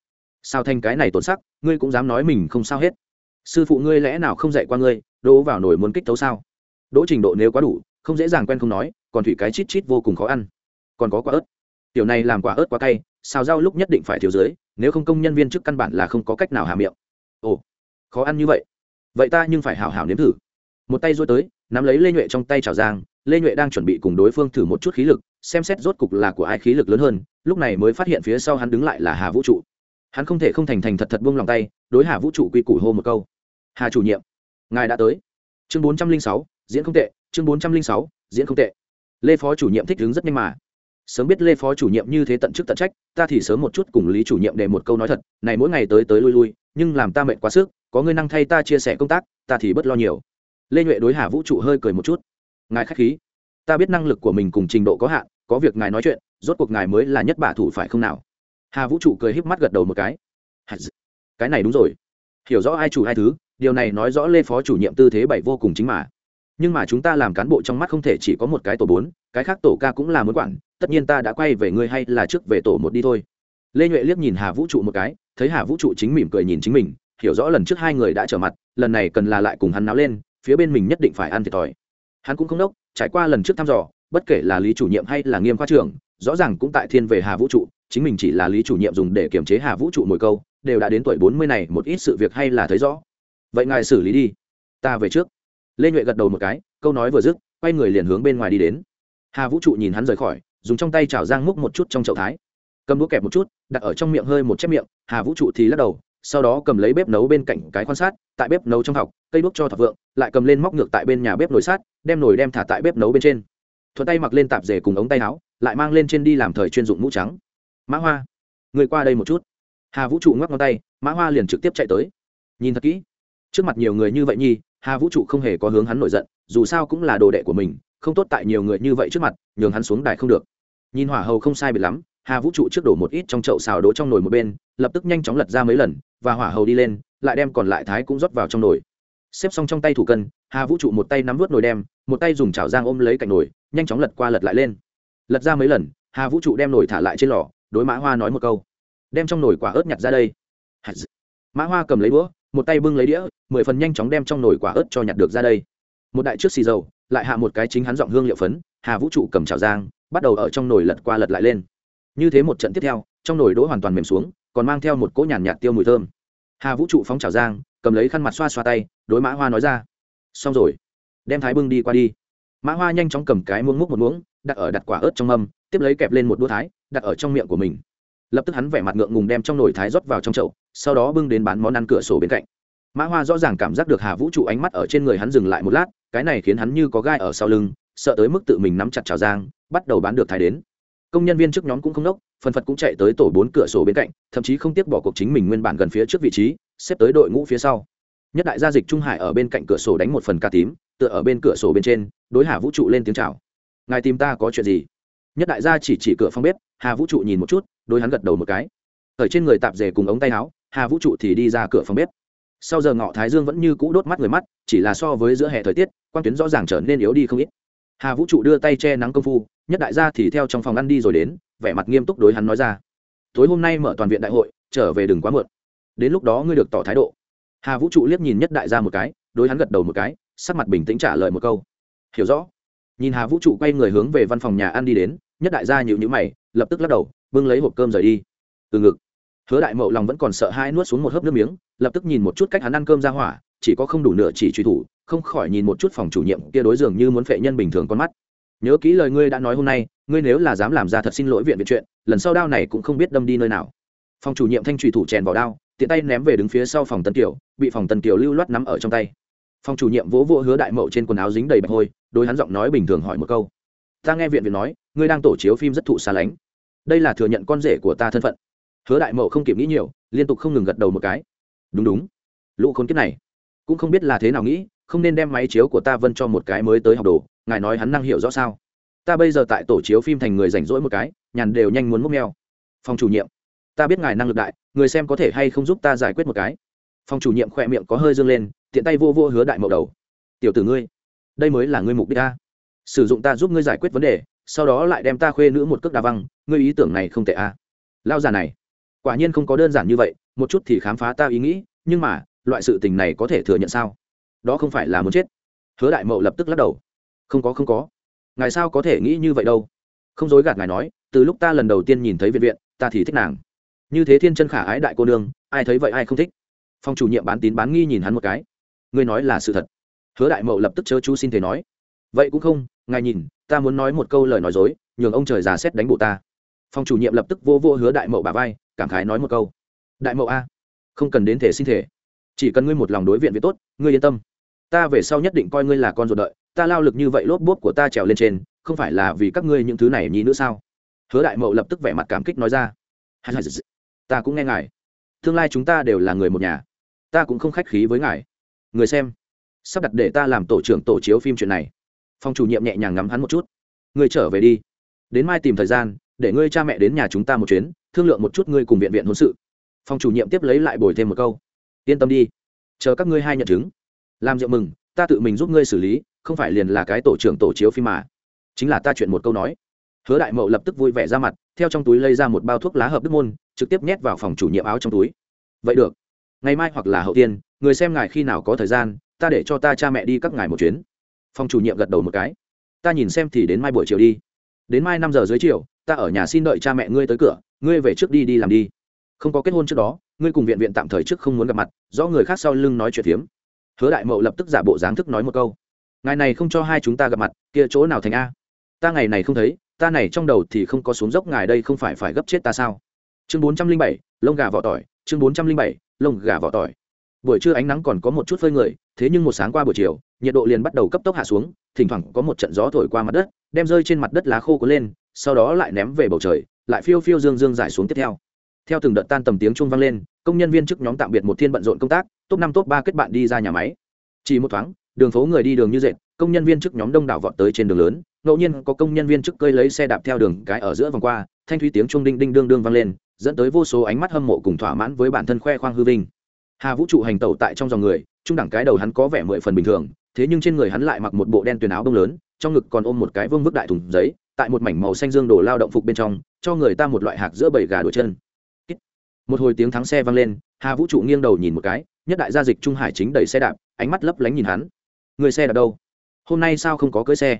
Sao thành cái này tổn sắc, ngươi cũng dám nói mình không sao hết. Sư phụ ngươi lẽ nào không dạy qua ngươi đỗ vào nổi muốn kích tấu sao? Đỗ trình độ nếu quá đủ, không dễ dàng quen không nói, còn thủy cái chít chít vô cùng khó ăn. Còn có quả ớt. Tiểu này làm quả ớt quá cay, xào rau lúc nhất định phải thiếu dưới, nếu không công nhân viên chức căn bản là không có cách nào hà miệng. Ồ, khó ăn như vậy. Vậy ta nhưng phải hảo hảo nếm thử. Một tay rối tới, nắm lấy lê nhuệ trong tay chảo giang lê nhuệ đang chuẩn bị cùng đối phương thử một chút khí lực, xem xét rốt cục là của ai khí lực lớn hơn, lúc này mới phát hiện phía sau hắn đứng lại là hà vũ trụ. Hắn không thể không thành thành thật thật buông lòng tay, đối hà vũ trụ quy củ hô một câu. Hà chủ nhiệm, ngài đã tới. Chương bốn trăm linh sáu, diễn không tệ, chương bốn trăm linh sáu, diễn không tệ. Lê phó chủ nhiệm thích đứng rất nhanh mà. Sớm biết lê phó chủ nhiệm như thế tận chức tận trách, ta thì sớm một chút cùng lý chủ nhiệm để một câu nói thật, này mỗi ngày tới tới lui lui, nhưng làm ta mệt quá sức, có người năng thay ta chia sẻ công tác, ta thì bất lo nhiều. Lê nhuệ đối hà vũ trụ hơi cười một chút ngài k h á c h khí, ta biết năng lực của mình cùng trình độ có hạn, có việc ngài nói chuyện, rốt cuộc ngài mới là nhất bả thủ phải không nào? Hà vũ trụ cười híp mắt gật đầu một cái. Cái này đúng rồi. Hiểu rõ ai chủ hai thứ, điều này nói rõ lê phó chủ nhiệm tư thế bảy vô cùng chính mà. Nhưng mà chúng ta làm cán bộ trong mắt không thể chỉ có một cái tổ bốn, cái khác tổ ca cũng là muốn quản, tất nhiên ta đã quay về ngươi hay là trước về tổ một đi thôi. Lê nhuệ liếc nhìn hà vũ trụ một cái, thấy hà vũ trụ chính mỉm cười nhìn chính mình, hiểu rõ lần trước hai người đã trở mặt, lần này cần là lại cùng hắn náo lên, phía bên mình nhất định phải ăn thiệt thòi hắn cũng không đốc, trải qua lần trước thăm dò, bất kể là lý chủ nhiệm hay là nghiêm khoa trưởng, rõ ràng cũng tại thiên về hà vũ trụ, chính mình chỉ là lý chủ nhiệm dùng để kiềm chế hà vũ trụ mồi câu, đều đã đến tuổi bốn mươi này, một ít sự việc hay là thấy rõ. Vậy ngài xử lý đi. Ta về trước. Lê nhuệ gật đầu một cái, câu nói vừa dứt, quay người liền hướng bên ngoài đi đến. Hà vũ trụ nhìn hắn rời khỏi, dùng trong tay chảo giang múc một chút trong chậu thái. Cầm đũa kẹp một chút, đặt ở trong miệng hơi một chép miệng, hà vũ trụ thì lắc đầu sau đó cầm lấy bếp nấu bên cạnh cái quan sát, tại bếp nấu trong học, cây đuốc cho thọ vượng, lại cầm lên móc ngược tại bên nhà bếp nồi sát, đem nồi đem thả tại bếp nấu bên trên. Thuận tay mặc lên tạp dề cùng ống tay áo, lại mang lên trên đi làm thời chuyên dụng mũ trắng. Mã hoa, người qua đây một chút. Hà vũ trụ ngoắc ngón tay, mã hoa liền trực tiếp chạy tới. Nhìn thật kỹ, trước mặt nhiều người như vậy nhi hà vũ trụ không hề có hướng hắn nổi giận, dù sao cũng là đồ đệ của mình, không tốt tại nhiều người như vậy trước mặt, nhường hắn xuống đài không được. Nhìn hỏa hầu không sai biệt lắm hà vũ trụ trước đổ một ít trong chậu xào đỗ trong nồi một bên, lập tức nhanh chóng lật ra mấy lần, và hỏa hầu đi lên, lại đem còn lại thái cũng rót vào trong nồi. Xếp xong trong tay thủ cân, hà vũ trụ một tay nắm vớt nồi đem, một tay dùng chảo giang ôm lấy cạnh nồi, nhanh chóng lật qua lật lại lên. Lật ra mấy lần, hà vũ trụ đem nồi thả lại trên lò, đối mã hoa nói một câu. Đem trong nồi quả ớt nhặt ra đây. Mã hoa cầm lấy đũa, một tay bưng lấy đĩa, mười phần nhanh chóng đem trong nồi quả ớt cho nhặt được ra đây. Một đại trước xì dầu, lại hạ một cái chính hắn giọng hương liệu phấn, hà vũ trụ cầm chảo giang bắt đầu ở trong nồi lật qua lật lại lên như thế một trận tiếp theo, trong nồi đỗ hoàn toàn mềm xuống, còn mang theo một cỗ nhàn nhạt tiêu mùi thơm. Hà vũ trụ phóng trào giang, cầm lấy khăn mặt xoa xoa tay, đối mã hoa nói ra. Xong rồi, đem thái bưng đi qua đi. Mã hoa nhanh chóng cầm cái muỗng múc một muỗng, đặt ở đặt quả ớt trong mâm, tiếp lấy kẹp lên một đũa thái, đặt ở trong miệng của mình. Lập tức hắn vẻ mặt ngượng ngùng đem trong nồi thái rót vào trong chậu, sau đó bưng đến bán món ăn cửa sổ bên cạnh. Mã hoa rõ ràng cảm giác được hà vũ trụ ánh mắt ở trên người hắn dừng lại một lát, cái này khiến hắn như có gai ở sau lưng, sợ tới mức tự mình nắm chặt trào giang, bắt đầu bán được thái đến công nhân viên trước nhóm cũng không đốc phần phật cũng chạy tới tổ bốn cửa sổ bên cạnh, thậm chí không tiếc bỏ cuộc chính mình nguyên bản gần phía trước vị trí, xếp tới đội ngũ phía sau. Nhất đại gia dịch trung hải ở bên cạnh cửa sổ đánh một phần ca tím, tựa ở bên cửa sổ bên trên, đối hà vũ trụ lên tiếng chào. Ngài tìm ta có chuyện gì? Nhất đại gia chỉ chỉ cửa phòng bếp, hà vũ trụ nhìn một chút đôi hắn gật đầu một cái. Ở trên người tạp dề cùng ống tay áo, hà vũ trụ thì đi ra cửa phòng bếp. Sau giờ ngọ thái dương vẫn như cũ đốt mắt người mắt, chỉ là so với giữa hè thời tiết, quan tuyến rõ ràng trở nên yếu đi không ít hà vũ trụ đưa tay che nắng công phu, nhất đại gia thì theo trong phòng ăn đi rồi đến, vẻ mặt nghiêm túc đối hắn nói ra. Tối hôm nay mở toàn viện đại hội, trở về đừng quá muộn. Đến lúc đó ngươi được tỏ thái độ. Hà vũ trụ liếc nhìn nhất đại gia một cái, đối hắn gật đầu một cái, sắc mặt bình tĩnh trả lời một câu. Hiểu rõ. Nhìn hà vũ trụ quay người hướng về văn phòng nhà ăn đi đến, nhất đại gia nhịu nhữ mày, lập tức lắc đầu, bưng lấy hộp cơm rời đi. Từ ngực. Hứa đại mậu lòng vẫn còn sợ hai nuốt xuống một hớp nước miếng, lập tức nhìn một chút cách hắn ăn cơm ra hỏa chỉ có không đủ nửa chỉ truy thủ, không khỏi nhìn một chút phòng chủ nhiệm kia đối dường như muốn phệ nhân bình thường con mắt. Nhớ kỹ lời ngươi đã nói hôm nay, ngươi nếu là dám làm ra thật xin lỗi viện viện chuyện, lần sau đao này cũng không biết đâm đi nơi nào. Phòng chủ nhiệm thanh trùy thủ chèn vào đao, tiện tay ném về đứng phía sau phòng tân kiều, bị phòng tân kiều lưu loát nắm ở trong tay. Phòng chủ nhiệm vỗ vỗ hứa đại mậu trên quần áo dính đầy bạch hôi đôi hắn giọng nói bình thường hỏi một câu. Ta nghe viện viện nói, ngươi đang tổ chiếu phim rất thụ xa lánh. Đây là thừa nhận con rể của ta thân phận. Hứa đại mậu không kịp nghĩ nhiều, liên tục không ngừng gật đầu một cái. Đúng đúng. Lũ khốn kiếp này cũng không biết là thế nào nghĩ, không nên đem máy chiếu của ta vân cho một cái mới tới học đồ, ngài nói hắn năng hiểu rõ sao? Ta bây giờ tại tổ chiếu phim thành người rảnh rỗi một cái, nhàn đều nhanh muốn múc neo phòng chủ nhiệm, ta biết ngài năng lực đại, người xem có thể hay không giúp ta giải quyết một cái? Phòng chủ nhiệm khỏe miệng có hơi dương lên, tiện tay vô vô hứa đại mậu đầu. Tiểu tử ngươi, đây mới là ngươi mục đích ta sử dụng ta giúp ngươi giải quyết vấn đề, sau đó lại đem ta khuê nữ một cước đa văng, ngươi ý tưởng này không tệ a. À. lao già này, quả nhiên không có đơn giản như vậy, một chút thì khám phá ta ý nghĩ, nhưng mà loại sự tình này có thể thừa nhận sao? Đó không phải là muốn chết. Hứa đại mậu lập tức lắc đầu. Không có không có. Ngài sao có thể nghĩ như vậy đâu? Không dối gạt ngài nói, từ lúc ta lần đầu tiên nhìn thấy viện viện, ta thì thích nàng. Như thế thiên chân khả ái đại cô nương, ai thấy vậy ai không thích. Phòng chủ nhiệm bán tín bán nghi nhìn hắn một cái. Ngươi nói là sự thật. Hứa đại mậu lập tức chớ chú xin thể nói. Vậy cũng không, ngài nhìn, ta muốn nói một câu lời nói dối, nhường ông trời già xét đánh bộ ta. Phòng chủ nhiệm lập tức vô vô hứa đại mậu bà vai, cảm khái nói một câu. Đại mậu a, không cần đến thể xin thể chỉ cần ngươi một lòng đối viện viện tốt, ngươi yên tâm. Ta về sau nhất định coi ngươi là con ruột đợi, ta lao lực như vậy lốp bốp của ta trèo lên trên, không phải là vì các ngươi những thứ này nhí nữa sao? Hứa đại mậu lập tức vẻ mặt cảm kích nói ra. Ta cũng nghe ngài. Tương lai chúng ta đều là người một nhà. Ta cũng không khách khí với ngài. Người xem. Sắp đặt để ta làm tổ trưởng tổ chiếu phim chuyện này. Phòng chủ nhiệm nhẹ nhàng ngắm hắn một chút. Ngươi trở về đi. Đến mai tìm thời gian, để ngươi cha mẹ đến nhà chúng ta một chuyến, thương lượng một chút ngươi cùng viện viện hôn sự. Phòng chủ nhiệm tiếp lấy lại bồi thêm một câu yên tâm đi. Chờ các ngươi hai nhận chứng. Làm rượu mừng, ta tự mình giúp ngươi xử lý, không phải liền là cái tổ trưởng tổ chiếu phim mà. Chính là ta chuyện một câu nói. Hứa đại mậu lập tức vui vẻ ra mặt, theo trong túi lấy ra một bao thuốc lá hợp đức môn, trực tiếp nhét vào phòng chủ nhiệm áo trong túi. Vậy được. Ngày mai hoặc là hậu tiên, người xem ngài khi nào có thời gian, ta để cho ta cha mẹ đi các ngài một chuyến. Phòng chủ nhiệm gật đầu một cái. Ta nhìn xem thì đến mai buổi chiều đi. Đến mai năm giờ dưới chiều, ta ở nhà xin đợi cha mẹ ngươi tới cửa, ngươi về trước đi đi làm đi. Không có kết hôn trước đó ngươi cùng viện viện tạm thời trước không muốn gặp mặt do người khác sau lưng nói chuyện phiếm. Hứa đại mậu lập tức giả bộ dáng thức nói một câu. Ngày này không cho hai chúng ta gặp mặt, kia chỗ nào thành a? Ta ngày này không thấy, ta này trong đầu thì không có xuống dốc, ngài đây không phải phải gấp chết ta sao? Chương bốn trăm linh bảy, lông gà vỏ tỏi, chương bốn trăm linh bảy, lông gà vỏ tỏi. Buổi trưa ánh nắng còn có một chút phơi người, thế nhưng một sáng qua buổi chiều, nhiệt độ liền bắt đầu cấp tốc hạ xuống, thỉnh thoảng có một trận gió thổi qua mặt đất, đem rơi trên mặt đất lá khô cuốn lên, sau đó lại ném về bầu trời, lại phiêu phiêu dương dương giải xuống tiếp theo theo từng đợt tan tầm tiếng chuông vang lên, công nhân viên chức nhóm tạm biệt một thiên bận rộn công tác, top năm, top ba kết bạn đi ra nhà máy. Chỉ một thoáng, đường phố người đi đường như dệt, công nhân viên chức nhóm đông đảo vọt tới trên đường lớn, ngẫu nhiên có công nhân viên chức cơi lấy xe đạp theo đường cái ở giữa vòng qua, thanh thúy tiếng chuông đinh đinh đương đương vang lên, dẫn tới vô số ánh mắt hâm mộ cùng thỏa mãn với bản thân khoe khoang hư vinh. Hà vũ trụ hành tẩu tại trong dòng người, trung đẳng cái đầu hắn có vẻ mười phần bình thường, thế nhưng trên người hắn lại mặc một bộ đen tuyền áo đông lớn, trong ngực còn ôm một cái vương vức đại thùng giấy, tại một mảnh màu xanh dương đổ lao động phục bên trong, cho người ta một loại hạc giữa bầy gà đuổi chân một hồi tiếng thắng xe vang lên, hà vũ trụ nghiêng đầu nhìn một cái, nhất đại gia dịch trung hải chính đẩy xe đạp, ánh mắt lấp lánh nhìn hắn. Người xe đạp đâu? Hôm nay sao không có cưới xe?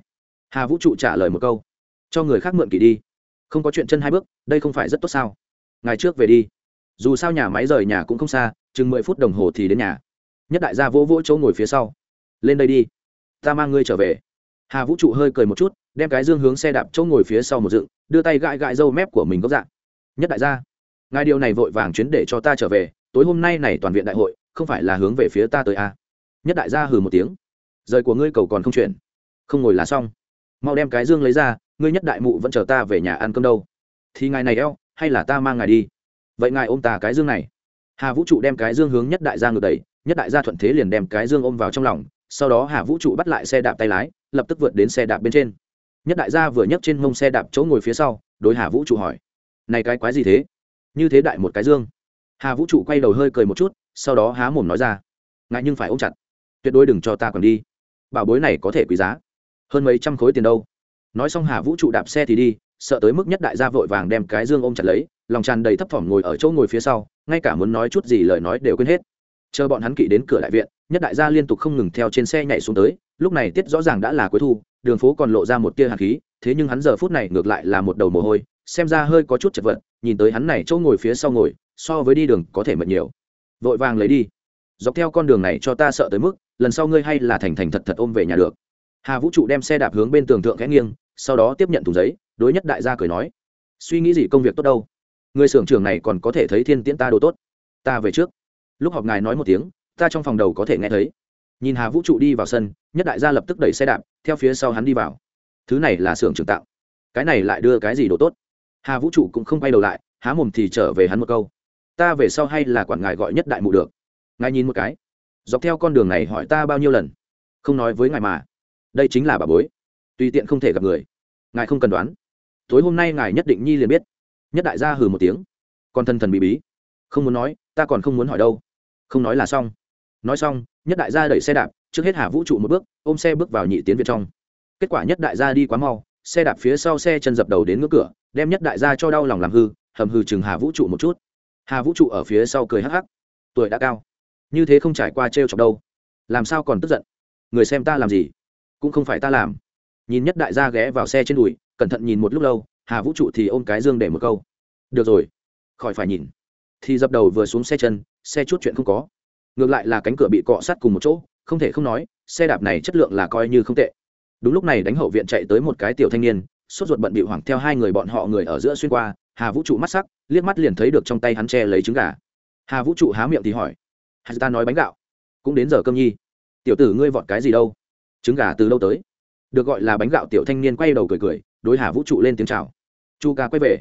Hà vũ trụ trả lời một câu. Cho người khác mượn kỳ đi. Không có chuyện chân hai bước, đây không phải rất tốt sao? Ngày trước về đi. Dù sao nhà máy rời nhà cũng không xa, chừng mười phút đồng hồ thì đến nhà. Nhất đại gia vỗ vỗ chỗ ngồi phía sau. Lên đây đi. Ta mang ngươi trở về. Hà vũ trụ hơi cười một chút, đem cái dương hướng xe đạp chỗ ngồi phía sau một dựng, đưa tay gãi gãi râu mép của mình góc dạng. Nhất đại gia ngài điều này vội vàng chuyến để cho ta trở về, tối hôm nay này toàn viện đại hội, không phải là hướng về phía ta tới a à. nhất đại gia hừ một tiếng. Rời của ngươi cầu còn không chuyển. Không ngồi là xong. Mau đem cái dương lấy ra, ngươi nhất đại mụ vẫn chờ ta về nhà ăn cơm đâu. Thì ngài này eo, hay là ta mang ngài đi? Vậy ngài ôm ta cái dương này. Hà vũ trụ đem cái dương hướng nhất đại gia ngược đẩy, nhất đại gia thuận thế liền đem cái dương ôm vào trong lòng, sau đó hà vũ trụ bắt lại xe đạp tay lái, lập tức vượt đến xe đạp bên trên. Nhất đại gia vừa nhấc trên mông xe đạp chỗ ngồi phía sau, đối hà vũ trụ hỏi, này cái quái gì thế? Như thế đại một cái dương. Hà vũ trụ quay đầu hơi cười một chút, sau đó há mồm nói ra, ngại nhưng phải ôm chặt. Tuyệt đối đừng cho ta còn đi. Bảo bối này có thể quý giá. Hơn mấy trăm khối tiền đâu. Nói xong hà vũ trụ đạp xe thì đi, sợ tới mức nhất đại gia vội vàng đem cái dương ôm chặt lấy, lòng tràn đầy thấp thỏm ngồi ở chỗ ngồi phía sau, ngay cả muốn nói chút gì lời nói đều quên hết. Chờ bọn hắn kỵ đến cửa đại viện, nhất đại gia liên tục không ngừng theo trên xe nhảy xuống tới, lúc này tiết rõ ràng đã là cuối thu, đường phố còn lộ ra một tia hạt khí, thế nhưng hắn giờ phút này ngược lại là một đầu mồ hôi xem ra hơi có chút chật vật, nhìn tới hắn này chỗ ngồi phía sau ngồi, so với đi đường có thể mệt nhiều. Vội vàng lấy đi. Dọc theo con đường này cho ta sợ tới mức, lần sau ngươi hay là thành thành thật thật ôm về nhà được. Hà vũ trụ đem xe đạp hướng bên tường thượng khẽ nghiêng, sau đó tiếp nhận thùng giấy, đối nhất đại gia cười nói, suy nghĩ gì công việc tốt đâu? Người xưởng trưởng này còn có thể thấy thiên tiễn ta đồ tốt. Ta về trước. Lúc họp ngài nói một tiếng, ta trong phòng đầu có thể nghe thấy. Nhìn hà vũ trụ đi vào sân, nhất đại gia lập tức đẩy xe đạp, theo phía sau hắn đi vào. Thứ này là xưởng trưởng tạo. Cái này lại đưa cái gì đồ tốt? Hà vũ trụ cũng không quay đầu lại, há mồm thì trở về hắn một câu. Ta về sau hay là quản ngài gọi nhất đại mụ được? Ngài nhìn một cái. Dọc theo con đường này hỏi ta bao nhiêu lần? Không nói với ngài mà. Đây chính là bà bối. Tùy tiện không thể gặp người. Ngài không cần đoán. Tối hôm nay ngài nhất định nhi liền biết. Nhất đại gia hừ một tiếng. Còn thần thần bí bí. Không muốn nói, ta còn không muốn hỏi đâu. Không nói là xong. Nói xong, nhất đại gia đẩy xe đạp, trước hết hà vũ trụ một bước, ôm xe bước vào nhị tiến việt trong. Kết quả nhất đại gia đi quá mau xe đạp phía sau xe chân dập đầu đến ngưỡng cửa, đem nhất đại gia cho đau lòng làm hư, hầm hư chừng hà vũ trụ một chút. Hà vũ trụ ở phía sau cười hắc hắc. Tuổi đã cao. Như thế không trải qua t r e o chọc đâu. Làm sao còn tức giận? Người xem ta làm gì? Cũng không phải ta làm. Nhìn nhất đại gia ghé vào xe trên đùi, cẩn thận nhìn một lúc lâu, hà vũ trụ thì ôm cái dương để một câu. Được rồi. Khỏi phải nhìn. Thì dập đầu vừa xuống xe chân, xe chút chuyện không có. Ngược lại là cánh cửa bị cọ sát cùng một chỗ, không thể không nói, xe đạp này chất lượng là coi như không tệ đúng lúc này đánh hậu viện chạy tới một cái tiểu thanh niên, sốt ruột bận bị hoảng theo hai người bọn họ người ở giữa xuyên qua, hà vũ trụ mắt sắc, liếc mắt liền thấy được trong tay hắn che lấy trứng gà. Hà vũ trụ há miệng thì hỏi, hà ta nói bánh gạo, cũng đến giờ cơm nhi. Tiểu tử ngươi vọt cái gì đâu? Trứng gà từ lâu tới? Được gọi là bánh gạo, tiểu thanh niên quay đầu cười cười, đối hà vũ trụ lên tiếng chào. Chu ca quay về.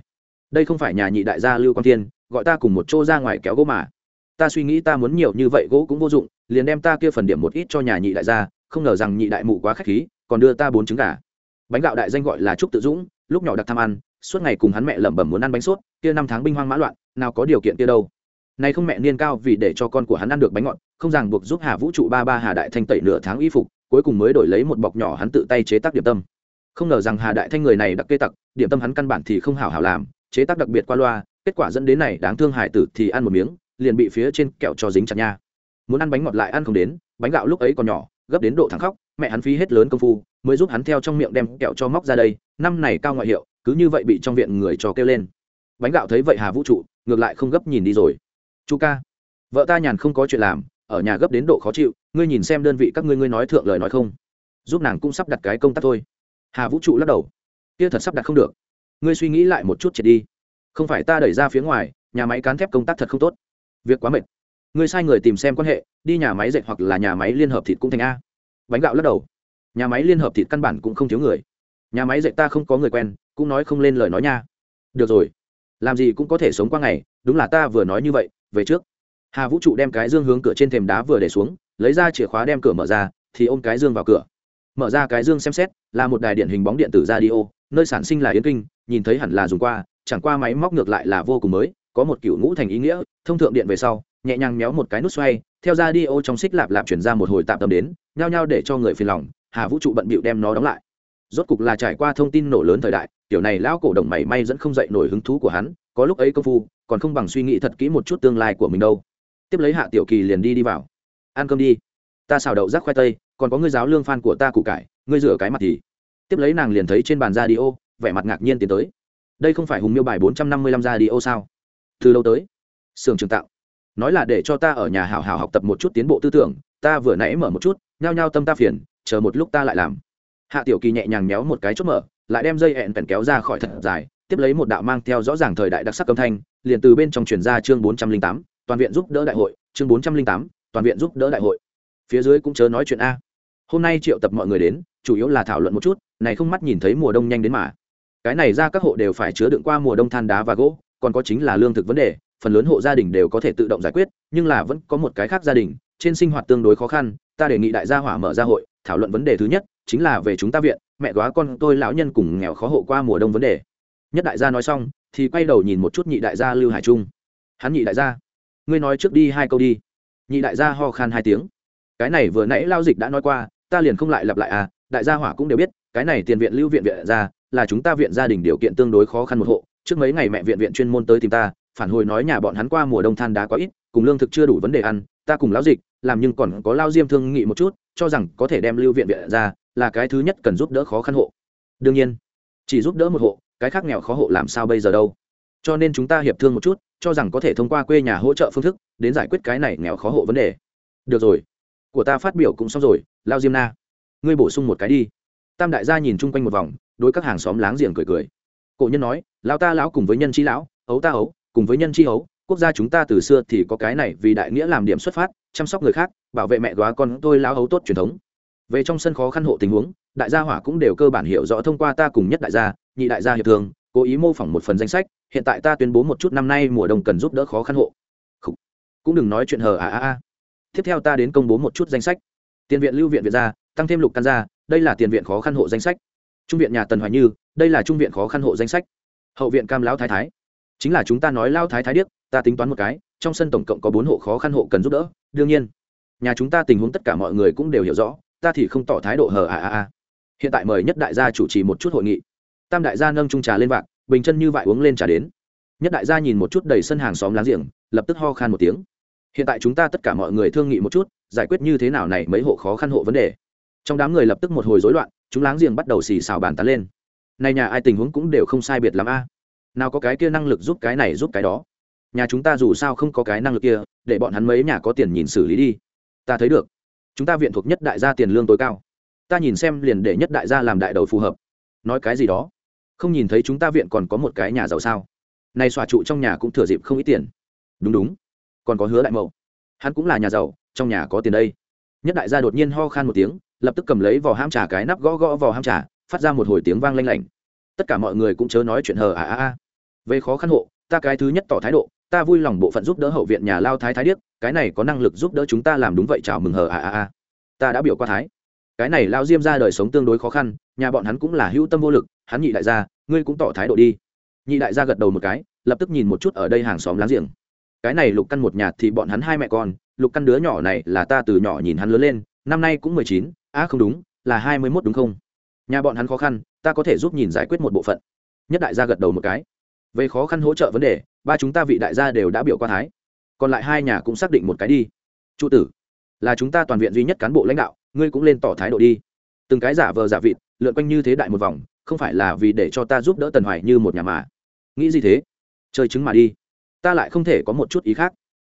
Đây không phải nhà nhị đại gia lưu quang thiên, gọi ta cùng một chỗ ra ngoài kéo gỗ mà. Ta suy nghĩ ta muốn nhiều như vậy gỗ cũng vô dụng, liền đem ta kia phần điểm một ít cho nhà nhị đại gia, không ngờ rằng nhị đại mụ quá k h á c h khí còn đưa ta bốn trứng gà. Bánh gạo đại danh gọi là trúc tự dũng, lúc nhỏ đặc tham ăn, suốt ngày cùng hắn mẹ lẩm bẩm muốn ăn bánh sốt, kia năm tháng binh hoang mã loạn, nào có điều kiện kia đâu. Nay không mẹ niên cao vì để cho con của hắn ăn được bánh ngọt, không ràng buộc giúp hà vũ trụ ba ba hà đại thanh tẩy nửa tháng y phục, cuối cùng mới đổi lấy một bọc nhỏ hắn tự tay chế tác điểm tâm. Không ngờ rằng hà đại thanh người này đặc kê tặc, điểm tâm hắn căn bản thì không hảo hảo làm, chế tác đặc biệt qua loa, kết quả dẫn đến này đáng thương hải tử thì ăn một miếng, liền bị phía trên kẹo cho dính chặt nha. Muốn ăn bánh ngọt lại ăn không đến, bánh gạo lúc ấy còn nhỏ gấp đến độ thẳng khóc, mẹ hắn phí hết lớn công phu, mới giúp hắn theo trong miệng đem kẹo cho móc ra đây, năm này cao ngoại hiệu, cứ như vậy bị trong viện người cho kêu lên. Bánh gạo thấy vậy hà vũ trụ, ngược lại không gấp nhìn đi rồi. Chú ca, vợ ta nhàn không có chuyện làm, ở nhà gấp đến độ khó chịu, ngươi nhìn xem đơn vị các ngươi ngươi nói thượng lời nói không? Giúp nàng cũng sắp đặt cái công tác thôi. Hà vũ trụ lắc đầu. Kia thật sắp đặt không được. Ngươi suy nghĩ lại một chút triệt đi. Không phải ta đẩy ra phía ngoài, nhà máy cán thép công tác thật không tốt. Việc quá mệt ngươi sai người tìm xem quan hệ, đi nhà máy dệt hoặc là nhà máy liên hợp thịt cũng thành a. Bánh gạo lắc đầu. Nhà máy liên hợp thịt căn bản cũng không thiếu người. Nhà máy dệt ta không có người quen, cũng nói không lên lời nói nha. Được rồi. Làm gì cũng có thể sống qua ngày, đúng là ta vừa nói như vậy, về trước. Hà vũ trụ đem cái dương hướng cửa trên thềm đá vừa để xuống, lấy ra chìa khóa đem cửa mở ra, thì ôm cái dương vào cửa. Mở ra cái dương xem xét, là một đài điện hình bóng điện tử radio, nơi sản sinh là yến kinh, nhìn thấy hẳn là dùng qua, chẳng qua máy móc ngược lại là vô cùng mới, có một kiểu ngũ thành ý nghĩa, thông thượng điện về sau nhẹ nhàng méo một cái nút xoay, theo ra đi ô trong xích lạp lạp chuyển ra một hồi tạm tâm đến, nhao nhao để cho người phiền lòng, hà vũ trụ bận bịu đem nó đóng lại. Rốt cục là trải qua thông tin nổ lớn thời đại, tiểu này lão cổ đồng mày may dẫn không dậy nổi hứng thú của hắn, có lúc ấy công phu, còn không bằng suy nghĩ thật kỹ một chút tương lai của mình đâu. Tiếp lấy hạ tiểu kỳ liền đi đi vào. Ăn cơm đi. Ta xào đậu rác khoai tây, còn có ngươi giáo lương phan của ta củ cải, ngươi rửa cái mặt thì. Tiếp lấy nàng liền thấy trên bàn ra đi ô, vẻ mặt ngạc nhiên tiến tới. Đây không phải hùng miêu bài bốn trăm năm mươi lăm ra đi ô sao? Từ lâu tới? Sưởng trường tạo nói là để cho ta ở nhà hào hào học tập một chút tiến bộ tư tưởng, ta vừa nãy mở một chút, nhao nhao tâm ta phiền, chờ một lúc ta lại làm. Hạ tiểu kỳ nhẹ nhàng méo một cái chốt mở, lại đem dây hẹn vẹn kéo ra khỏi thật dài, tiếp lấy một đạo mang theo rõ ràng thời đại đặc sắc âm thanh, liền từ bên trong truyền ra chương bốn trăm linh tám, toàn viện giúp đỡ đại hội, chương bốn trăm linh tám, toàn viện giúp đỡ đại hội. Phía dưới cũng chớ nói chuyện a. Hôm nay triệu tập mọi người đến, chủ yếu là thảo luận một chút, này không mắt nhìn thấy mùa đông nhanh đến mà. Cái này ra các hộ đều phải chứa đựng qua mùa đông than đá và gỗ, còn có chính là lương thực vấn đề phần lớn hộ gia đình đều có thể tự động giải quyết, nhưng là vẫn có một cái khác gia đình, trên sinh hoạt tương đối khó khăn, ta đề nghị đại gia hỏa mở ra hội, thảo luận vấn đề thứ nhất, chính là về chúng ta viện, mẹ góa con tôi lão nhân cùng nghèo khó hộ qua mùa đông vấn đề. Nhất đại gia nói xong, thì quay đầu nhìn một chút nhị đại gia lưu hải trung. Hắn nhị đại gia, ngươi nói trước đi hai câu đi. Nhị đại gia ho khan hai tiếng. Cái này vừa nãy lao dịch đã nói qua, ta liền không lại lặp lại à đại gia hỏa cũng đều biết, cái này tiền viện lưu viện viện ra, là chúng ta viện gia đình điều kiện tương đối khó khăn một hộ. Trước mấy ngày mẹ viện viện chuyên môn tới tìm ta phản hồi nói nhà bọn hắn qua mùa đông than đá quá ít, cùng lương thực chưa đủ vấn đề ăn, ta cùng lão dịch, làm nhưng còn có lao diêm thương nghị một chút, cho rằng có thể đem lưu viện viện ra, là cái thứ nhất cần giúp đỡ khó khăn hộ. Đương nhiên, chỉ giúp đỡ một hộ, cái khác nghèo khó hộ làm sao bây giờ đâu? Cho nên chúng ta hiệp thương một chút, cho rằng có thể thông qua quê nhà hỗ trợ phương thức, đến giải quyết cái này nghèo khó hộ vấn đề. Được rồi, của ta phát biểu cũng xong rồi, lao diêm na. Ngươi bổ sung một cái đi. Tam đại gia nhìn chung quanh một vòng, đối các hàng xóm láng giềng cười cười. Cổ nhân nói, lão ta lão cùng với nhân trí lão, ấu ta ấu cùng với nhân chi hấu, quốc gia chúng ta từ xưa thì có cái này vì đại nghĩa làm điểm xuất phát chăm sóc người khác bảo vệ mẹ góa con tôi lão hấu tốt truyền thống. Về trong sân khó khăn hộ tình huống đại gia hỏa cũng đều cơ bản hiểu rõ thông qua ta cùng nhất đại gia nhị đại gia hiệp thường cố ý mô phỏng một phần danh sách hiện tại ta tuyên bố một chút năm nay mùa đông cần giúp đỡ khó khăn hộ. Cũng đừng nói chuyện hờ à à à. Tiếp theo ta đến công bố một chút danh sách. Tiền viện lưu viện việt gia tăng thêm lục căn gia đây là tiền viện khó khăn hộ danh sách. Trung viện nhà tần hoài như đây là trung viện khó khăn hộ danh sách. Hậu viện cam lão thái thái chính là chúng ta nói lao thái thái điếc, ta tính toán một cái, trong sân tổng cộng có bốn hộ khó khăn hộ cần giúp đỡ, đương nhiên, nhà chúng ta tình huống tất cả mọi người cũng đều hiểu rõ, ta thì không tỏ thái độ hờ à à à. Hiện tại mời nhất đại gia chủ trì một chút hội nghị. Tam đại gia nâng trung trà lên vạc, bình chân như vại uống lên trà đến. Nhất đại gia nhìn một chút đầy sân hàng xóm láng giềng, lập tức ho khan một tiếng. Hiện tại chúng ta tất cả mọi người thương nghị một chút, giải quyết như thế nào này mấy hộ khó khăn hộ vấn đề. Trong đám người lập tức một hồi rối loạn, chúng láng giềng bắt đầu xì xào bàn tán lên. Nay nhà ai tình huống cũng đều không sai biệt lắm a nào có cái kia năng lực giúp cái này giúp cái đó. Nhà chúng ta dù sao không có cái năng lực kia, để bọn hắn mấy nhà có tiền nhìn xử lý đi. Ta thấy được. Chúng ta viện thuộc nhất đại gia tiền lương tối cao. Ta nhìn xem liền để nhất đại gia làm đại đầu phù hợp. Nói cái gì đó? Không nhìn thấy chúng ta viện còn có một cái nhà giàu sao? Này xòa trụ trong nhà cũng thừa dịp không ít tiền. Đúng đúng. Còn có hứa đại mậu. Hắn cũng là nhà giàu, trong nhà có tiền đây. Nhất đại gia đột nhiên ho khan một tiếng, lập tức cầm lấy vò ham trà cái nắp gõ gõ vò ham trà, phát ra một hồi tiếng vang lanh lảnh. Tất cả mọi người cũng chớ nói chuyện hờ à à à về khó khăn hộ, ta cái thứ nhất tỏ thái độ, ta vui lòng bộ phận giúp đỡ hậu viện nhà lao thái thái điếc, cái này có năng lực giúp đỡ chúng ta làm đúng vậy, chào mừng hờ à à à. Ta đã biểu qua thái. Cái này lao diêm ra đời sống tương đối khó khăn, nhà bọn hắn cũng là hữu tâm vô lực, hắn nhị đại gia, ngươi cũng tỏ thái độ đi. Nhị đại gia gật đầu một cái, lập tức nhìn một chút ở đây hàng xóm láng giềng. Cái này lục căn một nhà thì bọn hắn hai mẹ con, lục căn đứa nhỏ này là ta từ nhỏ nhìn hắn lớn lên, năm nay cũng mười chín à không đúng, là hai mươi mốt đúng không? Nhà bọn hắn khó khăn, ta có thể giúp nhìn giải quyết một bộ phận. Nhất đại gia gật đầu một cái về khó khăn hỗ trợ vấn đề, ba chúng ta vị đại gia đều đã biểu qua thái. Còn lại hai nhà cũng xác định một cái đi. Trụ tử, là chúng ta toàn viện duy nhất cán bộ lãnh đạo, ngươi cũng lên tỏ thái độ đi. Từng cái giả vờ giả vịt, lượn quanh như thế đại một vòng, không phải là vì để cho ta giúp đỡ tần hoài như một nhà mà. Nghĩ gì thế? Chơi chứng mà đi. Ta lại không thể có một chút ý khác.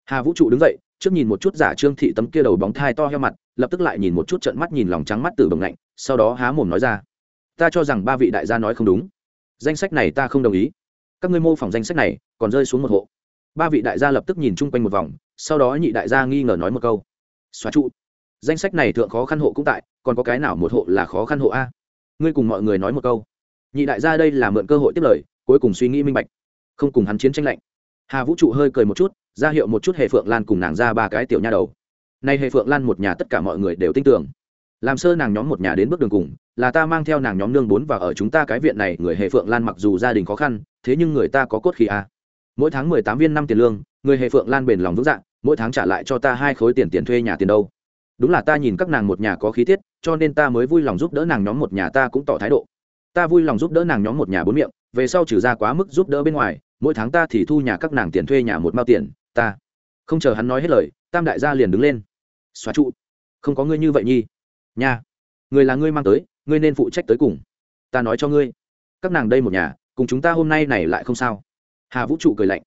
Hà vũ trụ đứng dậy, trước nhìn một chút giả trương thị tấm kia đầu bóng thai to heo mặt, lập tức lại nhìn một chút trận mắt nhìn lòng trắng mắt từ bồng lạnh, sau đó há mồm nói ra. Ta cho rằng ba vị đại gia nói không đúng. Danh sách này ta không đồng ý các ngươi mô phỏng danh sách này, còn rơi xuống một hộ. Ba vị đại gia lập tức nhìn chung quanh một vòng, sau đó nhị đại gia nghi ngờ nói một câu. Xóa trụ. Danh sách này thượng khó khăn hộ cũng tại, còn có cái nào một hộ là khó khăn hộ a? Ngươi cùng mọi người nói một câu. Nhị đại gia đây là mượn cơ hội tiếp lời, cuối cùng suy nghĩ minh bạch. Không cùng hắn chiến tranh lạnh. Hà vũ trụ hơi cười một chút, ra hiệu một chút hệ phượng lan cùng nàng ra ba cái tiểu nha đầu. Nay hệ phượng lan một nhà tất cả mọi người đều tin tưởng. Làm sơ nàng nhóm một nhà đến bước đường cùng là ta mang theo nàng nhóm nương bốn và ở chúng ta cái viện này, người hệ phượng lan mặc dù gia đình khó khăn, thế nhưng người ta có cốt khí a mỗi tháng mười tám viên năm tiền lương, người hệ phượng lan bền lòng vững dạng mỗi tháng trả lại cho ta hai khối tiền tiền thuê nhà tiền đâu. Đúng là ta nhìn các nàng một nhà có khí tiết, cho nên ta mới vui lòng giúp đỡ nàng nhóm một nhà, ta cũng tỏ thái độ. Ta vui lòng giúp đỡ nàng nhóm một nhà bốn miệng, về sau trừ ra quá mức giúp đỡ bên ngoài, mỗi tháng ta thì thu nhà các nàng tiền thuê nhà một mao tiền, ta. Không chờ hắn nói hết lời, tam đại gia liền đứng lên. Xóa trụ. Không có ngươi như vậy nhi. Nha. Người là ngươi mang tới ngươi nên phụ trách tới cùng. Ta nói cho ngươi, các nàng đây một nhà, cùng chúng ta hôm nay này lại không sao. Hà vũ trụ cười lạnh,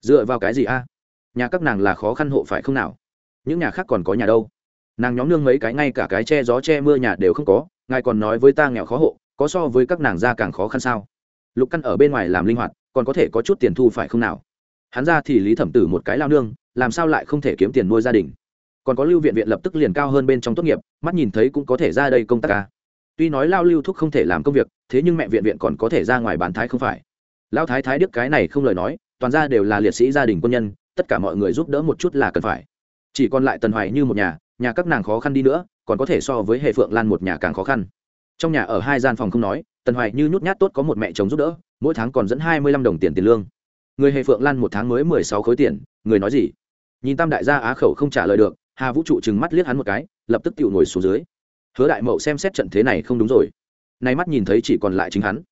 dựa vào cái gì a? Nhà các nàng là khó khăn hộ phải không nào? Những nhà khác còn có nhà đâu? Nàng nhóm nương mấy cái ngay cả cái che gió che mưa nhà đều không có, ngài còn nói với ta nghèo khó hộ, có so với các nàng ra càng khó khăn sao? Lục căn ở bên ngoài làm linh hoạt, còn có thể có chút tiền thu phải không nào? Hắn ra thì lý thẩm tử một cái lao nương, làm sao lại không thể kiếm tiền nuôi gia đình? Còn có lưu viện viện lập tức liền cao hơn bên trong tốt nghiệp, mắt nhìn thấy cũng có thể ra đây công tác ca tuy nói lao lưu thúc không thể làm công việc, thế nhưng mẹ viện viện còn có thể ra ngoài bán thái không phải. Lao thái thái đức cái này không lời nói, toàn ra đều là liệt sĩ gia đình quân nhân, tất cả mọi người giúp đỡ một chút là cần phải. Chỉ còn lại tần hoài như một nhà nhà các nàng khó khăn đi nữa, còn có thể so với hệ phượng lan một nhà càng khó khăn. Trong nhà ở hai gian phòng không nói, tần hoài như nhút nhát tốt có một mẹ chồng giúp đỡ, mỗi tháng còn dẫn hai mươi lăm đồng tiền tiền lương. Người hệ phượng lan một tháng mới mười sáu khối tiền, người nói gì? Nhìn tam đại gia á khẩu không trả lời được, hà vũ trụ trừng mắt liếc hắn một cái, lập tức tự ngồi xuống dưới hứa đại mậu xem xét trận thế này không đúng rồi. Nay mắt nhìn thấy chỉ còn lại chính hắn.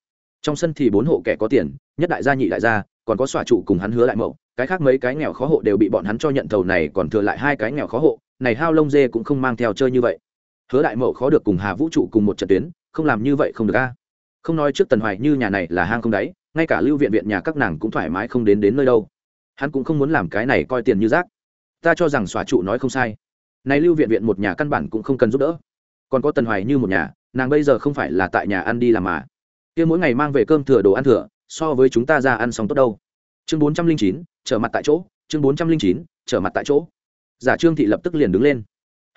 Trong sân thì bốn hộ kẻ có tiền, nhất đại gia nhị đại gia, còn có xòa trụ cùng hắn hứa đại mậu. Cái khác mấy cái nghèo khó hộ đều bị bọn hắn cho nhận thầu này, còn thừa lại hai cái nghèo khó hộ. Này hao lông dê cũng không mang theo chơi như vậy. Hứa đại mậu khó được cùng hà vũ trụ cùng một trận tuyến, không làm như vậy không được a. Không nói trước tần hoài như nhà này là hang không đáy, ngay cả lưu viện viện nhà các nàng cũng thoải mái không đến đến nơi đâu. Hắn cũng không muốn làm cái này coi tiền như rác. Ta cho rằng xòa trụ nói không sai. Này lưu viện viện một nhà căn bản cũng không cần giúp đỡ còn có tần hoài như một nhà, nàng bây giờ không phải là tại nhà ăn đi làm mà. Kia mỗi ngày mang về cơm thừa đồ ăn thừa, so với chúng ta ra ăn xong tốt đâu. Chương bốn trăm linh chín, trở mặt tại chỗ, chương bốn trăm linh chín, trở mặt tại chỗ. Giả trương thị lập tức liền đứng lên.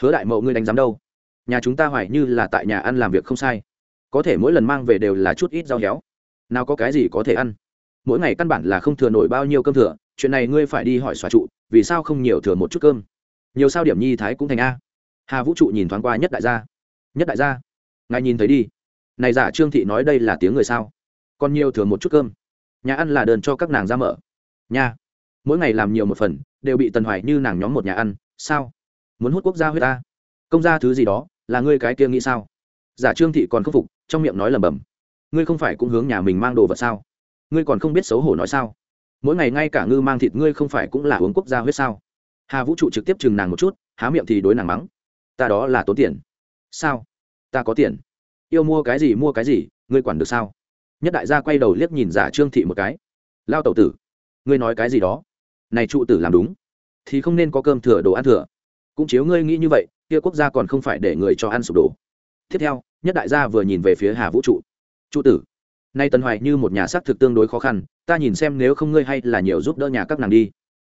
Hứa đại mậu ngươi đánh giám đâu? Nhà chúng ta hoài như là tại nhà ăn làm việc không sai. Có thể mỗi lần mang về đều là chút ít rau héo. Nào có cái gì có thể ăn? Mỗi ngày căn bản là không thừa nổi bao nhiêu cơm thừa, chuyện này ngươi phải đi hỏi xóa trụ, vì sao không nhiều thừa một chút cơm? Nhiều sao điểm nhi thái cũng thành a. Hà vũ trụ nhìn thoáng qua nhất đại gia nhất đại gia. Ngài nhìn thấy đi. Này giả trương thị nói đây là tiếng người sao? Còn nhiều thừa một chút cơm. Nhà ăn là đơn cho các nàng ra mở. Nhà mỗi ngày làm nhiều một phần, đều bị tần hoài như nàng nhóm một nhà ăn. Sao? Muốn hút quốc gia huyết ta? Công gia thứ gì đó, là ngươi cái kia nghĩ sao? Giả trương thị còn khâm phục, trong miệng nói lầm bầm ngươi không phải cũng hướng nhà mình mang đồ vật sao? Ngươi còn không biết xấu hổ nói sao? Mỗi ngày ngay cả ngư mang thịt ngươi không phải cũng là uống quốc gia huyết sao? Hà vũ trụ trực tiếp chừng nàng một chút, há miệng thì đối nàng mắng. Ta đó là tốn tiền. Sao? Ta có tiền. Yêu mua cái gì mua cái gì, ngươi quản được sao? Nhất đại gia quay đầu liếc nhìn giả trương thị một cái. Lao tẩu tử, ngươi nói cái gì đó? Này trụ tử làm đúng, thì không nên có cơm thừa đồ ăn thừa. Cũng chiếu ngươi nghĩ như vậy, kia quốc gia còn không phải để người cho ăn sụp đổ. Tiếp theo, nhất đại gia vừa nhìn về phía hà vũ trụ. Trụ tử, nay tần hoài như một nhà xác thực tương đối khó khăn, ta nhìn xem nếu không ngươi hay là nhiều giúp đỡ nhà các nàng đi.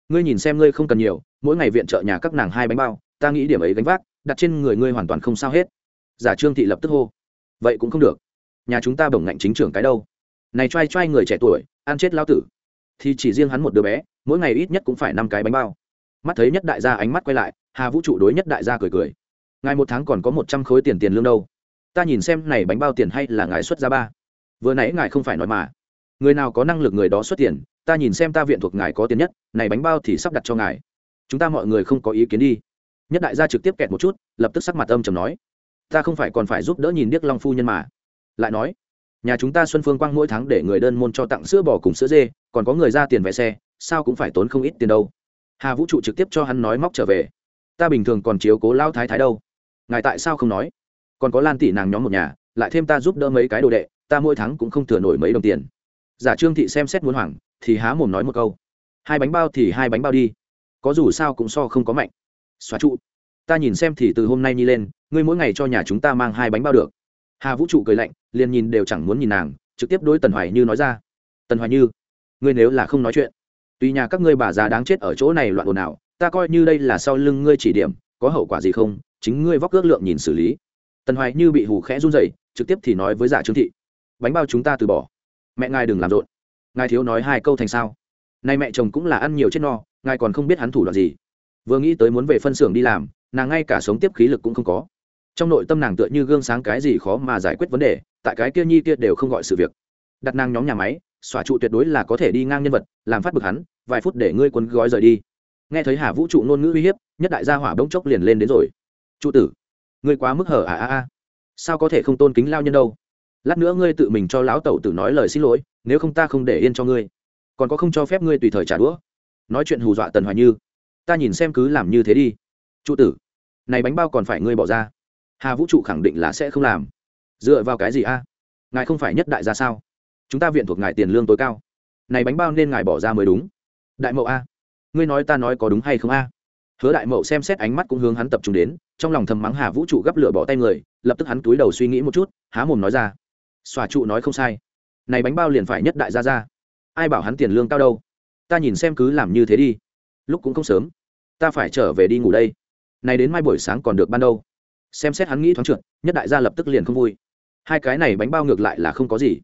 Ngươi nhìn xem ngươi không cần nhiều, mỗi ngày viện trợ nhà các nàng hai bánh bao, ta nghĩ điểm ấy gánh vác, đặt trên người ngươi hoàn toàn không sao hết giả trương thị lập tức hô, vậy cũng không được. Nhà chúng ta bổng ngạnh chính trưởng cái đâu? Này choai choai người trẻ tuổi, ăn chết lao tử. Thì chỉ riêng hắn một đứa bé, mỗi ngày ít nhất cũng phải năm cái bánh bao. Mắt thấy nhất đại gia ánh mắt quay lại, hà vũ trụ đối nhất đại gia cười cười. Ngài một tháng còn có một trăm khối tiền tiền lương đâu? Ta nhìn xem này bánh bao tiền hay là ngài xuất ra ba. Vừa nãy ngài không phải nói mà. Người nào có năng lực người đó xuất tiền, ta nhìn xem ta viện thuộc ngài có tiền nhất, này bánh bao thì sắp đặt cho ngài. Chúng ta mọi người không có ý kiến đi. Nhất đại gia trực tiếp kẹt một chút, lập tức sắc mặt âm chầm nói ta không phải còn phải giúp đỡ nhìn điếc long phu nhân mà. Lại nói, nhà chúng ta xuân phương quang mỗi tháng để người đơn môn cho tặng sữa bò cùng sữa dê, còn có người ra tiền vé xe, sao cũng phải tốn không ít tiền đâu. Hà vũ trụ trực tiếp cho hắn nói móc trở về. Ta bình thường còn chiếu cố lao thái thái đâu. Ngài tại sao không nói? Còn có lan tỷ nàng nhóm một nhà, lại thêm ta giúp đỡ mấy cái đồ đệ, ta mỗi tháng cũng không thừa nổi mấy đồng tiền. Giả trương thị xem xét muốn hoảng, thì há mồm nói một câu. Hai bánh bao thì hai bánh bao đi. Có dù sao cũng so không có mạnh. Xóa trụ ta nhìn xem thì từ hôm nay nhi lên, ngươi mỗi ngày cho nhà chúng ta mang hai bánh bao được. Hà vũ trụ cười lạnh, liền nhìn đều chẳng muốn nhìn nàng, trực tiếp đối tần hoài như nói ra. Tần hoài như, ngươi nếu là không nói chuyện, tuy nhà các ngươi bà già đáng chết ở chỗ này loạn ồn ào, ta coi như đây là sau lưng ngươi chỉ điểm, có hậu quả gì không, chính ngươi vóc ước lượng nhìn xử lý. Tần hoài như bị hù khẽ run rẩy, trực tiếp thì nói với giả trương thị, bánh bao chúng ta từ bỏ. Mẹ ngài đừng làm rộn. Ngài thiếu nói hai câu thành sao. Nay mẹ chồng cũng là ăn nhiều chết no, ngài còn không biết hắn thủ đoạn gì. Vừa nghĩ tới muốn về phân xưởng đi làm nàng ngay cả sống tiếp khí lực cũng không có. Trong nội tâm nàng tựa như gương sáng cái gì khó mà giải quyết vấn đề, tại cái kia nhi kia đều không gọi sự việc. Đặt nàng nhóm nhà máy, xóa trụ tuyệt đối là có thể đi ngang nhân vật, làm phát bực hắn, vài phút để ngươi quấn gói rời đi. Nghe thấy hà vũ trụ ngôn ngữ uy hiếp, nhất đại gia hỏa bỗng chốc liền lên đến rồi. Trụ tử, ngươi quá mức hở à à à. Sao có thể không tôn kính lao nhân đâu? Lát nữa ngươi tự mình cho lão tẩu tử nói lời xin lỗi, nếu không ta không để yên cho ngươi. Còn có không cho phép ngươi tùy thời trả đũa. Nói chuyện hù dọa tần hoài như. Ta nhìn xem cứ làm như thế đi trụ tử, này bánh bao còn phải ngươi bỏ ra. Hà vũ trụ khẳng định là sẽ không làm. Dựa vào cái gì a? Ngài không phải nhất đại gia sao? Chúng ta viện thuộc ngài tiền lương tối cao. Này bánh bao nên ngài bỏ ra mới đúng. Đại mậu a, ngươi nói ta nói có đúng hay không a? Hứa đại mậu xem xét ánh mắt cũng hướng hắn tập trung đến, trong lòng thầm mắng hà vũ trụ gấp lửa bỏ tay người, lập tức hắn túi đầu suy nghĩ một chút, há mồm nói ra. Xòa trụ nói không sai. Này bánh bao liền phải nhất đại gia ra. Ai bảo hắn tiền lương cao đâu? Ta nhìn xem cứ làm như thế đi. Lúc cũng không sớm. Ta phải trở về đi ngủ đây này đến mai buổi sáng còn được ban đâu? Xem xét hắn nghĩ thoáng trượt, nhất đại gia lập tức liền không vui. Hai cái này bánh bao ngược lại là không có gì.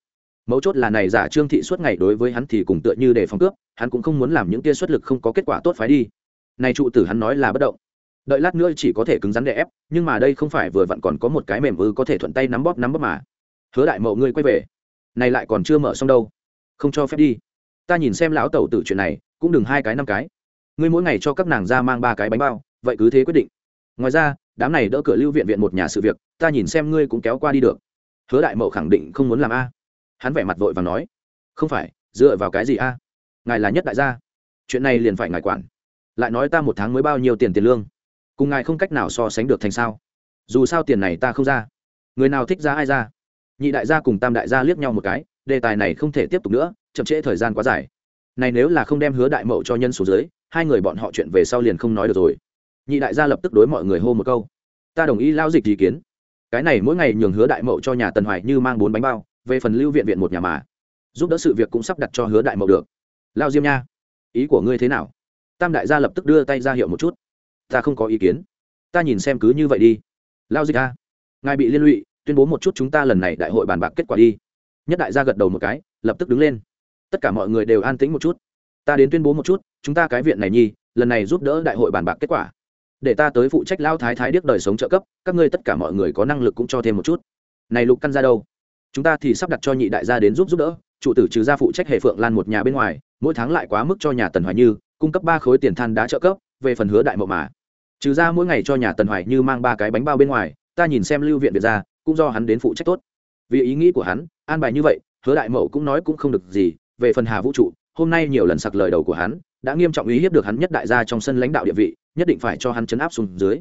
Mấu chốt là này giả trương thị suốt ngày đối với hắn thì cùng tựa như để phòng cướp, hắn cũng không muốn làm những tia xuất lực không có kết quả tốt phái đi. Này trụ tử hắn nói là bất động. Đợi lát nữa chỉ có thể cứng rắn đè ép, nhưng mà đây không phải vừa vặn còn có một cái mềm ư có thể thuận tay nắm bóp nắm bóp mà. Hứa đại mậu ngươi quay về. Này lại còn chưa mở xong đâu. Không cho phép đi. Ta nhìn xem lão tẩu tử chuyện này, cũng đừng hai cái năm cái. Ngươi mỗi ngày cho các nàng ra mang ba cái bánh bao vậy cứ thế quyết định. Ngoài ra, đám này đỡ cửa lưu viện viện một nhà sự việc, ta nhìn xem ngươi cũng kéo qua đi được. Hứa đại mậu khẳng định không muốn làm a. Hắn vẻ mặt vội và nói, không phải, dựa vào cái gì a? Ngài là nhất đại gia. Chuyện này liền phải ngài quản. Lại nói ta một tháng mới bao nhiêu tiền tiền lương? Cùng ngài không cách nào so sánh được thành sao? Dù sao tiền này ta không ra. Người nào thích ra ai ra? Nhị đại gia cùng tam đại gia liếc nhau một cái, đề tài này không thể tiếp tục nữa, chậm trễ thời gian quá dài. Này nếu là không đem hứa đại mậu cho nhân số dưới, hai người bọn họ chuyện về sau liền không nói được rồi nhị đại gia lập tức đối mọi người hô một câu. Ta đồng ý lao dịch ý kiến. Cái này mỗi ngày nhường hứa đại mậu cho nhà tần hoài như mang bốn bánh bao, về phần lưu viện viện một nhà mà. Giúp đỡ sự việc cũng sắp đặt cho hứa đại mậu được. Lao diêm nha, ý của ngươi thế nào? Tam đại gia lập tức đưa tay ra hiệu một chút. Ta không có ý kiến. Ta nhìn xem cứ như vậy đi. Lao dịch a, ngài bị liên lụy, tuyên bố một chút chúng ta lần này đại hội bàn bạc kết quả đi. Nhất đại gia gật đầu một cái, lập tức đứng lên. Tất cả mọi người đều an tĩnh một chút. Ta đến tuyên bố một chút, chúng ta cái viện này nhi, lần này giúp đỡ đại hội bàn bạc kết quả để ta tới phụ trách lao thái thái điếc đời sống trợ cấp, các ngươi tất cả mọi người có năng lực cũng cho thêm một chút. Này lục căn ra đâu? Chúng ta thì sắp đặt cho nhị đại gia đến giúp giúp đỡ trụ tử trừ ra phụ trách hệ phượng lan một nhà bên ngoài, mỗi tháng lại quá mức cho nhà tần hoài như, cung cấp ba khối tiền than đá trợ cấp, về phần hứa đại mậu mà. Trừ ra mỗi ngày cho nhà tần hoài như mang ba cái bánh bao bên ngoài, ta nhìn xem lưu viện việt ra, cũng do hắn đến phụ trách tốt. Vì ý nghĩ của hắn, an bài như vậy, hứa đại mậu cũng nói cũng không được gì, về phần hà vũ trụ, hôm nay nhiều lần sặc lời đầu của hắn, đã nghiêm trọng ý hiếp được hắn nhất đại gia trong sân lãnh đạo địa vị nhất định phải cho hắn chấn áp xuống dưới.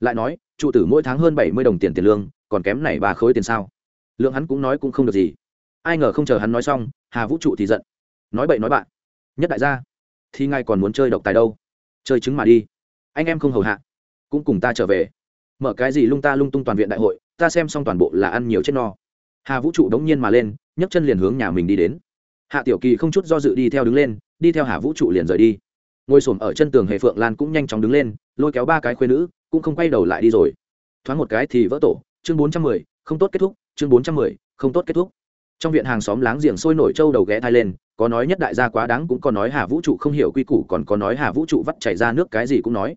Lại nói, trụ tử mỗi tháng hơn bảy mươi đồng tiền tiền lương, còn kém này ba khối tiền sao? Lượng hắn cũng nói cũng không được gì. Ai ngờ không chờ hắn nói xong, hà vũ trụ thì giận. Nói bậy nói bạn. Nhất đại gia, thì ngay còn muốn chơi độc tài đâu? Chơi chứng mà đi. Anh em không hầu hạ. Cũng cùng ta trở về. Mở cái gì lung ta lung tung toàn viện đại hội, ta xem xong toàn bộ là ăn nhiều chết no. Hà vũ trụ đống nhiên mà lên, nhấc chân liền hướng nhà mình đi đến. Hạ tiểu kỳ không chút do dự đi theo đứng lên, đi theo hà vũ trụ liền rời đi ngồi s ổ m ở chân tường hệ phượng lan cũng nhanh chóng đứng lên, lôi kéo ba cái khuyên nữ, cũng không quay đầu lại đi rồi. Thoáng một cái thì vỡ tổ, chương bốn trăm mười, không tốt kết thúc, chương bốn trăm mười, không tốt kết thúc. Trong viện hàng xóm láng giềng sôi nổi trâu đầu ghé thai lên, có nói nhất đại gia quá đáng cũng có nói hà vũ trụ không hiểu quy củ, còn có nói hà vũ trụ vắt chảy ra nước cái gì cũng nói.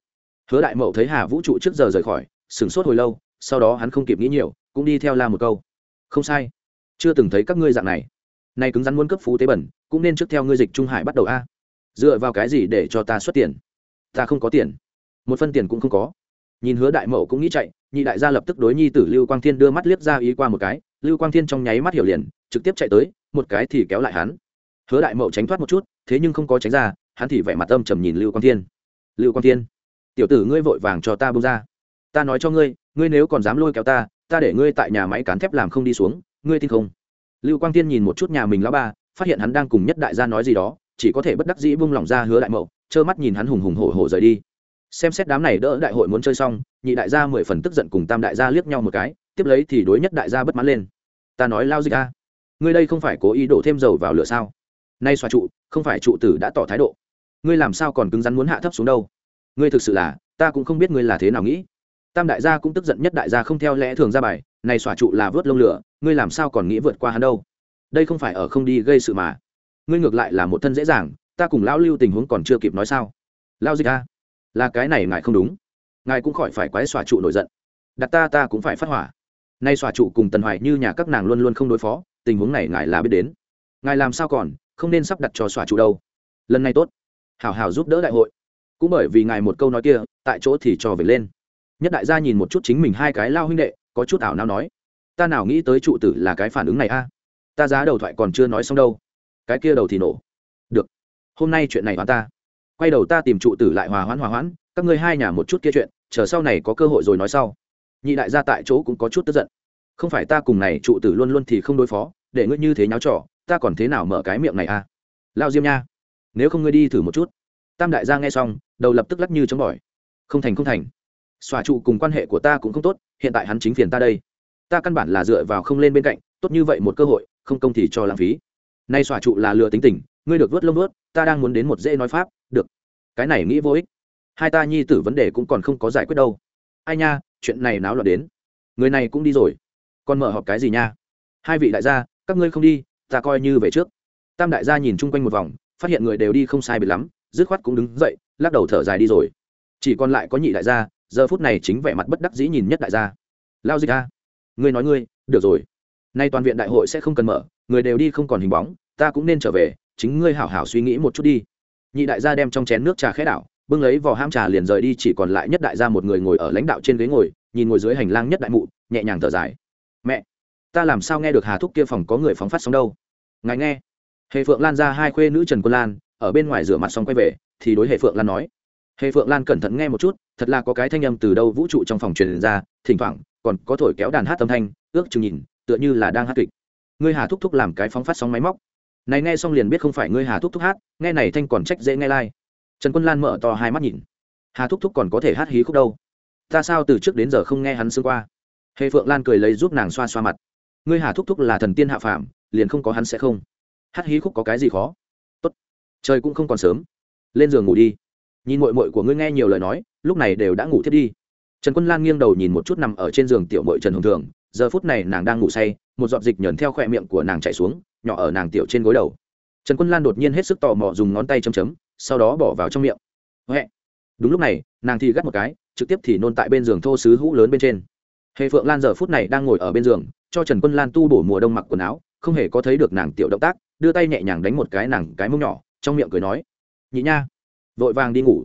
Hứa đại mậu thấy hà vũ trụ trước giờ rời khỏi, sửng sốt hồi lâu, sau đó hắn không kịp nghĩ nhiều, cũng đi theo la một câu. Không sai. Chưa từng thấy các ngươi dạng này. Nay cứng rắn muốn cấp phú tế bẩn, cũng nên trước theo ngươi dịch trung hải bắt đầu a dựa vào cái gì để cho ta xuất tiền? Ta không có tiền. Một phân tiền cũng không có. Nhìn hứa đại mậu cũng nghĩ chạy, nhị đại gia lập tức đối nhi tử lưu quang thiên đưa mắt liếc ra ý qua một cái, lưu quang thiên trong nháy mắt hiểu liền, trực tiếp chạy tới, một cái thì kéo lại hắn. Hứa đại mậu tránh thoát một chút, thế nhưng không có tránh ra, hắn thì vẻ mặt âm trầm nhìn lưu quang thiên. Lưu quang thiên, tiểu tử ngươi vội vàng cho ta bông ra. Ta nói cho ngươi ngươi nếu còn dám lôi kéo ta ta để ngươi tại nhà máy cán thép làm không đi xuống, ngươi tin không? Lưu quang Thiên nhìn một chút nhà mình lão ba, phát hiện hắn đang cùng nhất đại gia nói gì đó chỉ có thể bất đắc dĩ bung lỏng ra hứa đại mậu, trơ mắt nhìn hắn hùng hùng hổ hổ rời đi. Xem xét đám này đỡ đại hội muốn chơi xong, nhị đại gia mười phần tức giận cùng tam đại gia liếc nhau một cái, tiếp lấy thì đối nhất đại gia bất mãn lên. Ta nói lao dịch a, ngươi đây không phải cố ý đổ thêm dầu vào lửa sao? Nay xoa trụ, không phải trụ tử đã tỏ thái độ. Ngươi làm sao còn cứng rắn muốn hạ thấp xuống đâu? Ngươi thực sự là, ta cũng không biết ngươi là thế nào nghĩ. Tam đại gia cũng tức giận nhất đại gia không theo lẽ thường ra bài, này xòa trụ là vớt lông lửa, ngươi làm sao còn nghĩ vượt qua hắn đâu? Đây không phải ở không đi gây sự mà ngươi ngược lại là một thân dễ dàng, ta cùng lão lưu tình huống còn chưa kịp nói sao. Lao dịch a, là cái này ngài không đúng. Ngài cũng khỏi phải quái xòa trụ nổi giận. Đặt ta ta cũng phải phát hỏa. Nay xòa trụ cùng tần hoài như nhà các nàng luôn luôn không đối phó, tình huống này ngài là biết đến. Ngài làm sao còn, không nên sắp đặt cho xòa trụ đâu. Lần này tốt. Hảo hảo giúp đỡ đại hội. Cũng bởi vì ngài một câu nói kia, tại chỗ thì trò về lên. Nhất đại gia nhìn một chút chính mình hai cái lao huynh đệ, có chút ảo nào nói. Ta nào nghĩ tới trụ tử là cái phản ứng này a? Ta giá đầu thoại còn chưa nói xong đâu cái kia đầu thì nổ. Được. Hôm nay chuyện này hoàn ta. Quay đầu ta tìm trụ tử lại hòa hoãn hòa hoãn, các ngươi hai nhà một chút kia chuyện, chờ sau này có cơ hội rồi nói sau. Nhị đại gia tại chỗ cũng có chút tức giận. Không phải ta cùng này trụ tử luôn luôn thì không đối phó, để ngươi như thế nháo trò, ta còn thế nào mở cái miệng này a lao diêm nha. Nếu không ngươi đi thử một chút. Tam đại gia nghe xong, đầu lập tức lắc như chống bỏi. Không thành không thành. Xòa trụ cùng quan hệ của ta cũng không tốt, hiện tại hắn chính phiền ta đây. Ta căn bản là dựa vào không lên bên cạnh, tốt như vậy một cơ hội, không công thì cho lãng phí nay xòa trụ là lừa tính tình, ngươi được vớt lông vớt, ta đang muốn đến một dễ nói pháp, được. Cái này nghĩ vô ích. Hai ta nhi tử vấn đề cũng còn không có giải quyết đâu. Ai nha, chuyện này náo loạn đến. Người này cũng đi rồi. Còn mở họp cái gì nha? Hai vị đại gia, các ngươi không đi, ta coi như về trước. Tam đại gia nhìn chung quanh một vòng, phát hiện người đều đi không sai biệt lắm, dứt khoát cũng đứng dậy, lắc đầu thở dài đi rồi. Chỉ còn lại có nhị đại gia, giờ phút này chính vẻ mặt bất đắc dĩ nhìn nhất đại gia. Lao dịch a. Ngươi nói ngươi, được rồi nay toàn viện đại hội sẽ không cần mở, người đều đi không còn hình bóng, ta cũng nên trở về, chính ngươi hảo hảo suy nghĩ một chút đi. Nhị đại gia đem trong chén nước trà khẽ đảo, bưng lấy vỏ ham trà liền rời đi, chỉ còn lại nhất đại gia một người ngồi ở lãnh đạo trên ghế ngồi, nhìn ngồi dưới hành lang nhất đại mụ, nhẹ nhàng thở dài. Mẹ, ta làm sao nghe được hà thúc kia phòng có người phóng phát sóng đâu? Ngài nghe. Hề phượng lan ra hai khuê nữ trần quân lan, ở bên ngoài rửa mặt xong quay về, thì đối hệ phượng lan nói. Hệ phượng lan cẩn thận nghe một chút, thật là có cái thanh âm từ đâu vũ trụ trong phòng truyền ra, thỉnh thoảng còn có thổi kéo đàn hát âm thanh, ước chừng nhìn tựa như là đang hát kịch. Ngươi hà thúc thúc làm cái phóng phát sóng máy móc. Này nghe xong liền biết không phải ngươi hà thúc thúc hát, nghe này thanh còn trách dễ nghe lai、like. trần quân lan mở to hai mắt nhìn. Hà thúc thúc còn có thể hát hí khúc đâu? Ta sao từ trước đến giờ không nghe hắn xương qua? Hề phượng lan cười lấy giúp nàng xoa xoa mặt. Ngươi hà thúc thúc là thần tiên hạ phàm, liền không có hắn sẽ không. Hát hí khúc có cái gì khó? Tốt. Trời cũng không còn sớm. Lên giường ngủ đi. Nhìn mội mội của ngươi nghe nhiều lời nói, lúc này đều đã ngủ thiết đi. Trần quân lan nghiêng đầu nhìn một chút nằm ở trên giường tiểu mội trần hồng thường giờ phút này nàng đang ngủ say, một giọt dịch nhờn theo khỏe miệng của nàng chạy xuống, nhỏ ở nàng tiểu trên gối đầu. Trần quân lan đột nhiên hết sức tò mò dùng ngón tay chấm chấm, sau đó bỏ vào trong miệng. Huệ. Đúng lúc này, nàng thì gắt một cái, trực tiếp thì nôn tại bên giường thô sứ hũ lớn bên trên. Hề phượng lan giờ phút này đang ngồi ở bên giường, cho trần quân lan tu bổ mùa đông mặc quần áo, không hề có thấy được nàng tiểu động tác, đưa tay nhẹ nhàng đánh một cái nàng cái mông nhỏ, trong miệng cười nói, nhị nha. Vội vàng đi ngủ.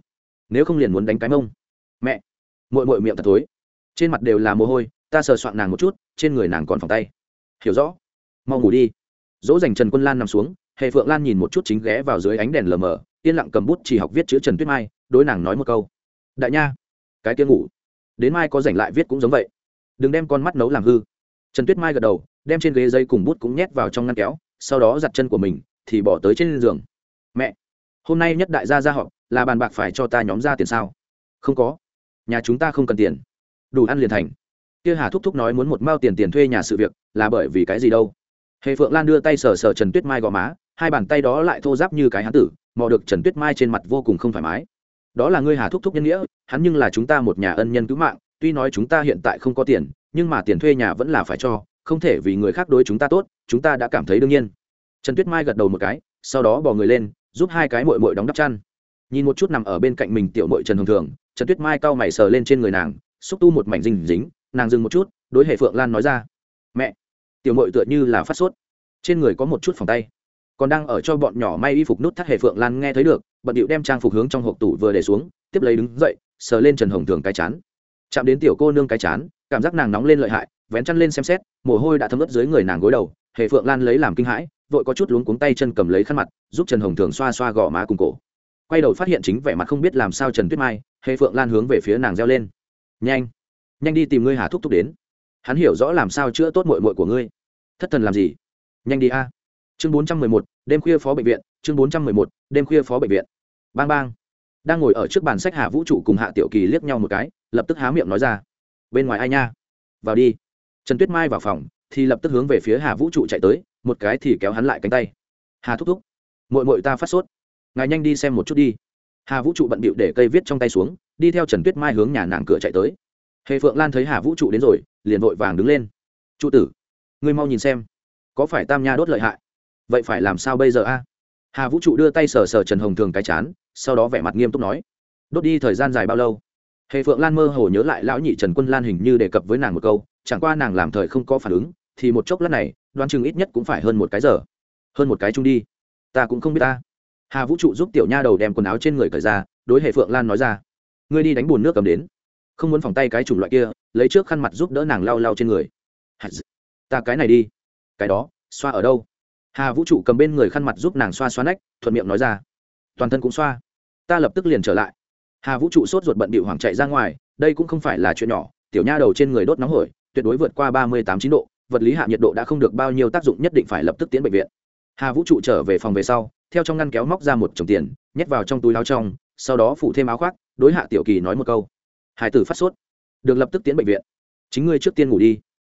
Nếu không liền muốn đánh cái mông. Mẹ. Mội mội miệng thật thối. Trên mặt đều là mồ hôi ta sờ soạn nàng một chút, trên người nàng còn phòng tay. Hiểu rõ. Mau ngủ đi. Dỗ dành trần quân lan nằm xuống hệ phượng lan nhìn một chút chính ghé vào dưới ánh đèn lờ mờ, yên lặng cầm bút chỉ học viết chữ trần tuyết mai, đối nàng nói một câu. Đại nha, cái tiếng ngủ. Đến mai có dành lại viết cũng giống vậy. Đừng đem con mắt nấu làm hư. Trần tuyết mai gật đầu, đem trên ghế dây cùng bút cũng nhét vào trong ngăn kéo, sau đó giặt chân của mình, thì bỏ tới trên giường. Mẹ, hôm nay nhất đại gia ra họ là bàn bạc phải cho ta nhóm ra tiền sao? Không có. Nhà chúng ta không cần tiền. Đủ ăn liền thành kia hà thúc thúc nói muốn một mao tiền tiền thuê nhà sự việc, là bởi vì cái gì đâu? Hề phượng lan đưa tay sờ sờ trần tuyết mai gò má, hai bàn tay đó lại thô giáp như cái hán tử, mò được trần tuyết mai trên mặt vô cùng không thoải mái. Đó là ngươi hà thúc thúc nhân nghĩa, hắn nhưng là chúng ta một nhà ân nhân cứu mạng, tuy nói chúng ta hiện tại không có tiền, nhưng mà tiền thuê nhà vẫn là phải cho, không thể vì người khác đối chúng ta tốt, chúng ta đã cảm thấy đương nhiên. Trần tuyết mai gật đầu một cái, sau đó bỏ người lên, giúp hai cái mội mội đóng đắp chăn. Nhìn một chút nằm ở bên cạnh mình tiểu mội trần hồng thường, trần tuyết mai cau mày sờ lên trên người nàng, xúc tu một mảnh dinh dính nàng dừng một chút, đối hệ phượng lan nói ra, mẹ, tiểu mội tựa như là phát sốt. Trên người có một chút phòng tay. Còn đang ở cho bọn nhỏ may y phục nút thắt hệ phượng lan nghe thấy được, bận điệu đem trang phục hướng trong hộp tủ vừa để xuống, tiếp lấy đứng dậy, sờ lên trần hồng thường cái chán. Chạm đến tiểu cô nương cái chán, cảm giác nàng nóng lên lợi hại, vén chăn lên xem xét, mồ hôi đã thấm ướt dưới người nàng gối đầu. Hệ phượng lan lấy làm kinh hãi, vội có chút luống cuống tay chân cầm lấy khăn mặt, giúp trần hồng thường xoa xoa gò má cùng cổ. Quay đầu phát hiện chính vẻ mặt không biết làm sao trần tuyết mai hệ phượng lan hướng về phía nàng reo lên. Nhanh! Nhanh đi tìm ngươi hà thúc thúc đến. Hắn hiểu rõ làm sao chữa tốt mội mội của ngươi. Thất thần làm gì? Nhanh đi a. Chương bốn trăm mười một, đêm khuya phó bệnh viện, chương bốn trăm mười một, đêm khuya phó bệnh viện. Bang bang. Đang ngồi ở trước bàn sách hà vũ trụ cùng hạ tiểu kỳ liếc nhau một cái, lập tức há miệng nói ra. Bên ngoài ai nha? Vào đi. Trần tuyết mai vào phòng, thì lập tức hướng về phía hà vũ trụ chạy tới, một cái thì kéo hắn lại cánh tay. Hà thúc thúc mội mội ta phát sốt. Ngài nhanh đi xem một chút đi. Hà vũ trụ bận bịu để cây viết trong tay xuống, đi theo trần tuyết mai hướng nhà nàng cửa chạy tới hề phượng lan thấy hà vũ trụ đến rồi, liền vội vàng đứng lên. Trụ tử, ngươi mau nhìn xem, có phải tam nha đốt lợi hại? Vậy phải làm sao bây giờ a? Hà vũ trụ đưa tay sờ sờ trần hồng thường cái chán, sau đó vẻ mặt nghiêm túc nói, đốt đi thời gian dài bao lâu? Hề phượng lan mơ hồ nhớ lại lão nhị trần quân lan hình như đề cập với nàng một câu, chẳng qua nàng làm thời không có phản ứng, thì một chốc lát này, đoán chừng ít nhất cũng phải hơn một cái giờ. Hơn một cái chung đi, ta cũng không biết ta. Hà vũ trụ giúp tiểu nha đầu đem quần áo trên người cởi ra, đối hệ phượng lan nói ra, ngươi đi đánh bùn nước cầm đến không muốn phòng tay cái chủng loại kia, lấy trước khăn mặt giúp đỡ nàng lau lau trên người. Ta cái này đi. Cái đó, xoa ở đâu? Hà vũ trụ cầm bên người khăn mặt giúp nàng xoa xoa nách, thuận miệng nói ra. Toàn thân cũng xoa. Ta lập tức liền trở lại. Hà vũ trụ sốt ruột bận bịu hoảng chạy ra ngoài, đây cũng không phải là chuyện nhỏ, tiểu nha đầu trên người đốt nóng hổi, tuyệt đối vượt qua ba mươi tám chín độ, vật lý hạ nhiệt độ đã không được bao nhiêu tác dụng nhất định phải lập tức tiến bệnh viện. Hà vũ trụ trở về phòng về sau, theo trong ngăn kéo móc ra một chồng tiền, nhét vào trong túi áo trong, sau đó phủ thêm áo khoác, đối hạ tiểu kỳ nói một câu hải tử phát sốt, được lập tức tiến bệnh viện. Chính ngươi trước tiên ngủ đi.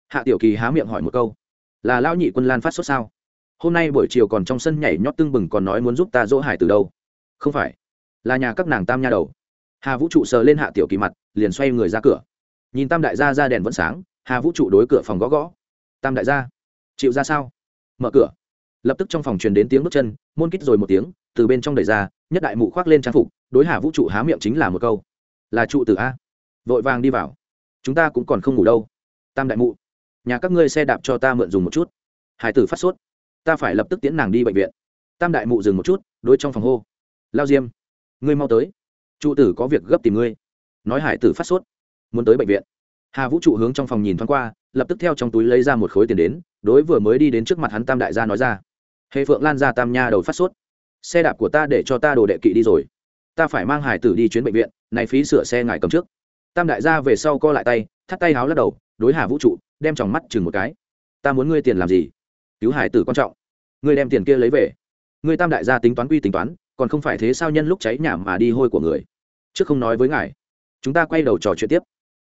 Hạ tiểu kỳ há miệng hỏi một câu, là lão nhị quân lan phát sốt sao? Hôm nay buổi chiều còn trong sân nhảy nhót tưng bừng còn nói muốn giúp ta dỗ hải từ đâu. Không phải, là nhà các nàng tam nha đầu. Hà vũ trụ sờ lên hạ tiểu kỳ mặt, liền xoay người ra cửa. Nhìn tam đại gia ra đèn vẫn sáng, hà vũ trụ đối cửa phòng gõ gõ. Tam đại gia, chịu ra sao? Mở cửa. Lập tức trong phòng truyền đến tiếng bước chân, môn kích rồi một tiếng, từ bên trong đẩy ra, nhất đại mụ khoác lên trang phục, đối hà vũ trụ há miệng chính là một câu là trụ tử a. Vội vàng đi vào. Chúng ta cũng còn không ngủ đâu. Tam đại mụ, nhà các ngươi xe đạp cho ta mượn dùng một chút. Hải tử phát sốt. Ta phải lập tức tiễn nàng đi bệnh viện. Tam đại mụ dừng một chút, đối trong phòng hô. Lao diêm, ngươi mau tới. Trụ tử có việc gấp tìm ngươi. Nói hải tử phát sốt. Muốn tới bệnh viện. Hà vũ trụ hướng trong phòng nhìn thoáng qua, lập tức theo trong túi lấy ra một khối tiền đến, đối vừa mới đi đến trước mặt hắn tam đại gia nói ra. Hệ phượng lan ra tam nha đầu phát sốt. Xe đạp của ta để cho ta đồ đệ kỵ đi rồi ta phải mang hải tử đi chuyến bệnh viện, này phí sửa xe ngài cầm trước. Tam đại gia về sau co lại tay, thắt tay háo lắc đầu, đối hà vũ trụ, đem tròng mắt chừng một cái. Ta muốn ngươi tiền làm gì? Cứu hải tử quan trọng. Ngươi đem tiền kia lấy về. Ngươi tam đại gia tính toán quy tính toán, còn không phải thế sao nhân lúc cháy nhà mà đi hôi của người. Trước không nói với ngài, chúng ta quay đầu trò chuyện tiếp.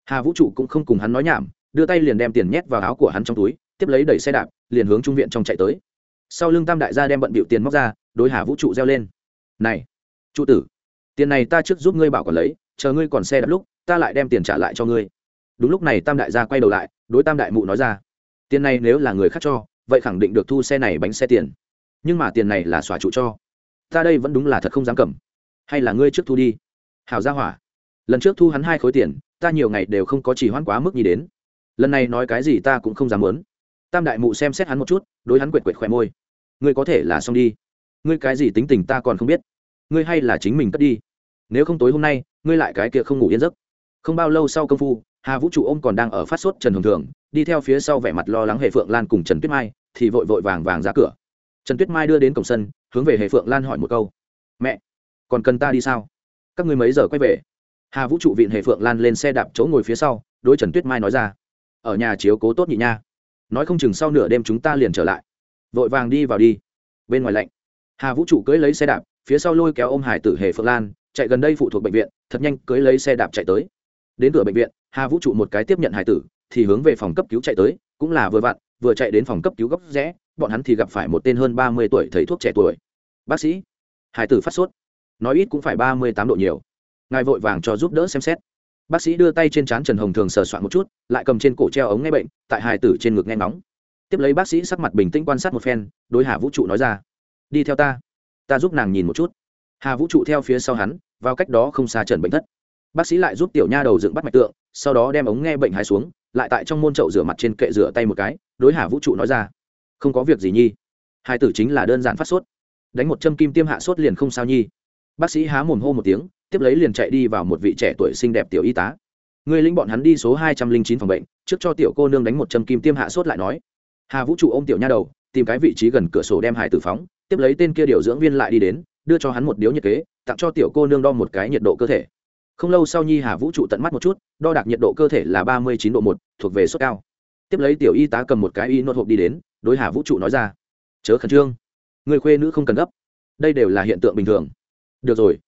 Hà vũ trụ cũng không cùng hắn nói nhảm, đưa tay liền đem tiền nhét vào áo của hắn trong túi, tiếp lấy đẩy xe đạp, liền hướng trung viện trong chạy tới. Sau lưng tam đại gia đem bận bịu tiền móc ra, đối hà vũ trụ reo lên. Này, trụ tử tiền này ta trước giúp ngươi bảo còn lấy, chờ ngươi còn xe đạp lúc, ta lại đem tiền trả lại cho ngươi. Đúng lúc này tam đại gia quay đầu lại, đối tam đại mụ nói ra, tiền này nếu là người khác cho, vậy khẳng định được thu xe này bánh xe tiền. Nhưng mà tiền này là xóa trụ cho. Ta đây vẫn đúng là thật không dám cầm. Hay là ngươi trước thu đi. Hào gia hỏa, lần trước thu hắn hai khối tiền, ta nhiều ngày đều không có chỉ hoãn quá mức nhì đến. Lần này nói cái gì ta cũng không dám muốn. Tam đại mụ xem xét hắn một chút, đối hắn quệt quệt khỏe môi. Ngươi có thể là xong đi. Ngươi cái gì tính tình ta còn không biết ngươi hay là chính mình cất đi. Nếu không tối hôm nay, ngươi lại cái kia không ngủ yên giấc. Không bao lâu sau công phu, hà vũ trụ ôm còn đang ở phát sốt trần hồng thường đi theo phía sau vẻ mặt lo lắng hệ phượng lan cùng trần tuyết mai, thì vội vội vàng vàng ra cửa. Trần tuyết mai đưa đến cổng sân, hướng về hệ phượng lan hỏi một câu. Mẹ, còn cần ta đi sao? Các ngươi mấy giờ quay về? Hà vũ trụ vịn hệ phượng lan lên xe đạp chỗ ngồi phía sau đôi trần tuyết mai nói ra. Ở nhà chiếu cố tốt nhị nha. Nói không chừng sau nửa đêm chúng ta liền trở lại. Vội vàng đi vào đi. Bên ngoài lạnh, hà vũ trụ cưỡi lấy xe đạp phía sau lôi kéo ôm hải tử hề phượng lan, chạy gần đây phụ thuộc bệnh viện, thật nhanh cưới lấy xe đạp chạy tới. Đến cửa bệnh viện, hà vũ trụ một cái tiếp nhận hải tử, thì hướng về phòng cấp cứu chạy tới, cũng là vừa vặn, vừa chạy đến phòng cấp cứu góc rẽ, bọn hắn thì gặp phải một tên hơn ba mươi tuổi thầy thuốc trẻ tuổi. Bác sĩ, hải tử phát sốt, nói ít cũng phải ba mươi tám độ nhiều. Ngài vội vàng cho giúp đỡ xem xét. Bác sĩ đưa tay trên trán trần hồng thường sờ soạn một chút, lại cầm trên cổ treo ống nghe bệnh, tại hải tử trên ngực nghe nóng tiếp lấy bác sĩ sắc mặt bình tĩnh quan sát một phen, đối hà vũ trụ nói ra, đi theo ta ta giúp nàng nhìn một chút. Hà vũ trụ theo phía sau hắn, vào cách đó không xa trần bệnh thất. Bác sĩ lại giúp tiểu nha đầu dựng bắt mạch tượng, sau đó đem ống nghe bệnh hai xuống, lại tại trong môn chậu rửa mặt trên kệ rửa tay một cái, đối hà vũ trụ nói ra, không có việc gì nhi. Hai tử chính là đơn giản phát sốt. Đánh một châm kim tiêm hạ sốt liền không sao nhi. Bác sĩ há mồm hô một tiếng, tiếp lấy liền chạy đi vào một vị trẻ tuổi xinh đẹp tiểu y tá. Người linh bọn hắn đi số hai trăm linh chín phòng bệnh, trước cho tiểu cô nương đánh một châm kim tiêm hạ sốt lại nói. Hà vũ trụ ôm tiểu nha đầu, tìm cái vị trí gần cửa sổ đem hải tử phóng tiếp lấy tên kia điều dưỡng viên lại đi đến, đưa cho hắn một điếu nhiệt kế, tặng cho tiểu cô nương đo một cái nhiệt độ cơ thể. Không lâu sau nhi hà vũ trụ tận mắt một chút, đo đạc nhiệt độ cơ thể là ba mươi chín độ một, thuộc về sốt cao. Tiếp lấy tiểu y tá cầm một cái y nốt hộp đi đến, đối hà vũ trụ nói ra, chớ khẩn trương, người khuê nữ không cần gấp, đây đều là hiện tượng bình thường. Được rồi,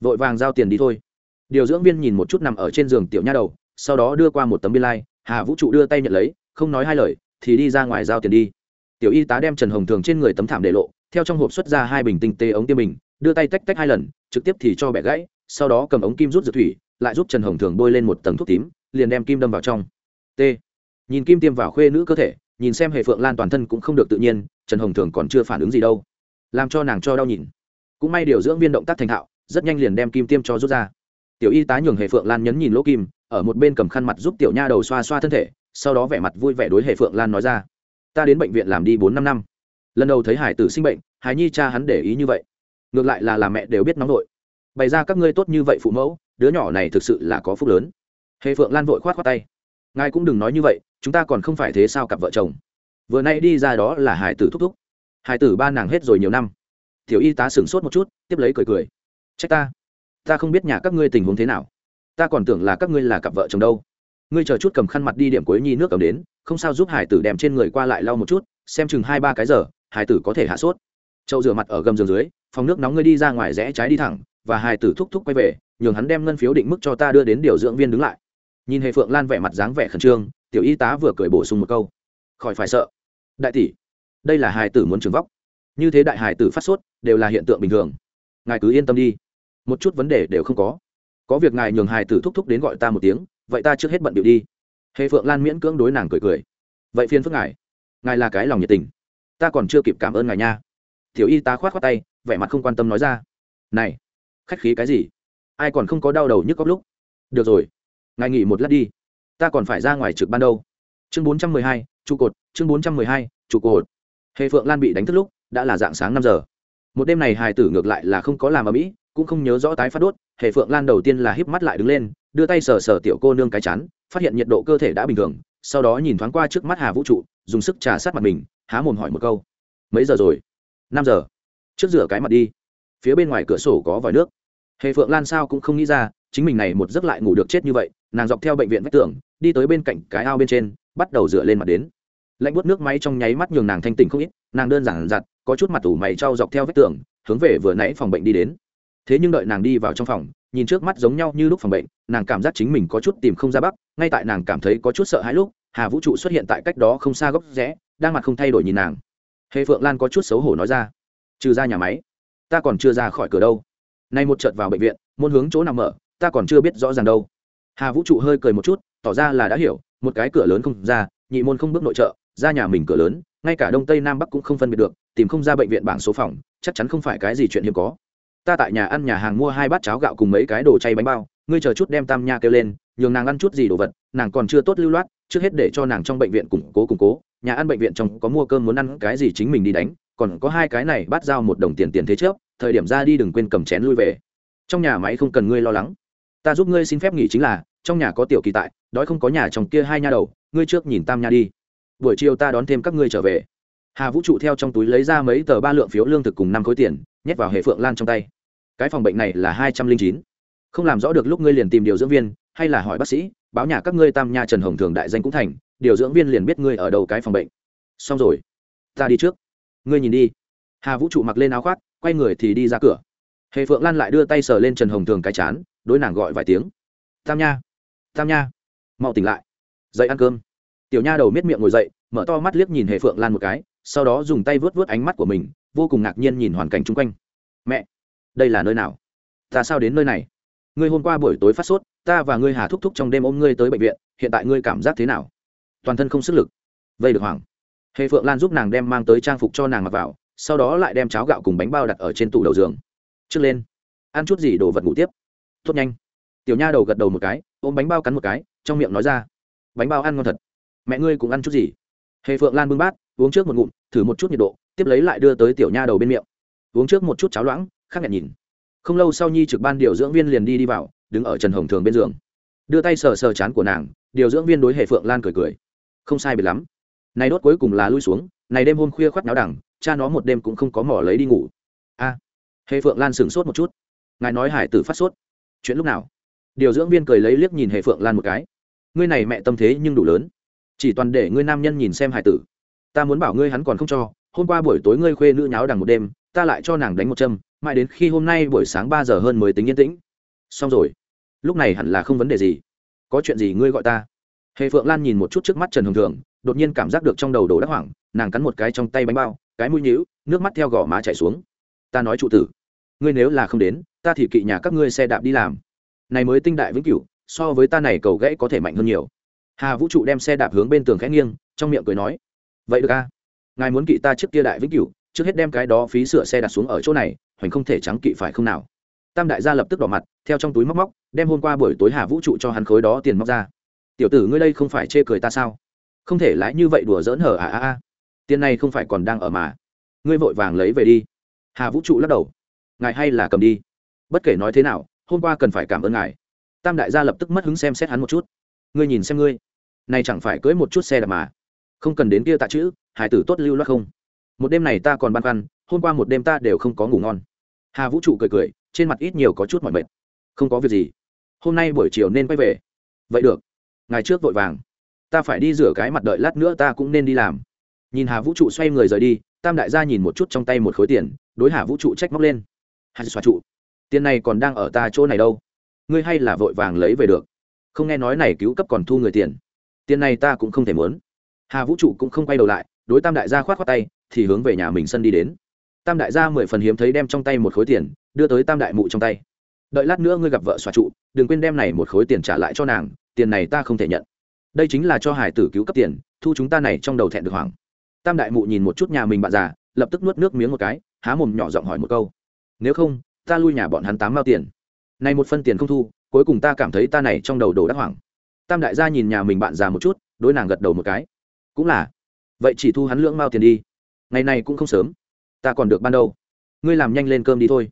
vội vàng giao tiền đi thôi. Điều dưỡng viên nhìn một chút nằm ở trên giường tiểu nha đầu, sau đó đưa qua một tấm biên lai、like. hà vũ trụ đưa tay nhận lấy, không nói hai lời, thì đi ra ngoài giao tiền đi tiểu y tá đem trần hồng thường trên người tấm thảm để lộ, theo trong hộp xuất ra hai bình tinh tế ống tiêm bình, đưa tay tách tách hai lần, trực tiếp thì cho bẻ gãy, sau đó cầm ống kim rút dược thủy, lại giúp trần hồng thường bôi lên một tầng thuốc tím, liền đem kim đâm vào trong. T. Nhìn kim tiêm vào khuê nữ cơ thể, nhìn xem hệ phượng lan toàn thân cũng không được tự nhiên, trần hồng thường còn chưa phản ứng gì đâu. Làm cho nàng cho đau nhìn. Cũng may điều dưỡng viên động tác thành thạo, rất nhanh liền đem kim tiêm cho rút ra. Tiểu y tá nhường hệ phượng lan nhấn nhìn lỗ kim, ở một bên cầm khăn mặt giúp tiểu nha đầu xoa xoa thân thể, sau đó vẻ mặt vui vẻ đối hệ phượng lan nói ra ta đến bệnh viện làm đi bốn năm năm. Lần đầu thấy hải tử sinh bệnh, hải nhi cha hắn để ý như vậy. Ngược lại là làm mẹ đều biết nóng vội. Bày ra các ngươi tốt như vậy phụ mẫu, đứa nhỏ này thực sự là có phúc lớn. Hề phượng lan vội khoát khoát tay. Ngài cũng đừng nói như vậy, chúng ta còn không phải thế sao cặp vợ chồng. Vừa nay đi ra đó là hải tử thúc thúc. Hải tử ba nàng hết rồi nhiều năm. Tiểu y tá sửng sốt một chút, tiếp lấy cười cười. Trách ta. Ta không biết nhà các ngươi tình huống thế nào. Ta còn tưởng là các ngươi là cặp vợ chồng đâu ngươi chờ chút cầm khăn mặt đi điểm cuối nhi nước cầm đến, không sao giúp hải tử đem trên người qua lại lau một chút, xem chừng hai ba cái giờ, hải tử có thể hạ sốt. Chậu rửa mặt ở gầm giường dưới, phòng nước nóng ngươi đi ra ngoài rẽ trái đi thẳng, và hải tử thúc thúc quay về, nhường hắn đem ngân phiếu định mức cho ta đưa đến điều dưỡng viên đứng lại. Nhìn hề phượng lan vẻ mặt dáng vẻ khẩn trương, tiểu y tá vừa cười bổ sung một câu. Khỏi phải sợ. Đại tỷ, đây là hải tử muốn trường vóc. Như thế đại hải tử phát sốt, đều là hiện tượng bình thường. Ngài cứ yên tâm đi. Một chút vấn đề đều không có. Có việc ngài nhường hải tử thúc thúc đến gọi ta một tiếng vậy ta trước hết bận điệu đi. Hệ phượng lan miễn cưỡng đối nàng cười cười. Vậy phiên phước ngài. Ngài là cái lòng nhiệt tình. Ta còn chưa kịp cảm ơn ngài nha. Tiểu y tá khoát khoát tay, vẻ mặt không quan tâm nói ra. Này, khách khí cái gì? Ai còn không có đau đầu nhức góc lúc? Được rồi, ngài nghỉ một lát đi. Ta còn phải ra ngoài trực ban đâu. Chương bốn trăm mười hai, trụ cột. Chương bốn trăm mười hai, trụ cột. Hệ phượng lan bị đánh thức lúc, đã là dạng sáng năm giờ. Một đêm này hài tử ngược lại là không có làm ở mỹ cũng không nhớ rõ tái phát đốt, hề phượng lan đầu tiên là híp mắt lại đứng lên, đưa tay sờ sờ tiểu cô nương cái chán, phát hiện nhiệt độ cơ thể đã bình thường, sau đó nhìn thoáng qua trước mắt hà vũ trụ, dùng sức trà sát mặt mình, há mồm hỏi một câu. Mấy giờ rồi? Năm giờ. Trước rửa cái mặt đi. Phía bên ngoài cửa sổ có vòi nước. Hề phượng lan sao cũng không nghĩ ra, chính mình này một giấc lại ngủ được chết như vậy, nàng dọc theo bệnh viện vách tường, đi tới bên cạnh cái ao bên trên, bắt đầu dựa lên mặt đến. Lạnh bút nước máy trong nháy mắt nhường nàng thanh tỉnh không ít, nàng đơn giản giặt, có chút mặt tủ mày trao dọc theo vách tường, hướng về vừa nãy phòng bệnh đi đến thế nhưng đợi nàng đi vào trong phòng, nhìn trước mắt giống nhau như lúc phòng bệnh, nàng cảm giác chính mình có chút tìm không ra bắc ngay tại nàng cảm thấy có chút sợ hãi lúc, hà vũ trụ xuất hiện tại cách đó không xa góc rẽ, đang mặt không thay đổi nhìn nàng. Hề phượng lan có chút xấu hổ nói ra, trừ ra nhà máy, ta còn chưa ra khỏi cửa đâu. Nay một chợt vào bệnh viện muốn hướng chỗ nằm mở, ta còn chưa biết rõ ràng đâu. Hà vũ trụ hơi cười một chút, tỏ ra là đã hiểu, một cái cửa lớn không ra, nhị môn không bước nội trợ, ra nhà mình cửa lớn, ngay cả đông tây nam bắc cũng không phân biệt được, tìm không ra bệnh viện bảng số phòng, chắc chắn không phải cái gì chuyện hiếm có ta tại nhà ăn nhà hàng mua hai bát cháo gạo cùng mấy cái đồ chay bánh bao, ngươi chờ chút đem tam nha kêu lên, nhường nàng ăn chút gì đồ vật, nàng còn chưa tốt lưu loát, trước hết để cho nàng trong bệnh viện củng cố củng cố, nhà ăn bệnh viện trong có mua cơm muốn ăn cái gì chính mình đi đánh, còn có hai cái này bắt giao một đồng tiền tiền thế trước, thời điểm ra đi đừng quên cầm chén lui về. Trong nhà máy không cần ngươi lo lắng. Ta giúp ngươi xin phép nghỉ chính là, trong nhà có tiểu kỳ tại, đói không có nhà chồng kia hai nha đầu, ngươi trước nhìn tam nha đi. Buổi chiều ta đón thêm các ngươi trở về. Hà vũ trụ theo trong túi lấy ra mấy tờ ba lượng phiếu lương thực cùng năm khối tiền, nhét vào hệ phượng lan trong tay cái phòng bệnh này là hai trăm linh chín. Không làm rõ được lúc ngươi liền tìm điều dưỡng viên, hay là hỏi bác sĩ, báo nhà các ngươi tam nha trần hồng thường đại danh cũng thành, điều dưỡng viên liền biết ngươi ở đầu cái phòng bệnh. Xong rồi. Ta đi trước. Ngươi nhìn đi. Hà vũ trụ mặc lên áo khoác, quay người thì đi ra cửa. Hệ phượng lan lại đưa tay sờ lên trần hồng thường cái chán, đối nàng gọi vài tiếng. Tam nha. Tam nha. Mau tỉnh lại. Dậy ăn cơm. Tiểu nha đầu miết miệng ngồi dậy, mở to mắt liếc nhìn hệ phượng lan một cái, sau đó dùng tay vớt vớt ánh mắt của mình, vô cùng ngạc nhiên nhìn hoàn cảnh chung quanh. Mẹ đây là nơi nào? Ta sao đến nơi này? Ngươi hôm qua buổi tối phát sốt, ta và ngươi hà thúc thúc trong đêm ôm ngươi tới bệnh viện, hiện tại ngươi cảm giác thế nào? Toàn thân không sức lực. Vây được hoàng hệ phượng lan giúp nàng đem mang tới trang phục cho nàng mặc vào, sau đó lại đem cháo gạo cùng bánh bao đặt ở trên tủ đầu giường. Trước lên. Ăn chút gì đồ vật ngủ tiếp. Tốt nhanh. Tiểu nha đầu gật đầu một cái, ôm bánh bao cắn một cái, trong miệng nói ra. Bánh bao ăn ngon thật. Mẹ ngươi cũng ăn chút gì? Hề phượng lan bưng bát, uống trước một ngụm, thử một chút nhiệt độ, tiếp lấy lại đưa tới tiểu nha đầu bên miệng. Uống trước một chút cháo loãng khác nhẹ nhìn. Không lâu sau nhi trực ban điều dưỡng viên liền đi đi vào đứng ở trần hồng thường bên giường. Đưa tay sờ sờ chán của nàng điều dưỡng viên đối hệ phượng lan cười cười. Không sai biệt lắm. Này đốt cuối cùng là lui xuống này đêm hôm khuya khoác náo đẳng cha nó một đêm cũng không có mỏ lấy đi ngủ. A. À, hệ phượng lan sửng sốt một chút. Ngài nói hải tử phát sốt. Chuyện lúc nào? Điều dưỡng viên cười lấy liếc nhìn hệ phượng lan một cái. Ngươi này mẹ tâm thế nhưng đủ lớn. Chỉ toàn để ngươi nam nhân nhìn xem hải tử. Ta muốn bảo ngươi hắn còn không cho hôm qua buổi tối ngươi khuê nữ nháo đằng một đêm ta lại cho nàng đánh một châm mãi đến khi hôm nay buổi sáng ba giờ hơn mới tính yên tĩnh. Xong rồi. Lúc này hẳn là không vấn đề gì. Có chuyện gì ngươi gọi ta? Hề phượng lan nhìn một chút trước mắt trần hồng thường đột nhiên cảm giác được trong đầu đổ đắc hoảng, nàng cắn một cái trong tay bánh bao, cái mũi nhíu, nước mắt theo gò má chảy xuống. Ta nói trụ tử. Ngươi nếu là không đến, ta thì kỵ nhà các ngươi xe đạp đi làm. Này mới tinh đại vĩnh cửu, so với ta này cầu gãy có thể mạnh hơn nhiều. Hà vũ trụ đem xe đạp hướng bên tường khẽ nghiêng, trong miệng cười nói. Vậy được a. Ngài muốn kỵ ta trước kia đại vĩnh cửu trước hết đem cái đó phí sửa xe đặt xuống ở chỗ này, hoành không thể trắng kỵ phải không nào? Tam đại gia lập tức đỏ mặt, theo trong túi móc móc, đem hôm qua buổi tối hà vũ trụ cho hắn khối đó tiền móc ra. Tiểu tử ngươi đây không phải chê cười ta sao? Không thể lãi như vậy đùa dỡn hở à à à. Tiền này không phải còn đang ở mà. Ngươi vội vàng lấy về đi. Hà vũ trụ lắc đầu. Ngài hay là cầm đi. Bất kể nói thế nào, hôm qua cần phải cảm ơn ngài. Tam đại gia lập tức mất hứng xem xét hắn một chút. Ngươi nhìn xem ngươi. Này chẳng phải cưới một chút xe đạp mà. Không cần đến kia tạ chữ hải tử tốt lưu loát không? Một đêm này ta còn băn khoăn, hôm qua một đêm ta đều không có ngủ ngon. Hà vũ trụ cười cười, trên mặt ít nhiều có chút mỏi mệt. Không có việc gì. Hôm nay buổi chiều nên quay về. Vậy được. Ngày trước vội vàng. Ta phải đi rửa cái mặt đợi lát nữa ta cũng nên đi làm. Nhìn hà vũ trụ xoay người rời đi, tam đại gia nhìn một chút trong tay một khối tiền, đối hà vũ trụ trách móc lên. Hà xoa trụ, tiền này còn đang ở ta chỗ này đâu? Ngươi hay là vội vàng lấy về được? Không nghe nói này cứu cấp còn thu người tiền. Tiền này ta cũng không thể muốn. Hà vũ trụ cũng không quay đầu lại đối tam đại gia khoát khoát tay, thì hướng về nhà mình sân đi đến. Tam đại gia mười phần hiếm thấy đem trong tay một khối tiền, đưa tới tam đại mụ trong tay. Đợi lát nữa ngươi gặp vợ xoa trụ, đừng quên đem này một khối tiền trả lại cho nàng, tiền này ta không thể nhận. Đây chính là cho hải tử cứu cấp tiền, thu chúng ta này trong đầu thẹn được hoảng. Tam đại mụ nhìn một chút nhà mình bạn già, lập tức nuốt nước miếng một cái, há mồm nhỏ giọng hỏi một câu. Nếu không, ta lui nhà bọn hắn tám mao tiền. Này một phân tiền không thu, cuối cùng ta cảm thấy ta này trong đầu đồ đắc hoảng. Tam đại gia nhìn nhà mình bạn già một chút, đối nàng gật đầu một cái. Cũng là vậy chỉ thu hắn lưỡng mao tiền đi. Ngày này cũng không sớm. Ta còn được ban đầu. Ngươi làm nhanh lên cơm đi thôi.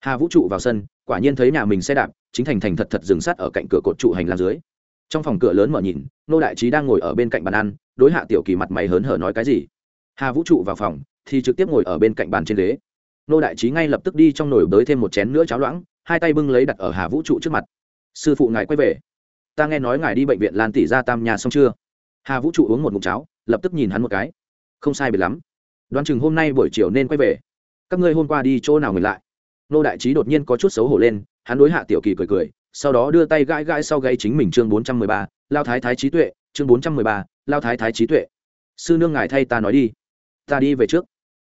Hà vũ trụ vào sân, quả nhiên thấy nhà mình xe đạp, chính thành thành thật thật dừng sát ở cạnh cửa cột trụ hành lang dưới. Trong phòng cửa lớn mở nhìn, nô đại trí đang ngồi ở bên cạnh bàn ăn, đối hạ tiểu kỳ mặt mày hớn hở nói cái gì? Hà vũ trụ vào phòng, thì trực tiếp ngồi ở bên cạnh bàn trên ghế. Nô đại trí ngay lập tức đi trong nồi bới thêm một chén nữa cháo loãng, hai tay bưng lấy đặt ở hà vũ trụ trước mặt. Sư phụ ngài quay về. Ta nghe nói ngài đi bệnh viện lan tỷ ra tam nhà xong chưa? Hà vũ trụ uống một mục cháo lập tức nhìn hắn một cái. Không sai biệt lắm. Đoán chừng hôm nay buổi chiều nên quay về. Các ngươi hôm qua đi chỗ nào người lại? Nô đại trí đột nhiên có chút xấu hổ lên, hắn đối hạ tiểu kỳ cười cười, sau đó đưa tay gãi gãi sau gáy chính mình chương bốn trăm mười ba, lao thái thái trí tuệ, chương bốn trăm mười ba, lao thái thái trí tuệ. Sư nương ngài thay ta nói đi. Ta đi về trước.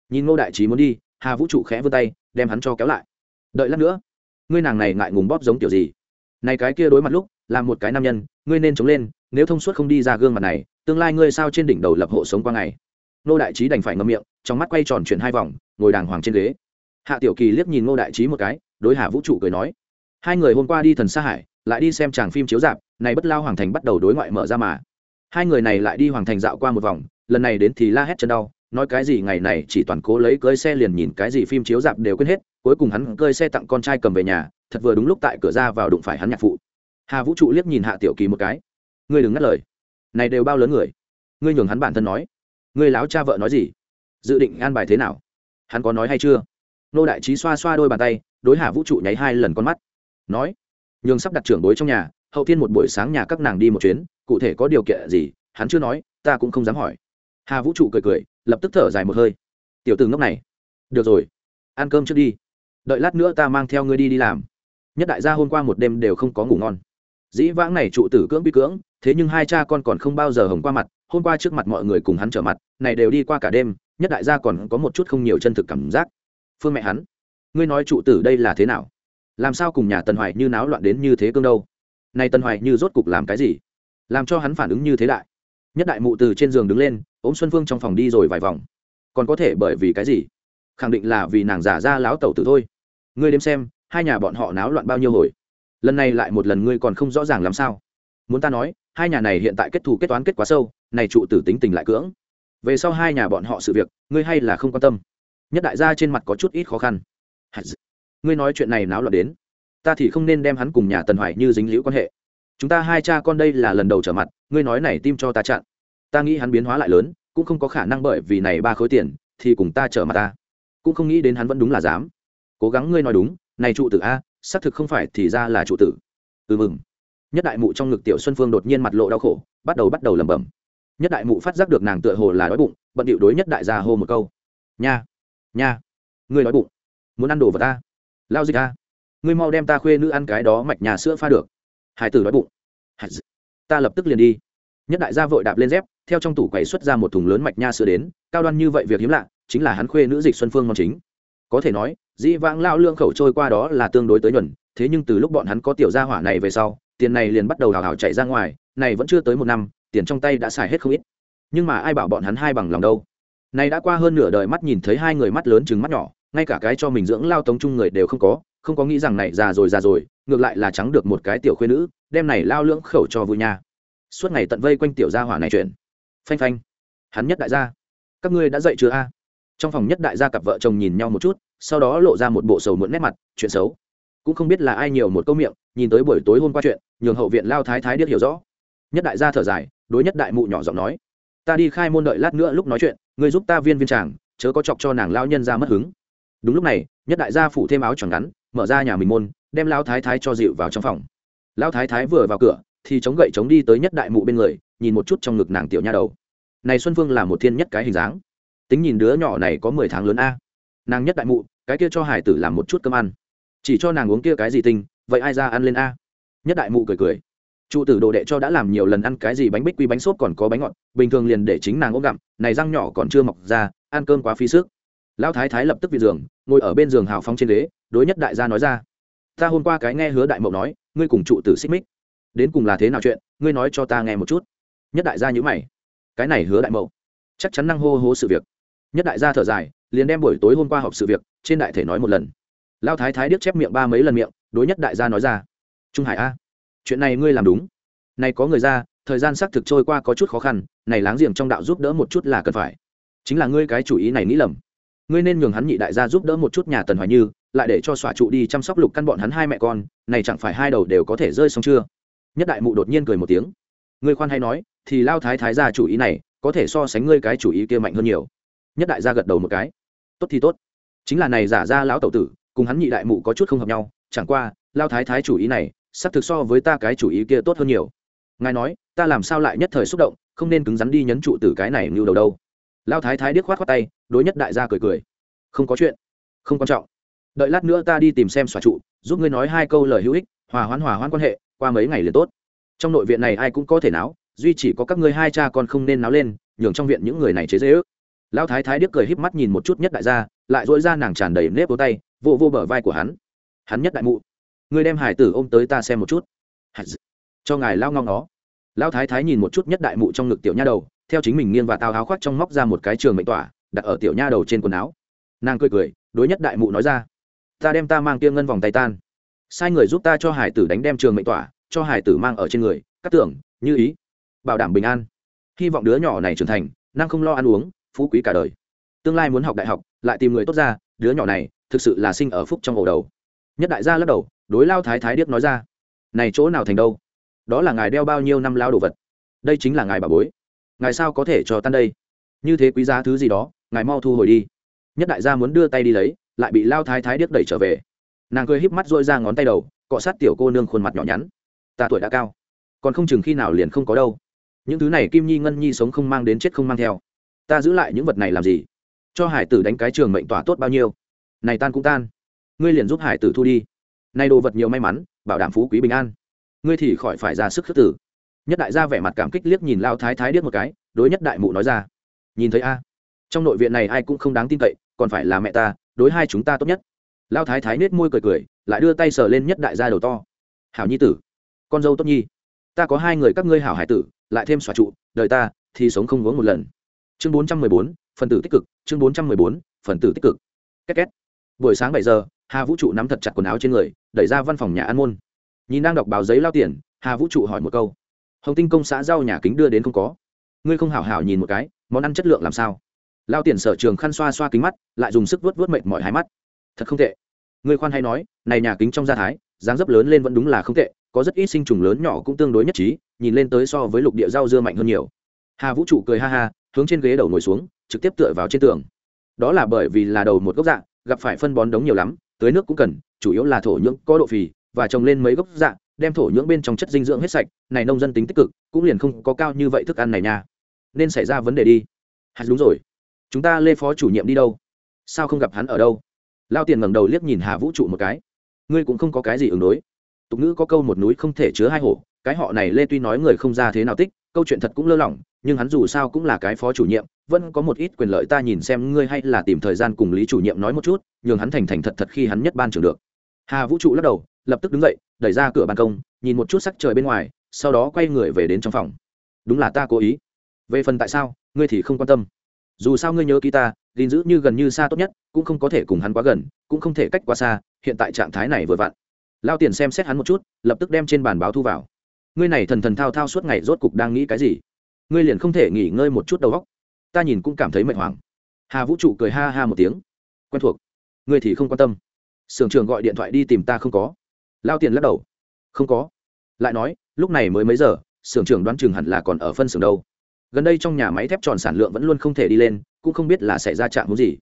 Nhìn ngô đại trí muốn đi, hà vũ trụ khẽ vươn tay, đem hắn cho kéo lại. Đợi lát nữa, ngươi nàng này ngại ngùng bóp giống kiểu gì? Này cái kia đối mặt lúc, là một cái nam nhân, ngươi nên chống lên, nếu thông suốt không đi ra gương mặt này tương lai ngươi sao trên đỉnh đầu lập hộ sống qua ngày? Ngô đại trí đành phải ngậm miệng, trong mắt quay tròn chuyển hai vòng, ngồi đàng hoàng trên ghế. Hạ tiểu kỳ liếc nhìn ngô đại trí một cái, đối hà vũ trụ cười nói, hai người hôm qua đi thần sa hải, lại đi xem tràng phim chiếu dạp này bất lao hoàng thành bắt đầu đối ngoại mở ra mà. Hai người này lại đi hoàng thành dạo qua một vòng, lần này đến thì la hét chân đau, nói cái gì ngày này chỉ toàn cố lấy cơi xe liền nhìn cái gì phim chiếu dạp đều quên hết, cuối cùng hắn cơi xe tặng con trai cầm về nhà, thật vừa đúng lúc tại cửa ra vào đụng phải hắn nhạc phụ. Hà vũ trụ liếc nhìn hạ tiểu kỳ một cái, ngươi đừng ngắt lời này đều bao lớn người? Ngươi nhường hắn bản thân nói. Ngươi láo cha vợ nói gì? Dự định an bài thế nào? Hắn có nói hay chưa? Nô đại trí xoa xoa đôi bàn tay, đối hà vũ trụ nháy hai lần con mắt. Nói, nhường sắp đặt trưởng đối trong nhà, hậu thiên một buổi sáng nhà các nàng đi một chuyến, cụ thể có điều kiện gì, hắn chưa nói, ta cũng không dám hỏi. Hà vũ trụ cười cười, lập tức thở dài một hơi. Tiểu từ ngốc này. Được rồi, ăn cơm trước đi. Đợi lát nữa ta mang theo ngươi đi đi làm. Nhất đại gia hôm qua một đêm đều không có ngủ ngon dĩ vãng này trụ tử cưỡng bi cưỡng, thế nhưng hai cha con còn không bao giờ hồng qua mặt, hôm qua trước mặt mọi người cùng hắn trở mặt, này đều đi qua cả đêm, nhất đại gia còn có một chút không nhiều chân thực cảm giác. Phương mẹ hắn, ngươi nói trụ tử đây là thế nào? Làm sao cùng nhà tần hoài như náo loạn đến như thế cương đâu? Nay tần hoài như rốt cục làm cái gì? Làm cho hắn phản ứng như thế đại. Nhất đại mụ từ trên giường đứng lên, ôm xuân phương trong phòng đi rồi vài vòng. Còn có thể bởi vì cái gì? Khẳng định là vì nàng giả ra láo tẩu tử thôi. Ngươi đếm xem, hai nhà bọn họ náo loạn bao nhiêu hồi? Lần này lại một lần ngươi còn không rõ ràng làm sao. Muốn ta nói, hai nhà này hiện tại kết thù kết toán kết quá sâu, này trụ tử tính tình lại cưỡng. Về sau hai nhà bọn họ sự việc, ngươi hay là không quan tâm. Nhất đại gia trên mặt có chút ít khó khăn. Ngươi nói chuyện này náo loạn đến. Ta thì không nên đem hắn cùng nhà tần hoài như dính liễu quan hệ. Chúng ta hai cha con đây là lần đầu trở mặt, ngươi nói này tim cho ta chặn. Ta nghĩ hắn biến hóa lại lớn, cũng không có khả năng bởi vì này ba khối tiền, thì cùng ta trở mặt ta. Cũng không nghĩ đến hắn vẫn đúng là dám. Cố gắng ngươi nói đúng, này trụ tử a xác thực không phải thì ra là trụ tử. Ừ mừng. Nhất đại mụ trong ngực tiểu xuân phương đột nhiên mặt lộ đau khổ, bắt đầu bắt đầu lẩm bẩm. Nhất đại mụ phát giác được nàng tựa hồ là đói bụng, bận điệu đối nhất đại gia hô một câu. Nha nha, ngươi đói bụng. Muốn ăn đồ vào ta? Lao dịch ta. Ngươi mau đem ta khuê nữ ăn cái đó mạch nhà sữa pha được. Hải tử đói bụng. Ta lập tức liền đi. Nhất đại gia vội đạp lên dép, theo trong tủ quầy xuất ra một thùng lớn mạch nha sữa đến, cao đoan như vậy việc hiếm lạ, chính là hắn khuê nữ dịch xuân phương ngon chính. Có thể nói dĩ vãng lao lương khẩu trôi qua đó là tương đối tới nhuần, thế nhưng từ lúc bọn hắn có tiểu gia hỏa này về sau, tiền này liền bắt đầu hào hào chạy ra ngoài, này vẫn chưa tới một năm, tiền trong tay đã xài hết không ít. Nhưng mà ai bảo bọn hắn hai bằng lòng đâu? Này đã qua hơn nửa đời mắt nhìn thấy hai người mắt lớn chừng mắt nhỏ, ngay cả cái cho mình dưỡng lao tống chung người đều không có không có nghĩ rằng này già rồi già rồi, ngược lại là trắng được một cái tiểu khuyên nữ, đem này lao lưỡng khẩu cho vui nha. Suốt ngày tận vây quanh tiểu gia hỏa này chuyện. Phanh phanh. Hắn nhất đại gia. Các ngươi đã dậy chưa a? Trong phòng nhất đại gia cặp vợ chồng nhìn nhau một chút sau đó lộ ra một bộ sầu muộn nét mặt, chuyện xấu. Cũng không biết là ai nhiều một câu miệng, nhìn tới buổi tối hôm qua chuyện, nhường hậu viện lao thái thái điếc hiểu rõ. Nhất đại gia thở dài, đối nhất đại mụ nhỏ giọng nói, ta đi khai môn đợi lát nữa lúc nói chuyện, ngươi giúp ta viên viên tràng, chớ có chọc cho nàng lao nhân ra mất hứng. Đúng lúc này, nhất đại gia phủ thêm áo choàng ngắn, mở ra nhà mình môn, đem lao thái thái cho dịu vào trong phòng. Lao thái thái vừa vào cửa, thì chống gậy chống đi tới nhất đại mụ bên người, nhìn một chút trong ngực nàng tiểu nha đầu. Này xuân phương là một thiên nhất cái hình dáng. Tính nhìn đứa nhỏ này có mười tháng lớn a. Nàng nhất đại mụ cái kia cho hải tử làm một chút cơm ăn. Chỉ cho nàng uống kia cái gì tinh, vậy ai ra ăn lên a? Nhất đại mụ cười cười. Trụ tử đồ đệ cho đã làm nhiều lần ăn cái gì bánh bích quy bánh xốp còn có bánh ngọt, bình thường liền để chính nàng ôm gặm, này răng nhỏ còn chưa mọc ra, ăn cơm quá phí sức. Lão thái thái lập tức vị giường, ngồi ở bên giường hào phong trên ghế, đối nhất đại gia nói ra. Ta hôm qua cái nghe hứa đại mậu nói, ngươi cùng trụ tử xích mích. Đến cùng là thế nào chuyện, ngươi nói cho ta nghe một chút. Nhất đại gia nhữ mày. Cái này hứa đại mậu. Chắc chắn năng hô hố sự việc. Nhất đại gia thở dài liền đem buổi tối hôm qua họp sự việc trên đại thể nói một lần. Lao thái thái điếc chép miệng ba mấy lần miệng, đối nhất đại gia nói ra. Trung hải a, chuyện này ngươi làm đúng. Này có người ra, thời gian xác thực trôi qua có chút khó khăn, này láng giềng trong đạo giúp đỡ một chút là cần phải. Chính là ngươi cái chủ ý này nghĩ lầm. Ngươi nên nhường hắn nhị đại gia giúp đỡ một chút nhà tần hoài như, lại để cho xòa trụ đi chăm sóc lục căn bọn hắn hai mẹ con, này chẳng phải hai đầu đều có thể rơi xong chưa? Nhất đại mụ đột nhiên cười một tiếng. Ngươi khoan hay nói, thì lao thái thái ra chủ ý này, có thể so sánh ngươi cái chủ ý kia mạnh hơn nhiều. Nhất đại gia gật đầu một cái tốt thì tốt. Chính là này giả ra lão tẩu tử, cùng hắn nhị đại mụ có chút không hợp nhau, chẳng qua lao thái thái chủ ý này, sắp thực so với ta cái chủ ý kia tốt hơn nhiều. Ngài nói, ta làm sao lại nhất thời xúc động, không nên cứng rắn đi nhấn trụ tử cái này như đầu đâu. Lao thái thái điếc khoát khoát tay, đối nhất đại gia cười cười. Không có chuyện. Không quan trọng. Đợi lát nữa ta đi tìm xem xòa trụ, giúp ngươi nói hai câu lời hữu ích, hòa hoãn hòa hoãn quan hệ, qua mấy ngày liền tốt. Trong nội viện này ai cũng có thể náo, duy chỉ có các ngươi hai cha con không nên náo lên, nhường trong viện những người này chế dễ ước lão thái thái điếc cười híp mắt nhìn một chút nhất đại gia, lại dỗi ra nàng tràn đầy nếp vô tay, vô vô bờ vai của hắn. Hắn nhất đại mụ. Ngươi đem hải tử ôm tới ta xem một chút. Cho ngài lao ngong nó lão thái thái nhìn một chút nhất đại mụ trong ngực tiểu nha đầu, theo chính mình nghiêng và tao háo khoác trong móc ra một cái trường mệnh tỏa, đặt ở tiểu nha đầu trên quần áo. Nàng cười cười, đối nhất đại mụ nói ra, ta đem ta mang kia ngân vòng tay tan. Sai người giúp ta cho hải tử đánh đem trường mệnh tỏa, cho hải tử mang ở trên người cắt tưởng, như ý, bảo đảm bình an. Hy vọng đứa nhỏ này trưởng thành, năng không lo ăn uống phú quý cả đời. Tương lai muốn học đại học, lại tìm người tốt ra, đứa nhỏ này thực sự là sinh ở phúc trong ổ đầu. Nhất đại gia lắc đầu, đối lao thái thái điếc nói ra, này chỗ nào thành đâu? Đó là ngài đeo bao nhiêu năm lao đồ vật? Đây chính là ngài bà bối. Ngài sao có thể cho tan đây? Như thế quý giá thứ gì đó, ngài mau thu hồi đi. Nhất đại gia muốn đưa tay đi lấy, lại bị lao thái thái điếc đẩy trở về. Nàng cười híp mắt dội ra ngón tay đầu, cọ sát tiểu cô nương khuôn mặt nhỏ nhắn. Ta tuổi đã cao, còn không chừng khi nào liền không có đâu. Những thứ này kim nhi ngân nhi sống không mang đến chết không mang theo ta giữ lại những vật này làm gì? Cho hải tử đánh cái trường mệnh tỏa tốt bao nhiêu? Này tan cũng tan. Ngươi liền giúp hải tử thu đi. Nay đồ vật nhiều may mắn, bảo đảm phú quý bình an. Ngươi thì khỏi phải ra sức khước tử. Nhất đại gia vẻ mặt cảm kích liếc nhìn lao thái thái điếc một cái, đối nhất đại mụ nói ra. Nhìn thấy a. Trong nội viện này ai cũng không đáng tin cậy, còn phải là mẹ ta, đối hai chúng ta tốt nhất. Lao thái thái nết môi cười cười, lại đưa tay sờ lên nhất đại gia đầu to. Hảo nhi tử, con dâu tốt nhi. Ta có hai người các ngươi hảo hải tử, lại thêm xòa trụ, đời ta thì sống không uống một lần chương bốn trăm mười bốn, phần tử tích cực. Chương bốn trăm mười bốn, phần tử tích cực. Két két. Buổi sáng bảy giờ, hà vũ trụ nắm thật chặt quần áo trên người, đẩy ra văn phòng nhà an môn. Nhìn đang đọc báo giấy lao tiền, hà vũ trụ hỏi một câu. Hồng tinh công xã rau nhà kính đưa đến không có. Ngươi không hảo hảo nhìn một cái, món ăn chất lượng làm sao? Lao tiền sở trường khăn xoa xoa kính mắt, lại dùng sức vớt vớt mệt mỏi hai mắt. Thật không tệ. Ngươi khoan hay nói, này nhà kính trong gia thái, dáng dấp lớn lên vẫn đúng là không tệ, có rất ít sinh trùng lớn nhỏ cũng tương đối nhất trí, nhìn lên tới so với lục địa rau dưa mạnh hơn nhiều. Hà vũ trụ cười ha ha hướng trên ghế đầu ngồi xuống, trực tiếp tựa vào trên tường. Đó là bởi vì là đầu một gốc dạ gặp phải phân bón đống nhiều lắm, tưới nước cũng cần, chủ yếu là thổ nhưỡng có độ phì, và trồng lên mấy gốc dạ đem thổ nhưỡng bên trong chất dinh dưỡng hết sạch, này nông dân tính tích cực, cũng liền không có cao như vậy thức ăn này nha. Nên xảy ra vấn đề đi. Hạt đúng rồi. Chúng ta lê phó chủ nhiệm đi đâu? Sao không gặp hắn ở đâu? Lao tiền ngẩng đầu liếc nhìn hà vũ trụ một cái. Ngươi cũng không có cái gì ứng đối. Tục ngữ có câu một núi không thể chứa hai hổ, cái họ này lê tuy nói người không ra thế nào tích, câu chuyện thật cũng lơ lỏng nhưng hắn dù sao cũng là cái phó chủ nhiệm, vẫn có một ít quyền lợi ta nhìn xem ngươi hay là tìm thời gian cùng lý chủ nhiệm nói một chút, nhường hắn thành thành thật thật khi hắn nhất ban trưởng được. Hà vũ trụ lắc đầu, lập tức đứng dậy, đẩy ra cửa ban công, nhìn một chút sắc trời bên ngoài, sau đó quay người về đến trong phòng. Đúng là ta cố ý. Về phần tại sao, ngươi thì không quan tâm. Dù sao ngươi nhớ ký ta, gìn giữ như gần như xa tốt nhất, cũng không có thể cùng hắn quá gần, cũng không thể cách quá xa, hiện tại trạng thái này vừa vặn. Lao tiền xem xét hắn một chút, lập tức đem trên bàn báo thu vào. Ngươi này thần thần thao thao suốt ngày rốt cục đang nghĩ cái gì? Ngươi liền không thể nghỉ ngơi một chút đầu óc. Ta nhìn cũng cảm thấy mệt hoảng. Hà vũ trụ cười ha ha một tiếng. Quen thuộc. Ngươi thì không quan tâm. Sưởng trường gọi điện thoại đi tìm ta không có. Lao tiền lắc đầu. Không có. Lại nói, lúc này mới mấy giờ, sưởng trưởng đoán chừng hẳn là còn ở phân xưởng đâu. Gần đây trong nhà máy thép tròn sản lượng vẫn luôn không thể đi lên, cũng không biết là xảy ra chạm muốn gì.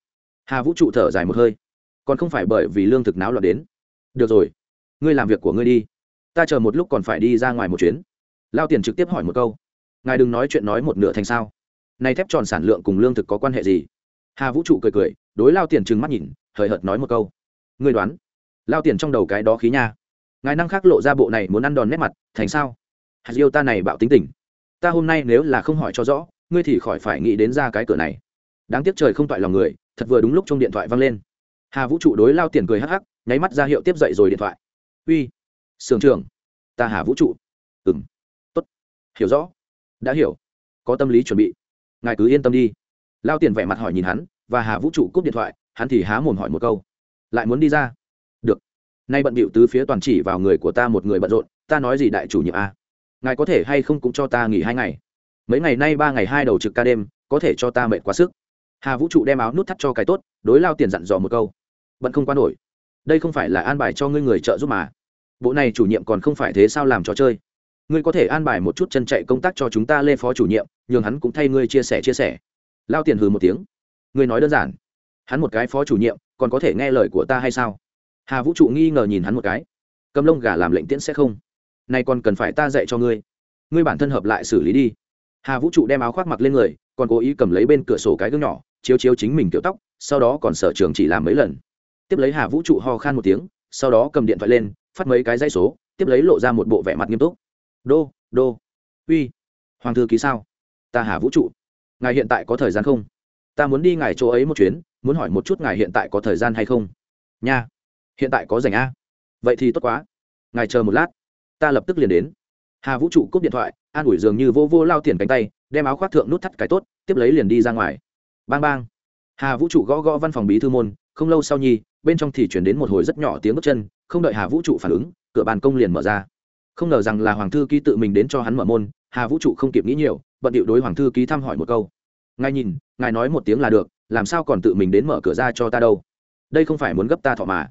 Hà vũ trụ thở dài một hơi. Còn không phải bởi vì lương thực náo loạn đến. Được rồi. Ngươi làm việc của ngươi đi. Ta chờ một lúc còn phải đi ra ngoài một chuyến. Lao tiền trực tiếp hỏi một câu ngài đừng nói chuyện nói một nửa thành sao. Này thép tròn sản lượng cùng lương thực có quan hệ gì? Hà vũ trụ cười cười, đối lao tiền trừng mắt nhìn, hời hợt nói một câu. Ngươi đoán, lao tiền trong đầu cái đó khí nha. Ngài năng khác lộ ra bộ này muốn ăn đòn nét mặt, thành sao? Hạt yêu ta này bạo tính tình. Ta hôm nay nếu là không hỏi cho rõ, ngươi thì khỏi phải nghĩ đến ra cái cửa này. Đáng tiếc trời không toại lòng người, thật vừa đúng lúc trong điện thoại văng lên. Hà vũ trụ đối lao tiền cười hắc hắc, nháy mắt ra hiệu tiếp dậy rồi điện thoại. Uy, sưởng trưởng, ta hà vũ trụ. Ừ m tốt, hiểu rõ đã hiểu. Có tâm lý chuẩn bị. Ngài cứ yên tâm đi. Lao tiền vẻ mặt hỏi nhìn hắn, và hà vũ trụ cúp điện thoại, hắn thì há mồm hỏi một câu. Lại muốn đi ra. Được. Nay bận bịu tứ phía toàn chỉ vào người của ta một người bận rộn, ta nói gì đại chủ nhiệm a? À? ngài có thể hay không cũng cho ta nghỉ hai ngày? Mấy ngày nay ba ngày hai đầu trực ca đêm, có thể cho ta mệt quá sức. Hà vũ trụ đem áo nút thắt cho cái tốt, đối lao tiền dặn dò một câu. Bận không qua nổi. Đây không phải là an bài cho ngươi người trợ giúp mà. Bộ này chủ nhiệm còn không phải thế sao làm trò chơi? Ngươi có thể an bài một chút chân chạy công tác cho chúng ta lê phó chủ nhiệm, nhường hắn cũng thay ngươi chia sẻ chia sẻ. Lao tiền hừ một tiếng. Ngươi nói đơn giản. Hắn một cái phó chủ nhiệm, còn có thể nghe lời của ta hay sao? Hà vũ trụ nghi ngờ nhìn hắn một cái. Cầm lông gà làm lệnh tiễn sẽ không? Nay còn cần phải ta dạy cho ngươi. Ngươi bản thân hợp lại xử lý đi. Hà vũ trụ đem áo khoác mặc lên người, còn cố ý cầm lấy bên cửa sổ cái gương nhỏ, chiếu chiếu chính mình kiểu tóc, sau đó còn sở trường chỉ làm mấy lần. Tiếp lấy hà vũ trụ ho khan một tiếng, sau đó cầm điện thoại lên, phát mấy cái dây số, tiếp lấy lộ ra một bộ vẻ mặt nghiêm túc đô đô. Uy, hoàng thư ký sao? Ta hà vũ trụ. Ngài hiện tại có thời gian không? Ta muốn đi ngài chỗ ấy một chuyến, muốn hỏi một chút ngài hiện tại có thời gian hay không? Nha, hiện tại có dành a à? vậy thì tốt quá. Ngài chờ một lát. Ta lập tức liền đến. Hà vũ trụ cúp điện thoại, an ủi dường như vô vô lao tiền cánh tay, đem áo khoác thượng nút thắt cái tốt, tiếp lấy liền đi ra ngoài. Bang bang. Hà vũ trụ gõ gõ văn phòng bí thư môn, không lâu sau nhi, bên trong thì chuyển đến một hồi rất nhỏ tiếng bước chân, không đợi hà vũ trụ phản ứng, cửa bàn công liền mở ra không ngờ rằng là hoàng thư ký tự mình đến cho hắn mở môn, hà vũ trụ không kịp nghĩ nhiều, bận điệu đối hoàng thư ký thăm hỏi một câu. Ngài nhìn, ngài nói một tiếng là được, làm sao còn tự mình đến mở cửa ra cho ta đâu? Đây không phải muốn gấp ta thọ mà.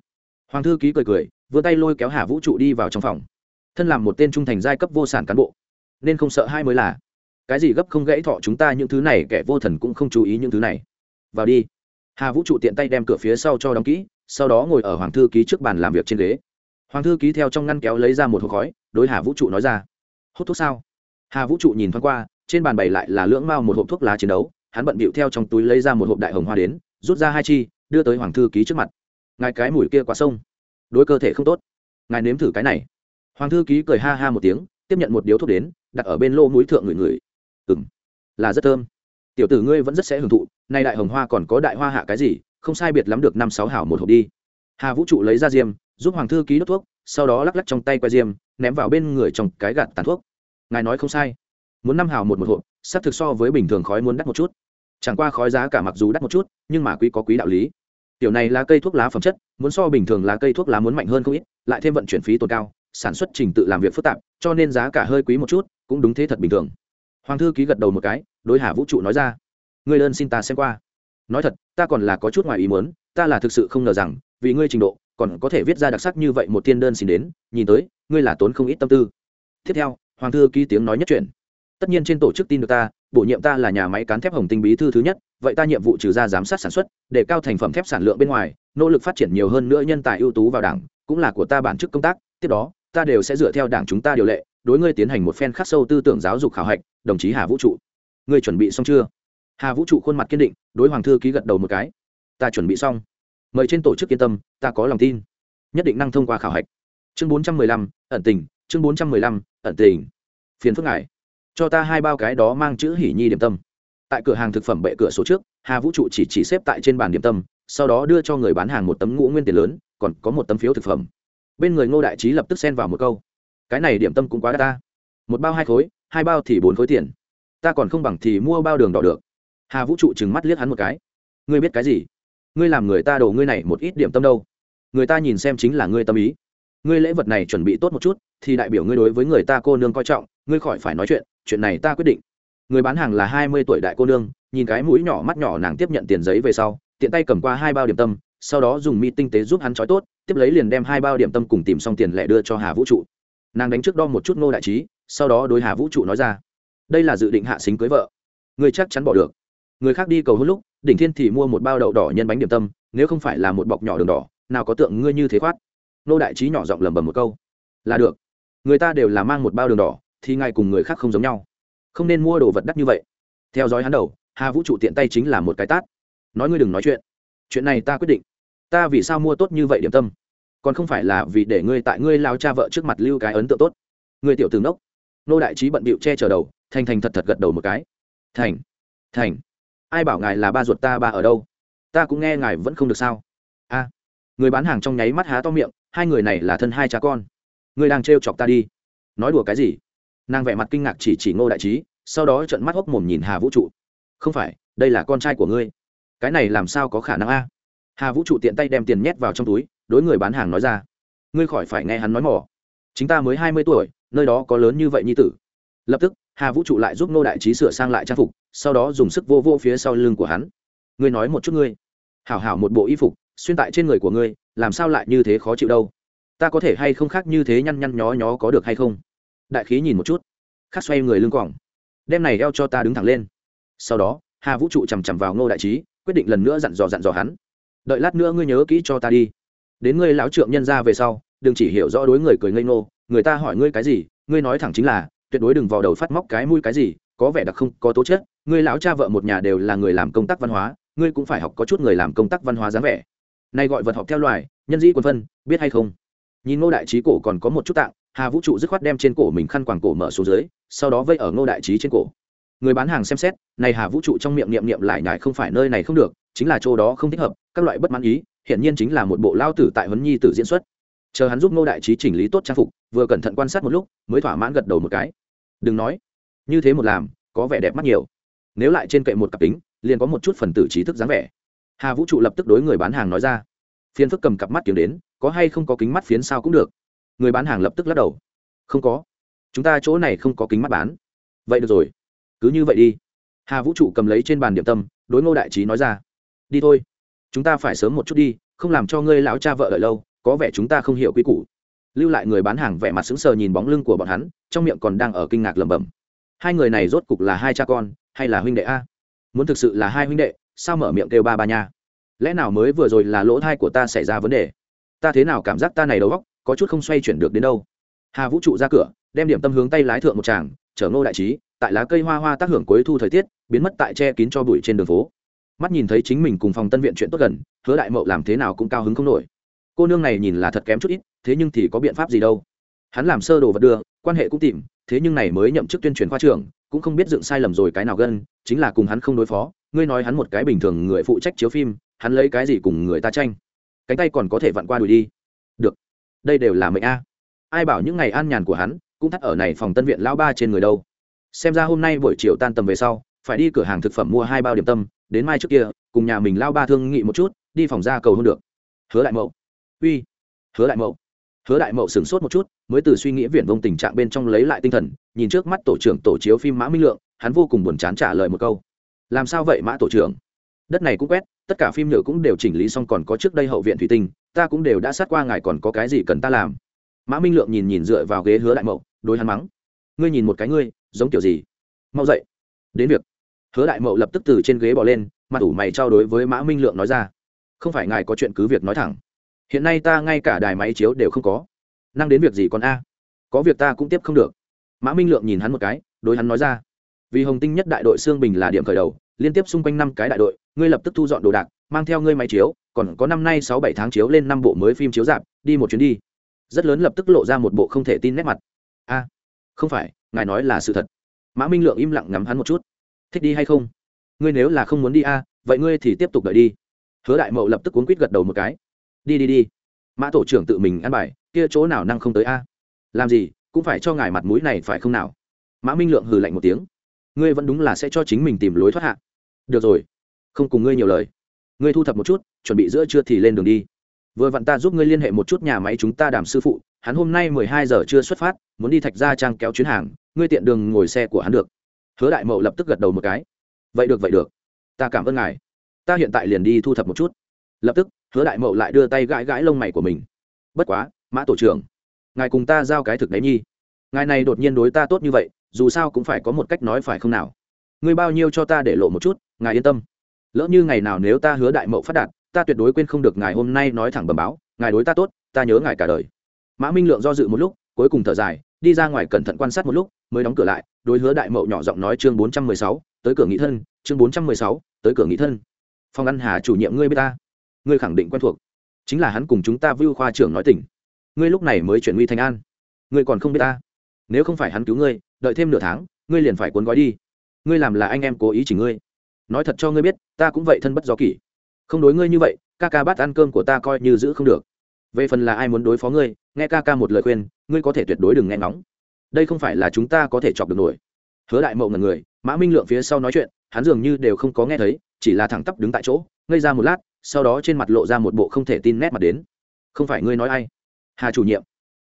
Hoàng thư ký cười cười, vươn tay lôi kéo hà vũ trụ đi vào trong phòng. Thân làm một tên trung thành giai cấp vô sản cán bộ, nên không sợ hai mới là. Cái gì gấp không gãy thọ chúng ta những thứ này, kẻ vô thần cũng không chú ý những thứ này. Vào đi. Hà vũ trụ tiện tay đem cửa phía sau cho đóng kỹ, sau đó ngồi ở hoàng thư ký trước bàn làm việc trên ghế hoàng thư ký theo trong ngăn kéo lấy ra một hộp khói, đối hà vũ trụ nói ra. Hút thuốc sao? Hà vũ trụ nhìn thoáng qua, trên bàn bày lại là lưỡng mao một hộp thuốc lá chiến đấu, hắn bận bịu theo trong túi lấy ra một hộp đại hồng hoa đến, rút ra hai chi, đưa tới hoàng thư ký trước mặt. Ngài cái mùi kia quá sông, đối cơ thể không tốt, ngài nếm thử cái này. Hoàng thư ký cười ha ha một tiếng, tiếp nhận một điếu thuốc đến, đặt ở bên lô mũi thượng người người ừng là rất thơm. Tiểu tử ngươi vẫn rất sẽ hưởng thụ, nay đại hồng hoa còn có đại hoa hạ cái gì, không sai biệt lắm được năm sáu hảo một hộp đi. Hà vũ trụ lấy ra diêm giúp hoàng thư ký đốt thuốc, sau đó lắc lắc trong tay qua diêm, ném vào bên người trong cái gạt tàn thuốc. Ngài nói không sai. Muốn năm hào một một hộp xác thực so với bình thường khói muốn đắt một chút. Chẳng qua khói giá cả mặc dù đắt một chút, nhưng mà quý có quý đạo lý. Tiểu này là cây thuốc lá phẩm chất, muốn so bình thường là cây thuốc lá muốn mạnh hơn không ít, lại thêm vận chuyển phí tồn cao, sản xuất trình tự làm việc phức tạp, cho nên giá cả hơi quý một chút, cũng đúng thế thật bình thường. Hoàng thư ký gật đầu một cái, đối hà vũ trụ nói ra. Ngươi đơn xin ta xem qua. Nói thật, ta còn là có chút ngoài ý muốn, ta là thực sự không ngờ rằng, vì ngươi trình độ còn có thể viết ra đặc sắc như vậy một thiên đơn xin đến, nhìn tới, ngươi là tốn không ít tâm tư. Tiếp theo, hoàng thư ký tiếng nói nhất chuyện tất nhiên trên tổ chức tin được ta, bổ nhiệm ta là nhà máy cán thép hồng tinh bí thư thứ nhất, vậy ta nhiệm vụ trừ ra giám sát sản xuất, để cao thành phẩm thép sản lượng bên ngoài, nỗ lực phát triển nhiều hơn nữa nhân tài ưu tú vào đảng, cũng là của ta bản chức công tác, tiếp đó, ta đều sẽ dựa theo đảng chúng ta điều lệ, đối ngươi tiến hành một phen khắc sâu tư tưởng giáo dục khảo hạch, đồng chí hà vũ trụ. Ngươi chuẩn bị xong chưa? Hà vũ trụ khuôn mặt kiên định, đối hoàng thư ký gật đầu một cái. Ta chuẩn bị xong mời trên tổ chức yên tâm, ta có lòng tin. Nhất định năng thông qua khảo hạch. Chương bốn trăm mười lăm, ẩn tình. Chương bốn trăm mười lăm, ẩn tình. Phiền phức ngài. Cho ta hai bao cái đó mang chữ hỉ nhi điểm tâm. Tại cửa hàng thực phẩm bệ cửa số trước, hà vũ trụ chỉ chỉ xếp tại trên bàn điểm tâm, sau đó đưa cho người bán hàng một tấm ngũ nguyên tiền lớn, còn có một tấm phiếu thực phẩm. Bên người ngô đại trí lập tức xen vào một câu. Cái này điểm tâm cũng quá đắt ta. Một bao hai khối, hai bao thì bốn khối tiền. Ta còn không bằng thì mua bao đường đỏ được. Hà vũ trụ trừng mắt liếc hắn một cái. Ngươi biết cái gì? Ngươi làm người ta đổ ngươi này một ít điểm tâm đâu. Người ta nhìn xem chính là ngươi tâm ý. Ngươi lễ vật này chuẩn bị tốt một chút, thì đại biểu ngươi đối với người ta cô nương coi trọng, ngươi khỏi phải nói chuyện chuyện này ta quyết định. Người bán hàng là hai mươi tuổi đại cô nương, nhìn cái mũi nhỏ mắt nhỏ nàng tiếp nhận tiền giấy về sau, tiện tay cầm qua hai bao điểm tâm, sau đó dùng mi tinh tế giúp hắn trói tốt, tiếp lấy liền đem hai bao điểm tâm cùng tìm xong tiền lẻ đưa cho hà vũ trụ. Nàng đánh trước đo một chút ngô đại trí, sau đó đối hà vũ trụ nói ra, đây là dự định hạ xính cưới vợ. Người chắc chắn bỏ được. Người khác đi cầu hôn lúc đỉnh thiên thì mua một bao đậu đỏ nhân bánh điểm tâm, nếu không phải là một bọc nhỏ đường đỏ, nào có tượng ngươi như thế khoát. Nô đại trí nhỏ giọng lầm bầm một câu. Là được. Người ta đều là mang một bao đường đỏ, thì ngài cùng người khác không giống nhau. Không nên mua đồ vật đắt như vậy. Theo dõi hắn đầu, hà vũ trụ tiện tay chính là một cái tát. Nói ngươi đừng nói chuyện. Chuyện này ta quyết định. Ta vì sao mua tốt như vậy điểm tâm? Còn không phải là vì để ngươi tại ngươi lao cha vợ trước mặt lưu cái ấn tượng tốt. Người tiểu tướng đốc nô đại trí bận bịu che chở đầu, thành thành thật thật gật đầu một cái. Thành. Thành ai bảo ngài là ba ruột ta ba ở đâu? Ta cũng nghe ngài vẫn không được sao? A, người bán hàng trong nháy mắt há to miệng, hai người này là thân hai cha con. Ngươi đang trêu chọc ta đi. Nói đùa cái gì? Nàng vẻ mặt kinh ngạc chỉ chỉ ngô đại trí, sau đó trận mắt hốc mồm nhìn hà vũ trụ. Không phải, đây là con trai của ngươi. Cái này làm sao có khả năng a? Hà vũ trụ tiện tay đem tiền nhét vào trong túi, đối người bán hàng nói ra. Ngươi khỏi phải nghe hắn nói mỏ. Chính ta mới hai mươi tuổi, nơi đó có lớn như vậy nhi tử. Lập tức, hà vũ trụ lại giúp ngô đại trí sửa sang lại trang phục sau đó dùng sức vô vô phía sau lưng của hắn. Ngươi nói một chút ngươi. Hảo hảo một bộ y phục, xuyên tại trên người của ngươi, làm sao lại như thế khó chịu đâu? Ta có thể hay không khác như thế nhăn nhăn nhó nhó có được hay không? Đại khí nhìn một chút. Khắc xoay người lưng quỏng đem này eo cho ta đứng thẳng lên. Sau đó, hà vũ trụ chằm chằm vào ngô đại trí, quyết định lần nữa dặn dò dặn dò hắn. Đợi lát nữa ngươi nhớ kỹ cho ta đi. Đến ngươi lão trượng nhân ra về sau, đừng chỉ hiểu rõ đối người cười ngây ngô. Người ta hỏi ngươi cái gì, ngươi nói thẳng chính là, tuyệt đối đừng vào đầu phát móc cái mũi cái gì, có vẻ đặc không có tố chất. Người lão cha vợ một nhà đều là người làm công tác văn hóa, ngươi cũng phải học có chút người làm công tác văn hóa dáng vẻ. Nay gọi vật học theo loài, nhân dĩ quân phân, biết hay không? Nhìn ngô đại trí cổ còn có một chút tạng, hà vũ trụ dứt khoát đem trên cổ mình khăn quàng cổ mở xuống dưới, sau đó vây ở ngô đại trí trên cổ. Người bán hàng xem xét này hà vũ trụ trong miệng niệm niệm lại nhải không phải nơi này không được, chính là chỗ đó không thích hợp, các loại bất mãn ý hiện nhiên chính là một bộ lao tử tại huấn nhi tử diễn xuất. Chờ hắn giúp ngô đại trí chỉnh lý tốt trang phục, vừa cẩn thận quan sát một lúc, mới thỏa mãn gật đầu một cái. Đừng nói, như thế một làm, có vẻ đẹp mắt nhiều nếu lại trên kệ một cặp kính, liền có một chút phần tử trí thức dáng vẻ. Hà vũ trụ lập tức đối người bán hàng nói ra. Phiên phức cầm cặp mắt kiếm đến, có hay không có kính mắt phiến sao cũng được. Người bán hàng lập tức lắc đầu. Không có. Chúng ta chỗ này không có kính mắt bán. Vậy được rồi. Cứ như vậy đi. Hà vũ trụ cầm lấy trên bàn điểm tâm, đối ngô đại trí nói ra. Đi thôi. Chúng ta phải sớm một chút đi, không làm cho ngươi lão cha vợ đợi lâu, có vẻ chúng ta không hiểu quy củ. Lưu lại người bán hàng vẻ mặt sững sờ nhìn bóng lưng của bọn hắn, trong miệng còn đang ở kinh ngạc lẩm bẩm hai người này rốt cục là hai cha con, hay là huynh đệ a? Muốn thực sự là hai huynh đệ, sao mở miệng kêu ba ba nha? Lẽ nào mới vừa rồi là lỗ thai của ta xảy ra vấn đề? Ta thế nào cảm giác ta này đầu góc có chút không xoay chuyển được đến đâu? Hà vũ trụ ra cửa, đem điểm tâm hướng tay lái thượng một tràng, chở ngô đại trí, tại lá cây hoa hoa tác hưởng cuối thu thời tiết, biến mất tại che kín cho bụi trên đường phố. Mắt nhìn thấy chính mình cùng phòng tân viện chuyện tốt gần, hứa đại mậu làm thế nào cũng cao hứng không nổi. Cô nương này nhìn là thật kém chút ít, thế nhưng thì có biện pháp gì đâu? Hắn làm sơ đồ vật đưa, quan hệ cũng tìm, thế nhưng này mới nhậm chức tuyên truyền khoa trưởng, cũng không biết dựng sai lầm rồi cái nào gân, chính là cùng hắn không đối phó, ngươi nói hắn một cái bình thường người phụ trách chiếu phim, hắn lấy cái gì cùng người ta tranh? Cánh tay còn có thể vặn qua đùi đi. Được. Đây đều là mệnh a. Ai bảo những ngày an nhàn của hắn, cũng thắt ở này phòng tân viện lão ba trên người đâu. Xem ra hôm nay buổi chiều tan tầm về sau, phải đi cửa hàng thực phẩm mua hai bao điểm tâm, đến mai trước kia, cùng nhà mình lao ba thương nghị một chút, đi phòng ra cầu hôn được. Hứa đại mậu. Uy. Hứa đại mậu. Hứa đại mậu sửng sốt một chút mới từ suy nghĩ viển vông tình trạng bên trong lấy lại tinh thần, nhìn trước mắt tổ trưởng tổ chiếu phim mã minh lượng, hắn vô cùng buồn chán trả lời một câu. Làm sao vậy mã tổ trưởng? Đất này cũng quét, tất cả phim nhựa cũng đều chỉnh lý xong còn có trước đây hậu viện thủy tinh, ta cũng đều đã sát qua ngài còn có cái gì cần ta làm? Mã minh lượng nhìn nhìn dựa vào ghế hứa đại mậu, đối hắn mắng. Ngươi nhìn một cái ngươi, giống kiểu gì? Mau dậy. Đến việc. Hứa đại mậu lập tức từ trên ghế bỏ lên, mặt ủ mày trao đối với mã minh lượng nói ra. Không phải ngài có chuyện cứ việc nói thẳng. Hiện nay ta ngay cả đài máy chiếu đều không có năng đến việc gì còn a? Có việc ta cũng tiếp không được. Mã minh lượng nhìn hắn một cái, đối hắn nói ra. Vì hồng tinh nhất đại đội xương bình là điểm khởi đầu, liên tiếp xung quanh năm cái đại đội, ngươi lập tức thu dọn đồ đạc, mang theo ngươi máy chiếu, còn có năm nay sáu bảy tháng chiếu lên năm bộ mới phim chiếu dạp đi một chuyến đi. Rất lớn lập tức lộ ra một bộ không thể tin nét mặt. A, không phải, ngài nói là sự thật. Mã minh lượng im lặng ngắm hắn một chút. Thích đi hay không? Ngươi nếu là không muốn đi a, vậy ngươi thì tiếp tục đợi đi. Hứa đại mậu lập tức cuốn quýt gật đầu một cái. Đi đi đi mã tổ trưởng tự mình ăn bài, kia chỗ nào năng không tới a? Làm gì, cũng phải cho ngài mặt mũi này phải không nào? Mã minh lượng hừ lạnh một tiếng. Ngươi vẫn đúng là sẽ cho chính mình tìm lối thoát hạ. Được rồi, không cùng ngươi nhiều lời. Ngươi thu thập một chút, chuẩn bị giữa trưa thì lên đường đi. Vừa vặn ta giúp ngươi liên hệ một chút nhà máy chúng ta đàm sư phụ, hắn hôm nay mười hai giờ chưa xuất phát, muốn đi thạch gia trang kéo chuyến hàng, ngươi tiện đường ngồi xe của hắn được. Hứa đại mậu lập tức gật đầu một cái. Vậy được vậy được. Ta cảm ơn ngài. Ta hiện tại liền đi thu thập một chút lập tức, hứa đại mậu lại đưa tay gãi gãi lông mày của mình. Bất quá, mã tổ trưởng, ngài cùng ta giao cái thực đấy nhi. Ngài này đột nhiên đối ta tốt như vậy, dù sao cũng phải có một cách nói phải không nào? Ngươi bao nhiêu cho ta để lộ một chút, ngài yên tâm. Lỡ như ngày nào nếu ta hứa đại mậu phát đạt, ta tuyệt đối quên không được ngài hôm nay nói thẳng bầm báo, ngài đối ta tốt, ta nhớ ngài cả đời. Mã minh lượng do dự một lúc, cuối cùng thở dài, đi ra ngoài cẩn thận quan sát một lúc, mới đóng cửa lại, đối hứa đại mậu nhỏ giọng nói chương bốn trăm mười sáu, tới cửa nghị thân, chương bốn trăm mười sáu, tới cửa nghị thân. Phòng ăn hà chủ nhiệm ngươi b ta ngươi khẳng định quen thuộc. Chính là hắn cùng chúng ta vưu khoa trưởng nói tỉnh ngươi lúc này mới chuyển nguy thành an. Ngươi còn không biết ta. Nếu không phải hắn cứu ngươi, đợi thêm nửa tháng, ngươi liền phải cuốn gói đi. Ngươi làm là anh em cố ý chỉ ngươi. Nói thật cho ngươi biết, ta cũng vậy thân bất do kỷ. Không đối ngươi như vậy, ca ca bắt ăn cơm của ta coi như giữ không được. Về phần là ai muốn đối phó ngươi, nghe ca ca một lời khuyên, ngươi có thể tuyệt đối đừng nghe ngóng. Đây không phải là chúng ta có thể chọc được nổi. Hứa đại mậu ngần người, mã minh lượng phía sau nói chuyện, hắn dường như đều không có nghe thấy, chỉ là thẳng tắp đứng tại chỗ, ngây ra một lát sau đó trên mặt lộ ra một bộ không thể tin nét mặt đến. Không phải ngươi nói ai? Hà chủ nhiệm.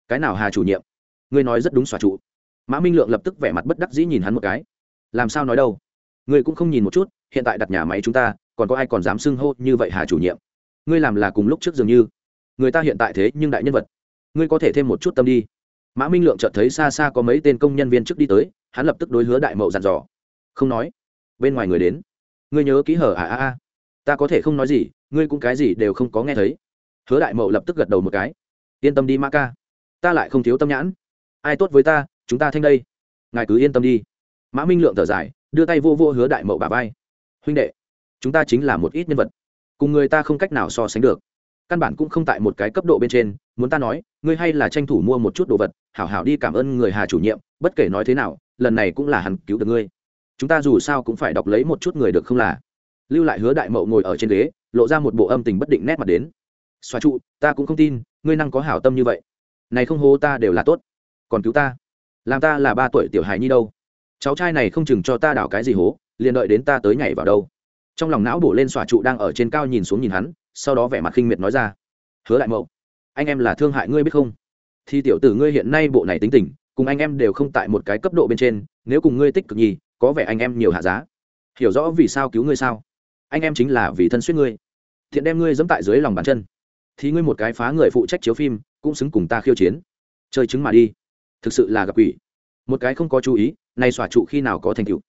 Cái nào hà chủ nhiệm? Ngươi nói rất đúng xòa trụ. Mã minh lượng lập tức vẻ mặt bất đắc dĩ nhìn hắn một cái. Làm sao nói đâu? Ngươi cũng không nhìn một chút, hiện tại đặt nhà máy chúng ta, còn có ai còn dám xưng hô như vậy hà chủ nhiệm? Ngươi làm là cùng lúc trước dường như. Người ta hiện tại thế nhưng đại nhân vật. Ngươi có thể thêm một chút tâm đi. Mã minh lượng chợt thấy xa xa có mấy tên công nhân viên trước đi tới, hắn lập tức đối hứa đại mậu dặn dò. Không nói. Bên ngoài người đến. Ngươi nhớ ký hở à à à ta có thể không nói gì, ngươi cũng cái gì đều không có nghe thấy. Hứa đại mậu lập tức gật đầu một cái. Yên tâm đi mã ca ta lại không thiếu tâm nhãn. Ai tốt với ta, chúng ta thanh đây. Ngài cứ yên tâm đi. Mã minh lượng thở dài, đưa tay vô vô hứa đại mậu bà vai. Huynh đệ, chúng ta chính là một ít nhân vật. Cùng người ta không cách nào so sánh được. Căn bản cũng không tại một cái cấp độ bên trên. Muốn ta nói, ngươi hay là tranh thủ mua một chút đồ vật, hảo hảo đi cảm ơn người hà chủ nhiệm, bất kể nói thế nào, lần này cũng là hắn cứu được ngươi. Chúng ta dù sao cũng phải đọc lấy một chút người được không là lưu lại hứa đại mậu ngồi ở trên ghế, lộ ra một bộ âm tình bất định nét mặt đến. Xoa trụ, ta cũng không tin, ngươi năng có hảo tâm như vậy. Này không hô ta đều là tốt. Còn cứu ta? Làm ta là ba tuổi tiểu hài nhi đâu? Cháu trai này không chừng cho ta đảo cái gì hố, liền đợi đến ta tới nhảy vào đâu. Trong lòng não bổ lên xòa trụ đang ở trên cao nhìn xuống nhìn hắn, sau đó vẻ mặt khinh miệt nói ra. Hứa đại mậu, anh em là thương hại ngươi biết không? Thì tiểu tử ngươi hiện nay bộ này tính tình, cùng anh em đều không tại một cái cấp độ bên trên, nếu cùng ngươi tích cực nhì, có vẻ anh em nhiều hạ giá. Hiểu rõ vì sao cứu ngươi sao? Anh em chính là vì thân suýt ngươi. Thiện đem ngươi dẫm tại dưới lòng bàn chân. Thì ngươi một cái phá người phụ trách chiếu phim, cũng xứng cùng ta khiêu chiến. Chơi chứng mà đi. Thực sự là gặp quỷ. Một cái không có chú ý, nay xòa trụ khi nào có thành tựu.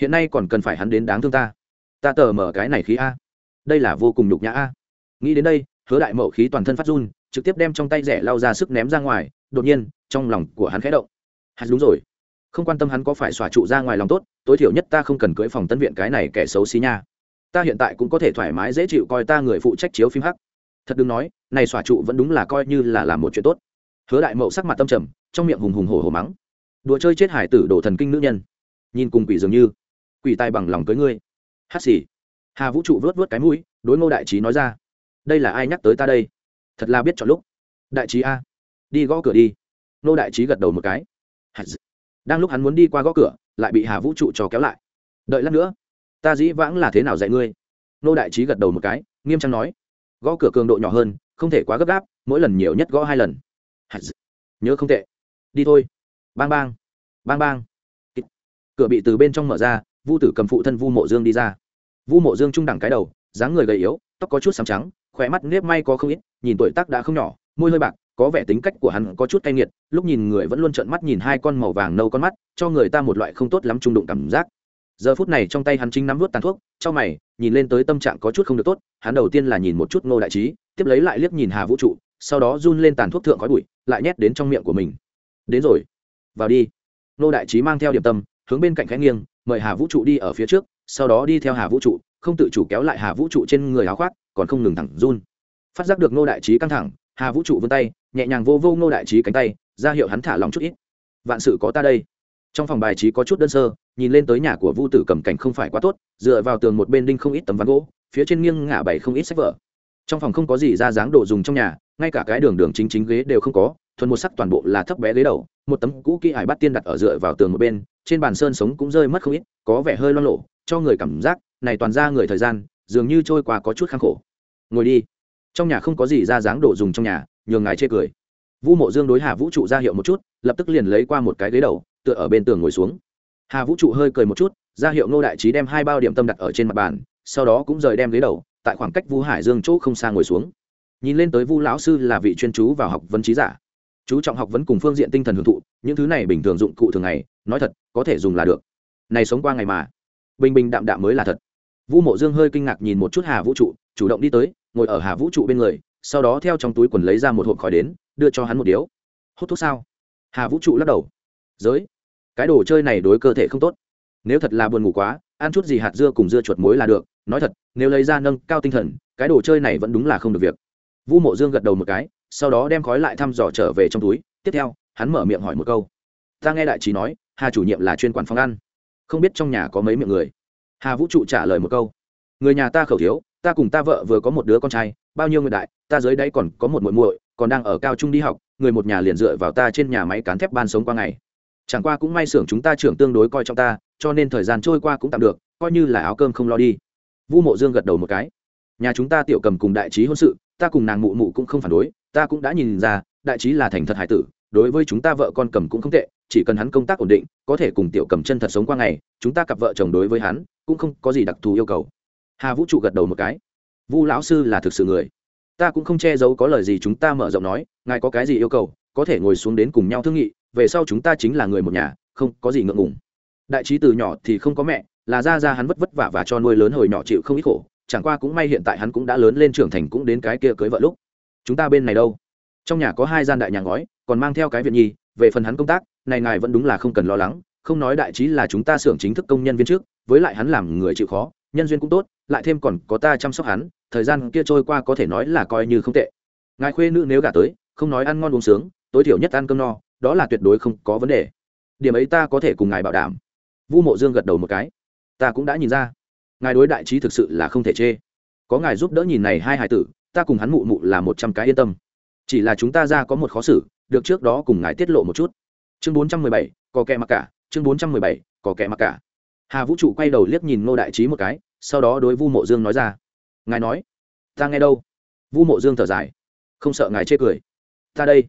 Hiện nay còn cần phải hắn đến đáng thương ta. Ta tờ mở cái này khí a. Đây là vô cùng nhục nhã a. Nghĩ đến đây, hứa đại mậu khí toàn thân phát run, trực tiếp đem trong tay rẻ lao ra sức ném ra ngoài, đột nhiên, trong lòng của hắn khẽ động. Hắn đúng rồi. Không quan tâm hắn có phải xòa trụ ra ngoài lòng tốt, tối thiểu nhất ta không cần cưỡi phòng tân viện cái này kẻ xấu xí nha ta hiện tại cũng có thể thoải mái dễ chịu coi ta người phụ trách chiếu phim hắc. Thật đừng nói, này xòa trụ vẫn đúng là coi như là làm một chuyện tốt. Hứa đại mậu sắc mặt tâm trầm, trong miệng hùng hùng hổ hổ mắng. Đùa chơi chết hải tử đổ thần kinh nữ nhân. Nhìn cùng quỷ dường như, quỷ tai bằng lòng cưới ngươi. Hát xì. Hà vũ trụ vớt vớt cái mũi, đối ngô đại trí nói ra. Đây là ai nhắc tới ta đây? Thật là biết chọn lúc. Đại trí a. Đi gõ cửa đi. Ngô đại trí gật đầu một cái. Đang lúc hắn muốn đi qua gõ cửa, lại bị hà vũ trụ cho kéo lại. Đợi lát nữa ta dĩ vãng là thế nào dạy ngươi? Nô đại trí gật đầu một cái, nghiêm trang nói. Gõ cửa cường độ nhỏ hơn, không thể quá gấp gáp, mỗi lần nhiều nhất gõ hai lần. Nhớ không tệ. Đi thôi. Bang bang. Bang bang. Cửa bị từ bên trong mở ra, vu tử cầm phụ thân vu mộ dương đi ra. Vu mộ dương trung đẳng cái đầu, dáng người gầy yếu, tóc có chút sáng trắng khỏe mắt nếp may có không ít, nhìn tuổi tác đã không nhỏ, môi hơi bạc, có vẻ tính cách của hắn có chút cay nghiệt, lúc nhìn người vẫn luôn trợn mắt nhìn hai con màu vàng nâu con mắt, cho người ta một loại không tốt lắm trung đụng cảm giác giờ phút này trong tay hắn chính nắm vút tàn thuốc trong mày, nhìn lên tới tâm trạng có chút không được tốt, hắn đầu tiên là nhìn một chút ngô đại trí, tiếp lấy lại liếc nhìn hà vũ trụ, sau đó run lên tàn thuốc thượng khói bụi, lại nhét đến trong miệng của mình. Đến rồi, vào đi. Ngô đại trí mang theo điểm tâm, hướng bên cạnh khẽ nghiêng, mời hà vũ trụ đi ở phía trước, sau đó đi theo hà vũ trụ, không tự chủ kéo lại hà vũ trụ trên người áo khoác, còn không ngừng thẳng run. Phát giác được ngô đại trí căng thẳng, hà vũ trụ vươn tay, nhẹ nhàng vô vô ngô đại trí cánh tay, ra hiệu hắn thả lòng chút ít. Vạn sự có ta đây trong phòng bài trí có chút đơn sơ, nhìn lên tới nhà của vu tử cầm cảnh không phải quá tốt, dựa vào tường một bên đinh không ít tấm ván gỗ, phía trên nghiêng ngả bảy không ít sách vở. Trong phòng không có gì ra dáng đồ dùng trong nhà, ngay cả cái đường đường chính chính ghế đều không có, thuần một sắc toàn bộ là thấp bé ghế đầu, một tấm cũ kỹ hải bắt tiên đặt ở dựa vào tường một bên, trên bàn sơn sống cũng rơi mất không ít, có vẻ hơi lo lộ cho người cảm giác này toàn ra người thời gian, dường như trôi qua có chút khang khổ. Ngồi đi. Trong nhà không có gì ra dáng đồ dùng trong nhà, nhường ngài chê cười. Vu mộ dương đối hà vũ trụ ra hiệu một chút, lập tức liền lấy qua một cái ghế đầu tựa ở bên tường ngồi xuống. Hà vũ trụ hơi cười một chút, ra hiệu ngô đại trí đem hai bao điểm tâm đặt ở trên mặt bàn, sau đó cũng rời đem ghế đầu, tại khoảng cách vu hải dương chỗ không xa ngồi xuống. Nhìn lên tới vu lão sư là vị chuyên chú vào học vấn trí giả. Chú trọng học vấn cùng phương diện tinh thần hưởng thụ, những thứ này bình thường dụng cụ thường ngày, nói thật, có thể dùng là được. Này sống qua ngày mà, bình bình đạm đạm mới là thật. Vu mộ dương hơi kinh ngạc nhìn một chút hà vũ trụ, chủ động đi tới, ngồi ở hà vũ trụ bên người, sau đó theo trong túi quần lấy ra một hộp khói đến, đưa cho hắn một điếu. Hút thuốc sao? Hà vũ trụ lắc đầu giới. Cái đồ chơi này đối cơ thể không tốt. Nếu thật là buồn ngủ quá, ăn chút gì hạt dưa cùng dưa chuột muối là được. Nói thật, nếu lấy ra nâng cao tinh thần, cái đồ chơi này vẫn đúng là không được việc. Vu mộ dương gật đầu một cái, sau đó đem khói lại thăm dò trở về trong túi. Tiếp theo, hắn mở miệng hỏi một câu. Ta nghe đại trí nói, hà chủ nhiệm là chuyên quản phòng ăn. Không biết trong nhà có mấy miệng người. Hà vũ trụ trả lời một câu. Người nhà ta khẩu thiếu, ta cùng ta vợ vừa có một đứa con trai, bao nhiêu người đại, ta dưới đấy còn có một muội muội, còn đang ở cao trung đi học, người một nhà liền dựa vào ta trên nhà máy cán thép ban sống qua ngày chẳng qua cũng may xưởng chúng ta trưởng tương đối coi trọng ta, cho nên thời gian trôi qua cũng tạm được, coi như là áo cơm không lo đi. Vu mộ dương gật đầu một cái. Nhà chúng ta tiểu cầm cùng đại trí hôn sự, ta cùng nàng mụ mụ cũng không phản đối, ta cũng đã nhìn ra, đại trí là thành thật hải tử, đối với chúng ta vợ con cầm cũng không tệ, chỉ cần hắn công tác ổn định, có thể cùng tiểu cầm chân thật sống qua ngày, chúng ta cặp vợ chồng đối với hắn, cũng không có gì đặc thù yêu cầu. Hà vũ trụ gật đầu một cái. Vu lão sư là thực sự người. Ta cũng không che giấu có lời gì chúng ta mở rộng nói, ngài có cái gì yêu cầu, có thể ngồi xuống đến cùng nhau thương nghị về sau chúng ta chính là người một nhà, không có gì ngượng ngùng. Đại trí từ nhỏ thì không có mẹ, là ra ra hắn vất vất vả và cho nuôi lớn hồi nhỏ chịu không ít khổ, chẳng qua cũng may hiện tại hắn cũng đã lớn lên trưởng thành cũng đến cái kia cưới vợ lúc. Chúng ta bên này đâu? Trong nhà có hai gian đại nhà ngói, còn mang theo cái viện nhi, về phần hắn công tác, này ngài vẫn đúng là không cần lo lắng, không nói đại trí là chúng ta xưởng chính thức công nhân viên trước, với lại hắn làm người chịu khó, nhân duyên cũng tốt, lại thêm còn có ta chăm sóc hắn, thời gian kia trôi qua có thể nói là coi như không tệ. Ngài khuê nữ nếu gả tới, không nói ăn ngon uống sướng, tối thiểu nhất ăn cơm no đó là tuyệt đối không có vấn đề. Điểm ấy ta có thể cùng ngài bảo đảm. Vu mộ dương gật đầu một cái. Ta cũng đã nhìn ra. Ngài đối đại trí thực sự là không thể chê. Có ngài giúp đỡ nhìn này hai hải tử, ta cùng hắn mụ mụ là một trăm cái yên tâm. Chỉ là chúng ta ra có một khó xử, được trước đó cùng ngài tiết lộ một chút. Chương bốn trăm mười bảy, có kẻ mặc cả. Chương bốn trăm mười bảy, có kẻ mặc cả. Hà vũ trụ quay đầu liếc nhìn ngô đại trí một cái, sau đó đối vu mộ dương nói ra. Ngài nói, ta nghe đâu? Vu mộ dương thở dài. Không sợ ngài chê cười. Ta đây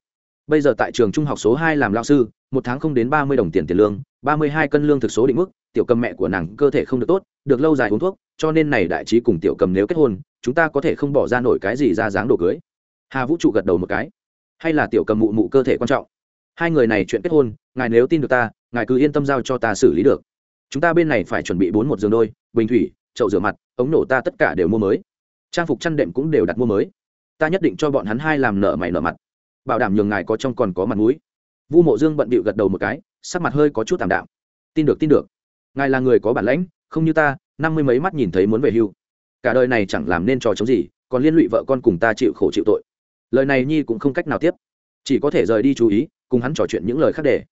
bây giờ tại trường trung học số hai làm lao sư, một tháng không đến ba mươi đồng tiền tiền lương, ba mươi hai cân lương thực số định mức, tiểu cầm mẹ của nàng cơ thể không được tốt, được lâu dài uống thuốc, cho nên này đại trí cùng tiểu cầm nếu kết hôn, chúng ta có thể không bỏ ra nổi cái gì ra dáng đồ cưới. Hà vũ trụ gật đầu một cái. Hay là tiểu cầm mụ mụ cơ thể quan trọng? Hai người này chuyện kết hôn, ngài nếu tin được ta, ngài cứ yên tâm giao cho ta xử lý được. Chúng ta bên này phải chuẩn bị bốn một giường đôi, bình thủy, chậu rửa mặt, ống nổ ta tất cả đều mua mới. Trang phục chăn đệm cũng đều đặt mua mới. Ta nhất định cho bọn hắn hai làm nợ mày nợ mặt bảo đảm nhường ngài có trong còn có mặt mũi. Vu mộ dương bận bịu gật đầu một cái, sắc mặt hơi có chút tạm đạm. Tin được tin được. Ngài là người có bản lãnh, không như ta, năm mươi mấy mắt nhìn thấy muốn về hưu. Cả đời này chẳng làm nên trò chống gì, còn liên lụy vợ con cùng ta chịu khổ chịu tội. Lời này nhi cũng không cách nào tiếp. Chỉ có thể rời đi chú ý, cùng hắn trò chuyện những lời khác để.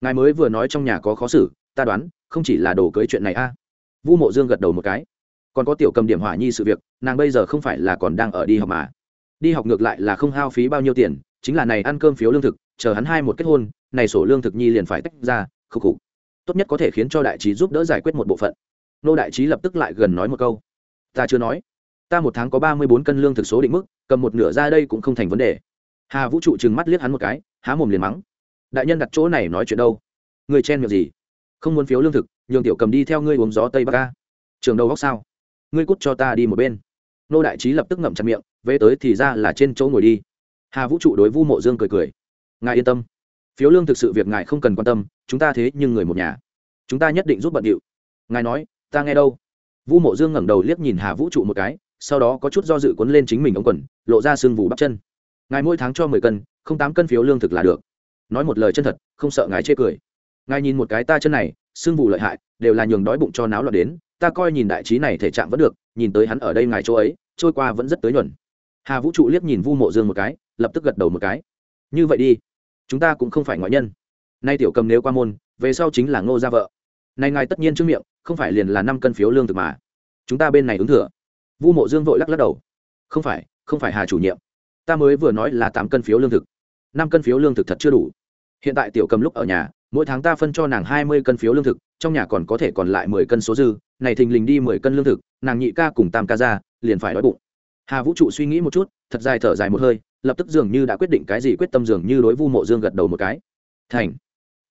Ngài mới vừa nói trong nhà có khó xử, ta đoán, không chỉ là đồ cưới chuyện này a. Vu mộ dương gật đầu một cái. Còn có tiểu cầm điểm hỏa nhi sự việc, nàng bây giờ không phải là còn đang ở đi học mà. Đi học ngược lại là không hao phí bao nhiêu tiền chính là này ăn cơm phiếu lương thực, chờ hắn hai một kết hôn, này sổ lương thực nhi liền phải tách ra khâu khục tốt nhất có thể khiến cho đại trí giúp đỡ giải quyết một bộ phận. Nô đại trí lập tức lại gần nói một câu. Ta chưa nói. Ta một tháng có ba mươi bốn cân lương thực số định mức, cầm một nửa ra đây cũng không thành vấn đề. Hà vũ trụ trừng mắt liếc hắn một cái, há mồm liền mắng. Đại nhân đặt chỗ này nói chuyện đâu? Người chen miệng gì? Không muốn phiếu lương thực, nhường tiểu cầm đi theo ngươi uống gió tây bắc ca trường đầu góc sao? Ngươi cút cho ta đi một bên. Nô đại trí lập tức ngậm chặt miệng, về tới thì ra là trên chỗ ngồi đi hà vũ trụ đối vu mộ dương cười cười. Ngài yên tâm. Phiếu lương thực sự việc ngài không cần quan tâm, chúng ta thế nhưng người một nhà. Chúng ta nhất định giúp bận điệu. Ngài nói, ta nghe đâu? Vu mộ dương ngẩng đầu liếc nhìn hà vũ trụ một cái, sau đó có chút do dự cuốn lên chính mình ống quần, lộ ra sương vù bắp chân. Ngài mỗi tháng cho mười cân, không tám cân phiếu lương thực là được. Nói một lời chân thật, không sợ ngài chê cười. Ngài nhìn một cái ta chân này, sương vù lợi hại, đều là nhường đói bụng cho náo loạn đến, ta coi nhìn đại trí này thể trạng vẫn được, nhìn tới hắn ở đây ngài chỗ ấy, trôi qua vẫn rất tới nhuần hà vũ trụ liếc nhìn vu mộ dương một cái lập tức gật đầu một cái. Như vậy đi, chúng ta cũng không phải ngoại nhân. Nay tiểu cầm nếu qua môn, về sau chính là ngô gia vợ. Nay ngài tất nhiên trước miệng, không phải liền là năm cân phiếu lương thực mà. Chúng ta bên này ứng thừa. Vu mộ dương vội lắc lắc đầu. Không phải không phải hà chủ nhiệm. Ta mới vừa nói là tám cân phiếu lương thực. Năm cân phiếu lương thực thật chưa đủ. Hiện tại tiểu cầm lúc ở nhà, mỗi tháng ta phân cho nàng hai mươi cân phiếu lương thực, trong nhà còn có thể còn lại mười cân số dư, này thình lình đi mười cân lương thực, nàng nhị ca cùng tam ca ra, liền phải đói bụng. Hà vũ trụ suy nghĩ một chút, thật dài thở dài một hơi lập tức dường như đã quyết định cái gì quyết tâm dường như đối vu mộ dương gật đầu một cái. Thành.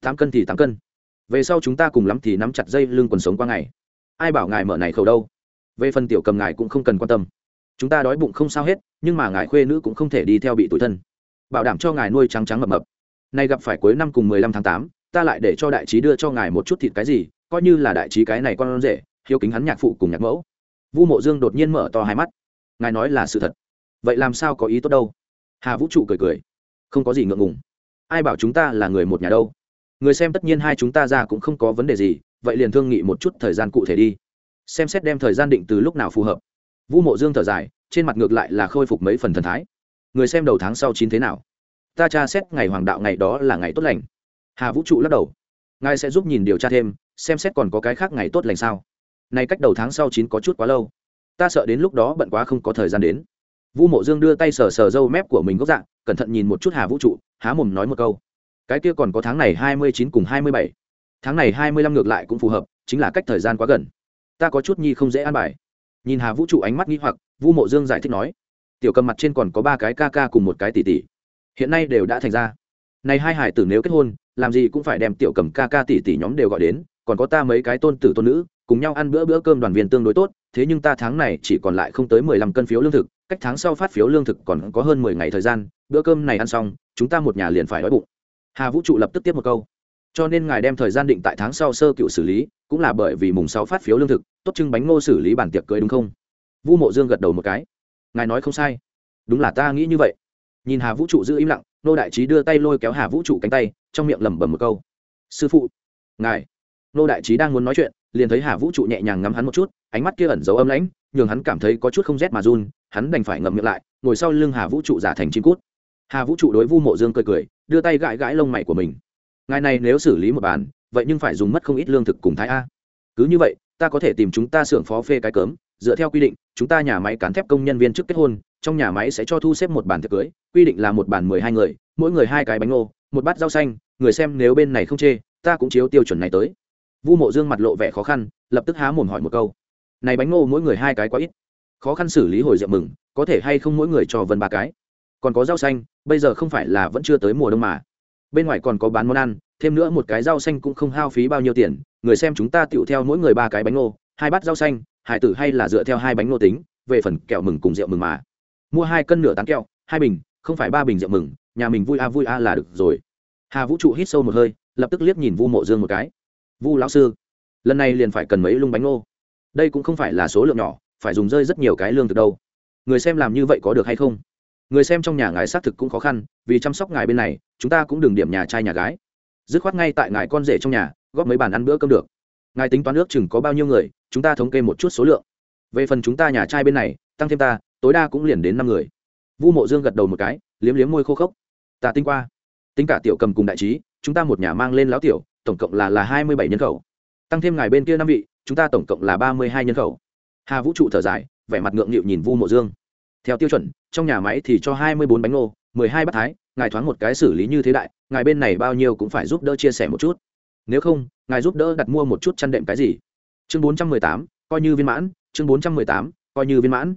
Tám cân thì tám cân. Về sau chúng ta cùng lắm thì nắm chặt dây lưng quần sống qua ngày. Ai bảo ngài mở này khẩu đâu? Về phần tiểu cầm ngài cũng không cần quan tâm. Chúng ta đói bụng không sao hết, nhưng mà ngài khuê nữ cũng không thể đi theo bị tủi thân. Bảo đảm cho ngài nuôi trắng trắng mập mập. Nay gặp phải cuối năm cùng mười lăm tháng tám, ta lại để cho đại trí đưa cho ngài một chút thịt cái gì, coi như là đại trí cái này con rể, hiếu kính hắn nhạc phụ cùng nhạc mẫu. Vu mộ dương đột nhiên mở to hai mắt. Ngài nói là sự thật. Vậy làm sao có ý tốt đâu? Hà vũ trụ cười cười. Không có gì ngượng ngùng. Ai bảo chúng ta là người một nhà đâu? Người xem tất nhiên hai chúng ta ra cũng không có vấn đề gì, vậy liền thương nghị một chút thời gian cụ thể đi. Xem xét đem thời gian định từ lúc nào phù hợp. Vũ mộ dương thở dài, trên mặt ngược lại là khôi phục mấy phần thần thái. Người xem đầu tháng sau chín thế nào? Ta tra xét ngày hoàng đạo ngày đó là ngày tốt lành. Hà vũ trụ lắc đầu. Ngài sẽ giúp nhìn điều tra thêm, xem xét còn có cái khác ngày tốt lành sao? Nay cách đầu tháng sau chín có chút quá lâu. Ta sợ đến lúc đó bận quá không có thời gian đến vu mộ dương đưa tay sờ sờ râu mép của mình gốc dạng cẩn thận nhìn một chút hà vũ trụ, há mồm nói một câu. Cái kia còn có tháng này hai mươi chín cùng hai mươi bảy. Tháng này hai mươi lăm ngược lại cũng phù hợp, chính là cách thời gian quá gần. Ta có chút nhi không dễ an bài. Nhìn hà vũ trụ ánh mắt nghi hoặc, vu mộ dương giải thích nói. Tiểu cầm mặt trên còn có ba cái ca ca cùng một cái tỷ tỷ. Hiện nay đều đã thành ra. Này hai hải tử nếu kết hôn, làm gì cũng phải đem tiểu cầm ca ca tỷ tỷ nhóm đều gọi đến, còn có ta mấy cái tôn tử tôn nữ, cùng nhau ăn bữa bữa cơm đoàn viên tương đối tốt, thế nhưng ta tháng này chỉ còn lại không tới mười lăm cân phiếu lương thực cách tháng sau phát phiếu lương thực còn có hơn mười ngày thời gian, bữa cơm này ăn xong, chúng ta một nhà liền phải đói bụng. Hà vũ trụ lập tức tiếp một câu. Cho nên ngài đem thời gian định tại tháng sau sơ cựu xử lý, cũng là bởi vì mùng sáu phát phiếu lương thực, tốt trưng bánh ngô xử lý bản tiệc cưới đúng không? Vu mộ dương gật đầu một cái. Ngài nói không sai. Đúng là ta nghĩ như vậy. Nhìn hà vũ trụ giữ im lặng, nô đại trí đưa tay lôi kéo hà vũ trụ cánh tay, trong miệng lẩm bẩm một câu. Sư phụ, ngài. Nô đại trí đang muốn nói chuyện, liền thấy hà vũ trụ nhẹ nhàng ngắm hắn một chút, ánh mắt kia ẩn dấu âm lãnh, nhường hắn cảm thấy có chút không rét mà run hắn đành phải ngậm miệng lại, ngồi sau lưng hà vũ trụ giả thành chim cút. Hà vũ trụ đối vu mộ dương cười cười, đưa tay gãi gãi lông mày của mình. Ngài này nếu xử lý một bàn, vậy nhưng phải dùng mất không ít lương thực cùng thái a. Cứ như vậy, ta có thể tìm chúng ta xưởng phó phê cái cớm, dựa theo quy định, chúng ta nhà máy cán thép công nhân viên trước kết hôn, trong nhà máy sẽ cho thu xếp một bàn tiệc cưới, quy định là một bàn mười hai người, mỗi người hai cái bánh ngô, một bát rau xanh, người xem nếu bên này không chê, ta cũng chiếu tiêu chuẩn này tới. Vu mộ dương mặt lộ vẻ khó khăn, lập tức há mồm hỏi một câu. Này bánh ngô mỗi người hai cái quá ít khó khăn xử lý hồi rượu mừng, có thể hay không mỗi người cho vân ba cái. Còn có rau xanh, bây giờ không phải là vẫn chưa tới mùa đông mà. Bên ngoài còn có bán món ăn, thêm nữa một cái rau xanh cũng không hao phí bao nhiêu tiền, người xem chúng ta tựu theo mỗi người ba cái bánh ngô, hai bát rau xanh, hải tử hay là dựa theo hai bánh ngô tính, về phần kẹo mừng cùng rượu mừng mà. Mua hai cân nửa tán kẹo, hai bình, không phải ba bình rượu mừng, nhà mình vui a vui a là được rồi. Hà vũ trụ hít sâu một hơi, lập tức liếc nhìn vu mộ dương một cái. Vu lão sư, lần này liền phải cần mấy lung bánh ngô. Đây cũng không phải là số lượng nhỏ phải dùng rơi rất nhiều cái lương từ đâu. Người xem làm như vậy có được hay không? Người xem trong nhà ngài xác thực cũng khó khăn, vì chăm sóc ngài bên này, chúng ta cũng đừng điểm nhà trai nhà gái. Dứt khoát ngay tại ngài con rể trong nhà, góp mấy bàn ăn bữa cơm được. Ngài tính toán ước chừng có bao nhiêu người, chúng ta thống kê một chút số lượng. Về phần chúng ta nhà trai bên này, tăng thêm ta, tối đa cũng liền đến năm người. Vu mộ dương gật đầu một cái, liếm liếm môi khô khốc. Ta tính qua. Tính cả tiểu cầm cùng đại trí, chúng ta một nhà mang lên lão tiểu, tổng cộng là là hai mươi bảy nhân khẩu. Tăng thêm ngài bên kia năm vị, chúng ta tổng cộng là ba mươi hai nhân khẩu hà vũ trụ thở dài, vẻ mặt ngượng nghịu nhìn vu mộ dương. Theo tiêu chuẩn, trong nhà máy thì cho hai mươi bốn bánh ngô, mười hai bát thái, ngài thoáng một cái xử lý như thế đại, ngài bên này bao nhiêu cũng phải giúp đỡ chia sẻ một chút. Nếu không, ngài giúp đỡ đặt mua một chút chăn đệm cái gì? Chương bốn trăm mười tám, coi như viên mãn, chương bốn trăm mười tám, coi như viên mãn.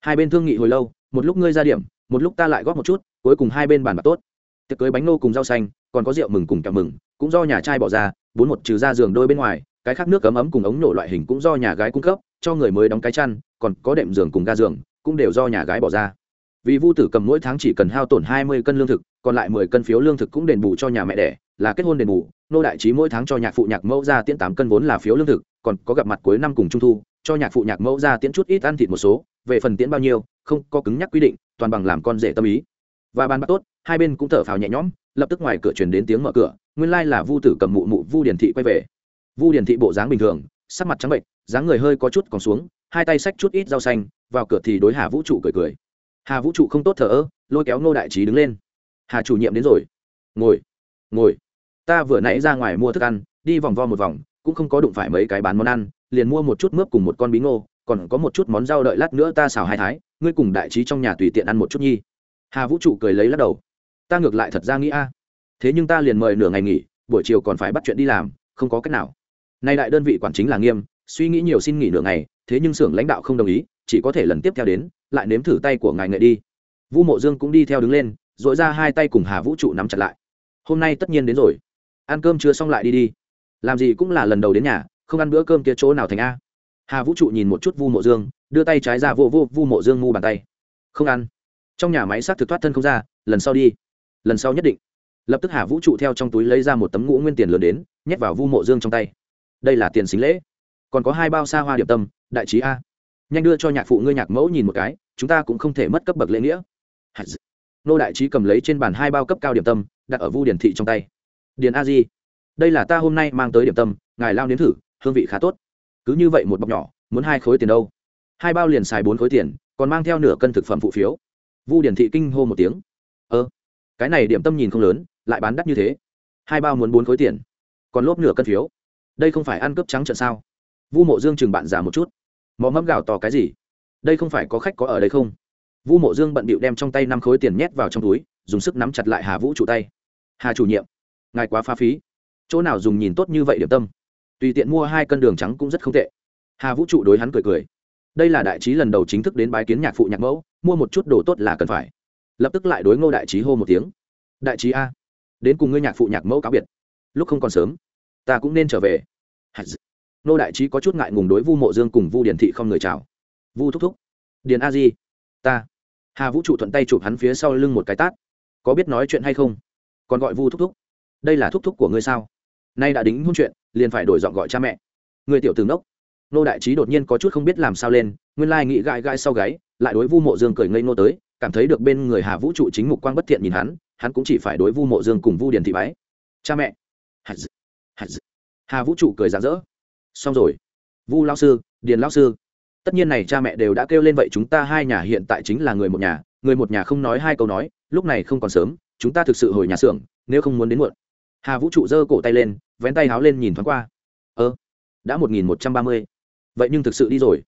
Hai bên thương nghị hồi lâu, một lúc ngươi ra điểm, một lúc ta lại góp một chút, cuối cùng hai bên bàn bạc tốt. Tiệc cưới bánh nô cùng rau xanh, còn có rượu mừng cùng kẹo mừng, cũng do nhà trai bỏ ra, bốn một trừ ra giường đôi bên ngoài, cái khác nước cấm ấm cùng ống nổ loại hình cũng do nhà gái cung cấp cho người mới đóng cái chăn, còn có đệm giường cùng ga giường, cũng đều do nhà gái bỏ ra. Vì vu tử cầm mỗi tháng chỉ cần hao tổn hai mươi cân lương thực, còn lại mười cân phiếu lương thực cũng đền bù cho nhà mẹ đẻ, là kết hôn đền bù. Nô đại trí mỗi tháng cho nhạc phụ nhạc mẫu ra tiễn tám cân vốn là phiếu lương thực, còn có gặp mặt cuối năm cùng trung thu, cho nhạc phụ nhạc mẫu ra tiễn chút ít ăn thịt một số, về phần tiễn bao nhiêu, không có cứng nhắc quy định, toàn bằng làm con rể tâm ý. Và bàn bạc tốt, hai bên cũng thở phào nhẹ nhõm, lập tức ngoài cửa truyền đến tiếng mở cửa, nguyên lai là vu tử cầm mụ mụ vu điển thị quay về. Vu điển thị bộ dáng bình thường, sắc mặt trắng bệnh dáng người hơi có chút còn xuống, hai tay xách chút ít rau xanh, vào cửa thì đối hà vũ trụ cười cười. Hà vũ trụ không tốt thở ơ, lôi kéo ngô đại trí đứng lên. Hà chủ nhiệm đến rồi. Ngồi ngồi. Ta vừa nãy ra ngoài mua thức ăn, đi vòng vo một vòng, cũng không có đụng phải mấy cái bán món ăn, liền mua một chút mướp cùng một con bí ngô, còn có một chút món rau đợi lát nữa ta xào hai thái, ngươi cùng đại trí trong nhà tùy tiện ăn một chút nhi. Hà vũ trụ cười lấy lắc đầu. Ta ngược lại thật ra nghĩ a. Thế nhưng ta liền mời nửa ngày nghỉ, buổi chiều còn phải bắt chuyện đi làm, không có cách nào. Nay đại đơn vị quản chính là nghiêm suy nghĩ nhiều xin nghỉ nửa ngày, thế nhưng xưởng lãnh đạo không đồng ý, chỉ có thể lần tiếp theo đến, lại nếm thử tay của ngài nghệ đi. Vu mộ dương cũng đi theo đứng lên dội ra hai tay cùng hà vũ trụ nắm chặt lại. Hôm nay tất nhiên đến rồi. Ăn cơm chưa xong lại đi đi. Làm gì cũng là lần đầu đến nhà, không ăn bữa cơm kia chỗ nào thành a? Hà vũ trụ nhìn một chút vu mộ dương, đưa tay trái ra vô vô vu mộ dương ngu bàn tay. Không ăn. Trong nhà máy xác thực thoát thân không ra, lần sau đi. Lần sau nhất định. Lập tức hà vũ trụ theo trong túi lấy ra một tấm ngũ nguyên tiền lớn đến, nhét vào vu mộ dương trong tay. Đây là tiền xính lễ còn có hai bao xa hoa điểm tâm, đại trí a. Nhanh đưa cho nhạc phụ ngươi nhạc mẫu nhìn một cái, chúng ta cũng không thể mất cấp bậc lễ nghĩa. Nô đại trí cầm lấy trên bàn hai bao cấp cao điểm tâm, đặt ở vu điển thị trong tay. Điền a di, đây là ta hôm nay mang tới điểm tâm, ngài lao nếm thử, hương vị khá tốt. Cứ như vậy một bọc nhỏ, muốn hai khối tiền đâu? Hai bao liền xài bốn khối tiền, còn mang theo nửa cân thực phẩm phụ phiếu. Vu điển thị kinh hô một tiếng. Ơ, cái này điểm tâm nhìn không lớn, lại bán đắt như thế. Hai bao muốn bốn khối tiền, còn lốp nửa cân phiếu. Đây không phải ăn cướp trắng trận sao? Vu mộ dương chừng bạn già một chút. Mò mẫm gạo tỏ cái gì? Đây không phải có khách có ở đây không? Vu mộ dương bận bịu đem trong tay năm khối tiền nhét vào trong túi, dùng sức nắm chặt lại hà vũ trụ tay. Hà chủ nhiệm, ngài quá pha phí. Chỗ nào dùng nhìn tốt như vậy điểm tâm? Tùy tiện mua hai cân đường trắng cũng rất không tệ. Hà vũ trụ đối hắn cười cười. Đây là đại trí lần đầu chính thức đến bái kiến nhạc phụ nhạc mẫu, mua một chút đồ tốt là cần phải. Lập tức lại đối ngô đại trí hô một tiếng. Đại trí a, đến cùng ngươi nhạc phụ nhạc mẫu cáo biệt. Lúc không còn sớm, ta cũng nên trở về nô đại trí có chút ngại ngùng đối vu mộ dương cùng vu điển thị không người chào. Vu thúc thúc điền a di ta. Hà vũ trụ thuận tay chụp hắn phía sau lưng một cái tát. Có biết nói chuyện hay không? Còn gọi vu thúc thúc. Đây là thúc thúc của ngươi sao? Nay đã đính hôn chuyện liền phải đổi giọng gọi cha mẹ. Người tiểu tướng đốc nô đại trí đột nhiên có chút không biết làm sao lên nguyên lai nghĩ gãi gãi sau gáy lại đối vu mộ dương cười ngây nô tới cảm thấy được bên người hà vũ trụ chính mục quang bất thiện nhìn hắn hắn cũng chỉ phải đối vu mộ dương cùng vu điền thị bái. Cha mẹ. Hà, d... hà, d... hà vũ trụ cười rạng rỡ xong rồi. Vu lao sư, điền lao sư. Tất nhiên này cha mẹ đều đã kêu lên vậy chúng ta hai nhà hiện tại chính là người một nhà, người một nhà không nói hai câu nói, lúc này không còn sớm, chúng ta thực sự hồi nhà xưởng, nếu không muốn đến muộn. Hà vũ trụ giơ cổ tay lên, vén tay háo lên nhìn thoáng qua. Ơ, đã một nghìn một trăm ba mươi. Vậy nhưng thực sự đi rồi.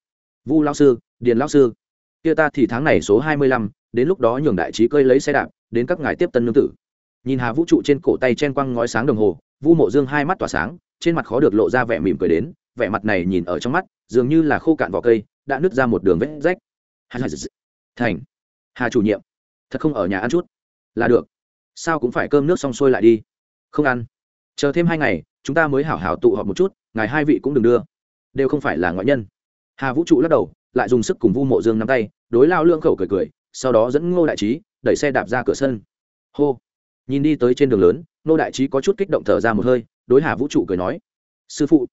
Vu lao sư, điền lao sư. Kia ta thì tháng này số hai mươi lăm, đến lúc đó nhường đại trí cơi lấy xe đạp, đến các ngài tiếp tân nương tử. Nhìn hà vũ trụ trên cổ tay chen quăng ngói sáng đồng hồ, vu mộ dương hai mắt tỏa sáng trên mặt khó được lộ ra vẻ mỉm cười đến, vẻ mặt này nhìn ở trong mắt, dường như là khô cạn vỏ cây, đã nứt ra một đường vết rách. Thành. Hà chủ nhiệm. Thật không ở nhà ăn chút. Là được. Sao cũng phải cơm nước xong xuôi lại đi. Không ăn. Chờ thêm hai ngày, chúng ta mới hảo hảo tụ họp một chút, ngài hai vị cũng đừng đưa. Đều không phải là ngoại nhân. Hà vũ trụ lắc đầu, lại dùng sức cùng vu mộ dương nắm tay, đối lao lương khẩu cười cười, sau đó dẫn ngô đại trí, đẩy xe đạp ra cửa sân. Hô. Nhìn đi tới trên đường lớn, ngô đại trí có chút kích động thở ra một hơi đối hà vũ trụ cười nói sư phụ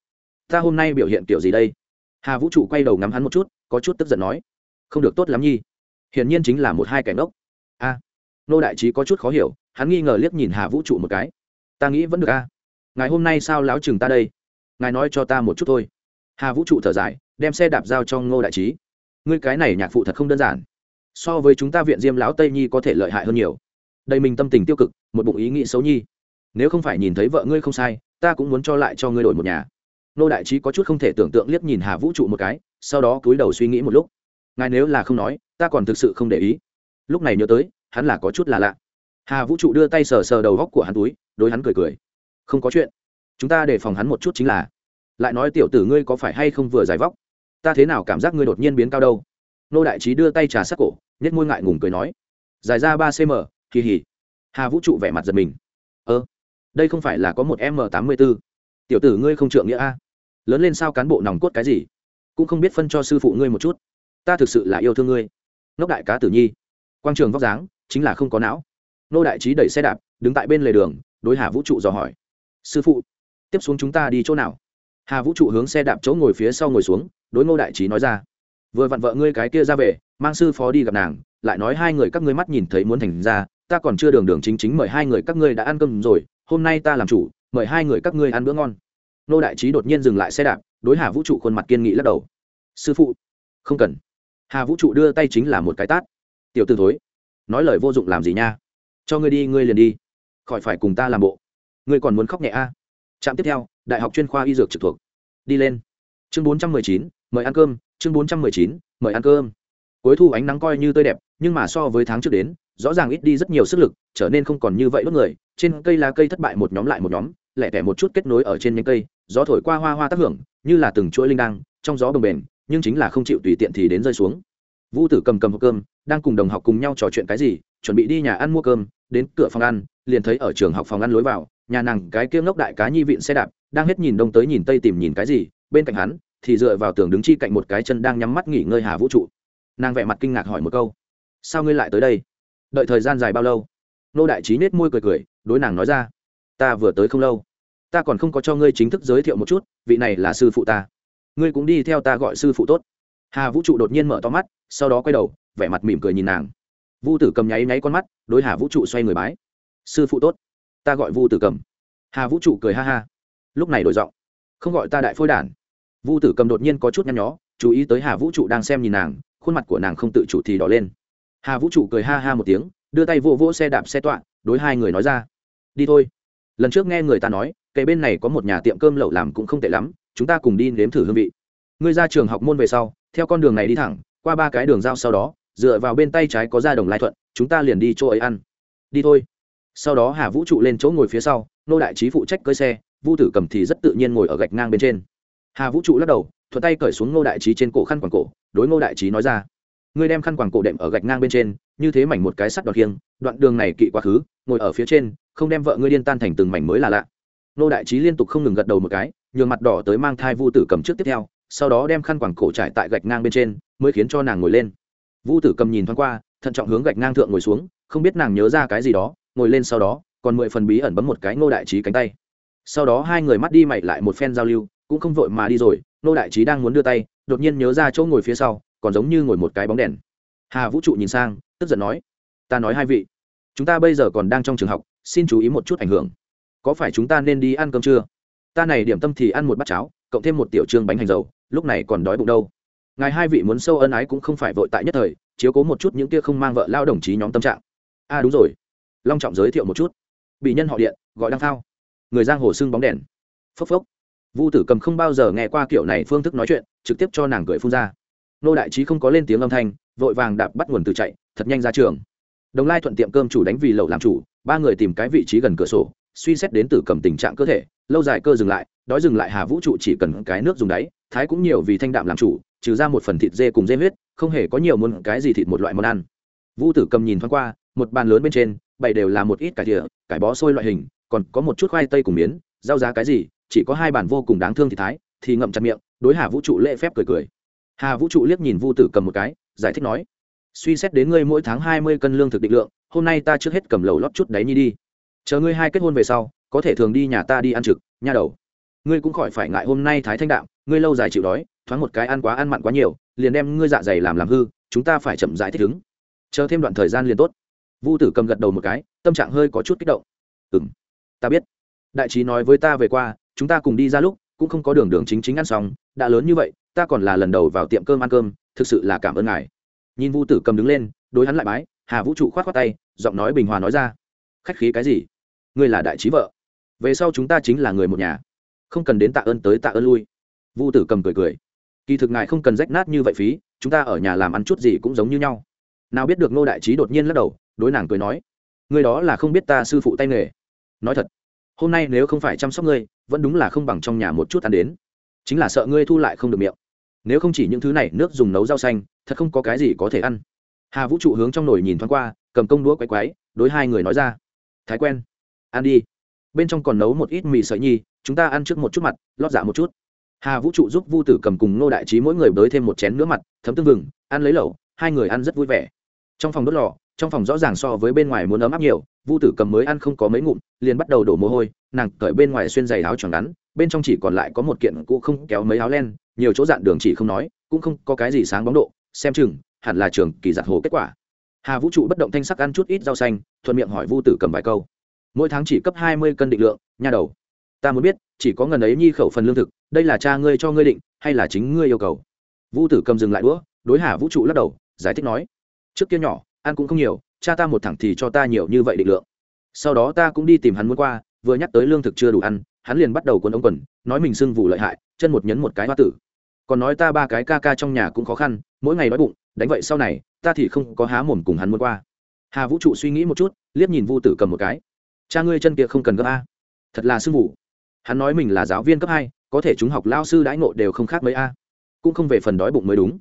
ta hôm nay biểu hiện kiểu gì đây? Hà vũ trụ quay đầu ngắm hắn một chút có chút tức giận nói không được tốt lắm nhi hiển nhiên chính là một hai cảnh ốc a à, nô đại trí có chút khó hiểu hắn nghi ngờ liếc nhìn hà vũ trụ một cái ta nghĩ vẫn được a ngày hôm nay sao láo chừng ta đây? Ngài nói cho ta một chút thôi. Hà vũ trụ thở dài đem xe đạp giao cho ngô đại trí. Ngươi cái này nhạc phụ thật không đơn giản. So với chúng ta viện diêm lão tây nhi có thể lợi hại hơn nhiều. Đây mình tâm tình tiêu cực một bụng ý nghĩ xấu nhi nếu không phải nhìn thấy vợ ngươi không sai, ta cũng muốn cho lại cho ngươi đổi một nhà. Nô đại trí có chút không thể tưởng tượng liếc nhìn hà vũ trụ một cái, sau đó cúi đầu suy nghĩ một lúc. Ngài nếu là không nói, ta còn thực sự không để ý. Lúc này nhớ tới, hắn là có chút là lạ. Hà vũ trụ đưa tay sờ sờ đầu góc của hắn túi, đối hắn cười cười. Không có chuyện. Chúng ta đề phòng hắn một chút chính là, lại nói tiểu tử ngươi có phải hay không vừa giải vóc? Ta thế nào cảm giác ngươi đột nhiên biến cao đâu? Nô đại trí đưa tay trà sát cổ nhét môi ngại ngùng cười nói. Dài ra ba cm kỳ hỉ hà vũ trụ vẻ mặt giật mình. Ơ đây không phải là có một m tám mươi b ố tiểu tử ngươi không trượng nghĩa a. Lớn lên sao cán bộ nòng cốt cái gì? Cũng không biết phân cho sư phụ ngươi một chút. Ta thực sự là yêu thương ngươi. Ngốc đại cá tử nhi. Quang trường vóc dáng, chính là không có não. Nô đại trí đẩy xe đạp, đứng tại bên lề đường, đối hà vũ trụ dò hỏi. Sư phụ, tiếp xuống chúng ta đi chỗ nào? Hà vũ trụ hướng xe đạp chỗ ngồi phía sau ngồi xuống, đối ngô đại trí nói ra. Vừa vặn vợ ngươi cái kia ra về, mang sư phó đi gặp nàng, lại nói hai người các ngươi mắt nhìn thấy muốn thành ra, ta còn chưa đường đường chính chính mời hai người các ngươi đã ăn cơm rồi hôm nay ta làm chủ, mời hai người các ngươi ăn bữa ngon. Nô đại trí đột nhiên dừng lại xe đạp, đối hà vũ trụ khuôn mặt kiên nghị lắc đầu. Sư phụ, không cần. Hà vũ trụ đưa tay chính là một cái tát. Tiểu t thối, nói lời vô dụng làm gì nha? Cho ngươi đi, ngươi liền đi. Khỏi phải cùng ta làm bộ. Ngươi còn muốn khóc nhẹ a? À. trạm tiếp theo, đại học chuyên khoa y dược trực thuộc. Đi lên. Chương bốn trăm mười chín, mời ăn cơm. Chương bốn trăm mười chín, mời ăn cơm. Cuối thu ánh nắng coi như tươi đẹp, nhưng mà so với tháng trước đến, rõ ràng ít đi rất nhiều sức lực, trở nên không còn như vậy đốt người trên cây lá cây thất bại một nhóm lại một nhóm, lẻ tẻ một chút kết nối ở trên nhánh cây, gió thổi qua hoa hoa tác hưởng, như là từng chuỗi linh đăng, trong gió bồng bềnh, nhưng chính là không chịu tùy tiện thì đến rơi xuống. Vũ tử cầm cầm hộp cơm, đang cùng đồng học cùng nhau trò chuyện cái gì, chuẩn bị đi nhà ăn mua cơm, đến cửa phòng ăn, liền thấy ở trường học phòng ăn lối vào, nhà nàng cái kia ngốc đại cá nhi vịn xe đạp, đang hết nhìn đông tới nhìn tây tìm nhìn cái gì, bên cạnh hắn, thì dựa vào tường đứng chi cạnh một cái chân đang nhắm mắt nghỉ ngơi hà vũ trụ. Nàng vẻ mặt kinh ngạc hỏi một câu, sao ngươi lại tới đây? Đợi thời gian dài bao lâu? Nô đại trí nết môi cười cười đối nàng nói ra, ta vừa tới không lâu, ta còn không có cho ngươi chính thức giới thiệu một chút, vị này là sư phụ ta. Ngươi cũng đi theo ta gọi sư phụ tốt. Hà vũ trụ đột nhiên mở to mắt, sau đó quay đầu, vẻ mặt mỉm cười nhìn nàng. Vu tử cầm nháy nháy con mắt, đối hà vũ trụ xoay người bái, sư phụ tốt, ta gọi vu tử cầm. Hà vũ trụ cười ha ha, lúc này đổi giọng, không gọi ta đại phôi đản. Vu tử cầm đột nhiên có chút nhăn nhó, chú ý tới hà vũ trụ đang xem nhìn nàng, khuôn mặt của nàng không tự chủ thì đỏ lên. Hà vũ trụ cười ha ha một tiếng đưa tay vỗ vỗ xe đạp xe tọa, đối hai người nói ra, đi thôi. Lần trước nghe người ta nói kệ bên này có một nhà tiệm cơm lẩu làm cũng không tệ lắm, chúng ta cùng đi nếm thử hương vị. Ngươi ra trường học môn về sau, theo con đường này đi thẳng, qua ba cái đường giao sau đó, dựa vào bên tay trái có ra đồng lai thuận, chúng ta liền đi chỗ ấy ăn. Đi thôi. Sau đó hà vũ trụ lên chỗ ngồi phía sau, nô đại trí phụ trách cơi xe, vu tử cầm thì rất tự nhiên ngồi ở gạch ngang bên trên. Hà vũ trụ lắc đầu, thuận tay cởi xuống nô đại trí trên cổ khăn quàng cổ, đối nô đại trí nói ra ngươi đem khăn quàng cổ đệm ở gạch ngang bên trên, như thế mảnh một cái sắt đọt khiêng, đoạn đường này kỵ quá khứ, ngồi ở phía trên, không đem vợ ngươi điên tan thành từng mảnh mới là lạ. Nô đại trí liên tục không ngừng gật đầu một cái, nhường mặt đỏ tới mang thai vu tử cầm trước tiếp theo, sau đó đem khăn quàng cổ trải tại gạch ngang bên trên, mới khiến cho nàng ngồi lên. Vu tử cầm nhìn thoáng qua, thận trọng hướng gạch ngang thượng ngồi xuống, không biết nàng nhớ ra cái gì đó, ngồi lên sau đó, còn mười phần bí ẩn bấm một cái nô đại trí cánh tay. Sau đó hai người mắt đi mày lại một phen giao lưu, cũng không vội mà đi rồi nô đại trí đang muốn đưa tay, đột nhiên nhớ ra chỗ ngồi phía sau còn giống như ngồi một cái bóng đèn. Hà vũ trụ nhìn sang, tức giận nói, ta nói hai vị, chúng ta bây giờ còn đang trong trường học, xin chú ý một chút ảnh hưởng. Có phải chúng ta nên đi ăn cơm chưa? Ta này điểm tâm thì ăn một bát cháo, cộng thêm một tiểu trương bánh hành dầu, lúc này còn đói bụng đâu. Ngài hai vị muốn sâu ân ái cũng không phải vội tại nhất thời, chiếu cố một chút những kia không mang vợ lao đồng chí nhóm tâm trạng. A à đúng rồi. Long trọng giới thiệu một chút. Bị nhân họ điện, gọi đăng thao. Người giang hồ xưng bóng đèn. Phốc phốc. Vu tử cầm không bao giờ nghe qua kiểu này phương thức nói chuyện, trực tiếp cho nàng cười phun ra nô đại trí không có lên tiếng âm thanh, vội vàng đạp bắt nguồn từ chạy, thật nhanh ra trường. Đồng lai thuận tiệm cơm chủ đánh vì lẩu làm chủ, ba người tìm cái vị trí gần cửa sổ, suy xét đến tử cầm tình trạng cơ thể, lâu dài cơ dừng lại, đói dừng lại hà vũ trụ chỉ cần cái nước dùng đáy, thái cũng nhiều vì thanh đạm làm chủ, trừ ra một phần thịt dê cùng dê huyết, không hề có nhiều muốn cái gì thịt một loại món ăn. Vũ tử cầm nhìn thoáng qua, một bàn lớn bên trên, bày đều là một ít cải thịa, cải bó sôi loại hình, còn có một chút khoai tây cùng miến, rau giá cái gì, chỉ có hai bàn vô cùng đáng thương thì thái, thì ngậm chặt miệng, đối hà vũ trụ lễ phép cười cười hà vũ trụ liếc nhìn vu tử cầm một cái, giải thích nói, suy xét đến ngươi mỗi tháng hai mươi cân lương thực định lượng, hôm nay ta trước hết cầm lầu lót chút đáy nhi đi. Chờ ngươi hai kết hôn về sau, có thể thường đi nhà ta đi ăn trực, nha đầu. Ngươi cũng khỏi phải ngại hôm nay thái thanh đạm, ngươi lâu dài chịu đói, thoáng một cái ăn quá ăn mặn quá nhiều, liền đem ngươi dạ dày làm làm hư, chúng ta phải chậm rãi thích ứng. Chờ thêm đoạn thời gian liền tốt. Vu tử cầm gật đầu một cái, tâm trạng hơi có chút kích động. Ừ m ta biết. Đại trí nói với ta về qua, chúng ta cùng đi ra lúc, cũng không có đường đường chính chính ăn xong, đã lớn như vậy ta còn là lần đầu vào tiệm cơm ăn cơm, thực sự là cảm ơn ngài. Nhìn vu tử cầm đứng lên, đối hắn lại bái, hà vũ trụ k h o á t khoác tay, giọng nói bình hòa nói ra. Khách khí cái gì? Ngươi là đại trí vợ. Về sau chúng ta chính là người một nhà. Không cần đến tạ ơn tới tạ ơn lui. Vu tử cầm cười cười. Kỳ thực ngài không cần rách nát như vậy phí, chúng ta ở nhà làm ăn chút gì cũng giống như nhau. Nào biết được ngô đại trí đột nhiên lắc đầu, đối nàng cười nói. Ngươi đó là không biết ta sư phụ tay nghề. Nói thật, hôm nay nếu không phải chăm sóc ngươi, vẫn đúng là không bằng trong nhà một chút ăn đến chính là sợ ngươi thu lại không được miệng. Nếu không chỉ những thứ này, nước dùng nấu rau xanh, thật không có cái gì có thể ăn. Hà vũ trụ hướng trong nồi nhìn thoáng qua, cầm công đũa quay quái đối hai người nói ra. Thái quen, ăn đi. Bên trong còn nấu một ít mì sợi nhi, chúng ta ăn trước một chút mặt, lót dạ một chút. Hà vũ trụ giúp vu tử cầm cùng nô đại trí mỗi người bới thêm một chén nữa mặt, thấm tương vừng, ăn lấy lẩu, hai người ăn rất vui vẻ. Trong phòng đốt lò, trong phòng rõ ràng so với bên ngoài muốn ấm áp nhiều, vu tử cầm mới ăn không có mấy ngụm, liền bắt đầu đổ mồ hôi, nàng cởi bên ngoài xuyên giày áo choàng ngắn bên trong chỉ còn lại có một kiện cũ không kéo mấy áo len, nhiều chỗ dạn đường chỉ không nói, cũng không có cái gì sáng bóng độ, xem chừng, hẳn là trường kỳ giặt hồ kết quả. Hà vũ trụ bất động thanh sắc ăn chút ít rau xanh, thuận miệng hỏi vu tử cầm vài câu. Mỗi tháng chỉ cấp hai mươi cân định lượng, nha đầu. Ta muốn biết, chỉ có ngần ấy nhi khẩu phần lương thực, đây là cha ngươi cho ngươi định, hay là chính ngươi yêu cầu? Vu tử cầm dừng lại đũa, đối hà vũ trụ lắc đầu, giải thích nói. Trước kia nhỏ, ăn cũng không nhiều, cha ta một thẳng thì cho ta nhiều như vậy định lượng. Sau đó ta cũng đi tìm hắn muốn qua, vừa nhắc tới lương thực chưa đủ ăn hắn liền bắt đầu cuốn ống quần, nói mình sưng vụ lợi hại, chân một nhấn một cái hoa tử. Còn nói ta ba cái ca ca trong nhà cũng khó khăn, mỗi ngày đói bụng, đánh vậy sau này, ta thì không có há mồm cùng hắn muốn qua. Hà vũ trụ suy nghĩ một chút, liếc nhìn vu tử cầm một cái. Cha ngươi chân kia không cần gấp a. Thật là sưng vụ. Hắn nói mình là giáo viên cấp hai, có thể chúng học lao sư đãi ngộ đều không khác mấy a. Cũng không về phần đói bụng mới đúng.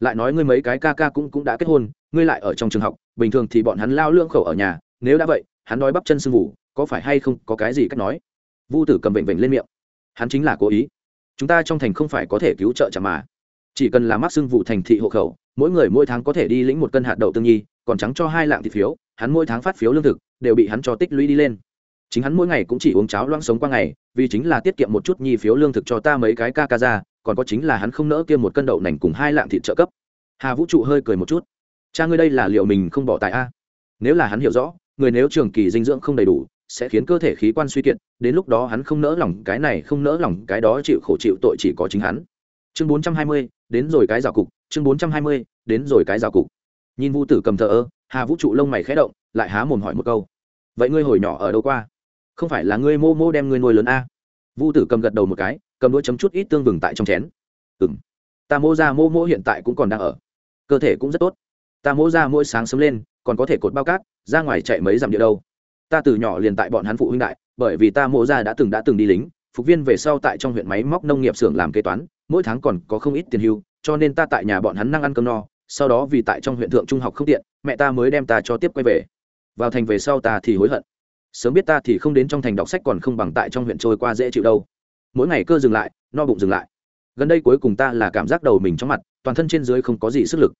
Lại nói ngươi mấy cái ca ca cũng cũng đã kết hôn, ngươi lại ở trong trường học, bình thường thì bọn hắn lao lương khẩu ở nhà, nếu đã vậy, hắn nói bắp chân sưng vụ, có phải hay không có cái gì cách nói? Vu tử cầm bệnh vệnh lên miệng. Hắn chính là cố ý. Chúng ta trong thành không phải có thể cứu trợ chẳng mà. Chỉ cần là mắc xưng vụ thành thị hộ khẩu, mỗi người mỗi tháng có thể đi lĩnh một cân hạt đậu tương nhi, còn trắng cho hai lạng thịt phiếu, hắn mỗi tháng phát phiếu lương thực, đều bị hắn cho tích lũy đi lên. Chính hắn mỗi ngày cũng chỉ uống cháo loãng sống qua ngày, vì chính là tiết kiệm một chút nhi phiếu lương thực cho ta mấy cái ca ca ra, còn có chính là hắn không nỡ kia một cân đậu nành cùng hai lạng thịt trợ cấp. Hà vũ trụ hơi cười một chút. Cha ngươi đây là liệu mình không bỏ tài a? Nếu là hắn hiểu rõ, người nếu trường kỳ dinh dưỡng không đầy đủ sẽ khiến cơ thể khí quan suy kiệt, đến lúc đó hắn không nỡ lòng cái này, không nỡ lòng cái đó chịu khổ chịu tội chỉ có chính hắn. Chương bốn trăm hai mươi, đến rồi cái rào cục, chương bốn trăm hai mươi, đến rồi cái rào cục. Nhìn vũ tử cầm thờ ơ, hà vũ trụ lông mày khẽ động, lại há mồm hỏi một câu. Vậy ngươi hồi nhỏ ở đâu qua? Không phải là ngươi mô mô đem ngươi nuôi lớn a? Vũ tử cầm gật đầu một cái, cầm đũa chấm chút ít tương vừng tại trong chén. Ừ m ta mô ra mô mô hiện tại cũng còn đang ở. Cơ thể cũng rất tốt. Ta mô ra mỗi sáng sớm lên, còn có thể cột bao cát, ra ngoài chạy mấy dặm địa đâu ta từ nhỏ liền tại bọn hắn phụ huynh đại, bởi vì ta mộ ra đã từng đã từng đi lính, phục viên về sau tại trong huyện máy móc nông nghiệp xưởng làm kế toán, mỗi tháng còn có không ít tiền hưu, cho nên ta tại nhà bọn hắn năng ăn cơm no, sau đó vì tại trong huyện thượng trung học không tiện, mẹ ta mới đem ta cho tiếp quay về. Vào thành về sau ta thì hối hận. Sớm biết ta thì không đến trong thành đọc sách còn không bằng tại trong huyện trôi qua dễ chịu đâu. Mỗi ngày cơ dừng lại, no bụng dừng lại. Gần đây cuối cùng ta là cảm giác đầu mình trong mặt, toàn thân trên dưới không có gì sức lực.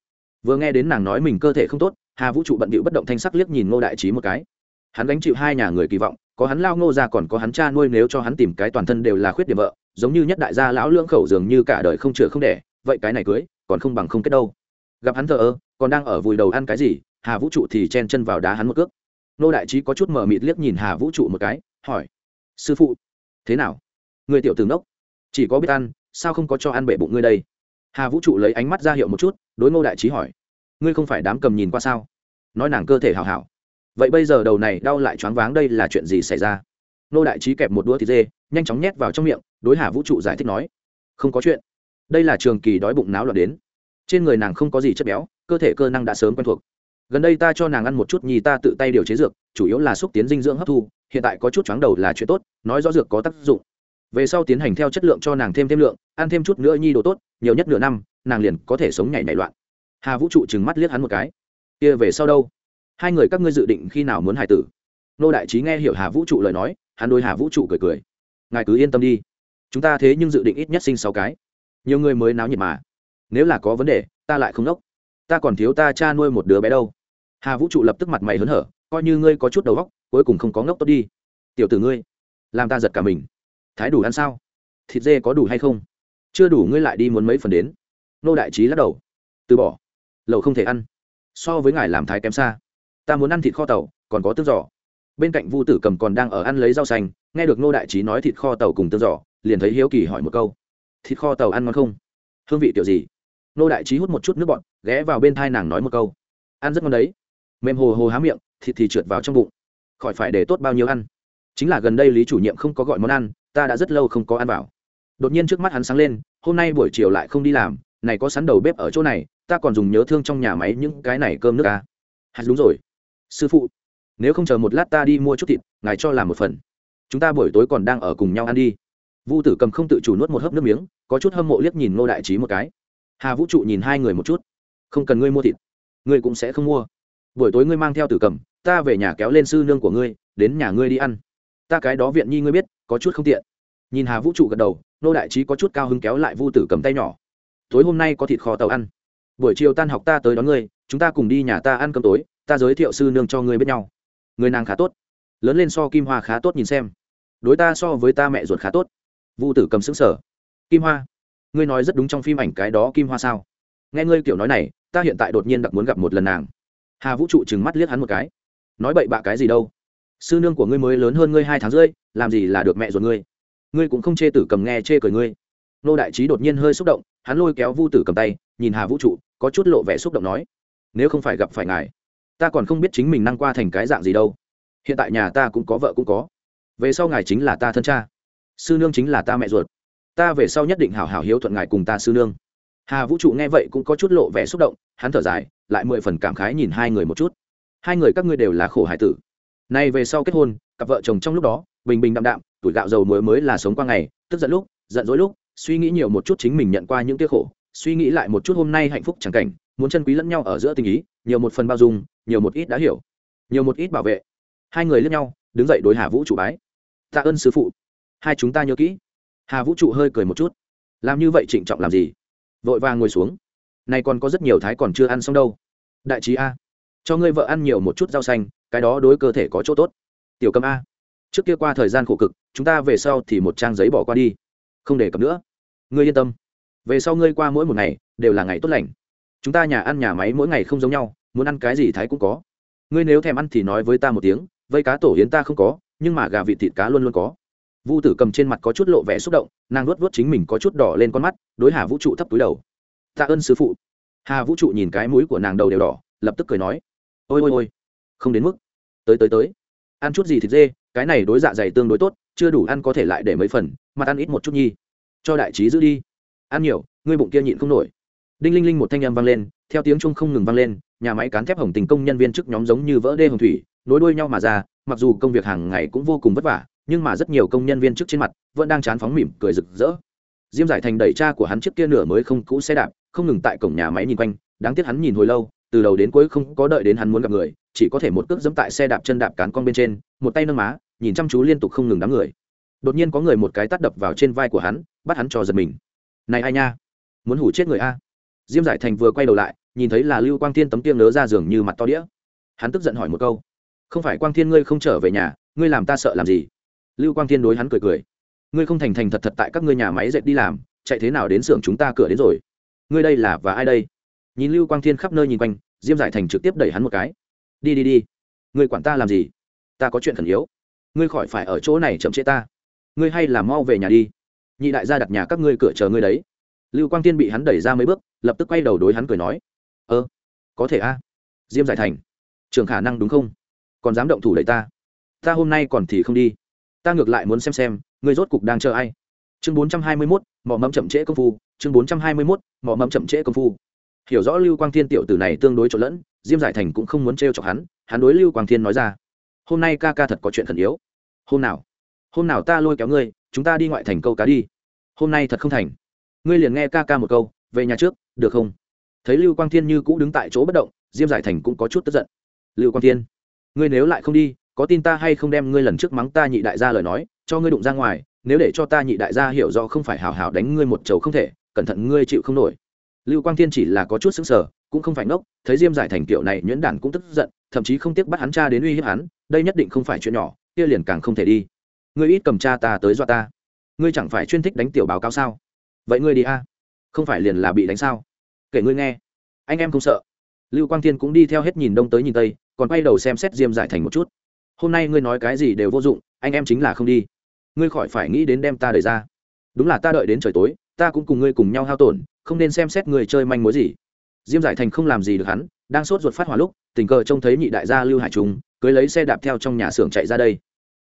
Vừa nghe đến nàng nói mình cơ thể không tốt, hà vũ trụ bận bịu bất động thanh sắc liếc nhìn ngô đại trí một cái hắn gánh chịu hai nhà người kỳ vọng, có hắn lao ngô ra còn có hắn cha nuôi nếu cho hắn tìm cái toàn thân đều là khuyết điểm vợ, giống như nhất đại gia lão lưỡng khẩu dường như cả đời không chừa không đẻ, vậy cái này cưới, còn không bằng không kết đâu. Gặp hắn thờ ơ, còn đang ở vùi đầu ăn cái gì, hà vũ trụ thì chen chân vào đá hắn một cước. Nô đại trí có chút mờ mịt liếc nhìn hà vũ trụ một cái, hỏi, sư phụ, thế nào? Người tiểu tướng đốc chỉ có biết ăn, sao không có cho ăn bể bụng ngươi đây? Hà vũ trụ lấy ánh mắt ra hiệu một chút, đối ngô đại trí hỏi, ngươi không phải đám cầm nhìn qua sao? Nói nàng cơ thể hào hảo vậy bây giờ đầu này đau lại choáng váng đây là chuyện gì xảy ra? Nô đại trí kẹp một đũa thịt dê, nhanh chóng nhét vào trong miệng, đối hà vũ trụ giải thích nói. Không có chuyện. Đây là trường kỳ đói bụng náo loạn đến. Trên người nàng không có gì chất béo, cơ thể cơ năng đã sớm quen thuộc. Gần đây ta cho nàng ăn một chút nhì ta tự tay điều chế dược, chủ yếu là xúc tiến dinh dưỡng hấp thu, hiện tại có chút chóng đầu là chuyện tốt, nói rõ dược có tác dụng. Về sau tiến hành theo chất lượng cho nàng thêm thêm lượng, ăn thêm chút nữa nhi đồ tốt, nhiều nhất nửa năm, nàng liền có thể sống nhảy nhảy loạn. Hà vũ trụ trừng mắt liếc hắn một cái. Kia về sau đâu? Hai người các ngươi dự định khi nào muốn hài tử? Nô đại trí nghe hiểu hà vũ trụ lời nói, hắn đôi hà vũ trụ cười cười. Ngài cứ yên tâm đi. Chúng ta thế nhưng dự định ít nhất sinh sáu cái. Nhiều người mới náo nhiệt mà. Nếu là có vấn đề, ta lại không nốc. Ta còn thiếu ta cha nuôi một đứa bé đâu. Hà vũ trụ lập tức mặt mày hớn hở, coi như ngươi có chút đầu óc, cuối cùng không có ngốc tốt đi. Tiểu tử ngươi, làm ta giật cả mình. Thái đủ ăn sao? Thịt dê có đủ hay không? Chưa đủ ngươi lại đi muốn mấy phần đến. Nô đại trí lắc đầu. Từ bỏ. Lầu không thể ăn. So với ngài làm thái kém xa ta muốn ăn thịt kho tàu, còn có tương giỏ bên cạnh vu tử cầm còn đang ở ăn lấy rau xanh, nghe được nô đại trí nói thịt kho tàu cùng tương giỏ liền thấy hiếu kỳ hỏi một câu. Thịt kho tàu ăn ngon không? Hương vị kiểu gì? Nô đại trí hút một chút nước bọn ghé vào bên thai nàng nói một câu. Ăn rất ngon đấy. Mềm hồ hồ há miệng, thịt thì trượt vào trong bụng. Khỏi phải để tốt bao nhiêu ăn? Chính là gần đây lý chủ nhiệm không có gọi món ăn, ta đã rất lâu không có ăn vào. Đột nhiên trước mắt hắn sáng lên, hôm nay buổi chiều lại không đi làm, này có sắn đầu bếp ở chỗ này, ta còn dùng nhớ thương trong nhà máy những cái này cơm nước à. hạt đúng rồi sư phụ, nếu không chờ một lát ta đi mua chút thịt, ngài cho làm một phần. Chúng ta buổi tối còn đang ở cùng nhau ăn đi. Vu tử cầm không tự chủ nuốt một hớp nước miếng, có chút hâm mộ liếc nhìn ngô đại trí một cái. Hà vũ trụ nhìn hai người một chút. Không cần ngươi mua thịt, ngươi cũng sẽ không mua. Buổi tối ngươi mang theo tử cầm, ta về nhà kéo lên sư nương của ngươi, đến nhà ngươi đi ăn. Ta cái đó viện nhi ngươi biết, có chút không tiện. Nhìn hà vũ trụ gật đầu nô đại trí có chút cao hứng kéo lại vu tử cầm tay nhỏ. Tối hôm nay có thịt kho tàu ăn. Buổi chiều tan học ta tới đón ngươi, chúng ta cùng đi nhà ta ăn cơm tối ta giới thiệu sư nương cho ngươi biết nhau. Người nàng khá tốt, lớn lên so kim hoa khá tốt nhìn xem. Đối ta so với ta mẹ ruột khá tốt. Vu tử cầm xứng sở kim hoa, ngươi nói rất đúng trong phim ảnh cái đó kim hoa sao? Nghe ngươi kiểu nói này, ta hiện tại đột nhiên đặc muốn gặp một lần nàng. Hà vũ trụ trừng mắt liếc hắn một cái. Nói bậy bạ cái gì đâu? Sư nương của ngươi mới lớn hơn ngươi hai tháng rưỡi, làm gì là được mẹ ruột ngươi? Ngươi cũng không chê tử cầm nghe chê cười ngươi. Nô đại trí đột nhiên hơi xúc động, hắn lôi kéo vu tử cầm tay, nhìn hà vũ trụ, có chút lộ vẻ xúc động nói, nếu không phải gặp phải ngài ta còn không biết chính mình năng qua thành cái dạng gì đâu. Hiện tại nhà ta cũng có, vợ cũng có. Về sau ngài chính là ta thân cha. Sư nương chính là ta mẹ ruột. Ta về sau nhất định hảo hảo hiếu thuận ngài cùng ta sư nương. Hà vũ trụ nghe vậy cũng có chút lộ vẻ xúc động, hắn thở dài, lại mười phần cảm khái nhìn hai người một chút. Hai người các ngươi đều là khổ hải tử. Nay về sau kết hôn, cặp vợ chồng trong lúc đó, bình bình đạm đạm, tuổi gạo dầu mới mới là sống qua ngày, tức giận lúc, giận dỗi lúc, suy nghĩ nhiều một chút chính mình nhận qua những tiếc khổ, suy nghĩ lại một chút hôm nay hạnh phúc chẳng cảnh, muốn chân quý lẫn nhau ở giữa tình ý, nhiều một phần bao dung nhiều một ít đã hiểu, nhiều một ít bảo vệ. Hai người lẫn nhau, đứng dậy đối hà vũ trụ bái. Tạ ơn sứ phụ. Hai chúng ta nhớ kỹ. Hà vũ trụ hơi cười một chút. Làm như vậy trịnh trọng làm gì? Vội vàng ngồi xuống. Nay còn có rất nhiều thái còn chưa ăn xong đâu. Đại trí a, cho ngươi vợ ăn nhiều một chút rau xanh, cái đó đối cơ thể có chỗ tốt. Tiểu cầm a, trước kia qua thời gian khổ cực, chúng ta về sau thì một trang giấy bỏ qua đi. Không để cập nữa. Ngươi yên tâm. Về sau ngươi qua mỗi một ngày, đều là ngày tốt lành. Chúng ta nhà ăn nhà máy mỗi ngày không giống nhau muốn ăn cái gì thái cũng có. Ngươi nếu thèm ăn thì nói với ta một tiếng, vây cá tổ yến ta không có, nhưng mà gà vịt thịt cá luôn luôn có. Vu tử cầm trên mặt có chút lộ vẻ xúc động, nàng luốt vớt chính mình có chút đỏ lên con mắt, đối hà vũ trụ thấp túi đầu. Tạ ơn sư phụ. Hà vũ trụ nhìn cái mũi của nàng đầu đều đỏ, lập tức cười nói. Ôi ôi ôi, không đến mức. Tới tới tới. Ăn chút gì thịt dê, cái này đối dạ dày tương đối tốt, chưa đủ ăn có thể lại để mấy phần, mặt ăn ít một chút nhi. Cho đại trí giữ đi. Ăn nhiều, ngươi bụng kia nhịn không nổi. Đinh linh linh một thanh âm vang lên theo tiếng chung không ngừng vang lên, nhà máy cán thép hồng tình công nhân viên chức nhóm giống như vỡ đê hồng thủy, nối đuôi nhau mà ra, mặc dù công việc hàng ngày cũng vô cùng vất vả, nhưng mà rất nhiều công nhân viên chức trên mặt vẫn đang chán phóng mỉm cười rực rỡ. Diêm giải thành đẩy cha của hắn trước kia nửa mới không cũ xe đạp, không ngừng tại cổng nhà máy nhìn quanh, đáng tiếc hắn nhìn hồi lâu, từ đầu đến cuối không có đợi đến hắn muốn gặp người, chỉ có thể một cước dẫm tại xe đạp chân đạp cán con bên trên, một tay nâng má, nhìn chăm chú liên tục không ngừng đám người. Đột nhiên có người một cái tắt đập vào trên vai của hắn, bắt hắn cho giật mình. Này ai nha? Muốn hủ chết người a? Diêm giải thành vừa quay đầu lại nhìn thấy là lưu quang thiên tấm tiêm nớ ra giường như mặt to đĩa. Hắn tức giận hỏi một câu, không phải quang thiên ngươi không trở về nhà, ngươi làm ta sợ làm gì? Lưu quang thiên đối hắn cười cười, ngươi không thành thành thật thật tại các ngươi nhà máy dệt đi làm, chạy thế nào đến xưởng chúng ta cửa đến rồi? Ngươi đây là và ai đây? Nhìn lưu quang thiên khắp nơi nhìn quanh, diêm giải thành trực tiếp đẩy hắn một cái, đi đi đi, ngươi quản ta làm gì? Ta có chuyện khẩn yếu, ngươi khỏi phải ở chỗ này chậm trễ ta. Ngươi hay là mau về nhà đi. Nhị đại gia đặt nhà các ngươi cửa chờ ngươi đấy. Lưu quang tiên bị hắn đẩy ra mấy bước, lập tức quay đầu đối hắn cười nói ơ, có thể a. Diêm giải thành. Trường khả năng đúng không? Còn dám động thủ đẩy ta? Ta hôm nay còn thì không đi. Ta ngược lại muốn xem xem người rốt cục đang chờ ai. Chương bốn trăm hai mươi mốt, mỏ mẫm chậm trễ công phu. Chương bốn trăm hai mươi mốt, mỏ mẫm chậm trễ công phu. Hiểu rõ lưu quang thiên tiểu tử này tương đối trộn lẫn, diêm giải thành cũng không muốn t r chọc hắn hắn đối lưu quang thiên nói ra. Hôm nay ca ca thật có chuyện khẩn yếu. Hôm nào? Hôm nào ta lôi kéo ngươi, chúng ta đi ngoại thành câu cá đi. Hôm nay thật không thành. Ngươi liền nghe ca ca một câu, về nhà trước, được không? Thấy lưu quang thiên như cũ đứng tại chỗ bất động, diêm giải thành cũng có chút tức giận. Lưu quang thiên, ngươi nếu lại không đi, có tin ta hay không đem ngươi lần trước mắng ta nhị đại gia lời nói, cho ngươi đụng ra ngoài, nếu để cho ta nhị đại gia hiểu rõ không phải hào hào đánh ngươi một chầu không thể, cẩn thận ngươi chịu không nổi. Lưu quang thiên chỉ là có chút xứng sở cũng không phải ngốc, thấy diêm giải thành kiểu này nhuyễn đản cũng tức giận, thậm chí không tiếc bắt hắn cha đến uy hiếp hắn, đây nhất định không phải chuyện nhỏ, kia liền càng không thể đi. Ngươi ít cầm cha ta tới dọa ta. Ngươi chẳng phải chuyên thích đánh tiểu báo cáo sao? Vậy ngươi đi a. Không phải liền là bị đánh sao? Kể ngươi nghe. Anh em không sợ. Lưu quang thiên cũng đi theo hết nhìn đông tới nhìn tây, còn quay đầu xem xét diêm giải thành một chút. Hôm nay ngươi nói cái gì đều vô dụng, anh em chính là không đi. Ngươi khỏi phải nghĩ đến đem ta đẩy ra. Đúng là ta đợi đến trời tối, ta cũng cùng ngươi cùng nhau hao tổn, không nên xem xét người chơi manh mối gì. Diêm giải thành không làm gì được hắn, đang sốt ruột phát hỏa lúc, tình cờ trông thấy nhị đại gia lưu hải trung, cưới lấy xe đạp theo trong nhà xưởng chạy ra đây.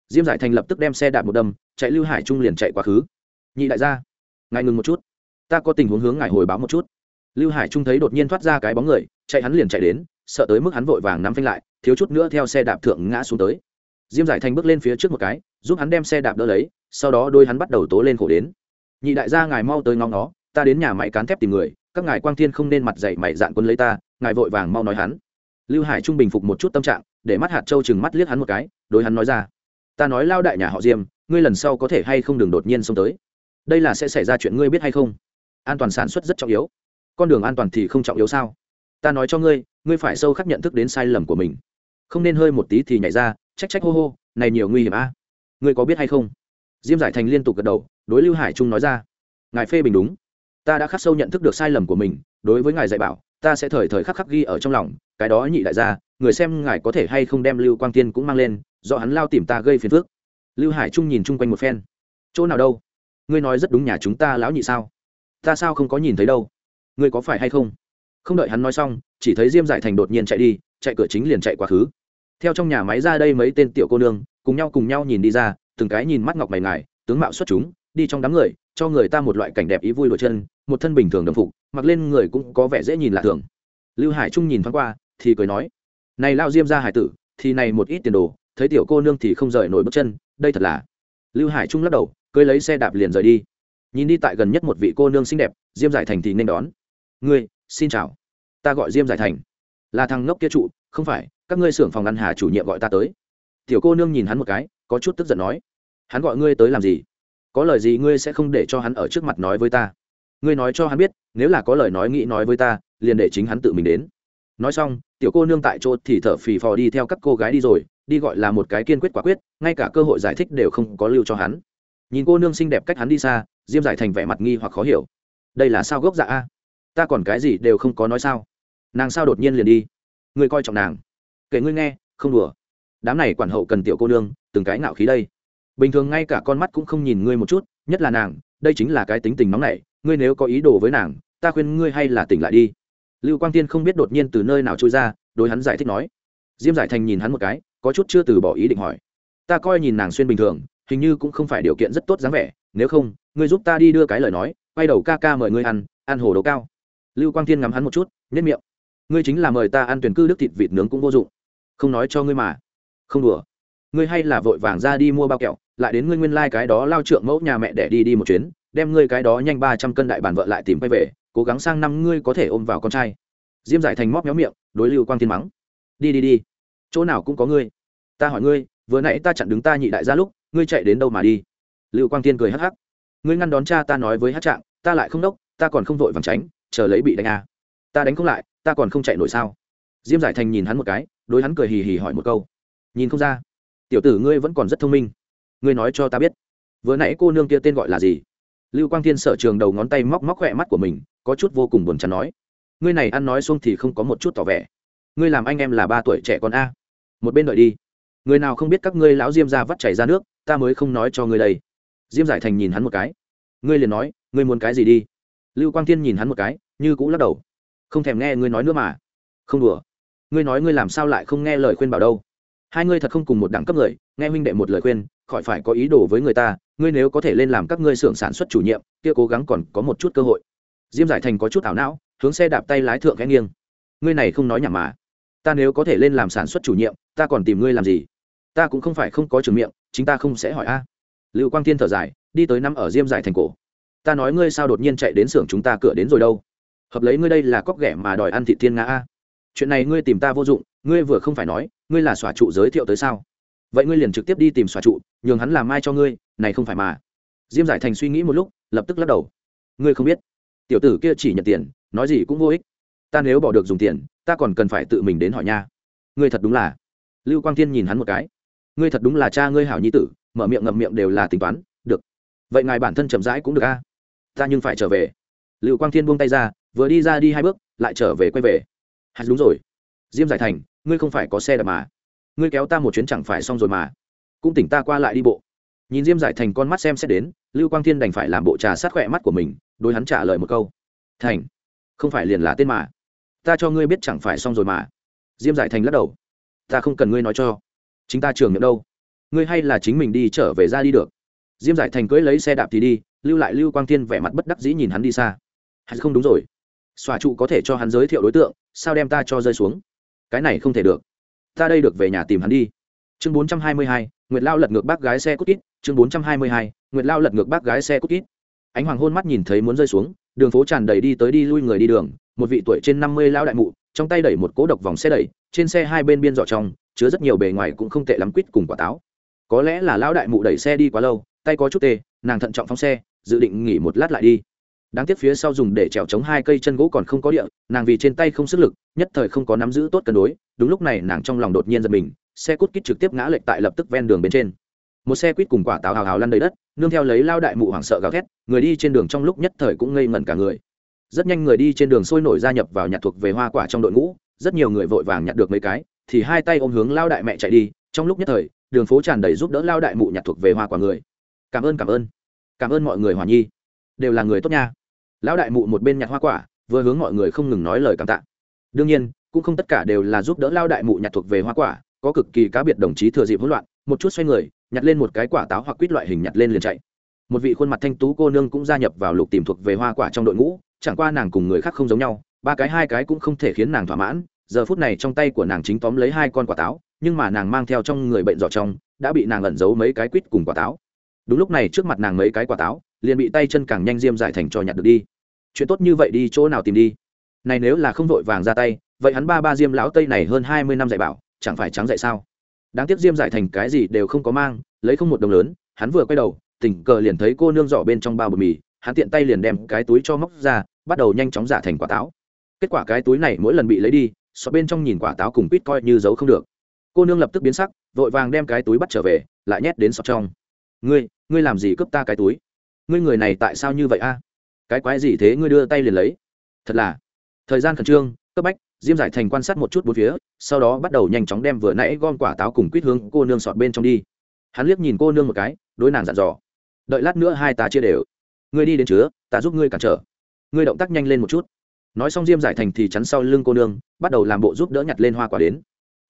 Diêm giải thành lập tức đem xe đạp một đâm, chạy lưu hải trung liền chạy quá khứ. Nhị đại gia, ngài ngừng một chút. Ta có tình huống hướng ngài hồi báo một chút lưu hải trung thấy đột nhiên thoát ra cái bóng người, chạy hắn liền chạy đến, sợ tới mức hắn vội vàng nắm phanh lại, thiếu chút nữa theo xe đạp thượng ngã xuống tới. Diêm giải thành bước lên phía trước một cái, giúp hắn đem xe đạp đỡ lấy, sau đó đôi hắn bắt đầu tố lên khổ đến. Nhị đại gia, ngài mau tới ngóng nó ta đến nhà máy cán thép tìm người, các ngài quang thiên không nên mặt dày mày dạn quân lấy ta, ngài vội vàng mau nói hắn. Lưu hải trung bình phục một chút tâm trạng, để mắt hạt châu chừng mắt liếc hắn một cái, đối hắn nói ra, ta nói lao đại nhà họ diêm, ngươi lần sau có thể hay không đừng đột nhiên xông tới. Đây là sẽ xảy ra chuyện ngươi biết hay không? An toàn sản xuất rất trọng yếu con đường an toàn thì không trọng yếu sao? Ta nói cho ngươi ngươi phải sâu khắc nhận thức đến sai lầm của mình. Không nên hơi một tí thì nhảy ra, trách trách hô hô, này nhiều nguy hiểm a. Ngươi có biết hay không? Diêm giải thành liên tục gật đầu, đối lưu hải trung nói ra. Ngài phê bình đúng. Ta đã khắc sâu nhận thức được sai lầm của mình, đối với ngài dạy bảo, ta sẽ thời thời khắc khắc ghi ở trong lòng, cái đó nhị đại gia, người xem ngài có thể hay không đem lưu quang tiên cũng mang lên, do hắn lao tìm ta gây phiền phức. Lưu hải trung nhìn chung quanh một phen. Chỗ nào đâu? Ngươi nói rất đúng nhà chúng ta lão nhị sao? Ta sao không có nhìn thấy đâu? Ngươi có phải hay không? Không đợi hắn nói xong, chỉ thấy diêm giải thành đột nhiên chạy đi, chạy cửa chính liền chạy quá khứ. Theo trong nhà máy ra đây mấy tên tiểu cô nương, cùng nhau cùng nhau nhìn đi ra, từng cái nhìn mắt ngọc mày ngài, tướng mạo xuất chúng, đi trong đám người, cho người ta một loại cảnh đẹp ý vui lụa chân, một thân bình thường đồng phục, mặc lên người cũng có vẻ dễ nhìn lạ thường. Lưu hải trung nhìn thoáng qua, thì cười nói, này lao diêm ra hải tử, thì này một ít tiền đồ, thấy tiểu cô nương thì không rời nổi bước chân, đây thật là. Lưu hải trung lắc đầu, cưới lấy xe đạp liền rời đi. Nhìn đi tại gần nhất một vị cô nương xinh đẹp, diêm giải thành thì nên đón ngươi, xin chào. Ta gọi diêm giải thành. Là thằng ngốc kia trụ, không phải, các ngươi xưởng phòng ăn hà chủ nhiệm gọi ta tới. Tiểu cô nương nhìn hắn một cái, có chút tức giận nói. Hắn gọi ngươi tới làm gì? Có lời gì ngươi sẽ không để cho hắn ở trước mặt nói với ta? Ngươi nói cho hắn biết, nếu là có lời nói nghĩ nói với ta, liền để chính hắn tự mình đến. Nói xong, tiểu cô nương tại chỗ thì thở phì phò đi theo các cô gái đi rồi, đi gọi là một cái kiên quyết quả quyết, ngay cả cơ hội giải thích đều không có lưu cho hắn. Nhìn cô nương xinh đẹp cách hắn đi xa, diêm giải thành vẻ mặt nghi hoặc khó hiểu. Đây là sao gốc dạ a? Ta còn cái gì đều không có nói sao? Nàng sao đột nhiên liền đi? Ngươi coi trọng nàng. Kể ngươi nghe, không đùa. Đám này quản hậu cần tiểu cô nương, từng cái ngạo khí đây. Bình thường ngay cả con mắt cũng không nhìn ngươi một chút, nhất là nàng, đây chính là cái tính tình nóng nảy, ngươi nếu có ý đồ với nàng, ta khuyên ngươi hay là tỉnh lại đi. Lưu quang tiên không biết đột nhiên từ nơi nào trôi ra, đối hắn giải thích nói. Diêm giải thành nhìn hắn một cái, có chút chưa từ bỏ ý định hỏi. Ta coi nhìn nàng xuyên bình thường, hình như cũng không phải điều kiện rất tốt dáng vẻ, nếu không, ngươi giúp ta đi đưa cái lời nói, quay đầu ca ca mời ngươi ăn ăn hồ đồ cao lưu quang thiên ngắm hắn một chút nhất miệng. Ngươi chính là mời ta ăn tuyển cư đức thịt vịt nướng cũng vô dụng. Không nói cho ngươi mà. Không đùa. Ngươi hay là vội vàng ra đi mua bao kẹo, lại đến ngươi nguyên lai、like、cái đó lao trượng mẫu nhà mẹ để đi đi một chuyến, đem ngươi cái đó nhanh ba trăm cân đại bản vợ lại tìm quay về, cố gắng sang năm ngươi có thể ôm vào con trai. Diêm giải thành móc méo miệng, đối lưu quang thiên mắng. Đi đi đi. Chỗ nào cũng có ngươi. Ta hỏi ngươi, vừa nãy ta chặn đứng ta nhị đại gia lúc, ngươi chạy đến đâu mà đi? Lưu quang tiên cười hắc hắc. Ngươi ngăn đón cha ta nói với hát trạng, ta lại không đốc, ta còn không vội vàng tránh chờ lấy bị đánh à. ta đánh không lại, ta còn không chạy nổi sao? Diêm giải thành nhìn hắn một cái, đối hắn cười hì hì hỏi một câu. Nhìn không ra. Tiểu tử ngươi vẫn còn rất thông minh. Ngươi nói cho ta biết. Vừa nãy cô nương kia tên gọi là gì? Lưu quang thiên sở trường đầu ngón tay móc móc khỏe mắt của mình, có chút vô cùng buồn chán nói. Ngươi này ăn nói xuông thì không có một chút tỏ vẻ. Ngươi làm anh em là ba tuổi trẻ con a. Một bên đợi đi. Người nào không biết các ngươi lão diêm ra vắt chảy ra nước, ta mới không nói cho ngươi đây. Diêm giải thành nhìn hắn một cái. Ngươi liền nói, ngươi muốn cái gì đi? Lưu quang thiên nhìn hắn một cái, như cũng lắc đầu. Không thèm nghe ngươi nói nữa mà. Không đùa. Ngươi nói ngươi làm sao lại không nghe lời khuyên bảo đâu? Hai ngươi thật không cùng một đẳng cấp người, nghe huynh đệ một lời khuyên, khỏi phải có ý đồ với người ta, ngươi nếu có thể lên làm các ngươi xưởng sản xuất chủ nhiệm, kia cố gắng còn có một chút cơ hội. Diêm giải thành có chút ảo não, hướng xe đạp tay lái thượng cái nghiêng. Ngươi này không nói nhảm mà. Ta nếu có thể lên làm sản xuất chủ nhiệm, ta còn tìm ngươi làm gì? Ta cũng không phải không có trường miệng, chính ta không sẽ hỏi a. Lưu quang tiên thở dài, đi tới năm ở diêm giải thành cổ ta nói ngươi sao đột nhiên chạy đến xưởng chúng ta cửa đến rồi đâu? Hợp lấy ngươi đây là cóc ghẻ mà đòi ăn thị thiên ngã a. Chuyện này ngươi tìm ta vô dụng, ngươi vừa không phải nói, ngươi là xòa trụ giới thiệu tới sao? Vậy ngươi liền trực tiếp đi tìm xòa trụ, nhường hắn làm mai cho ngươi, này không phải mà. Diêm giải thành suy nghĩ một lúc, lập tức lắc đầu. Ngươi không biết. Tiểu tử kia chỉ nhận tiền, nói gì cũng vô ích. Ta nếu bỏ được dùng tiền, ta còn cần phải tự mình đến hỏi nha. Ngươi thật đúng là. Lưu quang thiên nhìn hắn một cái. Ngươi thật đúng là cha ngươi hảo nhi tử, mở miệng ngậm miệng đều là tính toán, được. Vậy ngài bản thân chậm rãi cũng được a ta nhưng phải trở về. Lưu quang thiên buông tay ra, vừa đi ra đi hai bước, lại trở về quay về. Hạt đúng rồi. Diêm giải thành, ngươi không phải có xe đạp mà. Ngươi kéo ta một chuyến chẳng phải xong rồi mà. Cũng tỉnh ta qua lại đi bộ. Nhìn diêm giải thành con mắt xem xét đến, lưu quang thiên đành phải làm bộ trà sát khỏe mắt của mình, đối hắn trả lời một câu. Thành, không phải liền là tên mà. Ta cho ngươi biết chẳng phải xong rồi mà. Diêm giải thành lắc đầu. Ta không cần ngươi nói cho. Chính ta trường miệng đâu. Ngươi hay là chính mình đi trở về ra đi được. Diêm giải thành cưỡi lấy xe đạp thì đi lưu lại lưu quang thiên vẻ mặt bất đắc dĩ nhìn hắn đi xa. Hắn không đúng rồi. Xòa trụ có thể cho hắn giới thiệu đối tượng, sao đem ta cho rơi xuống? Cái này không thể được. Ta đây được về nhà tìm hắn đi. Chương bốn trăm hai mươi hai, nguyệt lao lật ngược bác gái xe cút kít. Chương bốn trăm hai mươi hai, nguyệt lao lật ngược bác gái xe cút kít. Ánh hoàng hôn mắt nhìn thấy muốn rơi xuống, đường phố tràn đầy đi tới đi lui người đi đường, một vị tuổi trên năm mươi lao đại mụ, trong tay đẩy một cố độc vòng xe đẩy, trên xe hai bên biên dọ trong, chứa rất nhiều bề ngoài cũng không tệ lắm quýt cùng quả táo. Có lẽ là lao đại mụ đẩy xe đi quá lâu, tay có chút tê, nàng thận trọng phóng xe dự định nghỉ một lát lại đi. Đáng tiếc phía sau dùng để trèo chống hai cây chân gỗ còn không có địa, nàng vì trên tay không sức lực, nhất thời không có nắm giữ tốt cân đối, đúng lúc này nàng trong lòng đột nhiên giật mình, xe cút kít trực tiếp ngã lệch tại lập tức ven đường bên trên. Một xe quýt cùng quả táo hào hào lăn đầy đất, nương theo lấy lao đại mụ hoảng sợ gào thét, người đi trên đường trong lúc nhất thời cũng ngây ngẩn cả người. Rất nhanh người đi trên đường sôi nổi gia nhập vào nhặt thuộc về hoa quả trong đội ngũ, rất nhiều người vội vàng nhặt được mấy cái, thì hai tay ôm hướng lao đại mẹ chạy đi, trong lúc nhất thời, đường phố tràn đầy giúp đỡ lao đại mụ nhặt thuộc về hoa quả người. Cảm ơn cảm ơn cảm ơn mọi người hòa nhi. Đều là người tốt nha. Lão đại mụ một bên nhặt hoa quả, vừa hướng mọi người không ngừng nói lời cảm tạ. Đương nhiên, cũng không tất cả đều là giúp đỡ lao đại mụ nhặt thuộc về hoa quả, có cực kỳ cá biệt đồng chí thừa dịp hỗn loạn, một chút xoay người, nhặt lên một cái quả táo hoặc quýt loại hình nhặt lên liền chạy. Một vị khuôn mặt thanh tú cô nương cũng gia nhập vào lục tìm thuộc về hoa quả trong đội ngũ, chẳng qua nàng cùng người khác không giống nhau, ba cái hai cái cũng không thể khiến nàng thỏa mãn, giờ phút này trong tay của nàng chính tóm lấy hai con quả táo, nhưng mà nàng mang theo trong người bệnh giỏ trong, đã bị nàng ẩn giấu mấy cái quýt cùng quả táo đúng lúc này trước mặt nàng mấy cái quả táo, liền bị tay chân càng nhanh diêm giải thành cho nhặt được đi. Chuyện tốt như vậy đi chỗ nào tìm đi? Này nếu là không vội vàng ra tay, vậy hắn ba ba diêm lão tây này hơn hai mươi năm dạy bảo, chẳng phải trắng dạy sao? Đáng tiếc diêm giải thành cái gì đều không có mang, lấy không một đồng lớn, hắn vừa quay đầu, tình cờ liền thấy cô nương giỏ bên trong bao bột mì, hắn tiện tay liền đem cái túi cho móc ra, bắt đầu nhanh chóng giả thành quả táo. Kết quả cái túi này mỗi lần bị lấy đi, so bên trong nhìn quả táo cùng quýt coi như giấu không được. Cô nương lập tức biến sắc, vội vàng đem cái túi bắt trở về, lại nhét đến sọt trong. Ngươi ngươi làm gì cướp ta cái túi? Ngươi người này tại sao như vậy a? Cái quái gì thế ngươi đưa tay liền lấy? Thật là. Thời gian khẩn trương, cấp bách, diêm giải thành quan sát một chút bốn phía, sau đó bắt đầu nhanh chóng đem vừa nãy gom quả táo cùng quýt hướng cô nương sọt bên trong đi. Hắn liếc nhìn cô nương một cái, đối nàng dặn dò. Đợi lát nữa hai ta chia đều. Ngươi đi đến chứa, ta giúp ngươi cản trở. Ngươi động tác nhanh lên một chút. Nói xong diêm giải thành thì chắn sau lưng cô nương, bắt đầu làm bộ giúp đỡ nhặt lên hoa quả đến.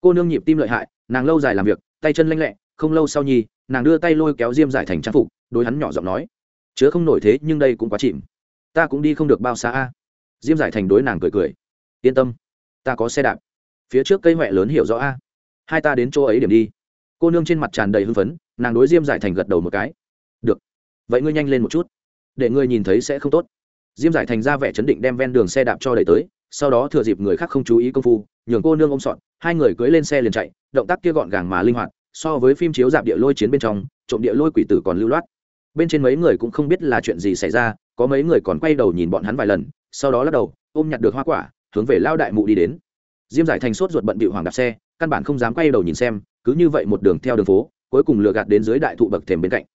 Cô nương nhịp tim lợi hại, nàng lâu dài làm việc, tay chân lanh lẹ không lâu sau nhi, nàng đưa tay lôi kéo diêm giải thành trang phục, đối hắn nhỏ giọng nói, chứa không nổi thế, nhưng đây cũng quá chìm. Ta cũng đi không được bao xa a. Diêm giải thành đối nàng cười cười, yên tâm, ta có xe đạp. Phía trước cây huệ lớn hiểu rõ a. Hai ta đến chỗ ấy điểm đi. Cô nương trên mặt tràn đầy hưng phấn, nàng đối diêm giải thành gật đầu một cái, được. Vậy ngươi nhanh lên một chút, để ngươi nhìn thấy sẽ không tốt. Diêm giải thành ra vẻ chấn định đem ven đường xe đạp cho đẩy tới, sau đó thừa dịp người khác không chú ý công phu, nhường cô nương ôm sọn, hai người cưỡi lên xe liền chạy, động tác kia gọn gàng mà linh hoạt so với phim chiếu dạp địa lôi chiến bên trong, trộm địa lôi quỷ tử còn lưu loát. Bên trên mấy người cũng không biết là chuyện gì xảy ra, có mấy người còn quay đầu nhìn bọn hắn vài lần, sau đó lắc đầu, ôm nhặt được hoa quả, hướng về lao đại mụ đi đến. Diêm giải thành sốt ruột bận bị hoàng đạp xe, căn bản không dám quay đầu nhìn xem, cứ như vậy một đường theo đường phố, cuối cùng lừa gạt đến dưới đại thụ bậc thềm bên cạnh.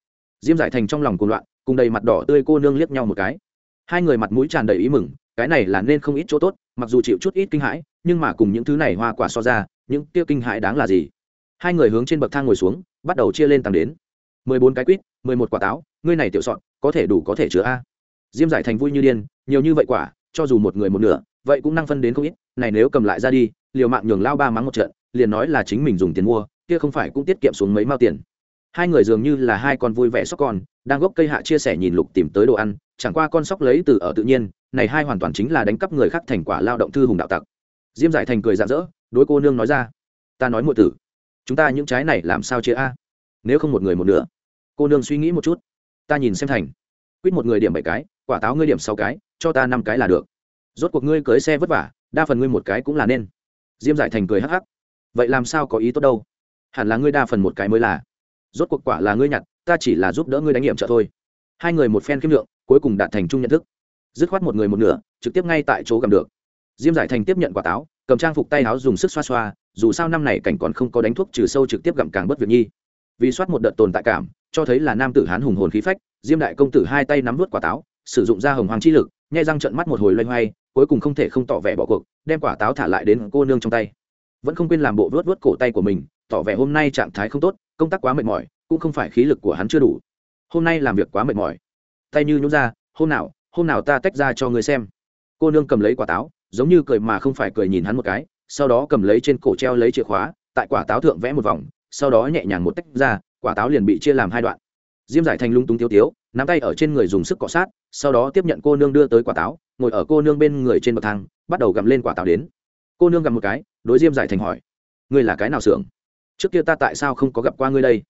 Diêm giải thành trong lòng cùng loạn, cùng đầy mặt đỏ tươi cô nương liếc nhau một cái. Hai người mặt mũi tràn đầy ý mừng, cái này là nên không ít chỗ tốt, mặc dù chịu chút ít kinh hãi, nhưng mà cùng những thứ này hoa quả so ra, những tiêu kinh hãi đáng là gì? Hai người hướng trên bậc thang ngồi xuống, bắt đầu chia lên tăng đến. Mười bốn cái quýt, mười một quả táo, ngươi này tiểu sọn có thể đủ có thể chứa a. Diêm giải thành vui như điên, nhiều như vậy quả, cho dù một người một nửa, vậy cũng năng phân đến không ít. Này nếu cầm lại ra đi, liều mạng nhường lao ba mắng một trận, liền nói là chính mình dùng tiền mua, kia không phải cũng tiết kiệm xuống mấy mao tiền. Hai người dường như là hai con vui vẻ sóc con, đang gốc cây hạ chia sẻ nhìn lục tìm tới đồ ăn, chẳng qua con sóc lấy từ ở tự nhiên, này hai hoàn toàn chính là đánh cắp người khác thành quả lao động thư hùng đạo tặc. Diêm giải thành cười rạng rỡ, đối cô nương nói ra, ta nói muội tử chúng ta những trái này làm sao chia a? Nếu không một người một nửa. Cô nương suy nghĩ một chút. Ta nhìn xem thành. Quýt một người điểm bảy cái, quả táo ngươi điểm sáu cái, cho ta năm cái là được. Rốt cuộc ngươi cưới xe vất vả, đa phần ngươi một cái cũng là nên. Diêm giải thành cười hắc hắc. Vậy làm sao có ý tốt đâu? Hẳn là ngươi đa phần một cái mới là. Rốt cuộc quả là ngươi nhặt, ta chỉ là giúp đỡ ngươi đánh nghiệm trợ thôi. Hai người một phen kiếm lượng, cuối cùng đạt thành chung nhận thức. Dứt khoát một người một nửa, trực tiếp ngay tại chỗ gầm được. Diêm giải thành tiếp nhận quả táo cầm trang phục tay áo dùng sức xoa xoa, dù sao năm này cảnh còn không có đánh thuốc trừ sâu trực tiếp gặm càng bất việc nhi. Vì soát một đợt tồn tại cảm, cho thấy là nam tử hán hùng hồn khí phách, diêm đại công tử hai tay nắm vút quả táo, sử dụng ra hồng hoàng chi lực, nhai răng trận mắt một hồi loay hoay, cuối cùng không thể không tỏ vẻ bỏ cuộc, đem quả táo thả lại đến cô nương trong tay. Vẫn không quên làm bộ vớt vớt cổ tay của mình, tỏ vẻ hôm nay trạng thái không tốt, công tác quá mệt mỏi, cũng không phải khí lực của hắn chưa đủ. Hôm nay làm việc quá mệt mỏi. Tay như nhún ra, hôm nào hôm nào ta tách ra cho người xem. Cô nương cầm lấy quả táo giống như cười mà không phải cười nhìn hắn một cái, sau đó cầm lấy trên cổ treo lấy chìa khóa, tại quả táo thượng vẽ một vòng, sau đó nhẹ nhàng một tách ra, quả táo liền bị chia làm hai đoạn. Diêm giải thành lung túng tiêu tiếu, nắm tay ở trên người dùng sức cọ sát, sau đó tiếp nhận cô nương đưa tới quả táo, ngồi ở cô nương bên người trên bậc thang, bắt đầu gặm lên quả táo đến. Cô nương gặm một cái, đối diêm giải thành hỏi, ngươi là cái nào xưởng? Trước kia ta tại sao không có gặp qua ngươi đây?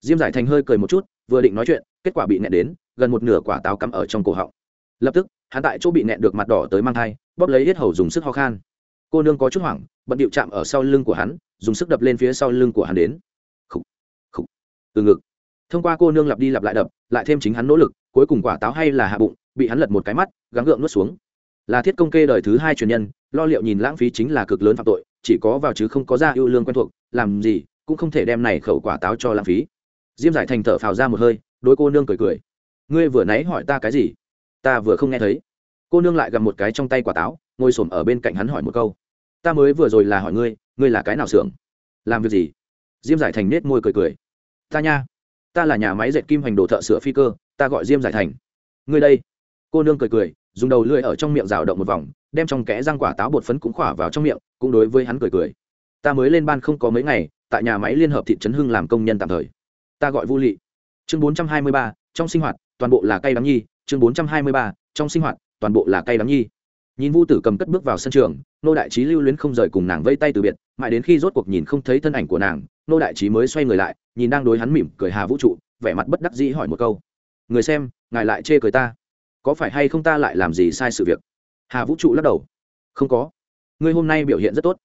Diêm giải thành hơi cười một chút, vừa định nói chuyện, kết quả bị nẹ đến, gần một nửa quả táo cắm ở trong cổ họng. Lập tức hắn tại chỗ bị nẹn được mặt đỏ tới mang thai, bóp lấy hết hầu dùng sức ho khan. Cô nương có chút hoảng, bận điệu chạm ở sau lưng của hắn, dùng sức đập lên phía sau lưng của hắn đến. Khúc khúc từ ngực. Thông qua cô nương lặp đi lặp lại đập, lại thêm chính hắn nỗ lực, cuối cùng quả táo hay là hạ bụng, bị hắn lật một cái mắt, gắng gượng nuốt xuống. Là thiết công kê đời thứ hai truyền nhân, lo liệu nhìn lãng phí chính là cực lớn phạm tội, chỉ có vào chứ không có ra ưu lương quen thuộc, làm gì, cũng không thể đem này khẩu quả táo cho lãng phí. Diêm giải thành thở phào ra một hơi đôi cô nương cười cười. Ngươi vừa nãy hỏi ta cái gì? Ta vừa không nghe thấy. Cô nương lại gặp một cái trong tay quả táo, ngồi s ở bên cạnh hắn hỏi một câu. Ta mới vừa rồi là hỏi ngươi ngươi là cái nào xưởng? Làm việc gì? Diêm giải thành nết môi cười cười. Ta nha, ta là nhà máy dệt kim hành đồ thợ sửa phi cơ, ta gọi diêm giải thành. Ngươi đây. Cô nương cười cười, dùng đầu lưỡi ở trong miệng rào động một vòng, đem trong kẽ răng quả táo bột phấn cũng khỏa vào trong miệng, cũng đối với hắn cười cười. Ta mới lên ban không có mấy ngày, tại nhà máy liên hợp thị trấn hưng làm công nhân tạm thời. Ta gọi vu lị. Chương bốn trăm hai mươi ba, trong sinh hoạt, toàn bộ là cây đắng nhi chương bốn trăm hai mươi ba, trong sinh hoạt, toàn bộ là cây đắng nhi. Nhìn vu tử cầm cất bước vào sân trường, nô đại trí lưu luyến không rời cùng nàng vây tay từ biệt, mãi đến khi rốt cuộc nhìn không thấy thân ảnh của nàng, nô đại trí mới xoay người lại, nhìn đang đối hắn mỉm cười hà vũ trụ, vẻ mặt bất đắc dĩ hỏi một câu. Người xem, ngài lại chê cười ta? Có phải hay không ta lại làm gì sai sự việc? Hà vũ trụ lắc đầu. Không có. Ngươi hôm nay biểu hiện rất tốt.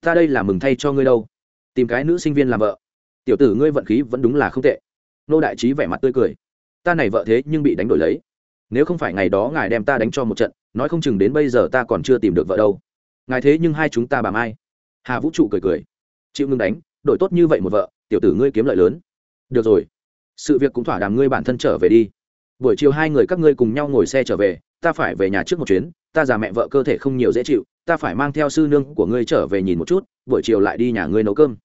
Ta đây là mừng thay cho ngươi đâu. Tìm cái nữ sinh viên làm vợ. Tiểu tử ngươi vận khí vẫn đúng là không tệ. Nô đại trí vẻ mặt tươi cười. Ta này vợ thế nhưng bị đánh đổi lấy nếu không phải ngày đó ngài đem ta đánh cho một trận, nói không chừng đến bây giờ ta còn chưa tìm được vợ đâu. Ngài thế nhưng hai chúng ta bà mai. Hà vũ trụ cười cười. Chịu ngưng đánh, đổi tốt như vậy một vợ, tiểu tử ngươi kiếm lợi lớn. Được rồi, sự việc cũng thỏa đàm ngươi bản thân trở về đi. Buổi chiều hai người các ngươi cùng nhau ngồi xe trở về, ta phải về nhà trước một chuyến, ta già mẹ vợ cơ thể không nhiều dễ chịu, ta phải mang theo sư nương của ngươi trở về nhìn một chút, buổi chiều lại đi nhà ngươi nấu cơm.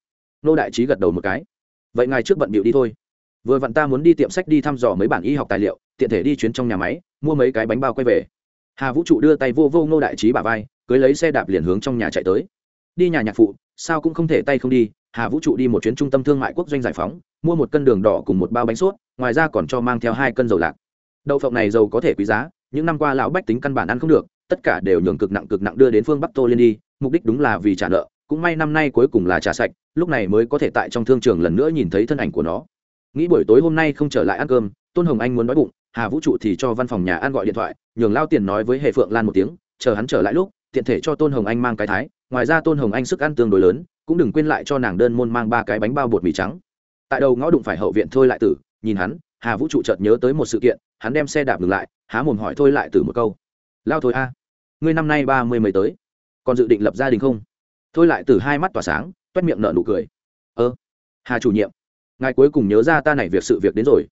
Nô đại trí gật đầu một cái. Vậy ngài trước bận bịu đi thôi. Vừa vặn ta muốn đi tiệm sách đi thăm dò mấy bản y học tài liệu tiện thể đi chuyến trong nhà máy, mua mấy cái bánh bao quay về. Hà vũ trụ đưa tay vô vô nô đại trí bà vai, cưới lấy xe đạp liền hướng trong nhà chạy tới. Đi nhà nhạc phụ, sao cũng không thể tay không đi, hà vũ trụ đi một chuyến trung tâm thương mại quốc doanh giải phóng, mua một cân đường đỏ cùng một bao bánh sốt, ngoài ra còn cho mang theo hai cân dầu lạc. Đậu phộng này dầu có thể quý giá, những năm qua lão bách tính căn bản ăn không được, tất cả đều nhường cực nặng cực nặng đưa đến phương bắc tô liên đi, mục đích đúng là vì trả nợ, cũng may năm nay cuối cùng là trả sạch, lúc này mới có thể tại trong thương trường lần nữa nhìn thấy thân ảnh của nó. Nghĩ buổi tối hôm nay không trở lại ăn cơm, tôn hồng anh muốn đói bụng hà vũ trụ thì cho văn phòng nhà ăn gọi điện thoại, nhường lao tiền nói với hệ phượng lan một tiếng, chờ hắn trở lại lúc, tiện thể cho tôn hồng anh mang cái thái. Ngoài ra tôn hồng anh sức ăn tương đối lớn, cũng đừng quên lại cho nàng đơn môn mang ba cái bánh bao bột mì trắng. Tại đầu ngõ đụng phải hậu viện thôi lại tử, nhìn hắn, hà vũ trụ chợt nhớ tới một sự kiện, hắn đem xe đạp ngừng lại, há mồm hỏi thôi lại tử một câu. Lao thôi a, ngươi năm nay ba mươi mấy tới? Còn dự định lập gia đình không? Thôi lại tử hai mắt tỏa sáng, toét miệng nở nụ cười. Ơ, hà chủ nhiệm, ngài cuối cùng nhớ ra ta này việc sự việc đến rồi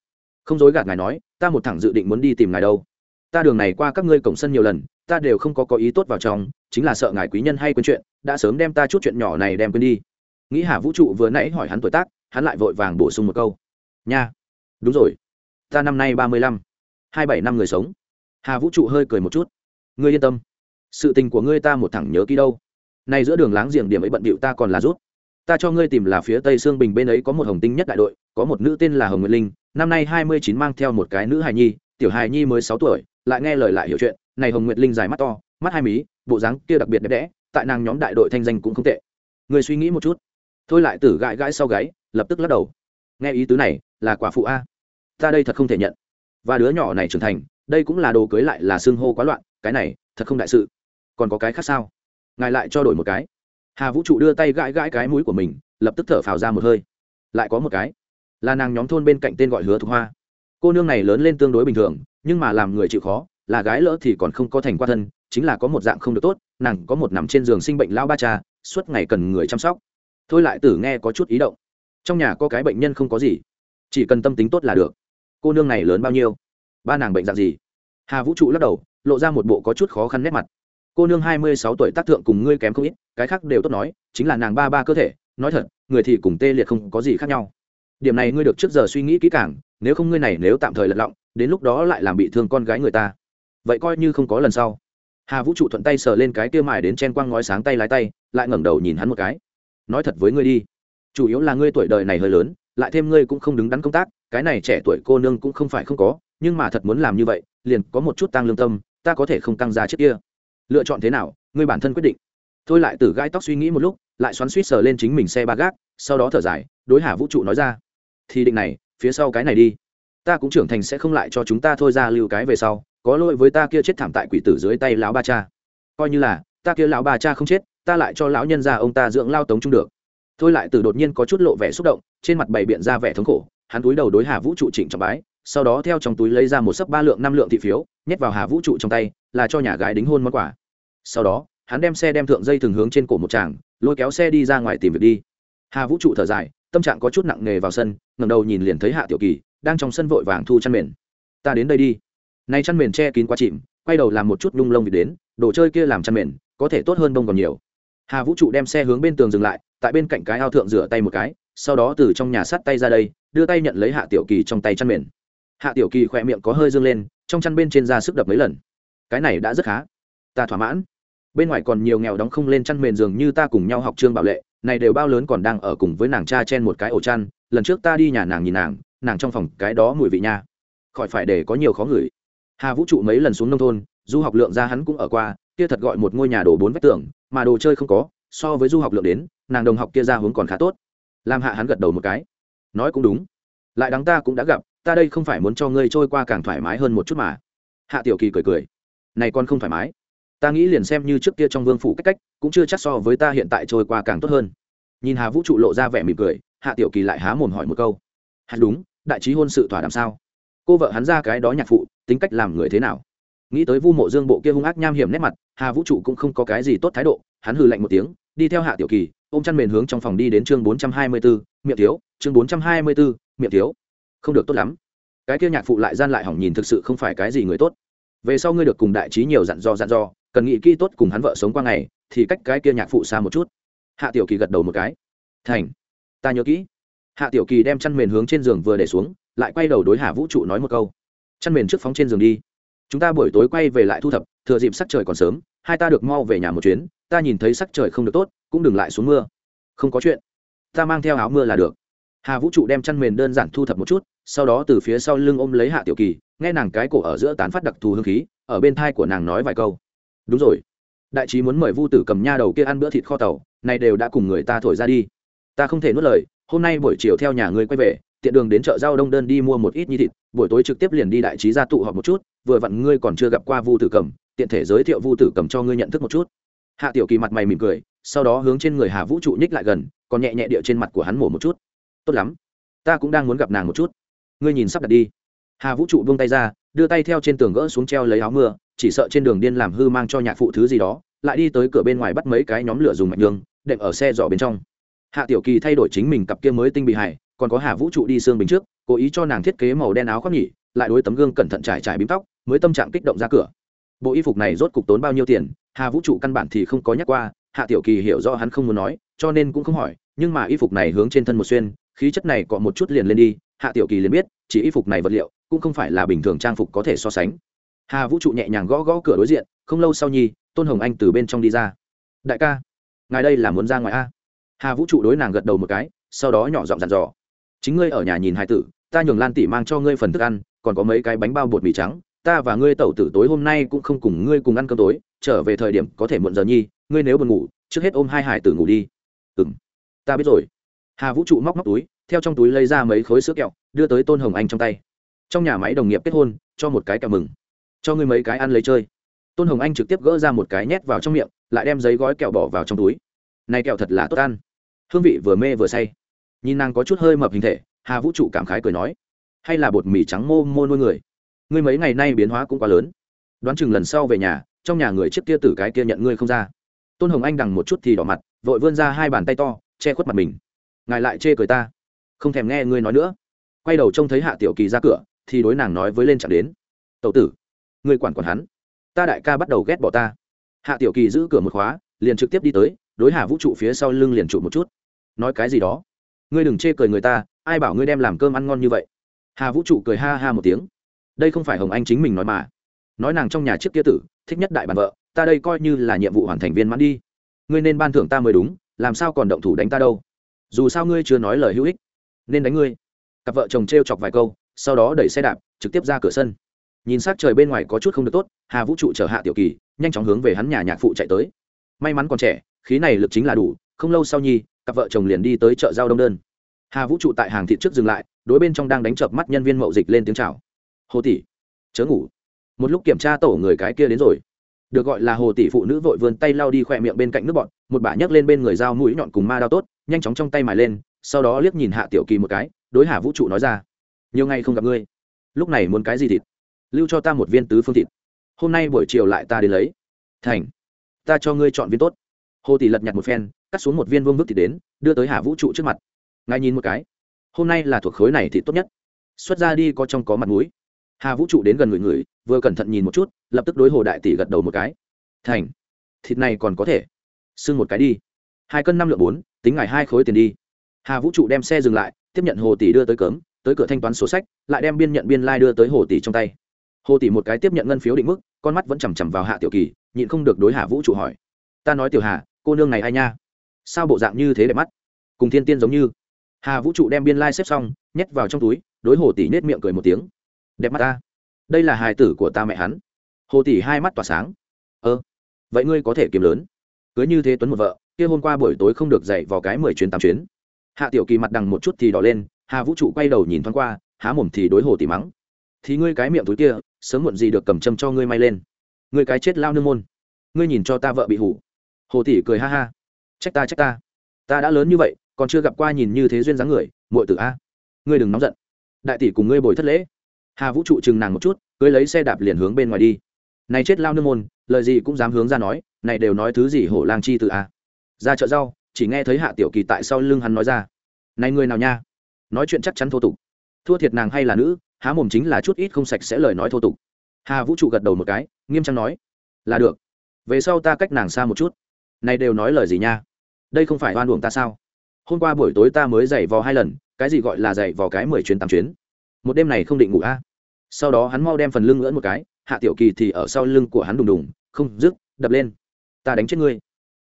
không dối gạt ngài nói, ta một thẳng dự định muốn đi tìm ngài đâu. Ta đường này qua các ngươi cổng sân nhiều lần, ta đều không có có ý tốt vào trong, chính là sợ ngài quý nhân hay quên chuyện, đã sớm đem ta chút chuyện nhỏ này đem quên đi. Nghĩ hà vũ trụ vừa nãy hỏi hắn tuổi tác, hắn lại vội vàng bổ sung một câu. Nha. Đúng rồi. Ta năm nay ba mươi lăm. Hai bảy năm người sống. Hà vũ trụ hơi cười một chút. Ngươi yên tâm. Sự tình của ngươi ta một thẳng nhớ kỹ đâu. Nay giữa đường láng giềng điểm ấy bận bịu ta còn là rút ta cho ngươi tìm là phía tây sương bình bên ấy có một hồng tinh nhất đại đội, có một nữ tên là hồng nguyệt linh, năm nay hai mươi chín mang theo một cái nữ hài nhi, tiểu hài nhi mới sáu tuổi, lại nghe lời lại hiểu chuyện, này hồng nguyệt linh dài mắt to, mắt hai mí, bộ dáng kia đặc biệt đẹp đẽ, tại nàng nhóm đại đội thanh danh cũng không tệ. Người suy nghĩ một chút. Thôi lại tử gãi gãi sau gáy, lập tức lắc đầu. Nghe ý tứ này, là quả phụ a. Ta đây thật không thể nhận. Và đứa nhỏ này trưởng thành, đây cũng là đồ cưới lại là xương hô quá loạn, cái này, thật không đại sự. Còn có cái khác sao? Ngài lại cho đổi một cái hà vũ trụ đưa tay gãi gãi cái mũi của mình, lập tức thở phào ra một hơi. Lại có một cái. Là nàng nhóm thôn bên cạnh tên gọi hứa thục hoa. Cô nương này lớn lên tương đối bình thường, nhưng mà làm người chịu khó, là gái lỡ thì còn không có thành qua thân, chính là có một dạng không được tốt, nàng có một nằm trên giường sinh bệnh lao ba cha, suốt ngày cần người chăm sóc. Thôi lại tử nghe có chút ý động. Trong nhà có cái bệnh nhân không có gì. Chỉ cần tâm tính tốt là được. Cô nương này lớn bao nhiêu? Ba nàng bệnh dạng gì? Hà vũ trụ lắc đầu, lộ ra một bộ có chút khó khăn nét mặt cô nương hai mươi sáu tuổi tác thượng cùng ngươi kém không ít, cái khác đều tốt nói, chính là nàng ba ba cơ thể, nói thật, người thì cùng tê liệt không có gì khác nhau. Điểm này ngươi được trước giờ suy nghĩ kỹ càng, nếu không ngươi này nếu tạm thời lật lọng, đến lúc đó lại làm bị thương con gái người ta. Vậy coi như không có lần sau. Hà vũ trụ thuận tay sờ lên cái kia mài đến chen quang ngói sáng tay lái tay, lại ngẩng đầu nhìn hắn một cái. Nói thật với ngươi đi. Chủ yếu là ngươi tuổi đời này hơi lớn, lại thêm ngươi cũng không đứng đắn công tác, cái này trẻ tuổi cô nương cũng không phải không có, nhưng mà thật muốn làm như vậy, liền có một chút tăng lương tâm, ta có thể không tăng giá trước kia lựa chọn thế nào, ngươi bản thân quyết định. Thôi lại từ gai tóc suy nghĩ một lúc, lại xoắn suýt sờ lên chính mình xe ba gác, sau đó thở dài, đối hà vũ trụ nói ra. Thì định này, phía sau cái này đi. Ta cũng trưởng thành sẽ không lại cho chúng ta thôi ra lưu cái về sau, có lỗi với ta kia chết thảm tại quỷ tử dưới tay lão ba cha. Coi như là, ta kia lão ba cha không chết, ta lại cho lão nhân ra ông ta dưỡng lao tống chung được. Thôi lại từ đột nhiên có chút lộ vẻ xúc động, trên mặt bày biện ra vẻ thống khổ, hắn túi đầu đối hà vũ trụ trịnh trọng bái, sau đó theo trong túi lấy ra một sấp ba lượng năm lượng thị phiếu, nhét vào hà vũ trụ trong tay là cho nhà gái đính hôn món quà. Sau đó, hắn đem xe đem thượng dây thường hướng trên cổ một chàng lôi kéo xe đi ra ngoài tìm việc đi. Hà vũ trụ thở dài, tâm trạng có chút nặng nề vào sân ngầm đầu nhìn liền thấy hạ tiểu kỳ đang trong sân vội vàng thu chăn mền. Ta đến đây đi. Nay chăn mền che kín quá chìm, quay đầu làm một chút lung lông vịt đến, đồ chơi kia làm chăn mền, có thể tốt hơn bông còn nhiều. Hà vũ trụ đem xe hướng bên tường dừng lại, tại bên cạnh cái ao thượng rửa tay một cái, sau đó từ trong nhà sắt tay ra đây, đưa tay nhận lấy hạ tiểu kỳ trong tay chăn mền. Hạ tiểu kỳ khỏe miệng có hơi dương lên, trong chăn bên trên ra sức đập mấy lần cái này đã rất khá. Ta thỏa mãn. Bên ngoài còn nhiều nghèo đóng không lên chăn mền giường như ta cùng nhau học trương bảo lệ, này đều bao lớn còn đang ở cùng với nàng cha chen một cái ổ chăn, lần trước ta đi nhà nàng nhìn nàng nàng trong phòng cái đó mùi vị nha. Khỏi phải để có nhiều khó ngửi. Hà vũ trụ mấy lần xuống nông thôn, du học lượng ra hắn cũng ở qua, kia thật gọi một ngôi nhà đổ bốn vách tường, mà đồ chơi không có, so với du học lượng đến, nàng đồng học kia ra hướng còn khá tốt. Làm hạ hắn gật đầu một cái. Nói cũng đúng. Lại đáng ta cũng đã gặp, ta đây không phải muốn cho ngươi trôi qua càng thoải mái hơn một chút mà. Hạ tiểu kỳ cười cười này con không thoải mái. Ta nghĩ liền xem như trước kia trong vương phủ cách cách, cũng chưa chắc so với ta hiện tại trôi qua càng tốt hơn. Nhìn hà vũ trụ lộ ra vẻ mỉm cười, hạ tiểu kỳ lại há mồm hỏi một câu. Hẳn đúng, đại trí hôn sự thỏa đàm sao? Cô vợ hắn ra cái đó nhạc phụ, tính cách làm người thế nào? Nghĩ tới vu mộ dương bộ kia hung ác nham hiểm nét mặt, hà vũ trụ cũng không có cái gì tốt thái độ, hắn hừ lạnh một tiếng, đi theo hạ tiểu kỳ, ôm chăn mền hướng trong phòng đi đến chương bốn trăm hai mươi bốn miệng thiếu, chương bốn trăm hai mươi bốn miệng thiếu. Không được tốt lắm. Cái kia nhạc phụ lại gian lại hỏng nhìn thực sự không phải cái gì người tốt về sau ngươi được cùng đại trí nhiều dặn dò dặn dò, cần nghĩ kỹ tốt cùng hắn vợ sống qua ngày, thì cách cái kia nhạc phụ xa một chút. Hạ tiểu kỳ gật đầu một cái. Thành, ta nhớ kỹ. Hạ tiểu kỳ đem chăn mền hướng trên giường vừa để xuống, lại quay đầu đối hà vũ trụ nói một câu. Chăn mền trước phóng trên giường đi. Chúng ta buổi tối quay về lại thu thập, thừa dịp sắc trời còn sớm, hai ta được mau về nhà một chuyến, ta nhìn thấy sắc trời không được tốt, cũng đừng lại xuống mưa. Không có chuyện. Ta mang theo áo mưa là được. Hà vũ trụ đem chăn mền đơn giản thu thập một chút sau đó từ phía sau lưng ôm lấy hạ tiểu kỳ, nghe nàng cái cổ ở giữa tán phát đặc thù hương khí, ở bên thai của nàng nói vài câu. Đúng rồi, đại trí muốn mời vu tử cầm nha đầu kia ăn bữa thịt kho tàu, này đều đã cùng người ta thổi ra đi. Ta không thể nuốt lời, hôm nay buổi chiều theo nhà ngươi quay về, tiện đường đến chợ Giao đông đơn đi mua một ít nhi thịt, buổi tối trực tiếp liền đi đại trí ra tụ họp một chút, vừa vặn ngươi còn chưa gặp qua vu tử cầm, tiện thể giới thiệu vu tử cầm cho ngươi nhận thức một chút. Hạ tiểu kỳ mặt mày mỉm cười, sau đó hướng trên người hà vũ trụ nhích lại gần, còn nhẹ nhẹ địa trên mặt của hắn mổ một chút. Tốt lắm, ta cũng đang muốn gặp nàng một chút ngươi nhìn sắp đặt đi. Hà vũ trụ buông tay ra, đưa tay theo trên tường gỡ xuống treo lấy áo mưa, chỉ sợ trên đường điên làm hư mang cho nhạc phụ thứ gì đó, lại đi tới cửa bên ngoài bắt mấy cái nhóm lửa dùng mạnh đường đệm ở xe giỏ bên trong. Hạ tiểu kỳ thay đổi chính mình cặp kia mới tinh bị hại, còn có hà vũ trụ đi xương bình trước, cố ý cho nàng thiết kế màu đen áo khoác nhỉ, lại đối tấm gương cẩn thận trải trải bím tóc, mới tâm trạng kích động ra cửa. Bộ y phục này rốt cục tốn bao nhiêu tiền, hà vũ trụ căn bản thì không có nhắc qua, hạ tiểu kỳ hiểu rõ hắn không muốn nói, cho nên cũng không hỏi, nhưng mà y phục này hướng trên thân một xuyên, khí chất này có một chút liền lên đi hạ tiểu kỳ liền biết, chỉ y phục này vật liệu cũng không phải là bình thường trang phục có thể so sánh. Hà vũ trụ nhẹ nhàng gõ gõ cửa đối diện, không lâu sau nhi, tôn hồng anh từ bên trong đi ra. Đại ca, ngài đây là muốn ra ngoài a? Hà vũ trụ đối nàng gật đầu một cái, sau đó nhỏ giọng dặn dò. Chính ngươi ở nhà nhìn hai tử, ta nhường lan tỷ mang cho ngươi phần thức ăn, còn có mấy cái bánh bao bột mì trắng, ta và ngươi tẩu tử tối hôm nay cũng không cùng ngươi cùng ăn cơm tối, trở về thời điểm có thể muộn giờ nhi, ngươi nếu buồn ngủ, trước hết ôm hai hải tử ngủ đi. Ừ m ta biết rồi. Hà vũ trụ móc móc túi theo trong túi lấy ra mấy khối sữa kẹo, đưa tới tôn hồng anh trong tay. Trong nhà máy đồng nghiệp kết hôn, cho một cái kẹo mừng. Cho ngươi mấy cái ăn lấy chơi. Tôn hồng anh trực tiếp gỡ ra một cái nhét vào trong miệng, lại đem giấy gói kẹo bỏ vào trong túi. Này kẹo thật là tốt ăn. Hương vị vừa mê vừa say. Nhìn nàng có chút hơi mập hình thể, hà vũ trụ cảm khái cười nói, hay là bột mì trắng mô mô nuôi người. Ngươi mấy ngày nay biến hóa cũng quá lớn. Đoán chừng lần sau về nhà, trong nhà người chiếc kia tử cái kia nhận ngươi không ra. Tôn hồng anh đằng một chút thì đỏ mặt, vội vươn ra hai bàn tay to, che khuất mặt mình. Ngài lại chê cười ta không thèm nghe ngươi nói nữa. Quay đầu trông thấy hạ tiểu kỳ ra cửa, thì đối nàng nói với lên chẳng đến. Tậu tử, ngươi quản quản hắn. Ta đại ca bắt đầu ghét bỏ ta. Hạ tiểu kỳ giữ cửa một khóa, liền trực tiếp đi tới, đối hà vũ trụ phía sau lưng liền trụ một chút. Nói cái gì đó? Ngươi đừng chê cười người ta, ai bảo ngươi đem làm cơm ăn ngon như vậy? Hà vũ trụ cười ha ha một tiếng. Đây không phải hồng anh chính mình nói mà. Nói nàng trong nhà trước kia tử, thích nhất đại bàn vợ, ta đây coi như là nhiệm vụ hoàn thành viên mãn đi. Ngươi nên ban thưởng ta mới đúng, làm sao còn động thủ đánh ta đâu? Dù sao ngươi chưa nói lời hữu ích nên đánh ngươi. Cặp vợ chồng t r e o chọc vài câu, sau đó đẩy xe đạp, trực tiếp ra cửa sân. Nhìn s á c trời bên ngoài có chút không được tốt, hà vũ trụ chở hạ tiểu kỳ, nhanh chóng hướng về hắn nhà nhạc phụ chạy tới. May mắn còn trẻ, khí này lực chính là đủ, không lâu sau nhi, cặp vợ chồng liền đi tới chợ giao đông đơn. Hà vũ trụ tại hàng thị trước dừng lại, đối bên trong đang đánh chợp mắt nhân viên mậu dịch lên tiếng chào. Hồ tỷ, chớ ngủ. Một lúc kiểm tra tổ người cái kia đến rồi. Được gọi là hồ tỷ phụ nữ vội vươn tay lao đi khỏe miệng bên cạnh nước bọn một bả nhấc lên bên người dao mũi nhọn cùng ma đao tốt, nhanh chóng trong tay mài lên sau đó liếc nhìn hạ tiểu kỳ một cái, đối hà vũ trụ nói ra, nhiều ngày không gặp ngươi, lúc này muốn cái gì thịt? Lưu cho ta một viên tứ phương thịt. Hôm nay buổi chiều lại ta đến lấy. Thành, ta cho ngươi chọn viên tốt. Hồ tỷ lật nhặt một phen, cắt xuống một viên vương vức thịt đến, đưa tới hà vũ trụ trước mặt. Ngài nhìn một cái, hôm nay là thuộc khối này thì tốt nhất. Xuất ra đi có trong có mặt mũi. Hà vũ trụ đến gần người người, vừa cẩn thận nhìn một chút, lập tức đối hồ đại tỷ gật đầu một cái. Thành, thịt này còn có thể. Xưng một cái đi. Hai cân năm lượng bốn, tính ngày hai khối tiền đi hà vũ trụ đem xe dừng lại, tiếp nhận hồ tỷ đưa tới cấm, tới cửa thanh toán sổ sách, lại đem biên nhận biên lai、like、đưa tới hồ tỷ trong tay. Hồ tỷ một cái tiếp nhận ngân phiếu định mức, con mắt vẫn chằm chằm vào hạ tiểu kỳ, nhịn không được đối hà vũ trụ hỏi. Ta nói tiểu hà, cô nương này ai nha? Sao bộ dạng như thế đẹp mắt? Cùng thiên tiên giống như. Hà vũ trụ đem biên lai、like、xếp xong, nhét vào trong túi, đối hồ tỷ nết miệng cười một tiếng. Đẹp mắt ta. Đây là hài tử của ta mẹ hắn. Hồ tỷ hai mắt tỏa sáng. Ơ, vậy ngươi có thể kiếm lớn. Cưới như thế tuấn một vợ, kia hôm qua buổi tối không được dậy vào cái mười chuyến tám chuyến hạ tiểu kỳ mặt đằng một chút thì đỏ lên, hà vũ trụ quay đầu nhìn thoáng qua, há mồm thì đối hồ tỷ mắng. Thì ngươi cái miệng túi kia, sớm muộn gì được cầm châm cho ngươi may lên. Ngươi cái chết lao nương môn. Ngươi nhìn cho ta vợ bị hủ. Hồ tỷ cười ha ha. Trách ta trách ta. Ta đã lớn như vậy, còn chưa gặp qua nhìn như thế duyên dáng người, muội tử a. Ngươi đừng nóng giận. Đại tỷ cùng ngươi bồi thất lễ. Hà vũ trụ chừng nàng một chút, cưới lấy xe đạp liền hướng bên ngoài đi. Này chết lao nương môn, lời gì cũng dám hướng ra nói, này đều nói thứ gì hổ lang chi từ a. Ra chợ rau chỉ nghe thấy hạ tiểu kỳ tại sau lưng hắn nói ra. Này người nào nha? Nói chuyện chắc chắn thô tục. Thua thiệt nàng hay là nữ, há mồm chính là chút ít không sạch sẽ lời nói thô tục. Hà vũ trụ gật đầu một cái, nghiêm trang nói, là được. Về sau ta cách nàng xa một chút. Này đều nói lời gì nha? Đây không phải oan uổng ta sao? Hôm qua buổi tối ta mới giày vò hai lần, cái gì gọi là giày vò cái mười chuyến tám chuyến? Một đêm này không định ngủ a? Sau đó hắn mau đem phần lưng ngưỡn một cái, hạ tiểu kỳ thì ở sau lưng của hắn đùng đùng, không dứt đập lên. Ta đánh chết ngươi.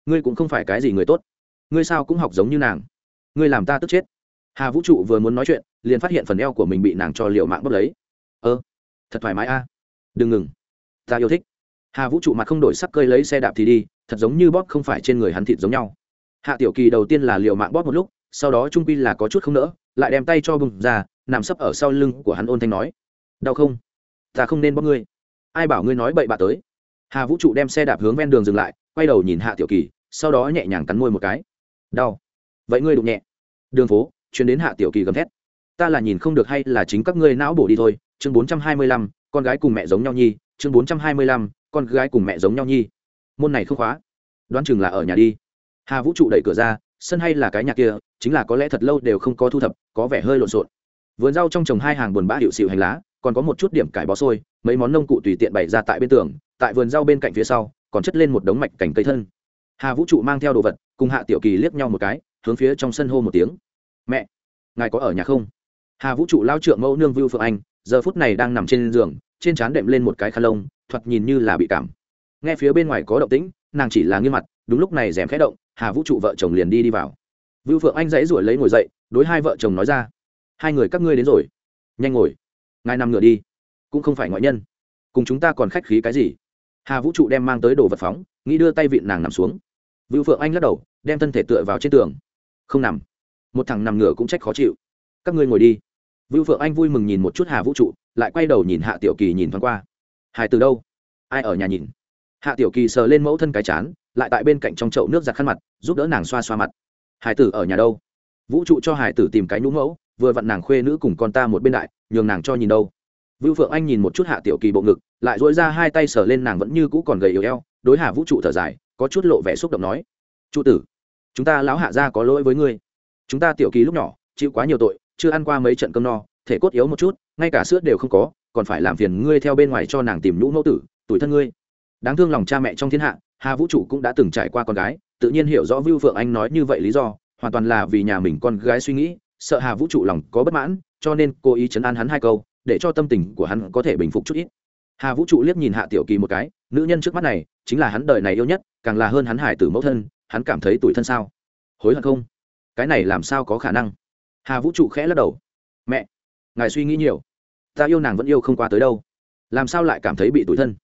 Ngươi cũng không phải cái gì người tốt ngươi sao cũng học giống như nàng. Ngươi làm ta tức chết. Hà vũ trụ vừa muốn nói chuyện, liền phát hiện phần eo của mình bị nàng cho liệu mạng bốc lấy. Ơ, thật thoải mái a. Đừng ngừng. Ta yêu thích. Hà vũ trụ mặt không đổi sắc cơi lấy xe đạp thì đi, thật giống như bóp không phải trên người hắn thịt giống nhau. Hạ tiểu kỳ đầu tiên là liệu mạng bóp một lúc, sau đó trung pi là có chút không nỡ, lại đem tay cho bùng ra, nằm sấp ở sau lưng của hắn ôn thanh nói. Đau không? Ta không nên bóp ngươi. Ai bảo ngươi nói bậy bạ tới? Hà vũ trụ đem xe đạp hướng ven đường dừng lại, quay đầu nhìn hạ tiểu kỳ, sau đó nhẹ nhàng cắn môi một cái đau. Vậy ngươi đụng nhẹ. Đường phố chuyến đến hạ tiểu kỳ gầm thét. Ta là nhìn không được hay là chính các ngươi não bổ đi thôi. Chương bốn trăm hai mươi lăm, con gái cùng mẹ giống nhau nhi. Chương bốn trăm hai mươi lăm, con gái cùng mẹ giống nhau nhi. Môn này không khóa. Đoán chừng là ở nhà đi. Hà vũ trụ đẩy cửa ra, sân hay là cái nhà kia, chính là có lẽ thật lâu đều không có thu thập, có vẻ hơi lộn xộn. Vườn rau trong trồng hai hàng buồn bã hiệu xịu hành lá, còn có một chút điểm cải bó xôi, mấy món nông cụ tùy tiện bày ra tại bên tường, tại vườn rau bên cạnh phía sau, còn chất lên một đống mạch cảnh cây thân hà vũ trụ mang theo đồ vật, cùng hạ tiểu kỳ liếc nhau một cái, hướng phía trong sân hô một tiếng. Mẹ, ngài có ở nhà không? Hà vũ trụ lao trượng mẫu nương vưu phượng anh, giờ phút này đang nằm trên giường, trên trán đệm lên một cái khăn lông, thoạt nhìn như là bị cảm. Nghe phía bên ngoài có động tĩnh, nàng chỉ là nghiêm mặt, đúng lúc này rèm khẽ động, hà vũ trụ vợ chồng liền đi đi vào. Vưu phượng anh dãy ruổi lấy ngồi dậy, đối hai vợ chồng nói ra, hai người các ngươi đến rồi. Nhanh ngồi. Ngài nằm ngửa đi. Cũng không phải ngoại nhân. Cùng chúng ta còn khách khí cái gì? Hà vũ trụ đem mang tới đồ vật phóng nghĩ đưa tay vịn nàng nằm xuống vưu phượng anh lắc đầu đem thân thể tựa vào trên tường không nằm một thằng nằm ngửa cũng trách khó chịu các ngươi ngồi đi vưu phượng anh vui mừng nhìn một chút hà vũ trụ lại quay đầu nhìn hạ tiểu kỳ nhìn thoáng qua hải từ đâu ai ở nhà nhìn hạ tiểu kỳ sờ lên mẫu thân cái chán lại tại bên cạnh trong chậu nước giặt khăn mặt giúp đỡ nàng xoa xoa mặt hải tử ở nhà đâu vũ trụ cho hải tử tìm cái nhũ mẫu vừa vặn nàng khuê nữ cùng con ta một bên đại nhường nàng cho nhìn đâu vưu phượng anh nhìn một chút hạ tiểu kỳ bộ ngực, lại duỗi ra hai tay sờ lên nàng vẫn như cũ còn gầy yếu eo, đối hà vũ trụ thở dài, có chút lộ vẻ xúc động nói trụ tử, chúng ta lão hạ ra có lỗi với ngươi. Chúng ta tiểu kỳ lúc nhỏ, chịu quá nhiều tội, chưa ăn qua mấy trận cơm no, thể cốt yếu một chút, ngay cả sữa đều không có, còn phải làm phiền ngươi theo bên ngoài cho nàng tìm nhũ mẫu tử, tuổi thân ngươi. Đáng thương lòng cha mẹ trong thiên hạ hà vũ trụ cũng đã từng trải qua con gái, tự nhiên hiểu rõ vưu phượng anh nói như vậy lý do, hoàn toàn là vì nhà mình con gái suy nghĩ, sợ hà vũ trụ lòng có bất mãn, cho nên cố ý chấn an hắn hai câu để cho tâm tình của hắn có thể bình phục chút ít. Hà vũ trụ liếc nhìn hạ tiểu kỳ một cái, nữ nhân trước mắt này, chính là hắn đời này yêu nhất, càng là hơn hắn hải tử mẫu thân, hắn cảm thấy tủi thân sao? Hối hận không? Cái này làm sao có khả năng? Hà vũ trụ khẽ lắc đầu. Mẹ, ngài suy nghĩ nhiều. Ta yêu nàng vẫn yêu không qua tới đâu. Làm sao lại cảm thấy bị tủi thân?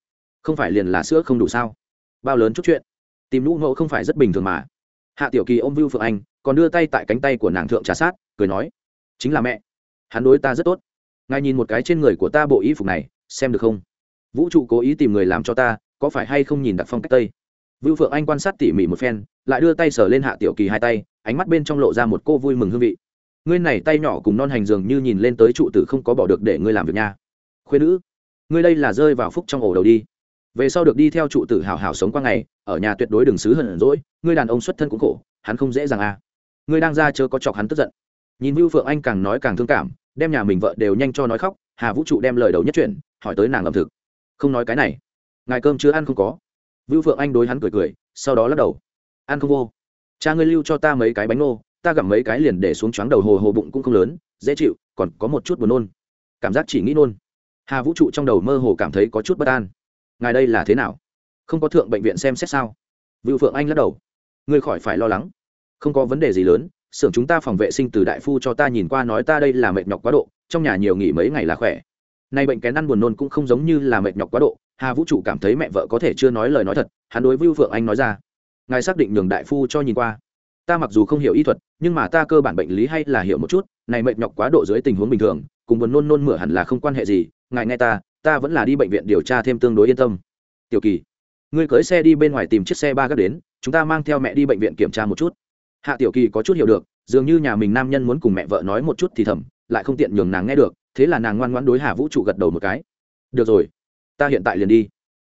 Không phải liền là sữa không đủ sao? Bao lớn chút chuyện. Tìm lũ ngộ không phải rất bình thường mà. Hạ tiểu kỳ ôm vưu phượng anh, còn đưa tay tại cánh tay của nàng thượng trà sát, cười nói, chính là mẹ. Hắn đối ta rất tốt ngài nhìn một cái trên người của ta bộ y phục này, xem được không? Vũ trụ cố ý tìm người làm cho ta, có phải hay không nhìn đặc phong cách tây? Vưu phượng anh quan sát tỉ mỉ một phen, lại đưa tay sờ lên hạ tiểu kỳ hai tay, ánh mắt bên trong lộ ra một cô vui mừng hương vị. Ngươi này tay nhỏ cùng non hành dường như nhìn lên tới trụ tử không có bỏ được để ngươi làm việc nha. Khuyên nữ, ngươi đây là rơi vào phúc trong ổ đầu đi. Về sau được đi theo trụ tử hào hào sống qua ngày, ở nhà tuyệt đối đừng xứ hận rỗi ngươi đàn ông xuất thân cũng khổ, hắn không dễ dàng à. Ngươi đang ra chớ có chọc hắn tức giận. Nhìn vưu phượng anh càng nói càng thương cảm đem nhà mình vợ đều nhanh cho nói khóc, hà vũ trụ đem lời đầu nhất chuyển hỏi tới nàng ẩm thực. Không nói cái này. Ngài cơm chưa ăn không có? Vưu phượng anh đối hắn cười cười, sau đó lắc đầu. Ăn không vô. Cha ngươi lưu cho ta mấy cái bánh nô ta gặm mấy cái liền để xuống choáng đầu hồ hồ bụng cũng không lớn, dễ chịu, còn có một chút buồn nôn. Cảm giác chỉ nghĩ nôn. Hà vũ trụ trong đầu mơ hồ cảm thấy có chút bất an. Ngài đây là thế nào? Không có thượng bệnh viện xem xét sao? Vưu phượng anh lắc đầu. Ngươi khỏi phải lo lắng. Không có vấn đề gì lớn xưởng chúng ta phòng vệ sinh từ đại phu cho ta nhìn qua nói ta đây là mệt nhọc quá độ, trong nhà nhiều nghỉ mấy ngày là khỏe. Nay bệnh kén ăn buồn nôn cũng không giống như là mệt nhọc quá độ, hà vũ trụ cảm thấy mẹ vợ có thể chưa nói lời nói thật, hắn đối với phượng anh nói ra. Ngài xác định nhường đại phu cho nhìn qua. Ta mặc dù không hiểu y thuật, nhưng mà ta cơ bản bệnh lý hay là hiểu một chút, này mệt nhọc quá độ dưới tình huống bình thường, cùng buồn nôn nôn mửa hẳn là không quan hệ gì, ngài nghe ta ta vẫn là đi bệnh viện điều tra thêm tương đối yên tâm. Tiểu kỳ, ngươi cưới xe đi bên ngoài tìm chiếc xe ba gác đến, chúng ta mang theo mẹ đi bệnh viện kiểm tra một chút hạ tiểu kỳ có chút hiểu được, dường như nhà mình nam nhân muốn cùng mẹ vợ nói một chút thì thầm, lại không tiện nhường nàng nghe được, thế là nàng ngoan ngoãn đối hà vũ trụ gật đầu một cái. Được rồi, ta hiện tại liền đi.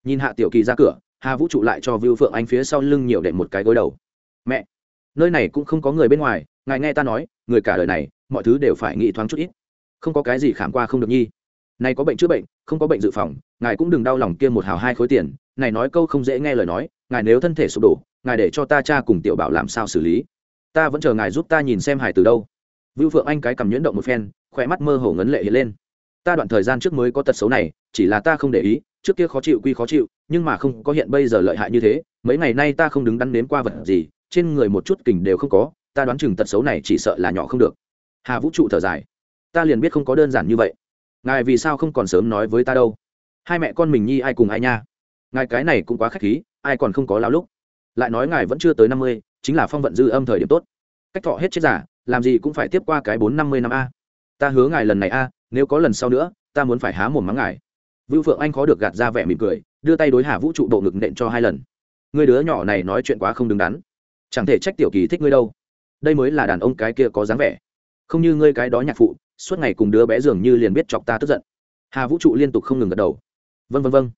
Nhìn hạ tiểu kỳ ra cửa, hà vũ trụ lại cho vưu phượng anh phía sau lưng nhiều đệm một cái gối đầu. Mẹ, nơi này cũng không có người bên ngoài, ngài nghe ta nói, người cả đời này, mọi thứ đều phải nghĩ thoáng chút ít. Không có cái gì khảm qua không được nhi. Này có bệnh chữa bệnh, không có bệnh dự phòng, ngài cũng đừng đau lòng kia một hào hai khối tiền. Này nói câu không dễ nghe lời nói, ngài nếu thân thể sụp đổ, ngài để cho ta cha cùng tiểu bảo làm sao xử lý? Ta vẫn chờ ngài giúp ta nhìn xem hải từ đâu. Vưu phượng anh cái cầm nhuyễn động một phen, khỏe mắt mơ hồ ngấn lệ hiện lên. Ta đoạn thời gian trước mới có tật xấu này, chỉ là ta không để ý, trước kia khó chịu quy khó chịu, nhưng mà không có hiện bây giờ lợi hại như thế, mấy ngày nay ta không đứng đắn đến qua vật gì, trên người một chút kình đều không có, ta đoán chừng tật xấu này chỉ sợ là nhỏ không được. Hà vũ trụ thở dài. Ta liền biết không có đơn giản như vậy. Ngài vì sao không còn sớm nói với ta đâu? Hai mẹ con mình nhi ai cùng ai nha? Ngài cái này cũng quá k h á c h khí, ai còn không có lao lúc. Lại nói ngài vẫn chưa tới năm mươi chính là phong vận dư âm thời điểm tốt. Cách thọ hết chết giả, làm gì cũng phải tiếp qua cái bốn năm mươi năm a. Ta hứa ngài lần này a, nếu có lần sau nữa, ta muốn phải há mồm mắng ngài. Vưu phượng anh khó được gạt ra vẻ mỉm cười, đưa tay đối hà vũ trụ bộ ngực nện cho hai lần. Người đứa nhỏ này nói chuyện quá không đứng đắn. Chẳng thể trách tiểu kỳ thích ngươi đâu. Đây mới là đàn ông cái kia có dáng vẻ. Không như ngươi cái đó nhạc phụ, suốt ngày cùng đứa bé dường như liền biết chọc ta tức giận. Hà vũ trụ liên tục không ngừng gật đầu. Vân vân vân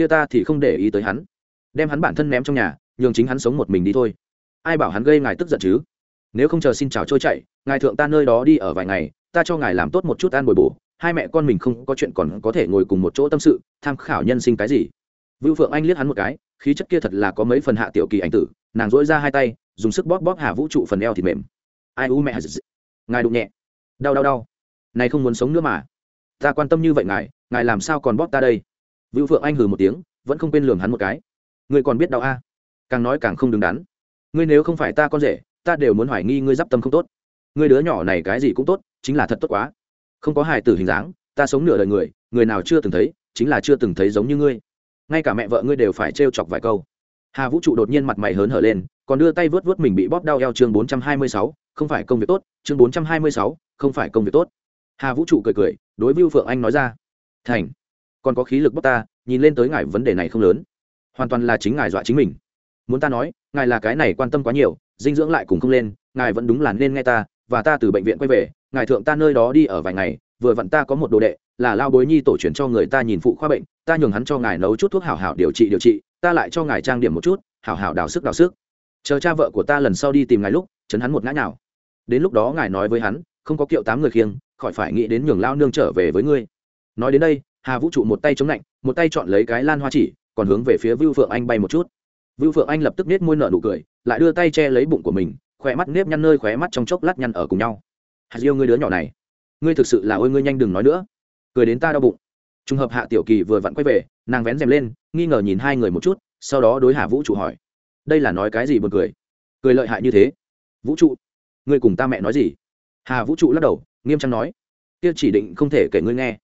kia ta thì không để ý tới hắn. Đem hắn bản thân ném trong nhà, nhường chính hắn sống một mình đi thôi ai bảo hắn gây ngài tức giận chứ? Nếu không chờ xin chào trôi chạy ngài thượng ta nơi đó đi ở vài ngày, ta cho ngài làm tốt một chút ăn bồi bổ. Hai mẹ con mình không có chuyện còn có thể ngồi cùng một chỗ tâm sự, tham khảo nhân sinh cái gì? Vưu phượng anh liếc hắn một cái, khí chất kia thật là có mấy phần hạ tiểu kỳ ảnh tử, nàng dỗi ra hai tay, dùng sức bóp bóp hà vũ trụ phần eo thịt mềm. Ai u mẹ, ngài đụng nhẹ. Đau đau đau. Này không muốn sống nữa mà. Ta quan tâm như vậy ngài ngài làm sao còn bóp ta đây? Vưu phượng anh hừ một tiếng, vẫn không quên lường hắn một cái. Ngươi còn biết đau a? Càng nói càng không đứng đắn ngươi nếu không phải ta con rể, ta đều muốn hoài nghi ngươi d i p tâm không tốt. Ngươi đứa nhỏ này cái gì cũng tốt, chính là thật tốt quá. Không có hài tử hình dáng, ta sống nửa đời người người nào chưa từng thấy, chính là chưa từng thấy giống như ngươi. Ngay cả mẹ vợ ngươi đều phải trêu chọc vài câu. Hà vũ trụ đột nhiên mặt mày hớn hở lên, còn đưa tay vớt vớt mình bị bóp đau eo chương bốn trăm hai mươi sáu, không phải công việc tốt, chương bốn trăm hai mươi sáu, không phải công việc tốt. Hà vũ trụ cười cười, đối với phượng anh nói ra, thành, còn có khí lực bóp ta, nhìn lên tới ngài vấn đề này không lớn. Hoàn toàn là chính ngài dọa chính mình muốn ta nói, ngài là cái này quan tâm quá nhiều, dinh dưỡng lại cùng không lên, ngài vẫn đúng là nên nghe ta, và ta từ bệnh viện quay về, ngài thượng ta nơi đó đi ở vài ngày, vừa vặn ta có một đồ đệ, là lao bối nhi tổ truyền cho người ta nhìn phụ khoa bệnh, ta nhường hắn cho ngài nấu chút thuốc hảo hảo điều trị điều trị, ta lại cho ngài trang điểm một chút, hảo hảo đào sức đào sức. Chờ cha vợ của ta lần sau đi tìm ngài lúc, chấn hắn một ngã nào đến lúc đó ngài nói với hắn, không có kiệu tám người khiêng, khỏi phải nghĩ đến nhường lao nương trở về với ngươi. Nói đến đây, hà vũ trụ một tay chống lạnh, một tay chọn lấy cái lan hoa chỉ, còn hướng về phía vưu phượng anh bay một chút vưu phượng anh lập tức nết môi nở nụ cười, lại đưa tay che lấy bụng của mình khỏe mắt nếp nhăn nơi khóe mắt trong chốc lát nhăn ở cùng nhau. Hạt yêu ngươi đứa nhỏ này, ngươi thực sự là ôi ngươi nhanh đừng nói nữa. Cười đến ta đau bụng. Trùng hợp hạ tiểu kỳ vừa vặn quay về, nàng vén rèm lên, nghi ngờ nhìn hai người một chút, sau đó đối Hạ vũ trụ hỏi. Đây là nói cái gì buồn cười? Cười lợi hại như thế. Vũ trụ, ngươi cùng ta mẹ nói gì? Hà vũ trụ lắc đầu, nghiêm trang nói. Kia chỉ định không thể kể ngươi nghe.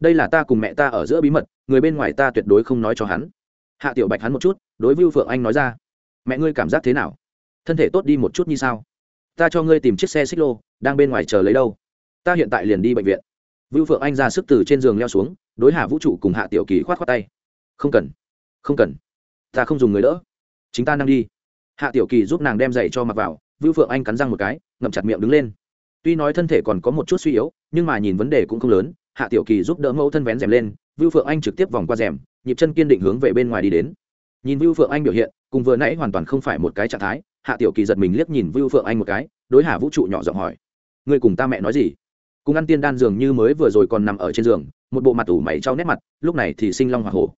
Đây là ta cùng mẹ ta ở giữa bí mật, người bên ngoài ta tuyệt đối không nói cho hắn hạ tiểu bạch hắn một chút, đối với phượng anh nói ra. Mẹ ngươi cảm giác thế nào? Thân thể tốt đi một chút như sao? Ta cho ngươi tìm chiếc xe xích lô, đang bên ngoài chờ lấy đâu? Ta hiện tại liền đi bệnh viện. Vưu phượng anh ra sức từ trên giường leo xuống, đối hạ vũ trụ cùng hạ tiểu kỳ khoát khoát tay. Không cần không cần. Ta không dùng người đỡ. Chính ta năng đi. Hạ tiểu kỳ giúp nàng đem giày cho mặc vào, vưu phượng anh cắn răng một cái, ngậm chặt miệng đứng lên. Tuy nói thân thể còn có một chút suy yếu, nhưng mà nhìn vấn đề cũng không lớn, hạ tiểu kỳ giúp đỡ mẫu thân vén rèm lên, vưu phượng anh trực tiếp vòng qua rèm nhịp chân kiên định hướng về bên ngoài đi đến. Nhìn vưu phượng anh biểu hiện, cùng vừa nãy hoàn toàn không phải một cái trạng thái, hạ tiểu kỳ giật mình liếc nhìn vưu phượng anh một cái, đối hạ vũ trụ nhỏ giọng hỏi, ngươi cùng ta mẹ nói gì? Cùng ăn tiên đan dường như mới vừa rồi còn nằm ở trên giường, một bộ mặt ủ mày trao nét mặt, lúc này thì sinh long hoa hổ.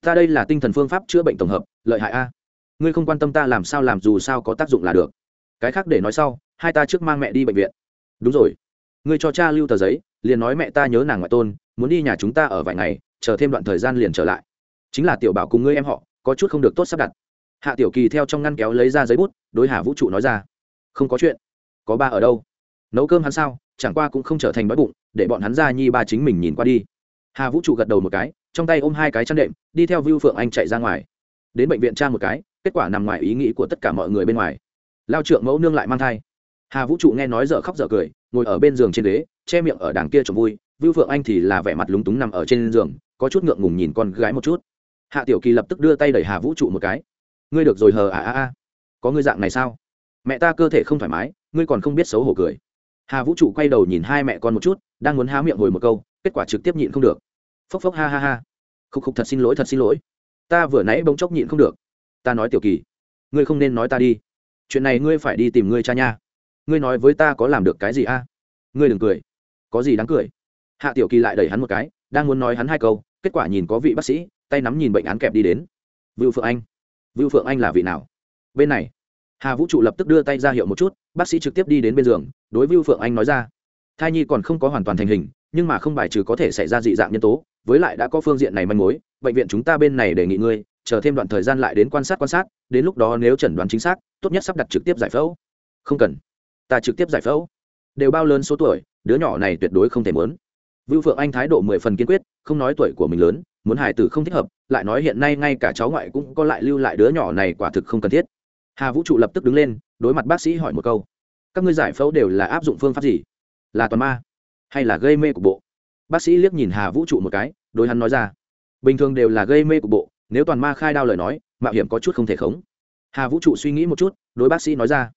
Ta đây là tinh thần phương pháp chữa bệnh tổng hợp, lợi hại a. Ngươi không quan tâm ta làm sao làm dù sao có tác dụng là được. Cái khác để nói sau, hai ta trước mang mẹ đi bệnh viện. Đúng rồi. Ngươi cho cha lưu tờ giấy, liền nói mẹ ta nhớ nàng ngoại tôn, muốn đi nhà chúng ta ở vài ngày, chờ thêm đoạn thời gian liền trở lại chính là tiểu bảo cùng ngươi em họ, có chút không được tốt sắp đặt. Hạ tiểu kỳ theo trong ngăn kéo lấy ra giấy bút, đối hà vũ trụ nói ra, không có chuyện. Có ba ở đâu? Nấu cơm hắn sao? Chẳng qua cũng không trở thành đói bụng, để bọn hắn ra nhi ba chính mình nhìn qua đi. Hà vũ trụ gật đầu một cái, trong tay ôm hai cái chăn đệm, đi theo vưu phượng anh chạy ra ngoài. Đến bệnh viện tra một cái, kết quả nằm ngoài ý nghĩ của tất cả mọi người bên ngoài. Lao trượng mẫu nương lại mang thai. Hà vũ trụ nghe nói dở khóc dở cười, ngồi ở bên giường trên ghế, che miệng ở đằng kia trồng vui. Vưu phượng anh thì là vẻ mặt lúng túng nằm ở trên giường, có chút ngượng ngùng nhìn con gái một chút hạ tiểu kỳ lập tức đưa tay đẩy hà vũ trụ một cái. Ngươi được rồi hờ à à à. Có ngươi dạng này sao? Mẹ ta cơ thể không thoải mái, ngươi còn không biết xấu hổ cười. Hà vũ trụ quay đầu nhìn hai mẹ con một chút, đang muốn há miệng hồi một câu, kết quả trực tiếp nhịn không được. Phốc phốc ha ha ha. Khúc khúc thật xin lỗi, thật xin lỗi. Ta vừa nãy bỗng chốc nhịn không được. Ta nói tiểu kỳ, ngươi không nên nói ta đi. Chuyện này ngươi phải đi tìm ngươi cha nha. Ngươi nói với ta có làm được cái gì a? Ngươi đừng cười. Có gì đáng cười? Hạ tiểu kỳ lại đẩy hắn một cái, đang muốn nói hắn hai câu, kết quả nhìn có vị bác sĩ tay nắm nhìn bệnh án kẹp đi đến. Vưu phượng anh. Vưu phượng anh là vị nào? Bên này. Hà vũ trụ lập tức đưa tay ra hiệu một chút, bác sĩ trực tiếp đi đến bên giường, đối vưu phượng anh nói ra. Thai nhi còn không có hoàn toàn thành hình, nhưng mà không bài trừ có thể xảy ra dị dạng nhân tố, với lại đã có phương diện này manh mối, bệnh viện chúng ta bên này đề nghị ngươi, chờ thêm đoạn thời gian lại đến quan sát quan sát, đến lúc đó nếu chẩn đoán chính xác, tốt nhất sắp đặt trực tiếp giải phẫu. Không cần. Ta trực tiếp giải phẫu. Đều bao lớn số tuổi, đứa nhỏ này tuyệt đối không thể muốn. Vưu phượng anh thái độ mười phần kiên quyết, không nói tuổi của mình lớn muốn hài tử không thích hợp, lại nói hiện nay ngay cả cháu ngoại cũng có lại lưu lại đứa nhỏ này quả thực không cần thiết. Hà vũ trụ lập tức đứng lên, đối mặt bác sĩ hỏi một câu. Các ngươi giải phẫu đều là áp dụng phương pháp gì? Là toàn ma hay là gây mê cục bộ? Bác sĩ liếc nhìn hà vũ trụ một cái, đối hắn nói ra. Bình thường đều là gây mê cục bộ, nếu toàn ma khai đao lời nói, mạo hiểm có chút không thể khống. Hà vũ trụ suy nghĩ một chút, đối bác sĩ nói ra.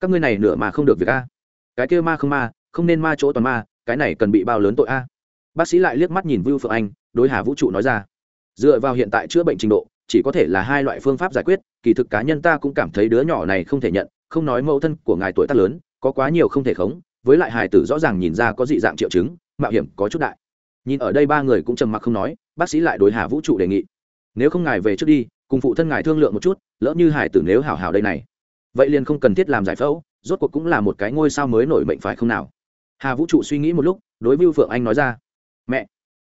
Các ngươi này nửa mà không được việc a. Cái kêu ma không ma, không nên ma chỗ toàn ma, cái này cần bị bao lớn tội a. Bác sĩ lại liếc mắt nhìn vưu phượng anh đối hà vũ trụ nói ra. Dựa vào hiện tại chữa bệnh trình độ, chỉ có thể là hai loại phương pháp giải quyết, kỳ thực cá nhân ta cũng cảm thấy đứa nhỏ này không thể nhận, không nói mẫu thân của ngài tuổi tác lớn, có quá nhiều không thể khống, với lại hải tử rõ ràng nhìn ra có dị dạng triệu chứng, mạo hiểm có chút đại. Nhìn ở đây ba người cũng trầm mặc không nói, bác sĩ lại đối hà vũ trụ đề nghị. Nếu không ngài về trước đi, cùng phụ thân ngài thương lượng một chút, lỡ như hải tử nếu hảo hảo đây này. Vậy liền không cần thiết làm giải phẫu, rốt cuộc cũng là một cái ngôi sao mới nổi mệnh phải không nào? Hà vũ trụ suy nghĩ một lúc, đối với phượng anh nói ra. Mẹ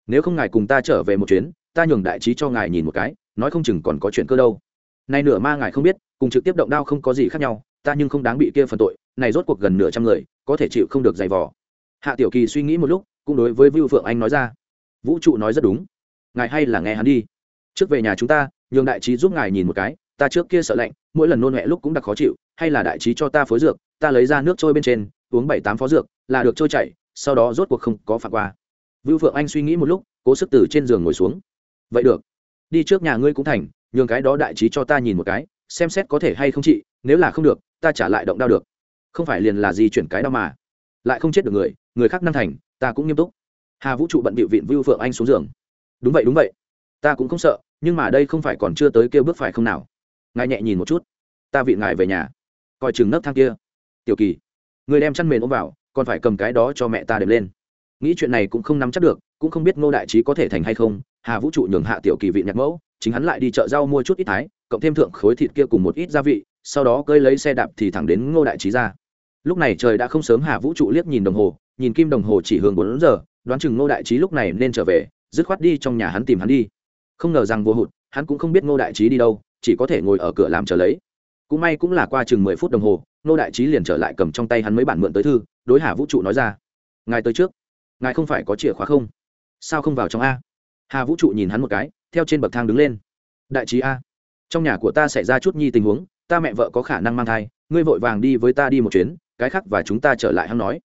nếu không ngài cùng ta trở về một chuyến, ta nhường đại trí cho ngài nhìn một cái, nói không chừng còn có chuyện cơ đâu. Nay nửa ma ngài không biết, cùng trực tiếp động đao không có gì khác nhau, ta nhưng không đáng bị kia phần tội, này rốt cuộc gần nửa trăm người, có thể chịu không được giày vò. Hạ tiểu kỳ suy nghĩ một lúc, cũng đối với vưu phượng anh nói ra. Vũ trụ nói rất đúng. Ngài hay là nghe hắn đi. Trước về nhà chúng ta, nhường đại trí giúp ngài nhìn một cái, ta trước kia sợ lạnh, mỗi lần nôn mẹ lúc cũng đặc khó chịu, hay là đại trí cho ta phối dược, ta lấy ra nước trôi bên trên, uống bảy tám phó dược, là được trôi chảy, sau đó rốt cuộc không có phạt qua vưu phượng anh suy nghĩ một lúc, cố sức từ trên giường ngồi xuống. Vậy được, đi trước nhà ngươi cũng thành, nhường cái đó đại trí cho ta nhìn một cái, xem xét có thể hay không chị, nếu là không được, ta trả lại động đao được. Không phải liền là gì chuyển cái đó mà. Lại không chết được người người khác năng thành, ta cũng nghiêm túc. Hà vũ trụ bận bịu vịn vưu phượng anh xuống giường. Đúng vậy đúng vậy. Ta cũng không sợ, nhưng mà đây không phải còn chưa tới kêu bước phải không nào? Ngài nhẹ nhìn một chút. Ta vị ngài về nhà. Coi chừng nấc thang kia. Tiểu kỳ, người đem chăn mền ôm vào, còn phải cầm cái đó cho mẹ ta đệm lên nghĩ chuyện này cũng không nắm chắc được, cũng không biết ngô đại trí có thể thành hay không, hà vũ trụ nhường hạ tiểu kỳ vị nhạc mẫu, chính hắn lại đi chợ rau mua chút ít thái, cộng thêm thượng khối thịt kia cùng một ít gia vị, sau đó cơi lấy xe đạp thì thẳng đến ngô đại trí ra. Lúc này trời đã không sớm, hà vũ trụ liếc nhìn đồng hồ, nhìn kim đồng hồ chỉ hướng bốn giờ, đoán chừng ngô đại trí lúc này nên trở về, dứt khoát đi trong nhà hắn tìm hắn đi. Không ngờ rằng vô hụt, hắn cũng không biết ngô đại trí đi đâu, chỉ có thể ngồi ở cửa làm chờ lấy. Cũng may cũng là qua chừng mười phút đồng hồ, ngô đại trí liền trở lại cầm trong tay hắn mấy bản mượn tới thư, đối hà vũ trụ nói ra. Ngài tới trước ngài không phải có chìa khóa không? Sao không vào trong a? Hà vũ trụ nhìn hắn một cái, theo trên bậc thang đứng lên. Đại trí a. Trong nhà của ta xảy ra chút nhi tình huống, ta mẹ vợ có khả năng mang thai, ngươi vội vàng đi với ta đi một chuyến, cái khác và chúng ta trở lại hắn nói.